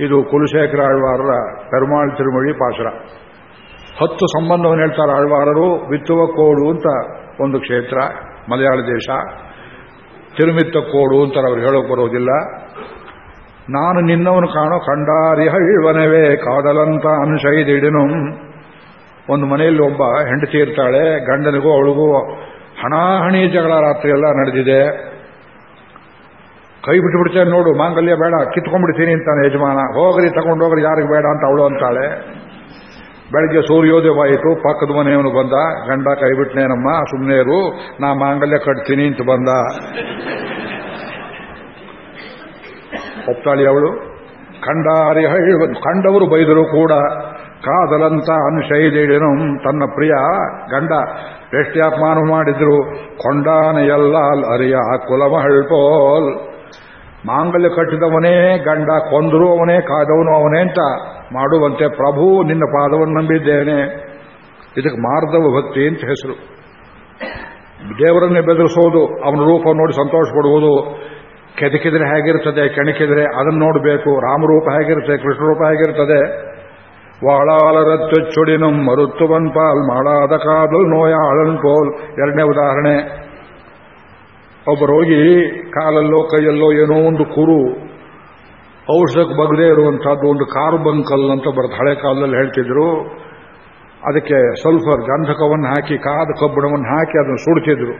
ಇದು ಕುಲಶೇಖರ ಆಳ್ವಾರರ ಪೆರುಮಾಳ್ ತಿರುಮಳಿ ಪಾಶರ. ಹತ್ತು ಸಂಬಂಧವನ್ನು ಹೇಳ್ತಾರೆ ಆಳ್ವಾರರು ವಿತ್ತುವ ಕೋಡು ಅಂತ ಒಂದು ಕ್ಷೇತ್ರ, ಮಲಯಾಳ ದೇಶ. ತಿರುಮಿತ್ತ ಕೋಡು ಅಂತ ಅವ್ರು ಹೇಳೋಕೆ ಬರೋದಿಲ್ಲ. ನಾನು ನಿನ್ನವನು ಕಾಣೋ ಕಂಡಾರಿ ಹಳ್ವನವೇ, ಕಾದಲಂತ ಅನುಶೈದಿಡಿನು ಒಂದು ಮನೆಯಲ್ಲಿ ಒಬ್ಬ ಹೆಂಡತಿ ಇರ್ತಾಳೆ, ಗಂಡನಿಗೂ ಅವಳಿಗೂ ಹಣಾಹಣಿ ಜಗಳ ರಾತ್ರಿ ಎಲ್ಲ ನಡೆದಿದೆ. ಕೈ ಬಿಟ್ಟುಬಿಡ್ತೇನೆ ನೋಡು, ಮಾಂಗಲ್ಯ ಬೇಡ, ಕಿತ್ಕೊಂಡ್ಬಿಡ್ತೀನಿ ಅಂತಾನೆ ಯಜಮಾನ. ಹೋಗ್ರಿ ತಗೊಂಡೋಗ್ರಿ ಯಾರಿಗೆ ಬೇಡ ಅಂತ ಅವಳು ಅಂತಾಳೆ. ಬೆಳಗ್ಗೆ ಸೂರ್ಯೋದಯವಾಯಿತು ಪಕ್ಕದ ಮನೆಯವನು ಬಂದ. ಗಂಡ ಕೈ ಬಿಟ್ನೇನಮ್ಮ ಸುಮ್ಮನೆರು ನಾ ಮಾಂಗಲ್ಯ ಕಟ್ತೀನಿ ಅಂತ ಬಂದ. ಒಪ್ತಾಳಿ ಅವಳು. ಕಂಡಾರಿ ಕಂಡವರು ಬೈದರು ಕೂಡ, ಕಾದಲಂತ ಅನುಶೈಲಿಡನು ತನ್ನ ಪ್ರಿಯ ಗಂಡ ಎಷ್ಟೇ ಅಪಮಾನ ಮಾಡಿದ್ರು ಕೊಂಡಾನೆಯಲ್ಲ ಅರಿಯ ಕುಲಮಹಳ್ಪೋಲ್. ಮಾಂಗಲ್ಯ ಕಟ್ಟಿದವನೇ, ಗಂಡ ಕೊಂದರೂ ಅವನೇ ಕಾದವನು ಅವನೇ ಅಂತ ಮಾಡುವಂತೆ ಪ್ರಭು ನಿನ್ನ ಪಾದವನ್ನು ನಂಬಿದ್ದೇನೆ. ಇದಕ್ಕೆ ಮಾರ್ದವ ಭಕ್ತಿ ಅಂತ ಹೆಸರು. ದೇವರನ್ನೇ ಬೆದರಿಸೋದು, ಅವನ ರೂಪ ನೋಡಿ ಸಂತೋಷ ಪಡುವುದು ಕೆದಕಿದ್ರೆ ಹೇಗಿರ್ತದೆ ಕೆಣಕಿದ್ರೆ ಅದನ್ನು ನೋಡಬೇಕು. ರಾಮರೂಪ ಹೇಗಿರುತ್ತೆ ಕೃಷ್ಣರೂಪ ಹೇಗಿರ್ತದೆ ವಾಳಾಲರತ್ತೊಚ್ಚೊಡಿನಂ ಮರುತ್ತುವನ್ ಪಾಲ್ ಮಾಡಾದ ಕಾದಲ್ ನೋಯ ಆಳನ್ ಪೋಲ್ ಎರಡನೇ ಉದಾಹರಣೆ. ಒಬ್ಬ ರೋಗಿ ಕಾಲಲ್ಲೋ ಕೈಯಲ್ಲೋ ಏನೋ ಒಂದು ಕುರು ಔಷಧಕ್ಕೆ ಬಗದೇ ಇರುವಂಥದ್ದು, ಒಂದು ಕಾರ್ಬಂಕಲ್ ಅಂತ ಬರುತ್ತೆ ಹಳೆ ಕಾಲದಲ್ಲಿ ಹೇಳ್ತಿದ್ರು. ಅದಕ್ಕೆ ಸಲ್ಫರ್ ಗಂಧಕವನ್ನು ಹಾಕಿ, ಕಾದ ಕಬ್ಬಣವನ್ನು ಹಾಕಿ ಅದನ್ನು ಸುಡ್ತಿದ್ರು.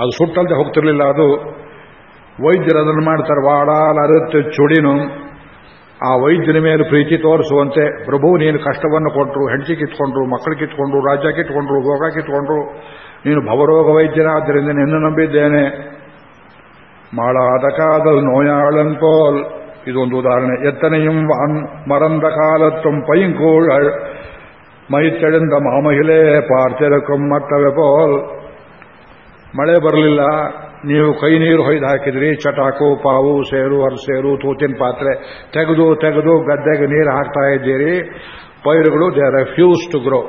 ಅದು ಸುಟ್ಟಲ್ದೆ ಹೋಗ್ತಿರ್ಲಿಲ್ಲ. ಅದು ವೈದ್ಯರು ಅದನ್ನು ಮಾಡ್ತಾರೆ. ವಾಡಾಲ ಅರತ್ತೆ ಚುಡಿನು. ಆ ವೈದ್ಯನ ಮೇಲೆ ಪ್ರೀತಿ ತೋರಿಸುವಂತೆ ಪ್ರಭು ನೀನು ಕಷ್ಟವನ್ನು ಕೊಟ್ಟರು, ಹೆಂಡತಿ ಕಿತ್ಕೊಂಡ್ರು ಮಕ್ಕಳಿಗೆ ಕಿತ್ಕೊಂಡ್ರು, ರಾಜ್ಯ ಕಿತ್ಕೊಂಡ್ರು ಭೋಗ ಕಿತ್ಕೊಂಡ್ರು. ನೀನು ಭವರೋಗ ವೈದ್ಯನಾದ್ದರಿಂದ ನಿನ್ನ ನಂಬಿದ್ದೇನೆ. ಮಾಳಾದ ಕಾದಲ್ ನೋಯಾಳನ್ ಪೋಲ್ ಇದೊಂದು ಉದಾಹರಣೆ. ಎತ್ತನೆಯು ಮರಂದ ಕಾಲತ್ತಂ ಪೈಂಕೂಳ್ ಮೈತೆಳೆಂದ ಮಾಮಹಿಳೆ ಪಾರ್ಥೆರಕಂ ಮತ್ತವೆ ಪೋಲ್. ಮಳೆ ಬರಲಿಲ್ಲ. ನೀವು ಕೈ ನೀರು ಹೊಯ್ದು ಹಾಕಿದ್ರಿ. ಚಟಾಕು, ಪಾವು, ಸೇರು, ಅರಸೇರು, ತೂತಿನ ಪಾತ್ರೆ. ತೆಗೆದು ತೆಗೆದು ಗದ್ದೆಗೆ ನೀರು ಹಾಕ್ತಾ ಇದ್ದೀರಿ. ಪೈರುಗಳು ದೇ ರೆಫ್ಯೂಸ್ ಟು ಗ್ರೋ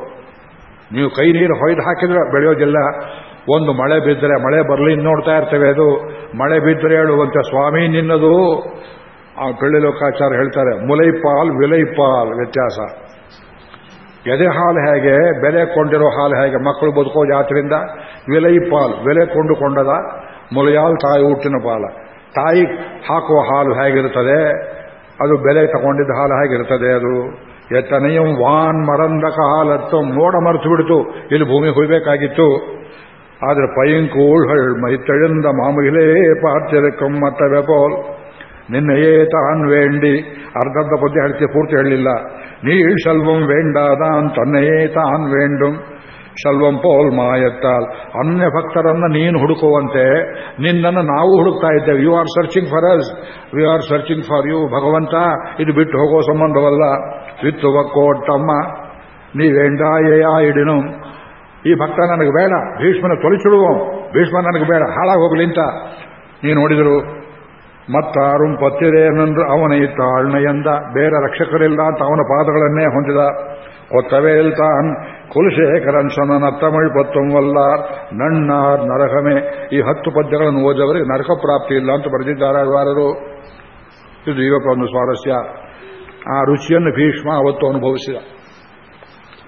ನೀವು ಕೈ ನೀರು ಹೊಯ್ದು ಹಾಕಿದ್ರೆ ಬೆಳೆಯೋದಿಲ್ಲ. ಒಂದು ಮಳೆ ಬಿದ್ದರೆ ಮಳೆ ಬರಲಿ ನೋಡ್ತಾ ಇರ್ತೇವೆ ಅದು. ಮಳೆ ಬಿದ್ದರೆ ಹೇಳುವಂತೆ ಸ್ವಾಮಿ ನಿನ್ನದು. ಆ ಬೆಳ್ಳಿ ಲೋಕಾಚಾರ ಹೇಳ್ತಾರೆ ಮುಲೈಪಾಲ್ ವಿಲೈಪಾಲ್ ವ್ಯತ್ಯಾಸ. ಎದೆ ಹಾಲು ಹೇಗೆ, ಬೆಲೆ ಕೊಂಡಿರೋ ಹಾಲು ಹೇಗೆ, ಮಕ್ಕಳು ಬದುಕೋ ಜಾತ್ರೆಯಿಂದ? ವಿಲೈ ಪಾಲ್, ಬೆಲೆ ಕೊಂಡುಕೊಂಡದ ಮುಲಯಾಲ್ ತಾಯಿ ಹುಟ್ಟಿನ ಪಾಲ. ತಾಯಿ ಹಾಕುವ ಹಾಲು ಹೇಗಿರುತ್ತದೆ? ಅದು ಬೆಲೆ ತಗೊಂಡಿದ್ದ ಹಾಲು ಹೇಗಿರುತ್ತದೆ ಅದು? ಎತ್ತನೆಯಂ ವಾನ್ ಮರಂದ ಕಾಲತ್ತು ಮೋಡ ಮರೆತು ಬಿಡ್ತು ಇಲ್ಲಿ ಭೂಮಿ ಹುಯ್ಬೇಕಾಗಿತ್ತು. ಆದರೆ ಪೈಂಕೂಳ್ಹಳ್ ಮೈತಳಿಂದ ಮಾಮುಗಿಲೇ ಪಾರ್ಥ್ಯದಕ್ಕಂ ಮತ್ತ ವೆಪೋಲ್ ನಿನ್ನೆಯೇ ತಾನ್ ವೇಂಡಿ. ಅರ್ಧರ್ಧ ಪದ್ಯ ಹೇಳ್ತಿ ಪೂರ್ತಿ ಹೇಳಲಿಲ್ಲ. ನೀಳ್ ಶಲ್ವಂ ವೇಂಡಾದಾನ್, ತನ್ನೆಯೇ ತಾನ್ ವೇಂಡುಂ. ಶಲ್ವಂ ಪೋಲ್ ಮಾಯತ್ತಾಲ್. ಅನ್ಯ ಭಕ್ತರನ್ನು ನೀನು ಹುಡುಕುವಂತೆ, ನಿನ್ನನ್ನು ನಾವು ಹುಡುಕ್ತಾ ಇದ್ದೇವೆ. You are searching for us we are searching for you ಭಗವಂತ. ಇದು ಬಿಟ್ಟು ಹೋಗೋ ಸಂಬಂಧವಲ್ಲ. ವಿತ್ತು ಕೋಟಮ್ಮ ನೀವೇಂಡಾಯೇಯ ಇಡಿನು? ಈ ಭಕ್ತ ನನಗೆ ಬೇಡ. ಭೀಷ್ಮನ ತೊಲಿಸಿಡುವ ಭೀಷ್ಮ ನನಗೆ ಬೇಡ. ಹಾಳಾಗಿ ಹೋಗ್ಲಿಂತ ನೀ ನೋಡಿದರು ಮತ್ತಾರುಂ ಪತ್ತಿರೇನಂದ್ರು ಅವನ ತಾಳ್ನೆಯಂದ ಬೇರೆ ರಕ್ಷಕರಿಲ್ಲ ಅಂತ ಅವನ ಪಾದಗಳನ್ನೇ ಹೊಂದಿದ. ಕೊತ್ತವೇಲ್ತಾನ್ ಕುಲಶೇಖರನ್ ತಮಿಳ್ ಪತ್ತೊಂಬಲ್ಲ ನಣ್ಣಾರ್ ನರಹಮೆ. ಈ ಹತ್ತು ಪದ್ಯಗಳನ್ನು ಓದವರಿಗೆ ನರಕ ಪ್ರಾಪ್ತಿ ಇಲ್ಲ ಅಂತ ಬರೆದಿದ್ದಾರೆ ಅಲ್ವಾರರು. ಇದು ಇವಪ್ಪ ಒಂದು ಸ್ವಾರಸ್ಯ. ಆ ರುಚಿಯನ್ನು ಭೀಷ್ಮ ಅವತ್ತು ಅನುಭವಿಸಿದ.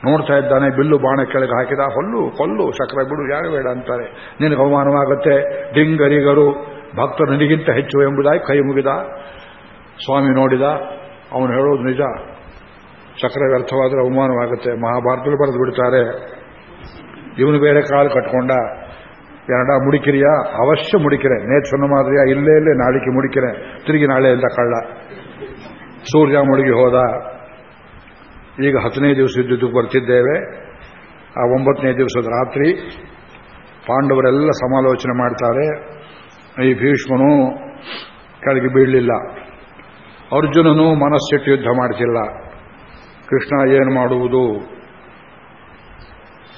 ನೋಡ್ತಾ ಇದ್ದಾನೆ, ಬಿಲ್ಲು ಬಾಣ ಕೆಳಗೆ ಹಾಕಿದ. ಹೊಲ್ಲು, ಕೊಲ್ಲು ಸಕ್ಕರೆ ಬಿಡು, ಯಾರು ಬೇಡ ಅಂತಾರೆ. ನಿನಗೆ ಅವಮಾನವಾಗುತ್ತೆ. ಡಿಂಗರಿಗರು ಭಕ್ತರು ನನಗಿಂತ ಹೆಚ್ಚು ಎಂಬುದಾಗಿ ಕೈ ಮುಗಿದ, ಸ್ವಾಮಿ ನೋಡಿದ, ಅವನು ಹೇಳೋದು ನಿಜ. ಚಕ್ರ ವ್ಯರ್ಥವಾದರೆ ಅವಮಾನವಾಗುತ್ತೆ. ಮಹಾಭಾರತದಲ್ಲಿ ಬರೆದು ಬಿಡ್ತಾರೆ. ಇವನು ಬೇರೆ ಕಾಲು ಕಟ್ಕೊಂಡ ಎರಡ ಮುಡಿಕಿರಿಯ? ಅವಶ್ಯ ಮುಡಿಕಿರೆ. ನೇತ್ ಸಣ್ಣ ಮಾದರಿಯ? ಇಲ್ಲೇ ಇಲ್ಲೇ ನಾಳಿಕೆ ಮುಡಿಕಿರೆ. ತಿರುಗಿ ನಾಳೆ ಅಂತ ಕಳ್ಳ? ಸೂರ್ಯ ಮುಳುಗಿ ಹೋದ. ಈಗ ಹತ್ತನೇ ದಿವಸ ಯುದ್ಧಕ್ಕೆ ಬರ್ತಿದ್ದೇವೆ. ಆ ಒಂಬತ್ತನೇ ದಿವಸದ ರಾತ್ರಿ ಪಾಂಡವರೆಲ್ಲ ಸಮಾಲೋಚನೆ ಮಾಡ್ತಾರೆ. ಈ ಭೀಷ್ಮನು ಕೆಳಗೆ ಬೀಳಲಿಲ್ಲ. ಅರ್ಜುನನು ಮನಸ್ಸಿಟ್ಟು ಯುದ್ಧ ಮಾಡಿಸಿಲ್ಲ ಕೃಷ್ಣ ಏನು ಮಾಡುವುದು?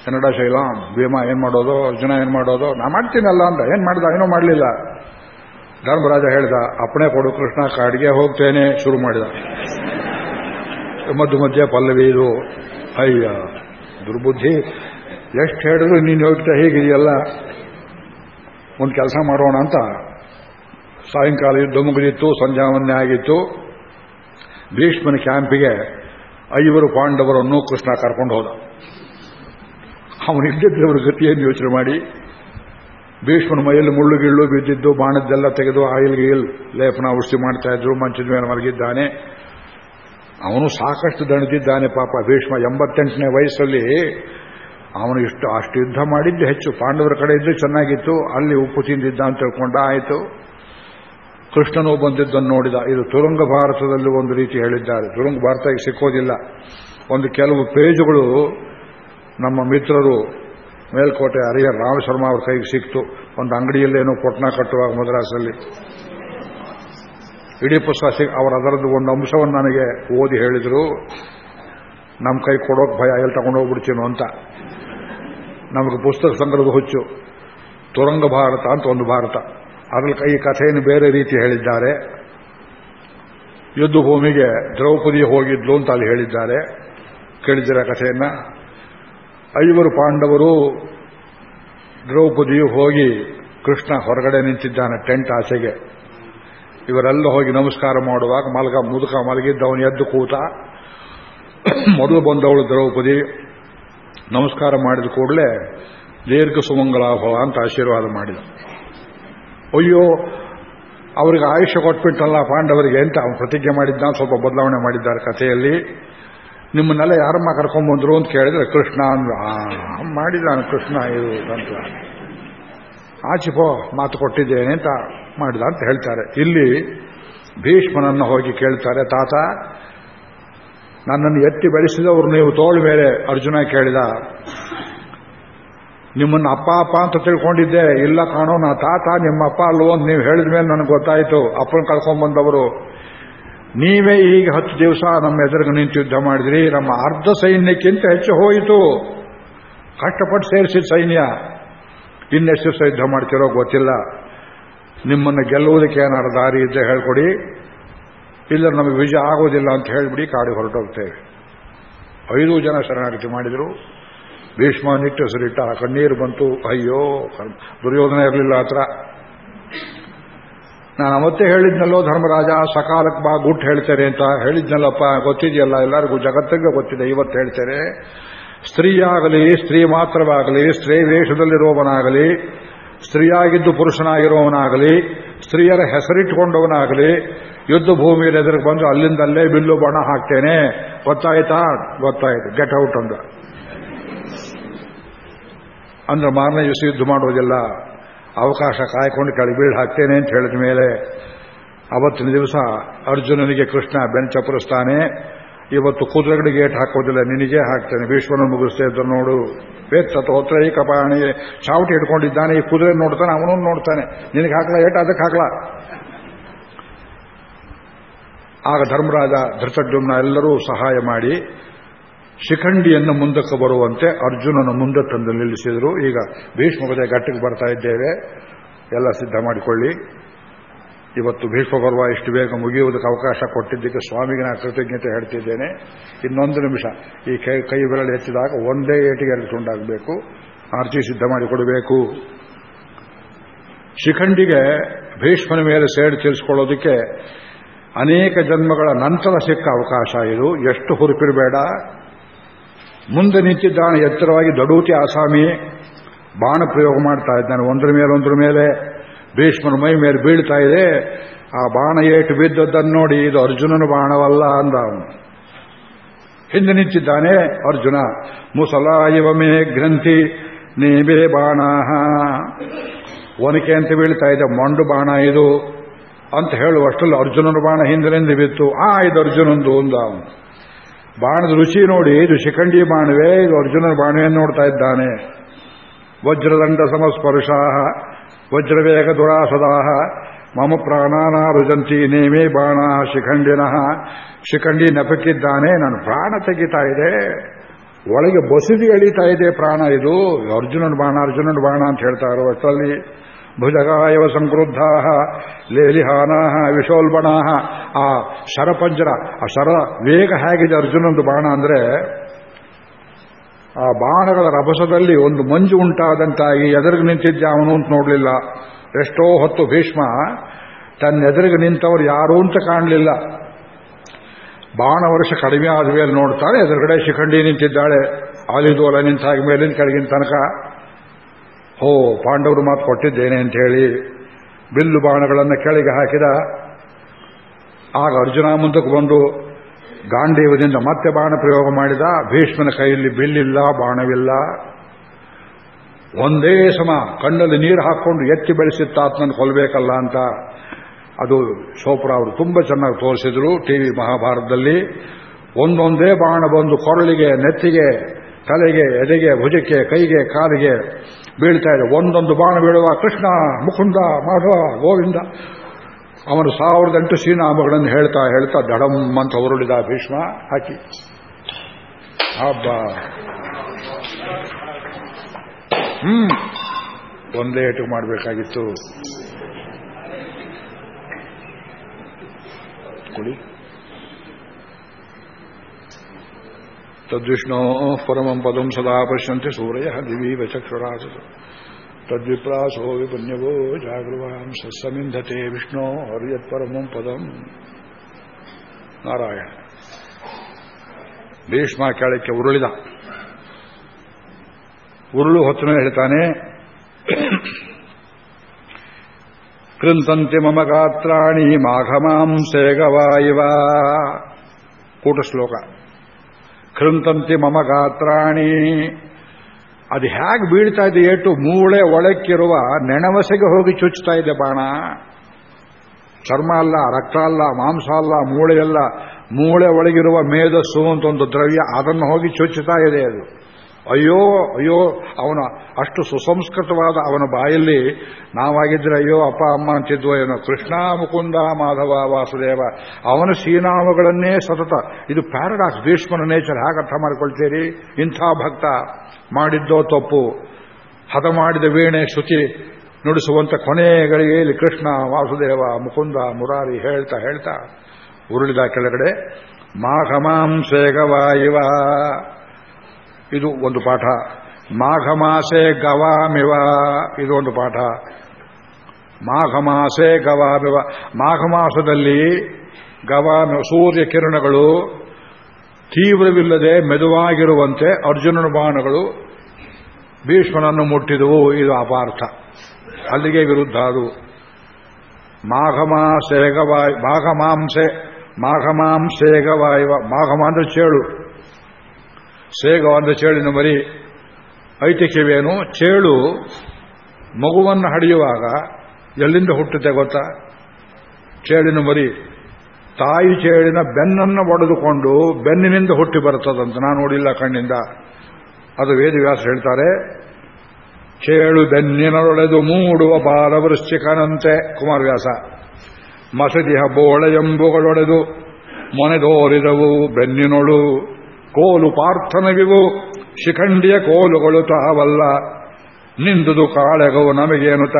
ಕನ್ನಡ ಶೈಲ ಭೀಮ ಏನು ಮಾಡೋದು? ಅರ್ಜುನ ಏನು ಮಾಡೋದು? ನಾ ಮಾಡ್ತೀನಲ್ಲ ಅಂತ ಏನು ಮಾಡ್ದ? ಏನೋ ಮಾಡಲಿಲ್ಲ. ಧರ್ಮರಾಜ ಹೇಳ್ದ, ಅಪ್ಪಣೆ ಕೊಡು ಕೃಷ್ಣ, ಕಾಡಿಗೆ ಹೋಗ್ತೇನೆ. ಶುರು ಮಾಡಿದ. ಮಧ್ಯ ಮಧ್ಯೆ ಪಲ್ಲವಿ ಇದು. ಅಯ್ಯ, ದುರ್ಬುದ್ಧಿ. ಎಷ್ಟು ಹೇಳಿದ್ರು ನೀನು ಹೋಗ್ತಾ ಹೇಗಿದೆಯಲ್ಲ? ಒಂದು ಕೆಲಸ ಮಾಡೋಣ ಅಂತ ಸಾಯಂಕಾಲ ಯುದ್ಧ ಮುಗಿದಿತ್ತು ಆಗಿತ್ತು. ಭೀಷ್ಮನ ಕ್ಯಾಂಪಿಗೆ ಐವರು ಪಾಂಡವರನ್ನು ಕೃಷ್ಣ ಕರ್ಕೊಂಡು ಹೋದ. ಅವನಿದ್ದವ್ರ ಗತಿಯನ್ನು ಯೋಚನೆ ಮಾಡಿ. ಭೀಷ್ಮನ ಮೈಯಲ್ಲಿ ಮುಳ್ಳು ಗಿಳ್ಳು ಬಿದ್ದಿದ್ದು, ಬಾಣದ್ದೆಲ್ಲ ತೆಗೆದು ಆಯಿಲ್ ಗೀಲ್ ಲೇಪನ ಔಷಧಿ ಮಾಡ್ತಾ ಇದ್ರು, ಮಂಚದ ಮೇಲೆ ಮಲಗಿದ್ದಾನೆ. ಅವನು ಸಾಕಷ್ಟು ದಣಿದಿದ್ದಾನೆ ಪಾಪ. ಭೀಷ್ಮ ಎಂಬತ್ತೆಂಟನೇ ವಯಸ್ಸಲ್ಲಿ ಅವನು ಇಷ್ಟು ಅಷ್ಟು ಯುದ್ಧ ಮಾಡಿದ್ದು ಹೆಚ್ಚು. ಪಾಂಡವರ ಕಡೆ ಇದ್ದು ಚೆನ್ನಾಗಿತ್ತು. ಅಲ್ಲಿ ಉಪ್ಪು ತಿಂದಿದ್ದ ಅಂತ ತಿಳ್ಕೊಂಡ, ಆಯಿತು. ಕೃಷ್ಣನು ಬಂದಿದ್ದನ್ನು ನೋಡಿದ. ಇದು ತುರುಂಗ ಭಾರತದಲ್ಲಿ ಒಂದು ರೀತಿ ಹೇಳಿದ್ದಾರೆ. ತುರುಂಗ ಭಾರತ ಸಿಕ್ಕೋದಿಲ್ಲ. ಒಂದು ಕೆಲವು ಪೇಜುಗಳು ನಮ್ಮ ಮಿತ್ರರು ಮೇಲ್ಕೋಟೆ ಹರಿಯ ರಾಮಶರ್ಮ ಅವ್ರ ಕೈಗೆ ಸಿಕ್ತು. ಒಂದು ಅಂಗಡಿಯಲ್ಲೇನೋ ಪೊಟ್ನ ಕಟ್ಟುವಾಗ ಮದ್ರಾಸಲ್ಲಿ. ಇಡೀ ಪುಸ್ತಕ ಅವರ ಅದರದ್ದು ಒಂದು ಅಂಶವನ್ನು ನನಗೆ ಓದಿ ಹೇಳಿದರು. ನಮ್ಮ ಕೈ ಕೊಡೋಕೆ ಭಯ, ಎಲ್ಲಿ ತಗೊಂಡೋಗ್ಬಿಡ್ತೀನೋ ಅಂತ. ನಮಗೆ ಪುಸ್ತಕ ಸಂಗ್ರಹದ ಹುಚ್ಚು. ತುರಂಗ ಭಾರತ ಅಂತ ಒಂದು ಭಾರತ. ಅದ್ರಲ್ಲಿ ಈ ಕಥೆಯನ್ನು ಬೇರೆ ರೀತಿ ಹೇಳಿದ್ದಾರೆ. ಯುದ್ಧ ಭೂಮಿಗೆ ದ್ರೌಪದಿ ಹೋಗಿದ್ಲು ಅಂತ ಅಲ್ಲಿ ಹೇಳಿದ್ದಾರೆ. ಕೇಳಿದ್ದೀರ ಕಥೆಯನ್ನ? ಐವರು ಪಾಂಡವರು ದ್ರೌಪದಿಯು ಹೋಗಿ ಕೃಷ್ಣ ಹೊರಗಡೆ ನಿಂತಿದ್ದಾನೆ ಟೆಂಟ್ ಆಸೆಗೆ ಇವರೆಲ್ಲ ಹೋಗಿ ನಮಸ್ಕಾರ ಮಾಡುವಾಗ ಮಲಗ ಮುದುಕ ಮಲಗಿದ್ದವನು ಎದ್ದು ಕೂತ, ಮೊದಲು ಬಂದವಳು ದ್ರೌಪದಿ. ನಮಸ್ಕಾರ ಮಾಡಿದ ಕೂಡಲೇ ದೀರ್ಘ ಸುಮಂಗಲಾಭವ ಅಂತ ಆಶೀರ್ವಾದ ಮಾಡಿದ. ಅಯ್ಯೋ, ಅವರಿಗೆ ಆಯುಷ್ಯ ಕೊಟ್ಬಿಟ್ಟಲ್ಲ ಪಾಂಡವರಿಗೆ ಅಂತ ಅವನು ಪ್ರತಿಜ್ಞೆ ಮಾಡಿದ್ದ ಸ್ವಲ್ಪ ಬದಲಾವಣೆ ಮಾಡಿದ್ದಾರೆ ಕಥೆಯಲ್ಲಿ. ನಿಮ್ಮನ್ನೆಲ್ಲ ಯಾರಮ್ಮ ಕರ್ಕೊಂಡ್ಬಂದ್ರು ಅಂತ ಕೇಳಿದ್ರೆ, ಕೃಷ್ಣ ಮಾಡಿದ ನಾನು ಕೃಷ್ಣ ಇದು ಅಂತ. ಆಚಿಪೋ ಮಾತು ಕೊಟ್ಟಿದ್ದೇನೆ ಅಂತ ಮಾಡಿದ ಅಂತ ಹೇಳ್ತಾರೆ. ಇಲ್ಲಿ ಭೀಷ್ಮನನ್ನು ಹೋಗಿ ಕೇಳ್ತಾರೆ, ತಾತ ನನ್ನನ್ನು ಎತ್ತಿ ಬೆಳೆಸಿದವರು ನೀವು ತೋಳ ಮೇಲೆ ಅರ್ಜುನ ಕೇಳಿದ, ನಿಮ್ಮನ್ನು ಅಪ್ಪ ಅಪ್ಪ ಅಂತ ತಿಳ್ಕೊಂಡಿದ್ದೆ. ಇಲ್ಲ ಕಾಣೋ, ನಾ ತಾತ, ನಿಮ್ಮ ಅಪ್ಪ ಅಲ್ವೋ ಅಂತ ನೀವು ಹೇಳಿದ ಮೇಲೆ ನನಗೆ ಗೊತ್ತಾಯಿತು. ಅಪ್ಪನ ಕರ್ಕೊಂಡ್ಬಂದವರು ನೀವೇ ಈಗ ಹತ್ತು ದಿವಸ ನಮ್ಮ ಎದುರಿಗೆ ನಿಂತು ಯುದ್ಧ ಮಾಡಿದ್ರಿ. ನಮ್ಮ ಅರ್ಧ ಸೈನ್ಯಕ್ಕಿಂತ ಹೆಚ್ಚು ಹೋಯಿತು. ಕಷ್ಟಪಟ್ಟು ಸೇರಿಸಿದ ಸೈನ್ಯ. ಇನ್ನೆಷ್ಟು ದಿವಸ ಯುದ್ಧ ಮಾಡ್ತಿರೋ ಗೊತ್ತಿಲ್ಲ. ನಿಮ್ಮನ್ನು ಗೆಲ್ಲುವುದಕ್ಕೆ ಏನಾರು ದಾರಿ ಇದ್ದರೆ ಹೇಳ್ಕೊಡಿ. ಇಲ್ಲ, ನಮಗೆ ವಿಜಯ ಆಗೋದಿಲ್ಲ ಅಂತ ಹೇಳಿಬಿಡಿ ಕಾಡಿಗೆ ಹೊರಟೋಗ್ತೇವೆ ಐದು ಜನ ಶರಣಾಗತಿ ಮಾಡಿದರು. ಭೀಷ್ಮ ನಿಟ್ಟುಸಿರಿಟ್ಟ, ಕಣ್ಣೀರು ಬಂತು. ಅಯ್ಯೋ ದುರ್ಯೋಧನ ಇರಲಿಲ್ಲ ಹತ್ರ. ನಾನು ಮತ್ತೆ ಹೇಳಿದ್ನಲ್ಲೋ, ಧರ್ಮರಾಜ, ಸಕಾಲಕ್ಕೆ ಬಾ ಗುಟ್ಟು ಹೇಳ್ತೇನೆ ಅಂತ ಹೇಳಿದ್ನಲ್ಲಪ್ಪ. ಗೊತ್ತಿದೆಯಲ್ಲ, ಎಲ್ಲರಿಗೂ ಜಗತ್ತಿಗೆ ಗೊತ್ತಿದೆ, ಇವತ್ತು ಹೇಳ್ತೇನೆ. ಸ್ತ್ರೀಯಾಗಲಿ, ಸ್ತ್ರೀ ಮಾತ್ರವಾಗಲಿ, ಸ್ತ್ರೀ ವೇಷದಲ್ಲಿರುವವನಾಗಲಿ ಸ್ತ್ರೀಯಾಗಿದ್ದು ಪುರುಷನಾಗಿರುವವನಾಗಲಿ ಸ್ತ್ರೀಯರ ಹೆಸರಿಟ್ಟುಕೊಂಡವನಾಗಲಿ ಯುದ್ಧ ಭೂಮಿಯಲ್ಲಿ ಎದುರಿಗೆ ಬಂದು ಅಲ್ಲಿಂದಲ್ಲೇ ಬಿಲ್ಲು ಬಣ ಹಾಕ್ತೇನೆ. ಗೊತ್ತಾಯ್ತಾ? ಗೊತ್ತಾಯ್ತು. ಗೆಟ್ ಔಟ್ ಅಂದ. ಅಂದ್ರೆ ಮಾರನೇ ದಿವಸ ಯುದ್ಧ ಮಾಡೋದಿಲ್ಲ ಅವಕಾಶ ಕಾಯ್ಕೊಂಡು ಕೆಳಗೆ ಬೀಳ್ ಹಾಕ್ತೇನೆ ಅಂತ ಹೇಳಿದ ಮೇಲೆ ಅವತ್ತಿನ ದಿವಸ ಅರ್ಜುನನಿಗೆ ಕೃಷ್ಣ ಬೆಂಚಪುರಿಸ್ತಾನೆ ಇವತ್ತು ಕುದುರೆಗಳಿಗೆ ಗೇಟ್ ಹಾಕೋದಿಲ್ಲ ನಿನಗೆ ಹಾಕ್ತೇನೆ. ಭೀಷ್ಮನ ಮುಗಿಸ್ತೇ ಇದ್ರು ನೋಡು. ವೇತ್ತ ಹೋತ್ರ ಈ ಕಪಾಣಿ ಚಾವಟಿ ಇಟ್ಕೊಂಡಿದ್ದಾನೆ ಈ ಕುದುರೆ ನೋಡ್ತಾನೆ ಅವನೂ ನೋಡ್ತಾನೆ. ನಿನಗೆ ಹಾಕ್ಲಾ? ಏಟ್ ಅದಕ್ಕೆ ಹಾಕ್ಲಾ? ಆಗ ಧರ್ಮರಾಜ ಧೃತಡ್ಯುಮ್ನ ಎಲ್ಲರೂ ಸಹಾಯ ಮಾಡಿ ಶಿಖಂಡಿಯನ್ನು ಮುಂದಕ್ಕೆ ಬರುವಂತೆ ಅರ್ಜುನನ ಮುಂದೆ ತಂದು ನಿಲ್ಲಿಸಿದರು. ಈಗ ಭೀಷ್ಮ ಗಟ್ಟಿಗೆ ಬರ್ತಾ ಇದ್ದೇವೆ. ಎಲ್ಲ ಸಿದ್ಧ ಮಾಡಿಕೊಳ್ಳಿ. ಇವತ್ತು ಭೀಷ್ಮ ಪರ್ವ ಇಷ್ಟು ಬೇಗ ಮುಗಿಯುವುದಕ್ಕೆ ಅವಕಾಶ ಕೊಟ್ಟಿದ್ದಕ್ಕೆ ಸ್ವಾಮಿಗೆ ನಾನು ಕೃತಜ್ಞತೆ ಹೇಳ್ತಿದ್ದೇನೆ. ಇನ್ನೊಂದು ನಿಮಿಷ. ಈ ಕೈ ಕೈ ಬೆರಳು ಹೆಚ್ಚಿದಾಗ ಒಂದೇ ಏಟಿಗೆ ಎರಡು ತುಂಡಾಗಬೇಕು. ಆರ್ಚಿ ಸಿದ್ಧ ಮಾಡಿಕೊಡಬೇಕು. ಶಿಖಂಡಿಗೆ ಭೀಷ್ಮನ ಮೇಲೆ ಸೇಡು ತೀರಿಸಿಕೊಳ್ಳೋದಕ್ಕೆ ಅನೇಕ ಜನ್ಮಗಳ ನಂತರ ಸಿಕ್ಕ ಅವಕಾಶ ಇದು. ಎಷ್ಟು ಹುರುಪಿರಬೇಡ. ಮುಂದೆ ನಿಂತಿದ್ದಾನೆ, ಎತ್ತರವಾಗಿ ದಡೂತಿ ಆಸಾಮಿ. ಬಾಣ ಪ್ರಯೋಗ ಮಾಡ್ತಾ ಇದ್ದಾನೆ, ಒಂದರ ಮೇಲೆ ಒಂದರ ಮೇಲೆ. ಭೀಷ್ಮನ ಮೈ ಮೇಲೆ ಬೀಳ್ತಾ ಇದೆ. ಆ ಬಾಣ ಏಟು ಬಿದ್ದದ್ದನ್ನು ನೋಡಿ, ಇದು ಅರ್ಜುನನ ಬಾಣವಲ್ಲ ಅಂದ ಹಿಂದೆ ನಿಂತಿದ್ದಾನೆ ಅರ್ಜುನ. ಮುಸಲಾಯವ ಮೇ ಗ್ರಂಥಿ ನೀವೇ ಬಾಣ ಒನಕೆ ಅಂತ ಬೀಳ್ತಾ ಇದೆ, ಮಂಡು ಬಾಣ ಇದು. ಅಂತ ಹೇಳುವಷ್ಟರಲ್ಲಿ ಅರ್ಜುನನ ಬಾಣ ಹಿಂದಿನಿಂದ ಬಿತ್ತು. ಆ, ಇದು ಅರ್ಜುನಂದು ಅವನು ಬಾಣದ ರುಚಿ ನೋಡಿ, ಇದು ಶಿಖಂಡಿ ಬಾಣವೇ, ಇದು ಅರ್ಜುನನ ಬಾಣವೇ ನೋಡ್ತಾ ಇದ್ದಾನೆ. ವಜ್ರದಂಡ ಸಮಸ್ಪರ್ಶಾ ವಜ್ರವೇಗ ದುರಾಸದಾಹ, ಮಮ ಪ್ರಾಣಾನ ರುಜಂತಿ ನೇಮೇ ಬಾಣ ಶಿಖಂಡಿನಃ. ಶಿಖಂಡಿ ನಪಕ್ಕಿದ್ದಾನೆ, ನಾನು ಪ್ರಾಣ ತೆಗಿತಾ ಇದೆ. ಒಳಗೆ ಬಸಿದಿ ಎಳಿತಾ ಇದೆ ಪ್ರಾಣ ಇದು. ಅರ್ಜುನನ ಬಾಣ ಅರ್ಜುನನ ಬಾಣ ಅಂತ ಹೇಳ್ತಾ ಇರೋ ಅಷ್ಟರಲ್ಲಿ ಭುಜಗಾಯವ ಸಂಕ್ರುದ್ಧ ಲೇಲಿಹಾನಾ ವಿಶೋಲ್ಬಣಾ ಆ ಶರಪಂಜರ, ಆ ಶರ ವೇಗ ಹೇಗಿದೆ ಅರ್ಜುನಂದು ಬಾಣ ಅಂದ್ರೆ, ಆ ಬಾಣಗಳ ರಭಸದಲ್ಲಿ ಒಂದು ಮಂಜು ಉಂಟಾದಂತಾಗಿ ಎದುರಿಗೆ ನಿಂತಿದ್ದ ಅವನು ಅಂತ ನೋಡಲಿಲ್ಲ. ಎಷ್ಟೋ ಹೊತ್ತು ಭೀಷ್ಮ ತನ್ನ ಎದುರಿಗೆ ನಿಂತವರು ಯಾರು ಅಂತ ಕಾಣಲಿಲ್ಲ. ಬಾಣ ವರ್ಷ ಕಡಿಮೆ ಆದ ಮೇಲೆ ನೋಡ್ತಾಳೆ ಎದುರುಗಡೆ ಶಿಖಂಡಿ ನಿಂತಿದ್ದಾಳೆ. ಆಲಿದೋಲ ನಿಂತಾಗ ಮೇಲಿನ ಕೆಳಗಿನ ತನಕ ಹೋ, ಪಾಂಡವರು ಮಾತು ಕೊಟ್ಟಿದ್ದೇನೆ ಅಂತ ಹೇಳಿ ಬಿಲ್ಲು ಬಾಣಗಳನ್ನು ಕೆಳಗೆ ಹಾಕಿದ. ಆಗ ಅರ್ಜುನ ಮುಂದಕ್ಕೆ ಬಂದು ಗಾಂಧೀವದಿಂದ ಮತ್ತೆ ಬಾಣ ಪ್ರಯೋಗ ಮಾಡಿದ. ಭೀಷ್ಮನ ಕೈಯಲ್ಲಿ ಬಿಲ್ಲಿಲ್ಲ, ಬಾಣವಿಲ್ಲ. ಒಂದೇ ಸಮ ಕಣ್ಣಲ್ಲಿ ನೀರು ಹಾಕೊಂಡು ಎತ್ತಿ ಬೆಳೆಸಿತ್ತ ಆತ್ಮನ ಕೊಲ್ಲಬೇಕಲ್ಲ ಅಂತ ಅದು ಶೋಪ್ರ ಅವರು ತುಂಬಾ ಚೆನ್ನಾಗಿ ತೋರಿಸಿದ್ರು ಟಿವಿ ಮಹಾಭಾರತದಲ್ಲಿ. ಒಂದೊಂದೇ ಬಾಣ ಬಂದು ಕೊರಳಿಗೆ, ನೆತ್ತಿಗೆ ತಲೆಗೆ, ಎದೆಗೆ, ಭುಜಕ್ಕೆ, ಕೈಗೆ, ಕಾಲಿಗೆ ಬೀಳ್ತಾ ಇದೆ. ಒಂದೊಂದು ಬಾಣ ಬೀಳುವ ಕೃಷ್ಣ, ಮುಕುಂದ, ಮಾಧವ, ಗೋವಿಂದ. ಅವನು ಸಾವಿರದ ಎಂಟು ಶ್ರೀನಾಮಗಳನ್ನು ಹೇಳ್ತಾ ಹೇಳ್ತಾ ದಡಂ ಅಂತ ಹೊರಡಿದ ಭೀಷ್ಮ ಹಾಕಿ. ಹಬ್ಬ. ಹ್ಮ್. ಒಂದೇ ಏಟು ಮಾಡಬೇಕಾಗಿತ್ತು. ಕೊಡಿ. ಪರಮಂ ಪದಂ ಸದಾ ಪಶ್ಯಂತೆ ಸೂರ್ಯ ದಿವೀವ ಚಕ್ಷುರಾಸ ತದ್ವಿಪ್ರಾಸೋ ವಿಪನ್ಯವೋ ಜಾಗೃವಾಂ ಸಸ್ಸಮಿಂಧತೆ ವಿಷ್ಣೋ ಹರಿಯತ್ ಪರಮಂ ಪದಂ ನಾರಾಯಣ ಭೀಷ್ಮ ಕೇಳಕ್ಕೆ ಉರುಳಿದ। ಉರುಳು ಹೊತ್ತಿನ ಹೇಳ್ತಾನೆ, ಕೃಂತಂತೆ ಮಮ ಗಾತ್ರಾಣಿ ಮಾಘಮಾಂಸೇಗವಾಯಿವ ಕೂಟ ಶ್ಲೋಕ. ಕೃಂತಂತೆ ಮಮ ಗಾತ್ರಾಣಿ. ಅದು ಹೇಗೆ ಬೀಳ್ತಾ ಇದೆ ಏಟು, ಮೂಳೆ ಒಳಕ್ಕಿರುವ ನೆಣವಸೆಗೆ ಹೋಗಿ ಚುಚ್ಚುತ್ತಾ ಇದೆ ಬಾಣ. ಚರ್ಮ ಅಲ್ಲ, ರಕ್ತ ಅಲ್ಲ, ಮಾಂಸ ಅಲ್ಲ, ಮೂಳೆ ಅಲ್ಲ, ಮೂಳೆ ಒಳಗಿರುವ ಮೇಧಸ್ಸು ಅಂತ ಒಂದು ದ್ರವ್ಯ ಅದನ್ನು ಹೋಗಿ ಚುಚ್ಚುತ್ತಾ ಇದೆ ಅದು. ಅಯ್ಯೋ ಅಯ್ಯೋ, ಅವನ ಅಷ್ಟು ಸುಸಂಸ್ಕೃತವಾದ ಅವನ ಬಾಯಲ್ಲಿ ನಾವಾಗಿದ್ರೆ ಅಯ್ಯೋ, ಅಪ್ಪ, ಅಮ್ಮ ಅಂತಿದ್ವೋ ಏನೋ, ಕೃಷ್ಣ, ಮುಕುಂದ, ಮಾಧವ, ವಾಸುದೇವ, ಅವನ ಸೀನಾಮಗಳನ್ನೇ ಸತತ. ಇದು ಪ್ಯಾರಡಾಕ್ಸ್, ಭೀಷ್ಮನ ನೇಚರ್, ಹೇಗೆ ಅರ್ಥ ಮಾಡಿಕೊಳ್ತೀರಿ? ಇಂಥ ಭಕ್ತ ಮಾಡಿದ್ದೋ ತಪ್ಪು. ಹದ ಮಾಡಿದ ವೀಣೆ ಶ್ರುತಿ ನುಡಿಸುವಂತ ಕೊನೆಗಳಿಗೆ ಇಲ್ಲಿ ಕೃಷ್ಣ, ವಾಸುದೇವ, ಮುಕುಂದ, ಮುರಾರಿ ಹೇಳ್ತಾ ಹೇಳ್ತಾ ಉರುಳಿದ ಕೆಳಗಡೆ ಮಾಘಮಾಂಸೇಗವಾಯಿವ ಇದು ಒಂದು ಪಾಠ. ಮಾಘಮಾಸೆ ಗವಾಮಿವ. ಇದು ಒಂದು ಪಾಠ. ಮಾಘಮಾಸೆ ಗವಾಮಿವ. ಮಾಘಮಾಸದಲ್ಲಿ ಗವಾಮ ಸೂರ್ಯ ಕಿರಣಗಳು ತೀವ್ರವಿಲ್ಲದೆ ಮೆದುವಾಗಿರುವಂತೆ ಅರ್ಜುನನ ಬಾಣಗಳು ಭೀಷ್ಮನನ್ನು ಮುಟ್ಟಿದವು. ಇದು ಅಪಾರ್ಥ. ಅಲ್ಲಿಗೆ ವಿರುದ್ಧ ಅದು. ಮಾಘ ಮಾಘಮಾಂಸೆ ಮಾಘಮಾಂಸೇಗವಾಯುವ ಮಾಘಮ ಅಂದ್ರೆ ಚೇಳು. ಸೇಗ ಚೇಳಿನ ಮರಿ ಐತಿಹ್ಯವೇನು? ಚೇಳು ಮಗುವನ್ನು ಹಡಿಯುವಾಗ ಎಲ್ಲಿಂದ ಹುಟ್ಟುತ್ತೆ ಗೊತ್ತಾ? ಚೇಳಿನ ಮರಿ. ತಾಯಿ ಚೇಳಿನ ಬೆನ್ನನ್ನು ಒಡೆದುಕೊಂಡು ಬೆನ್ನಿನಿಂದ ಹುಟ್ಟಿ ಬರುತ್ತದಂತ ನಾನು ನೋಡಿಲ್ಲ ಕಣ್ಣಿಂದ. ಅದು ವೇದವ್ಯಾಸ ಹೇಳ್ತಾರೆ, ಚೇಳು ಬೆನ್ನಿನೊಳೆದು ಮೂಡುವ ಬಾಲವೃಶ್ಚಿಕನಂತೆ, ಕುಮಾರವ್ಯಾಸ. ಮಸದಿ ಹಬ್ಬೋಳೆ ಎಂಬುಗಳೊಡೆದು ಮೊನೆದೋರಿದವು ಬೆನ್ನಿನೊಳು ಕೋಲು ಪಾರ್ಥನವಿವು ಶಿಖಂಡಿಯ ಕೋಲುಗಳು ತಾವಲ್ಲ. ನಿಂದುದು ಕಾಳೆಗವು ನಮಗೇನುತ?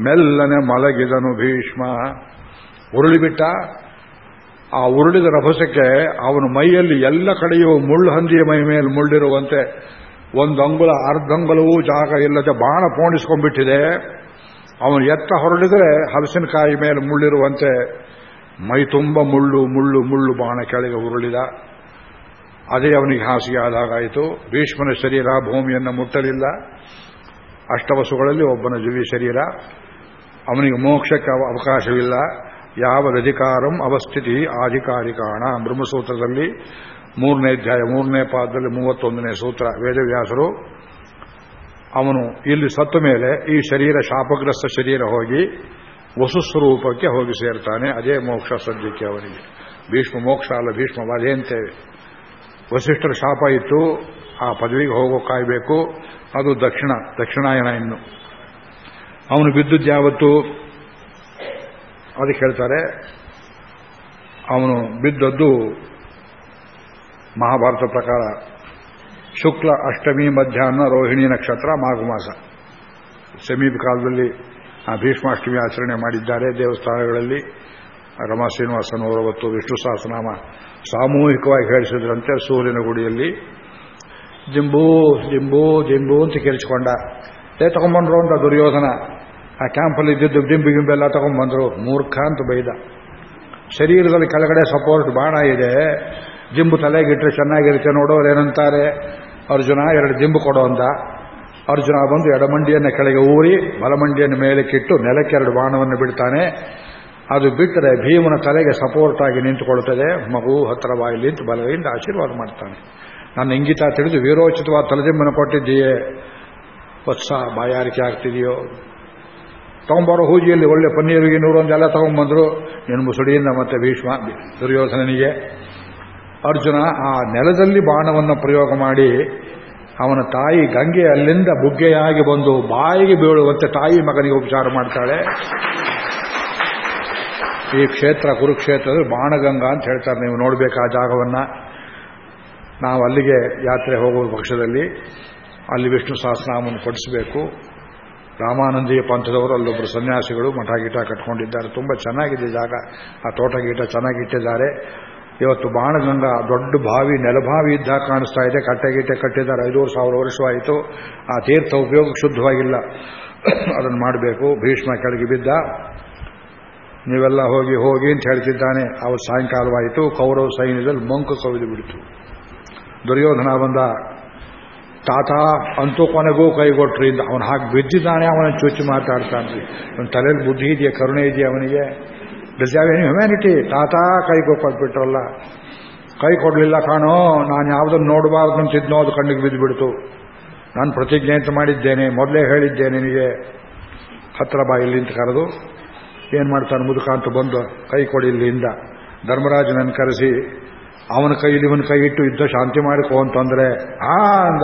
ಮೆಲ್ಲನೆ ಮಲಗಿದನು ಭೀಷ್ಮ. ಉರುಳಿಬಿಟ್ಟ. ಆ ಉರುಳಿದ ರಭಸಕ್ಕೆ ಅವನ ಮೈಯಲ್ಲಿ ಎಲ್ಲ ಕಡೆಯೂ ಮುಳ್ಳು ಹಂದಿಯ ಮೈ ಮೇಲೆ ಮುಳ್ಳಿರುವಂತೆ ಒಂದು ಅಂಗುಲ ಅರ್ಧಂಗುಲವೂ ಜಾಗ ಇಲ್ಲದೆ ಬಾಣ ಪೋಣಿಸ್ಕೊಂಡ್ಬಿಟ್ಟಿದೆ. ಅವನು ಎತ್ತ ಹೊರಡಿದ್ರೆ ಹಲಸಿನಕಾಯಿ ಮೇಲೆ ಮುಳ್ಳಿರುವಂತೆ ಮೈ ತುಂಬ ಮುಳ್ಳು ಮುಳ್ಳು ಮುಳ್ಳು ಬಾಣ ಕೆಳಗೆ ಉರುಳಿದ. ಅದೇ ಅವನಿಗೆ ಹಾಸಿಗೆ ಆದಾಗಾಯಿತು. ಭೀಷ್ಮನ ಶರೀರ ಭೂಮಿಯನ್ನು ಮುಟ್ಟಲಿಲ್ಲ. ಅಷ್ಟವಸುಗಳಲ್ಲಿ ಒಬ್ಬನ ಜೀವಿ ಶರೀರ. ಅವನಿಗೆ ಮೋಕ್ಷಕ್ಕೆ ಅವಕಾಶವಿಲ್ಲ. ಯಾವ ಅಧಿಕಾರಂ ಅವಸ್ಥಿತಿ ಆಧಿಕಾರಿಕಾಣ. ಬ್ರಹ್ಮಸೂತ್ರದಲ್ಲಿ ಮೂರನೇ ಅಧ್ಯಾಯ, ಮೂರನೇ ಪಾದದಲ್ಲಿ ಮೂವತ್ತೊಂದನೇ ಸೂತ್ರ, ವೇದವ್ಯಾಸರು. ಅವನು ಇಲ್ಲಿ ಸತ್ತ ಮೇಲೆ ಈ ಶರೀರ ಶಾಪಗ್ರಸ್ತ ಶರೀರ ಹೋಗಿ ವಸುಸ್ವರೂಪಕ್ಕೆ ಹೋಗಿ ಸೇರ್ತಾನೆ. ಅದೇ ಮೋಕ್ಷ ಸದ್ಯಕ್ಕೆ ಅವನಿಗೆ. ಭೀಷ್ಮ ಮೋಕ್ಷ ಅಲ್ಲ, ಭೀಷ್ಮ ಬಾಧೆ ಅಂತೇವೆ ವಸಿಷ್ಠರ ಶಾಪ ಇತ್ತು, ಆ ಪದವಿಗೆ ಹೋಗೋ ಕಾಯಬೇಕು ಅದು ದಕ್ಷಿಣ, ದಕ್ಷಿಣಾಯನ ಇನ್ನು ಅವನು ಬಿದ್ದದ್ದು ಯಾವತ್ತು? ಅದಕ್ಕೆ ಹೇಳ್ತಾರೆ, ಅವನು ಬಿದ್ದದ್ದು ಮಹಾಭಾರತ ಪ್ರಕಾರ ಶುಕ್ಲ ಅಷ್ಟಮಿ ಮಧ್ಯಾಹ್ನ ರೋಹಿಣಿ ನಕ್ಷತ್ರ ಮಾಘ ಮಾಸ. ಸಮೀಪ ಕಾಲದಲ್ಲಿ ಭೀಷ್ಮಾಷ್ಟಮಿ ಆಚರಣೆ ಮಾಡಿದ್ದಾರೆ ದೇವಸ್ಥಾನಗಳಲ್ಲಿ. ರಮಾ ಶ್ರೀನಿವಾಸನವರು ಅವತ್ತು ವಿಷ್ಣು ಸಹಸ್ರನಾಮ ಸಾಮೂಹಿಕವಾಗಿ ಹೇಳಿಸಿದ್ರಂತೆ ಸೂರ್ಯನ ಗುಡಿಯಲ್ಲಿ. ಜಿಂಬೂ ಜಿಂಬು ಜಿಂಬು ಅಂತ ಕೇಳಿಸ್ಕೊಂಡ. ಏ, ತಗೊಂಬಂದ್ರು ಅಂತ ದುರ್ಯೋಧನ. ಆ ಕ್ಯಾಂಪಲ್ಲಿ ಇದ್ದಿದ್ದು ಡಿಂಬು ಗಿಂಬೆಲ್ಲ ತಗೊಂಡ್ಬಂದ್ರು ಮೂರ್ಖ ಅಂತ ಬೈದ. ಶರೀರದಲ್ಲಿ ಕೆಳಗಡೆ ಸಪೋರ್ಟ್ ಬಾಣ ಇದೆ. ಜಿಂಬು ತಲೆಗಿಟ್ರೆ ಚೆನ್ನಾಗಿರುತ್ತೆ ನೋಡೋರು ಏನಂತಾರೆ? ಅರ್ಜುನ, ಎರಡು ದಿಂಬು ಕೊಡೋ ಅಂತ. ಅರ್ಜುನ ಬಂದು ಎಡಮಂಡಿಯನ್ನು ಕೆಳಗೆ ಊರಿ, ಬಲಮಂಡಿಯನ್ನು ಮೇಲಕ್ಕಿಟ್ಟು ನೆಲಕ್ಕೆ ಎರಡು ಬಾಣವನ್ನು ಬಿಡ್ತಾನೆ. ಅದು ಬಿಟ್ಟರೆ ಭೀಮನ ತಲೆಗೆ ಸಪೋರ್ಟ್ ಆಗಿ ನಿಂತುಕೊಳ್ಳುತ್ತದೆ ಮಗು ನಿಂತು ಬಲದಿಂದ ಆಶೀರ್ವಾದ ಮಾಡ್ತಾನೆ. ನನ್ನ ಇಂಗಿತ ತಿಳಿದು ವೀರೋಚಿತವಾದ ತಲೆದಿಂಬನ ಕೊಟ್ಟಿದ್ದೀಯೇ. ವತ್ಸ ಬಾಯಾರಿಕೆ ಆಗ್ತಿದೆಯೋ? ತಗೊಂಬರೋ ಹೂಜಿಯಲ್ಲಿ ಒಳ್ಳೆ ಪನ್ನೀರಿಗೆ ನೂರೊಂದೆಲ್ಲ ತಗೊಂಡ್ಬಂದ್ರು ನಿನ್ನ ಸುಡಿಯಿಂದ ಮತ್ತೆ ಭೀಷ್ಮ ದುರ್ಯೋಧನನಿಗೆ. ಅರ್ಜುನ ಆ ನೆಲದಲ್ಲಿ ಬಾಣವನ್ನು ಪ್ರಯೋಗ ಮಾಡಿ, ಅವನ ತಾಯಿ ಗಂಗೆ ಅಲ್ಲಿಂದ ಬುಗ್ಗೆಯಾಗಿ ಬಂದು ಬಾಯಿಗೆ ಬೀಳುವಂತೆ ತಾಯಿ ಮಗನಿಗೆ ಉಪಚಾರ ಮಾಡ್ತಾಳೆ. ಈ ಕ್ಷೇತ್ರ ಕುರುಕ್ಷೇತ್ರದ ಬಾಣಗಂಗಾ ಅಂತ ಹೇಳ್ತಾರೆ. ನೀವು ನೋಡ್ಬೇಕು ಆ ಜಾಗವನ್ನ. ನಾವು ಅಲ್ಲಿಗೆ ಯಾತ್ರೆ ಹೋಗುವ ಪಕ್ಷದಲ್ಲಿ ಅಲ್ಲಿ ವಿಷ್ಣು ಸಹಸ್ರನಾಮವನ್ನು ಕೊಡಿಸಬೇಕು. ರಾಮಾನಂದಿಯ ಪಂಥದವರು ಅಲ್ಲೊಬ್ಬರು ಸನ್ಯಾಸಿಗಳು ಮಠ ಗೀಟ ಕಟ್ಕೊಂಡಿದ್ದಾರೆ. ತುಂಬ ಚೆನ್ನಾಗಿದೆ ಜಾಗ. ಆ ತೋಟ ಗೀಟ ಚೆನ್ನಾಗಿಟ್ಟಿದ್ದಾರೆ ಇವತ್ತು ಬಾಣಗಂಗಾ ದೊಡ್ಡ ಬಾವಿ ನೆಲಭಾವಿ ಇದ್ದ ಕಾಣಿಸ್ತಾ ಇದೆ. ಕಟ್ಟೆ ಗೀಟೆ ಕಟ್ಟಿದ್ದಾರೆ. ಐದೂರು ಸಾವಿರ ವರ್ಷವಾಯಿತು. ಆ ತೀರ್ಥ ಉಪಯೋಗ ಶುದ್ಧವಾಗಿಲ್ಲ. ಅದನ್ನು ಮಾಡಬೇಕು. ಭೀಷ್ಮ ಕೆಳಗೆ ಬಿದ್ದ. ನೀವೆಲ್ಲ ಹೋಗಿ ಹೋಗಿ ಅಂತ ಹೇಳ್ತಿದ್ದಾನೆ. ಅವ ಸಾಯಂಕಾಲವಾಯಿತು. ಕೌರವ ಸೈನ್ಯದಲ್ಲಿ ಮಂಕು ಕವಿದು ಬಿಡಿತು. ದುರ್ಯೋಧನ ಬಂದ, ತಾತ, ಅಂತೂ ಕೊನೆಗೂ ಕೈಗೊಟ್ರಿಂದ ಅವನು ಹಾಗೆ ಬಿದ್ದಿದ್ದಾನೆ, ಅವನ ಚುಚ್ಚು ಮಾತಾಡ್ತಾನ್ರಿ ಅವನ ತಲೆಯಲ್ಲಿ ಬುದ್ಧಿ ಇದೆಯಾ, ಕರುಣೆ ಇದೆಯಾ ಅವನಿಗೆ? ಡಿಸರ್ವ್ ಹ್ಯುಮ್ಯಾನಿಟಿ ತಾತ, ಕೈ ಕೊಟ್ಬಿಟ್ರಲ್ಲ ಕೈ ಕೊಡಲಿಲ್ಲ ಕಾಣೋ, ನಾನು ಯಾವುದನ್ನು ನೋಡಬಾರ್ದು ಅಂತಿದ್ನೋ ಅದು ಕಣ್ಣಿಗೆ ಬಿದ್ದು ಬಿಡ್ತು. ನಾನು ಪ್ರತಿಜ್ಞೆ ಅಂತ ಮಾಡಿದ್ದೇನೆ, ಮೊದಲೇ ಹೇಳಿದ್ದೆ ನಿನಗೆ. ಹತ್ರ ಬಾ ಕರೆದು ಏನು ಮಾಡ್ತಾನೆ ಮುದುಕ ಅಂತ ಬಂದು, ಕೈ ಕೊಡಿ ಇಲ್ಲಿಂದ. ಧರ್ಮರಾಜನನ್ನು ಕರೆಸಿ, ಅವನ ಕೈಲಿ ಇವನ ಕೈ ಇಟ್ಟು ಯುದ್ಧ ಶಾಂತಿ ಮಾಡಿಕೋ ಅಂತಂದ್ರೆ ಆ, ಅಂದ.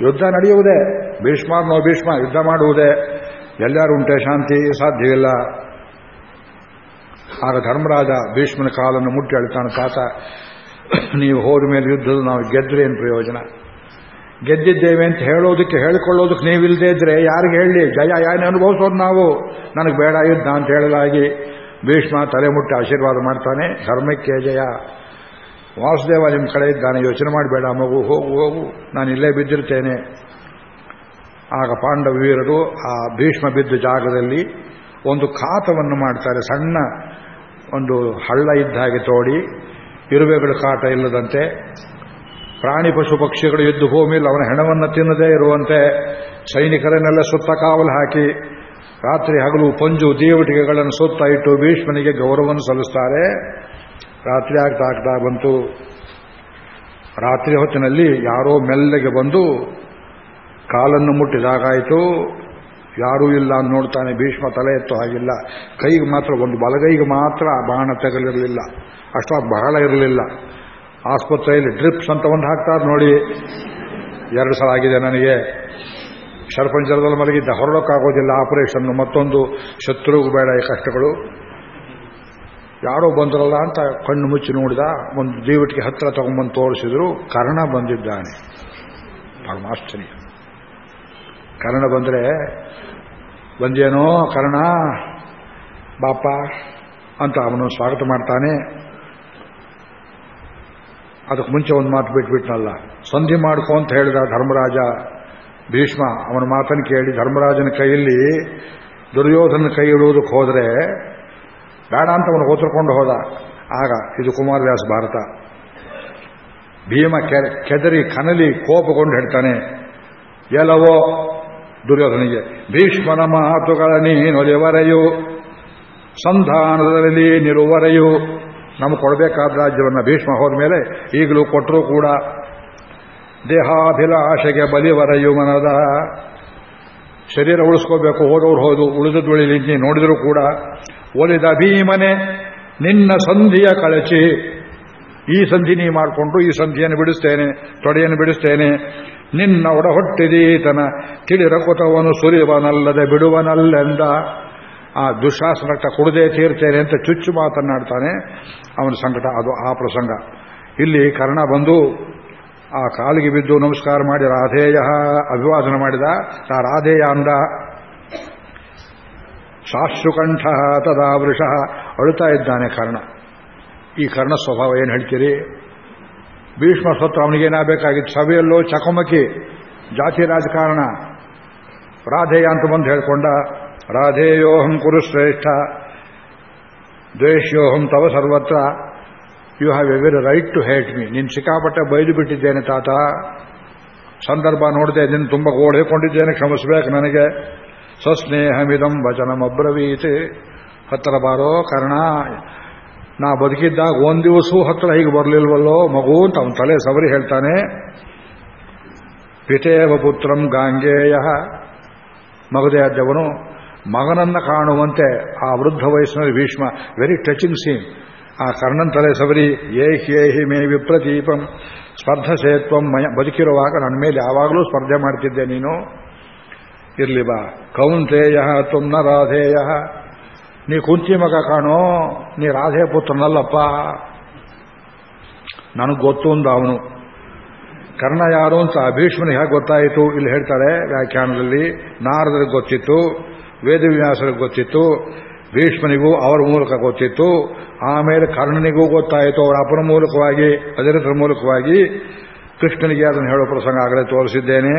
ಯುದ್ಧ ನಡೆಯುವುದೇ. ಭೀಷ್ಮ, ನೋ ಭೀಷ್ಮ, ಯುದ್ಧ ಮಾಡುವುದೇ. ಎಲ್ಲಾರು ಉಂಟೆ, ಶಾಂತಿ ಸಾಧ್ಯವಿಲ್ಲ. ಆಗ ಧರ್ಮರಾಜ ಭೀಷ್ಮನ ಕಾಲನ್ನು ಮುಟ್ಟಿ ಹೇಳ್ತಾನೆ ತಾತ, ನೀವು ಹೋದ ಮೇಲೆ ಯುದ್ಧದ ನಾವು ಗೆದ್ರೆ ಏನು ಪ್ರಯೋಜನ? ಗೆದ್ದಿದ್ದೇವೆ ಅಂತ ಹೇಳೋದಕ್ಕೆ ಹೇಳಿಕೊಳ್ಳೋದಕ್ಕೆ ನೀವಿಲ್ಲದೆ ಇದ್ರೆ ಯಾರಿಗೆ ಹೇಳಿ? ಜಯ ಯಾನೆ ಅನುಭವಿಸೋದು ನಾವು. ನನಗೆ ಬೇಡ ಯುದ್ಧ ಅಂತ ಹೇಳಲಾಗಿ ಭೀಷ್ಮ ತಲೆ ಮುಟ್ಟಿ ಆಶೀರ್ವಾದ ಮಾಡ್ತಾನೆ. ಧರ್ಮಕ್ಕೆ ಜಯ. ವಾಸುದೇವ ನಿಮ್ಮ ಕಡೆ ಇದ್ದಾನೆ. ಯೋಚನೆ ಮಾಡಬೇಡ ಮಗು, ಹೋಗು ಹೋಗು. ನಾನು ಇಲ್ಲೇ ಬಿದ್ದಿರ್ತೇನೆ. ಆಗ ಪಾಂಡವ ವೀರರು ಆ ಭೀಷ್ಮ ಬಿದ್ದ ಜಾಗದಲ್ಲಿ ಒಂದು ಖಾತವನ್ನು ಮಾಡ್ತಾರೆ. ಸಣ್ಣ ಒಂದು ಹಳ್ಳ ಇದ್ದ ಹಾಗೆ ತೋಡಿ, ಇರುವೆಗಳು ಕಾಟ ಇಲ್ಲದಂತೆ ಪ್ರಾಣಿ ಪಶು ಪಕ್ಷಿಗಳು ಯುದ್ಧ ಭೂಮಿಯಲ್ಲಿ ಅವನ ಹೆಣವನ್ನು ತಿನ್ನದೇ ಇರುವಂತೆ ಸೈನಿಕರನ್ನೆಲ್ಲ ಸುತ್ತ ಕಾವಲು ಹಾಕಿ ರಾತ್ರಿ ಹಗಲು ಪಂಜು ದೇವಟಿಗೆಗಳನ್ನು ಸುತ್ತ ಇಟ್ಟು ಭೀಷ್ಮನಿಗೆ ಗೌರವವನ್ನು ಸಲ್ಲಿಸ್ತಾರೆ. ರಾತ್ರಿ ಆಗ್ತಾ ಆಗ್ತಾ ಬಂತು. ರಾತ್ರಿ ಹೊತ್ತಿನಲ್ಲಿ ಯಾರೋ ಮೆಲ್ಲಗೆ ಬಂದು ಕಾಲನ್ನು ಮುಟ್ಟಿದಾಗಾಯಿತು. ಯಾರೂ ಇಲ್ಲ ಅಂತ ನೋಡ್ತಾನೆ ಭೀಷ್ಮ ತಲೆ ಎತ್ತು ಹಾಗಿಲ್ಲ. ಕೈಗೆ ಮಾತ್ರ ಒಂದು ಬಲಗೈಗೆ ಮಾತ್ರ ಬಾಣ ತಗಲಿರಲಿಲ್ಲ. ಅಷ್ಟು ಬಹಳ ಇರಲಿಲ್ಲ. ಆಸ್ಪತ್ರೆಯಲ್ಲಿ ಡ್ರಿಪ್ಸ್ ಅಂತ ಒಂದು ಹಾಕ್ತಾರೆ ನೋಡಿ. ಎರಡು ಸಲ ಆಗಿದೆ ನನಗೆ. ಶರ್ಪಂಚರದಲ್ಲಿ ಮಲಗಿದ್ದ, ಹೊರಡೋಕ್ಕಾಗೋದಿಲ್ಲ ಆಪರೇಷನ್ ಮತ್ತೊಂದು ಶತ್ರುಗೂ ಬೇಡ, ಈ ಕಷ್ಟಗಳು. ಯಾರೋ ಬಂದ್ರಲ್ಲ ಅಂತ ಕಣ್ಣು ಮುಚ್ಚಿ ನೋಡಿದ, ಒಂದು ದೀವಟಿಗೆ ಹತ್ರ ತಗೊಂಬಂದು ತೋರಿಸಿದ್ರು, ಕರ್ಣ ಬಂದಿದ್ದಾನೆ. ಪರಮಾಶ್ಚರ್ಯ ಕರ್ಣ ಬಂದರೆ, ಬಂದೇನೋ ಕರ್ಣ, ಬಾಪ ಅಂತ ಅವನು ಸ್ವಾಗತ ಮಾಡ್ತಾನೆ. ಅದಕ್ಕೆ ಮುಂಚೆ ಒಂದು ಮಾತು ಬಿಟ್ಬಿಟ್ನಲ್ಲ. ಸಂಧಿ ಮಾಡ್ಕೊ ಅಂತ ಹೇಳಿದ ಧರ್ಮರಾಜ ಭೀಷ್ಮ, ಅವನ ಮಾತನ್ನು ಕೇಳಿ ಧರ್ಮರಾಜನ ಕೈಯಲ್ಲಿ ದುರ್ಯೋಧನ ಕೈ ಇಡುವುದಕ್ಕೆ ಹೋದರೆ ಬೇಡ ಅಂತ ಅವನು ಓದ್ಕೊಂಡು ಹೋದ. ಆಗ ಇದು ಕುಮಾರವ್ಯಾಸ ಭಾರತ. ಭೀಮ ಕೆದರಿ, ಕನಲಿ ಕೋಪಗೊಂಡು ಹೇಳ್ತಾನೆ, ಎಲ್ಲವೋ ದುರ್ಯೋಧನಿಗೆ, ಭೀಷ್ಮನ ಮಾತುಗಳ ನೀನೊಲೆವರೆಯು, ಸಂಧಾನದಲ್ಲಿ ನಿರುವರೆಯು ನಮಗೆ ಕೊಡಬೇಕಾದ ರಾಜ್ಯವನ್ನು ಭೀಷ್ಮ ಹೋದ ಮೇಲೆ ಈಗಲೂ ಕೊಟ್ಟರೂ ಕೂಡ ದೇಹಾಭಿಲಾಷೆಗೆ ಬಲಿವರೆಯು ಮನದ. ಶರೀರ ಉಳಿಸ್ಕೋಬೇಕು, ಹೋದವ್ರು ಹೋದು, ಉಳಿದದ್ದು ಉಳಿಲಿಕ್ಕೆ ನೋಡಿದರೂ ಕೂಡ ಒಲಿದ ಭೀಮನೆ ನಿನ್ನ ಸಂಧಿಯ ಕಳಚಿ. ಈ ಸಂಧಿ ನೀ ಮಾಡಿಕೊಂಡು ಈ ಸಂಧಿಯನ್ನು ಬಿಡಿಸ್ತೇನೆ, ತೊಡೆಯನ್ನು ಬಿಡಿಸ್ತೇನೆ. ನಿನ್ನ ಒಡ ಹೊಟ್ಟಿದೀತನ ತಿಳಿರಕುತವನು ಸುರಿವನಲ್ಲದೆ ಬಿಡುವನಲ್ಲೆಂದ. ಆ ದುಶಾಸನಟ ಕೊಡದೆ ತೀರ್ತೇನೆ ಅಂತ ಚುಚ್ಚು ಮಾತನ್ನಾಡ್ತಾನೆ ಅವನ ಸಂಕಟ. ಅದು ಆ ಪ್ರಸಂಗ. ಇಲ್ಲಿ ಕರ್ಣ ಬಂದು ಆ ಕಾಲಿಗೆ ಬಿದ್ದು ನಮಸ್ಕಾರ ಮಾಡಿ, ರಾಧೇಯ, ಅಭಿವಾದನ ಮಾಡಿದ. ಆ ರಾಧೇಯ ಅಂದ. ಸಾಶ್ರುಕಂಠ ತದಾ ವೃಷ. ಅಳುತ್ತಾ ಇದ್ದಾನೆ ಕರ್ಣ. ಈ ಕರ್ಣ ಸ್ವಭಾವ ಏನು ಹೇಳ್ತೀರಿ? ಭೀಷ್ಮ ಸ್ವತ್ತು ಅವನಿಗೇನಾಗಬೇಕಾಗಿತ್ತು? ಸಭೆಯಲ್ಲೋ ಚಕಮಕಿ, ಜಾತಿ ರಾಜಕಾರಣ, ರಾಧೇಯ ಅಂತ ಬಂದು ಹೇಳ್ಕೊಂಡ. ರಾಧೇಯೋಹಂ ಕುರುಶ್ರೇಷ್ಠ ದ್ವೇಷ್ಯೋಹಂ ತವ ಸರ್ವತ್ರ you have a very right to hate me ನೀನು ಸಿಕ್ಕಾಪಟ್ಟೆ ಬೈದು ಬಿಟ್ಟಿದ್ದೇನೆ, ತಾತ. ಸಂದರ್ಭ ನೋಡದೆ ನಿನ್ನ ತುಂಬ ಓಡಿಕೊಂಡಿದ್ದೇನೆ, ಕ್ಷಮಿಸಬೇಕು ನನಗೆ. ಸಸ್ನೇಹಮಿದಂ ವಚನಮಬ್ರವೀತೆ ಹತ್ತಿರ ಬಾರೋ ಕರ್ಣ. ನಾ ಬದುಕಿದ್ದಾಗ ಒಂದು ದಿವಸೂ ಹತ್ತಿರ ಹೀಗೆ ಬರಲಿಲ್ವಲ್ಲೋ, ಮಗು ಅಂತ ಅವನ ತಲೆ ಸವರಿ ಹೇಳ್ತಾನೆ. ಪಿತೇವ ಪುತ್ರಂ ಗಾಂಗೇಯ. ಮಗದೇ ಆದ್ದವನು. ಮಗನನ್ನ ಕಾಣುವಂತೆ ಆ ವೃದ್ಧ ವಯಸ್ಸಿನಲ್ಲಿ ಭೀಷ್ಮ ವೆರಿ ಟಚಿಂಗ್ ಸೀನ್ ಆ ಕರ್ಣನ್ ತಲೆ ಸವರಿ, ಏಹಿ ಮೇ ವಿಪ್ರದೀಪಂ ಸ್ಪರ್ಧಸೇತ್ವಂ ಮಯ, ಬದುಕಿರುವಾಗ ನನ್ನ ಮೇಲೆ ಯಾವಾಗಲೂ ಸ್ಪರ್ಧೆ ಮಾಡ್ತಿದ್ದೆ ನೀನು. ಇರ್ಲಿ ಬಾ. ಕೌಂತೇಯ ತುಮ್ನ ರಾಧೇಯ. ನೀ ಕುಂತಿ ಮಗ ಕಾಣೋ, ನೀ ರಾಧೆ ಪುತ್ರನಲ್ಲಪ್ಪ. ನನಗೆ ಗೊತ್ತು ಅಂದ ಅವನು. ಕರ್ಣ ಯಾರು ಅಂತ ಭೀಷ್ಮನಿಗೆ ಹೇಗೆ ಗೊತ್ತಾಯಿತು? ಇಲ್ಲಿ ಹೇಳ್ತಾರೆ ವ್ಯಾಖ್ಯಾನದಲ್ಲಿ. ನಾರದ್ರಿಗೆ ಗೊತ್ತಿತ್ತು. ವೇದವ್ಯಾಸರಿಗೆ ಗೊತ್ತಿತ್ತು, ಭೀಷ್ಮನಿಗೂ ಅವರ ಮೂಲಕ ಗೊತ್ತಿತ್ತು, ಆಮೇಲೆ ಕರ್ಣನಿಗೂ ಗೊತ್ತಾಯಿತು, ಅವರ ಅಪರ ಮೂಲಕವಾಗಿ ಅದರ ಮೂಲಕವಾಗಿ ಕೃಷ್ಣನಿಗೆ ಅದನ್ನು ಹೇಳೋ ಪ್ರಸಂಗ ಆಗಲೇ ತೋರಿಸಿದ್ದೇನೆ.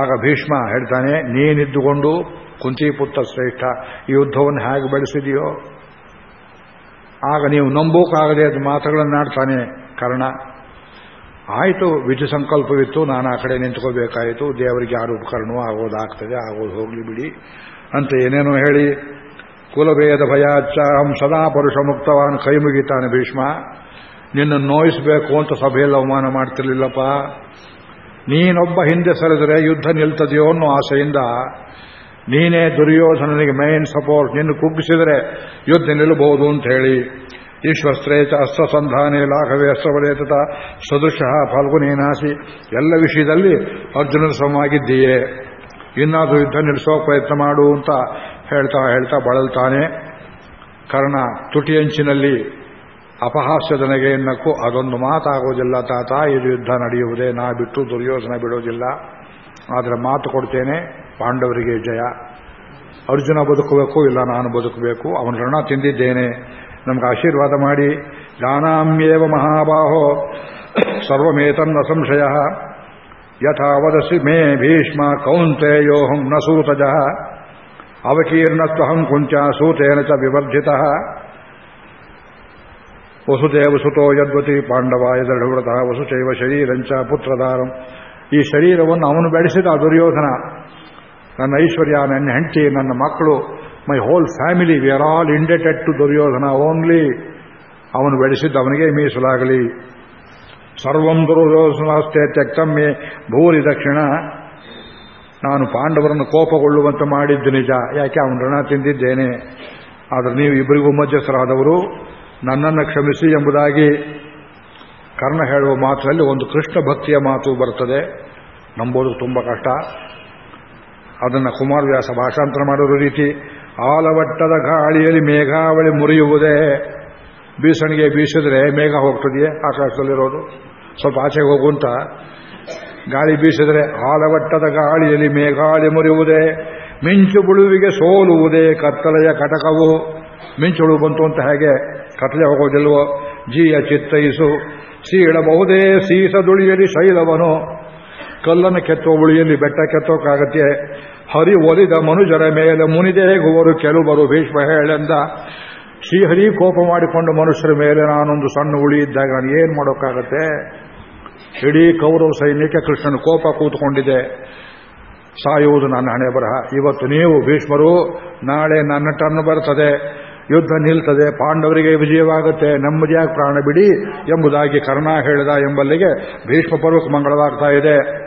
ಆಗ ಭೀಷ್ಮ ಹೇಳ್ತಾನೆ, ನೀನಿದ್ದುಕೊಂಡು ಕುಂತಿಪುತ್ರ ಶ್ರೇಷ್ಠ, ಈ ಯುದ್ಧವನ್ನು ಹೇಗೆ ಬೆಳೆಸಿದೆಯೋ? ಆಗ ನೀವು ನಂಬೋಕಾಗದೆ ಅದು ಮಾತುಗಳನ್ನಾಡ್ತಾನೆ ಕರ್ಣ. ಆಯಿತು ವಿಧಿ ಸಂಕಲ್ಪವಿತ್ತು ನಾನು ಆ ಕಡೆ ನಿಂತ್ಕೋಬೇಕಾಯಿತು, ದೇವರಿಗೆ ಯಾರು ಉಪಕರಣವೂ ಆಗೋದಾಗ್ತದೆ ಆಗೋದು ಹೋಗ್ಲಿ ಬಿಡಿ ಅಂತ ಏನೇನೋ ಹೇಳಿ, ಕುಲಭೇದ ಭಯಾಚ ಹಂ ಸದಾ ಪುರುಷ ಮುಕ್ತವಾನ್, ಕೈ ಮುಗಿತಾನೆ ಭೀಷ್ಮ. ನಿನ್ನ ನೋಯಿಸಬೇಕು ಅಂತ ಸಭೆಯಲ್ಲಿ ಅವಮಾನ ಮಾಡ್ತಿರ್ಲಿಲ್ಲಪ್ಪ. ನೀನೊಬ್ಬ ಹಿಂದೆ ಸರಿದರೆ ಯುದ್ಧ ನಿಲ್ತದೆಯೋ ಅನ್ನೋ ಆಸೆಯಿಂದ ನೀನೇ ದುರ್ಯೋಧನನಿಗೆ ಮೈನ್ ಸಪೋರ್ಟ್ ನಿನ್ನ ಕುಗ್ಗಿಸಿದರೆ ಯುದ್ಧ ನಿಲ್ಲಬಹುದು ಅಂತ ಹೇಳಿ ಈಶ್ವಸ್ತ್ರೇತ ಅಸ್ತ್ರಸಂಧಾನೆ ಲಾಘವೇ ಅಸ್ತ್ರವಲೇತ ಸದೃಶಃ ಫಾಲ್ಗುನೇನಾಸಿ ಎಲ್ಲ ವಿಷಯದಲ್ಲಿ ಅರ್ಜುನನ ಸಮವಾಗಿದ್ದೀಯೇ. ಇನ್ನಾದರೂ ಯುದ್ಧ ನಿಲ್ಲಿಸೋ ಪ್ರಯತ್ನ ಮಾಡು ಅಂತ ಹೇಳ್ತಾ ಹೇಳ್ತಾ ಬಳಲ್ತಾನೆ. ಕರ್ಣ ತುಟಿಯಂಚಿನಲ್ಲಿ ಅಪಹಾಸ್ಯದ ಎನ್ನಕ್ಕೂ ಅದೊಂದು ಮಾತಾಗೋದಿಲ್ಲ. ತಾತ, ಇದು ಯುದ್ಧ ನಡೆಯುವುದೇ. ನಾ ಬಿಟ್ಟು ದುರ್ಯೋಧನ ಬಿಡೋದಿಲ್ಲ. ಆದರೆ ಮಾತು ಕೊಡ್ತೇನೆ. ಪಾಂಡವರಿಗೆ ಜಯ. ಅರ್ಜುನ ಬದುಕಬೇಕು, ಇಲ್ಲ ನಾನು ಬದುಕಬೇಕು. ಅವನ ರಣ ತಿಂದಿದ್ದೇನೆ. ನಮ್ಗೆ ಆಶೀರ್ವಾದ ಮಾಡಿ ದಾನಾಮ್ಯೇವ ಮಹಾಬಾಹೋ ಸರ್ವಮೇತನ್ನ ಸಂಶಯ ಯಥಾ ವದಸಿ ಮೇ ಭೀಷ್ಮ ಕೌಂತೆಯೋಹಂ ನ ಸೂತಜ ಅವಕೀರ್ಣತ್ವಹಂ ಕುಂಚ ಸೂತೇನ ಚ ವಿವರ್ಧಿತ ವಸುದೇವ ಸುತೋ ಯದ್ವತಿ ಪಾಂಡವಾಯ ದೃಢವ್ರತ ವಸುಚೈವ ಶರೀರಂಚ ಪುತ್ರಧಾರಂ ಈ ಶರೀರವನ್ನು ಅವನು ಬೆಳೆಸಿದ ದುರ್ಯೋಧನ ನನ್ನ ಐಶ್ವರ್ಯ ನನ್ನ ಹೆಂಡತಿ ನನ್ನ ಮಕ್ಕಳು my whole family we are all indebted to Duryodhana only ಅವನು ಬೆಳೆಸಿದ್ದು ಅವನಿಗೆ ಮೀಸಲಾಗಲಿ ಸರ್ವಂ ದುರ್ಯೋಧನಾಸ್ತೆ ತ್ಯಕ್ತಮ್ಮೆ ಭೂರಿ ದಕ್ಷಿಣ ನಾನು ಪಾಂಡವರನ್ನು ಕೋಪಗೊಳ್ಳುವಂತೆ ಮಾಡಿದ್ದು ನಿಜ ಯಾಕೆ ಅವನು ಋಣ ತಿಂದಿದ್ದೇನೆ ಆದರೆ ನೀವು ಇಬ್ಬರಿಗೂ ಮಧ್ಯಸ್ಥರಾದವರು ನನ್ನನ್ನು ಕ್ಷಮಿಸಿ ಎಂಬುದಾಗಿ ಕರ್ಣ ಹೇಳುವ ಮಾತಿನಲ್ಲಿ ಒಂದು ಕೃಷ್ಣ ಭಕ್ತಿಯ ಮಾತು ಬರುತ್ತದೆ ನಂಬೋದು ತುಂಬ ಕಷ್ಟ ಅದನ್ನು ಕುಮಾರವ್ಯಾಸ ಭಾಷಾಂತರ ಮಾಡುವ ರೀತಿ ಆಲವಟ್ಟದ ಗಾಳಿಯಲ್ಲಿ ಮೇಘಾವಳಿ ಮುರಿಯುವುದೇ. ಬೀಸಣಿಗೆ ಬೀಸಿದ್ರೆ ಮೇಘ ಹೋಗ್ತದೆಯೇ? ಆಕಾಶದಲ್ಲಿರೋದು. ಸ್ವಲ್ಪ ಆಚೆಗೆ ಹೋಗುವಂತ ಗಾಳಿ ಬೀಸಿದ್ರೆ ಆಲವಟ್ಟದ ಗಾಳಿಯಲ್ಲಿ ಮೇಘಾಳಿ ಮುರಿಯುವುದೇ. ಮಿಂಚು ಬುಳುವಿಗೆ ಸೋಲುವುದೇ ಕತ್ತಲೆಯ ಕಟಕವು. ಮಿಂಚುಳು ಬಂತು ಅಂತ ಹೇಗೆ? ಕತ್ತಲೆ ಹೋಗೋದಿಲ್ವೋ? ಜೀಯ ಚಿತ್ತೈಸು ಸೀಳಬಹುದೇ ಸೀಸದುಳಿಯಲಿ ಶೈಲವನು. ಕಲ್ಲನ್ನು ಕೆತ್ತೋ ಉಳಿಯಲ್ಲಿ ಬೆಟ್ಟ ಕೆತ್ತೋಕ್ಕಾಗತ್ತೆ ಹರಿ ಒಲಿದ ಮನುಜರ ಮೇಲೆ ಮುನಿದೇಗುವರು ಕೆಲವರು ಭೀಷ್ಮ ಹೇಳೆಂದ ಶ್ರೀಹರಿ ಕೋಪ ಮಾಡಿಕೊಂಡು ಮನುಷ್ಯರ ಮೇಲೆ ನಾನೊಂದು ಸಣ್ಣ ಉಳಿ ಇದ್ದಾಗ ನಾನು ಏನು ಮಾಡೋಕ್ಕಾಗತ್ತೆ? ಇಡೀ ಕೌರವ ಸೈನ್ಯಕ್ಕೆ ಕೃಷ್ಣನ ಕೋಪ ಕೂತ್ಕೊಂಡಿದೆ. ಸಾಯುವುದು ನನ್ನ ಹಣೆ ಬರಹ. ಇವತ್ತು ನೀವು ಭೀಷ್ಮರು, ನಾಳೆ ನನ್ನ ಟರ್ನ್ ಬರ್ತದೆ. ಯುದ್ಧ ನಿಲ್ತದೆ, ಪಾಂಡವರಿಗೆ ವಿಜಯವಾಗುತ್ತೆ. ನೆಮ್ಮದಿಯಾಗಿ ಪ್ರಾಣ ಬಿಡಿ ಎಂಬುದಾಗಿ ಕರ್ಣ ಹೇಳಿದ ಎಂಬಲ್ಲಿಗೆ ಭೀಷ್ಮ ಪರ್ವಕ್ಕೆ ಮಂಗಳವಾಗ್ತಾ ಇದೆ.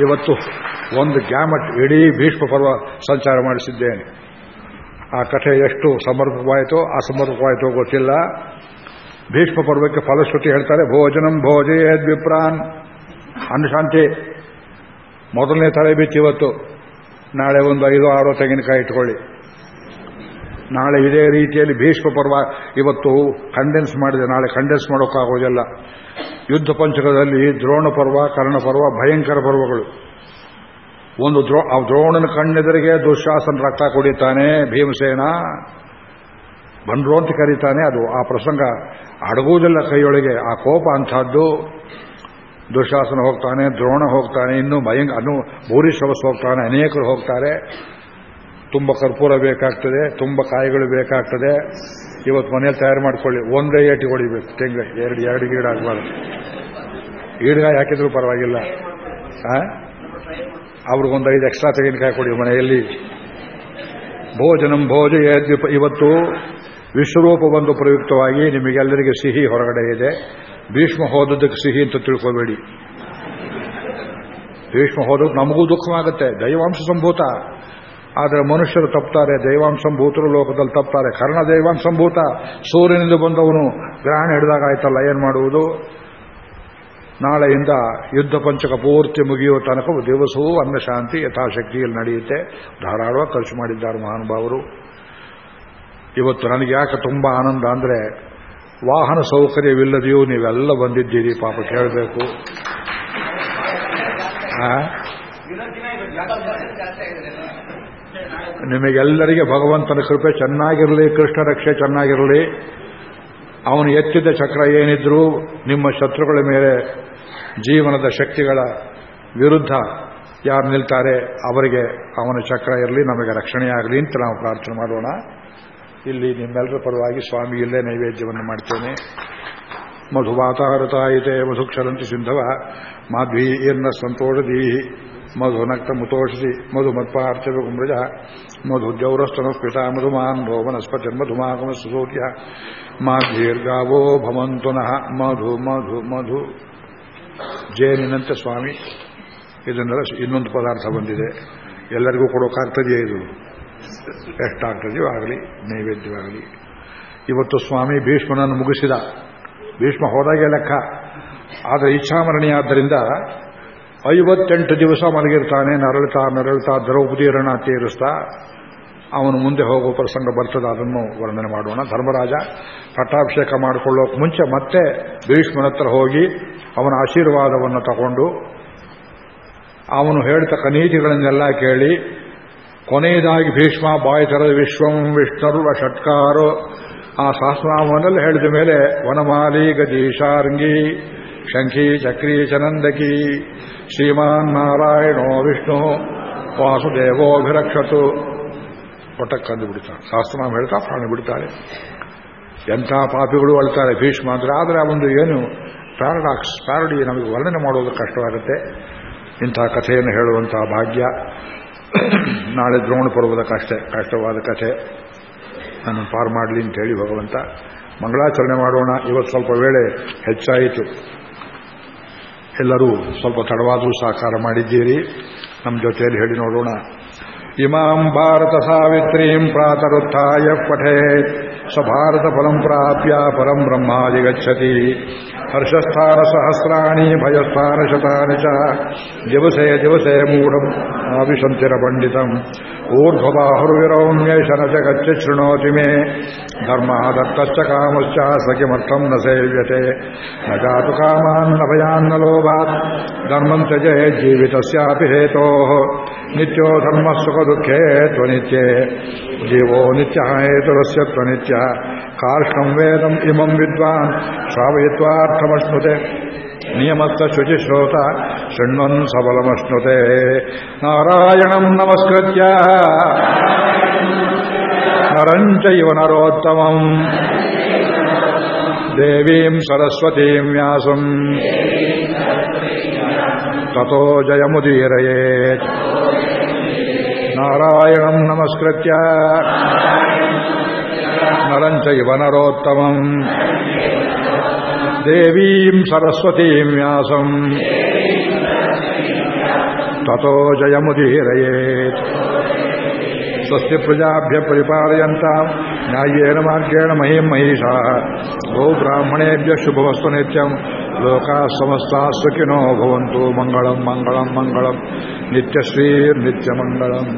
ಇವತ್ತು ಒಂದು ಗ್ಯಾಮಟ್, ಇಡೀ ಭೀಷ್ಮ ಪರ್ವ ಸಂಚಾರ ಮಾಡಿಸಿದ್ದೇನೆ. ಆ ಕಥೆ ಎಷ್ಟು ಸಮರ್ಪಕವಾಯಿತೋ, ಅಸಮರ್ಪಕವಾಯಿತೋ ಗೊತ್ತಿಲ್ಲ. ಭೀಷ್ಮ ಪರ್ವಕ್ಕೆ ಫಲಶ್ರುತಿ ಹೇಳ್ತಾರೆ, ಭೋಜನಂ ಭೋಜೇ ವಿಪ್ರಾನ್ ಅನುಶಾಂತಿ ಮೊದಲನೇ ತರಬೇತಿ ಇವತ್ತು. ನಾಳೆ ಒಂದು ಐದು ಆರು ತೆಂಗಿನಕಾಯಿ ಇಟ್ಕೊಳ್ಳಿ. ನಾಳೆ ಇದೇ ರೀತಿಯಲ್ಲಿ ಭೀಷ್ಮ ಪರ್ವ ಇವತ್ತು ಕಂಡೆನ್ಸ್ ಮಾಡಿದೆ. ನಾಳೆ ಕಂಡೆನ್ಸ್ ಮಾಡೋಕ್ಕಾಗೋದಿಲ್ಲ. ಯುದ್ಧ ಪಂಚಕದಲ್ಲಿ ದ್ರೋಣ ಪರ್ವ, ಕರ್ಣ ಪರ್ವ, ಭಯಂಕರ ಪರ್ವಗಳು. ಒಂದು ದ್ರೋ ದ್ರೋಣನ ಕಣ್ಣೆದರಿಗೆ ದುಶ್ಯಾಸನ ರಕ್ತ ಕುಡಿತಾನೆ ಭೀಮಸೇನ. ಬಂದ್ರು ಅಂತ ಕರೀತಾನೆ, ಅದು ಆ ಪ್ರಸಂಗ ಅಡಗುವುದಿಲ್ಲ ಕೈಯೊಳಗೆ, ಆ ಕೋಪ ಅಂಥದ್ದು. ದುಶಾಸನ ಹೋಗ್ತಾನೆ, ದ್ರೋಣ ಹೋಗ್ತಾನೆ, ಇನ್ನು ಭಯಂಕ, ಅನು ಭೂರಿಶ್ರವಸ್ ಹೋಗ್ತಾನೆ, ಅನೇಕರು ಹೋಗ್ತಾರೆ. ತುಂಬ ಕರ್ಪೂರ ಬೇಕಾಗ್ತದೆ, ತುಂಬ ಕಾಯಿಗಳು ಬೇಕಾಗ್ತದೆ. ಇವತ್ತು ಮನೇಲಿ ತಯಾರು ಮಾಡ್ಕೊಳ್ಳಿ. ಒಂದೇ ಏಟಿ ಹೊಡಿಬೇಕು. ತೆಂಗ ಎರಡು ಎರಡು ಗೀಡ ಆಗಬಾರ್ದು. ಈಡ್ಗಾಯಿ ಹಾಕಿದ್ರು ಪರವಾಗಿಲ್ಲ. ಅವ್ರಿಗೊಂದು ಐದು ಎಕ್ಸ್ಟ್ರಾ ತೆಂಗಿನಕಾಯಿ ಕೊಡಿ ಮನೆಯಲ್ಲಿ. ಭೋಜನಂ ಭೋಜ ಇವತ್ತು ವಿಶ್ವರೂಪ ಬಂದು ಪ್ರಯುಕ್ತವಾಗಿ ನಿಮಗೆಲ್ಲರಿಗೆ ಸಿಹಿ ಹೊರಗಡೆ ಇದೆ. ಭೀಷ್ಮ ಹೋದದಕ್ಕೆ ಸಿಹಿ ಅಂತ ತಿಳ್ಕೋಬೇಡಿ. ಭೀಷ್ಮ ಹೋದಕ್ಕೆ ನಮಗೂ ದುಃಖವಾಗುತ್ತೆ. ದೈವಾಂಶ ಸಂಭೂತ. ಆದರೆ ಮನುಷ್ಯರು ತಪ್ತಾರೆ ದೈವಾಂಶಂಭೂತರು ಲೋಕದಲ್ಲಿ ತಪ್ತಾರೆ. ಕರ್ಣ ದೈವಾಂಶಂಭೂತ ಸೂರ್ಯನಿಂದ ಬಂದವನು ಗ್ರಹಣ ಹಿಡಿದಾಗ ಆಯ್ತಲ್ಲ, ಏನು ಮಾಡುವುದು? ನಾಳೆಯಿಂದ ಯುದ್ಧ ಪಂಚಕ ಪೂರ್ತಿ ಮುಗಿಯುವ ತನಕ ದಿವಸವೂ ಅನ್ನಶಾಂತಿ ಯಥಾಶಕ್ತಿಯಲ್ಲಿ ನಡೆಯುತ್ತೆ. ಧಾರಾಳವಾಗಿ ಖರ್ಚು ಮಾಡಿದ್ದಾರೆ ಮಹಾನುಭಾವರು. ಇವತ್ತು ನನಗೆ ಯಾಕೆ ತುಂಬ ಆನಂದ ಅಂದರೆ, ವಾಹನ ಸೌಕರ್ಯವಿಲ್ಲದೆಯೂ ನೀವೆಲ್ಲ ಬಂದಿದ್ದೀರಿ, ಪಾಪ ಕೇಳಬೇಕು. ನಿಮಗೆಲ್ಲರಿಗೆ ಭಗವಂತನ ಕೃಪೆ ಚೆನ್ನಾಗಿರಲಿ, ಕೃಷ್ಣ ರಕ್ಷೆ ಚೆನ್ನಾಗಿರಲಿ. ಅವನು ಎತ್ತಿದ ಚಕ್ರ ಏನಿದ್ರೂ ನಿಮ್ಮ ಶತ್ರುಗಳ ಮೇಲೆ ಜೀವನದ ಶಕ್ತಿಗಳ ವಿರುದ್ಧ ಯಾರು ನಿಲ್ತಾರೆ, ಅವರಿಗೆ ಅವನ ಚಕ್ರ ಇರಲಿ, ನಮಗೆ ರಕ್ಷಣೆಯಾಗಲಿ ಅಂತ ನಾವು ಪ್ರಾರ್ಥನೆ ಮಾಡೋಣ. ಇಲ್ಲಿ ನಿಮ್ಮೆಲ್ಲರ ಪರವಾಗಿ ಸ್ವಾಮಿ ಇಲ್ಲೇ ನೈವೇದ್ಯವನ್ನು ಮಾಡ್ತೇನೆ. ಮಧುವಾತಾರತಾಯಿತೆ ಮಧುಕ್ಷರಂತಿ ಸಿಂಧವ, ಮಾಧ್ವಿ ಸಂತೋಷ ಸಂತೋಷದಿ ಮಧು ನಕ್ತ ಮುತೋಷಿಸಿ ಮಧು ಮತ್ಪಾರ್ಥವ ಕುಮ್ರಜ ಮಧು ಜೌರಸ್ತನ ಸ್ಫಿತ ಮಧುಮಾನ್ ಭೋ ವನಸ್ಪತಿರ್ಮಧುಮಾಗಮ ಸುಸೋಕ್ಯ ಮಾಧೀರ್ಗಾವೋ ಭವಂತುನಃ ಮಧು ಮಧು ಮಧು ಜೇನಿನಂತೆ ಸ್ವಾಮಿ ಇದನ್ನೆಲ್ಲ ಇನ್ನೊಂದು ಪದಾರ್ಥ ಬಂದಿದೆ. ಎಲ್ಲರಿಗೂ ಕೊಡೋಕ್ಕಾಗ್ತದೆಯೇ ಇದು. ಎಷ್ಟಾಗ್ತದೆಯೋ ಆಗಲಿ, ನೈವೇದ್ಯವಾಗಲಿ. ಇವತ್ತು ಸ್ವಾಮಿ ಭೀಷ್ಮನನ್ನು ಮುಗಿಸಿದ. ಭೀಷ್ಮ ಹೋದಾಗೆ ಲೆಕ್ಕ. ಆದರೆ ಇಚ್ಛಾಮರಣೀಯಾದ್ದರಿಂದ ಐವತ್ತೆಂಟು ದಿವಸ ಮಲಗಿರ್ತಾನೆ, ನರಳ್ತಾ ನರಳ್ತಾ ರಣ ತೀರಿಸ್ತಾ ಅವನು ಮುಂದೆ ಹೋಗುವ ಪ್ರಸಂಗ ಬರ್ತದೆ, ಅದನ್ನು ವರ್ಣನೆ ಮಾಡೋಣ. ಧರ್ಮರಾಜ ಪಟ್ಟಾಭಿಷೇಕ ಮಾಡಿಕೊಳ್ಳೋಕೆ ಮುಂಚೆ ಮತ್ತೆ ಭೀಷ್ಮನ ಹತ್ರ ಹೋಗಿ ಅವನ ಆಶೀರ್ವಾದವನ್ನು ತಗೊಂಡು ಅವನು ಹೇಳ್ತಕ್ಕ ನೀತಿಗಳನ್ನೆಲ್ಲ ಕೇಳಿ, ಕೊನೆಯದಾಗಿ ಭೀಷ್ಮ, ಬಾಯಿ ತೆರೆದ ವಿಶ್ವಂ ವಿಷ್ಣು ಷಟ್ಕಾರೋ, ಆ ಸಹಸ್ರನಾಮವನ್ನೆಲ್ಲ ಹೇಳಿದ ಮೇಲೆ ವನಮಾಲಿ ಗದೀಶಾರ್ಂಗಿ ಶಂಖಿ ಚಕ್ರೀ ಚನಂದಕಿ. ಶ್ರೀಮಾನ್ ನಾರಾಯಣೋ ವಿಷ್ಣು. ವಾಸುದೇವೋಭಿರಕ್ಷತು ಒಟ್ಟಕ್ಕಂದು ಬಿಡ್ತಾರೆ ಶಾಸ್ತ್ರನಾಮ ಹೇಳ್ತಾ ಪ್ರಾಣ ಬಿಡ್ತಾರೆ ಎಂಥ ಪಾಪಿಗಳು ಅಳ್ತಾರೆ. ಭೀಷ್ಮ ಅಂದರೆ ಆದರೆ ಆ ಒಂದು ಏನು ಪ್ಯಾರಡಾಕ್ಸ್, ಪ್ಯಾರಡಿ ನಮಗೆ ವರ್ಣನೆ ಮಾಡೋದು ಕಷ್ಟವಾಗುತ್ತೆ. ಇಂಥ ಕಥೆಯನ್ನು ಹೇಳುವಂತಹ ಭಾಗ್ಯ. ನಾಳೆ ದ್ರೋಣ ಪರ್ವದ ಕಷ್ಟ, ಕಷ್ಟವಾದ ಕಥೆ. ನಾನು ಪಾರು ಮಾಡಲಿ ಅಂತ ಹೇಳಿ ಭಗವಂತ. ಮಂಗಳಾಚರಣೆ ಮಾಡೋಣ. ಇವತ್ತು ಸ್ವಲ್ಪ ವೇಳೆ ಹೆಚ್ಚಾಯಿತು. ಎಲ್ಲರೂ ಸ್ವಲ್ಪ ತಡವಾದರೂ ಸಾಕಾರ ಮಾಡಿದ್ದೀರಿ. ನಮ್ಮ ಜೊತೆಯಲ್ಲಿ ಹೇಳಿ ನೋಡೋಣ. ಇಮಾಂ ಭಾರತ ಸಾವಿತ್ರೀಂ ಪ್ರಾತರುತ್ಥಾಯ ಪಠೇತ್. سارت فلپیہ پہنچتی ہر اسہ شتا پاور گچوتی می درد دام نیتے نا تو کامیاں لوگ جیتو نتو درس دکھے تھے ہےت ಜೀವೋ ನಿತ್ಯ ಹೇತುರಸ್ಯ ತ್ವನಿತ್ಯ ಕಾರ್ಷಂ ವೇದಂ ಇಮಂ ವಿದ್ವಾನ್ ಶ್ರಾವಯಿತ್ವಾರ್ಥಮಶ್ನುತೆ ನಿಯಮಸ್ಥ ಶುಚಿಶ್ರೋತ ಶೃಣ್ವನ್ ಸಬಲಮಶ್ನುತೆ ನಾರಾಯಣಂ ನಮಸ್ಕೃತ್ಯ ನರಂಚೈವ ನರೋತ್ತಮಂ ದೇವೀಂ ಸರಸ್ವತೀಂ ವ್ಯಾಸಂ ತಥೋ ಜಯಮುದೀರಯೇತ್ ನರಂಚೈವ ನರೋತ್ತಮಂ ದೇವೀಂ ಸರಸ್ವತೀಂ ವ್ಯಾಸಂ ತಥೋ ಜಯಮುದೀರಯೇತ್ ಸ್ವಸ್ತಿ ಪ್ರಜಾಭ್ಯ ಪರಿಪಾಲಯಂತಾಂ ನ್ಯಾಯೇನ ಮಾರ್ಗೇಣ ಮಹಿಂ ಮಹಿಷಾ ಗೋ ಬ್ರಾಹ್ಮಣೇಭ್ಯ ಶುಭವಸ್ತು ನಿತ್ಯಂ ಲೋಕಾ ಸಮಸ್ತಾ ಸುಖಿನೋ ಭವಂತು ಮಂಗಳಂ ಮಂಗಳಂ ಮಂಗಳಂ ನಿತ್ಯಶ್ರೀರ್ನಿತ್ಯಮಂಗಳಂ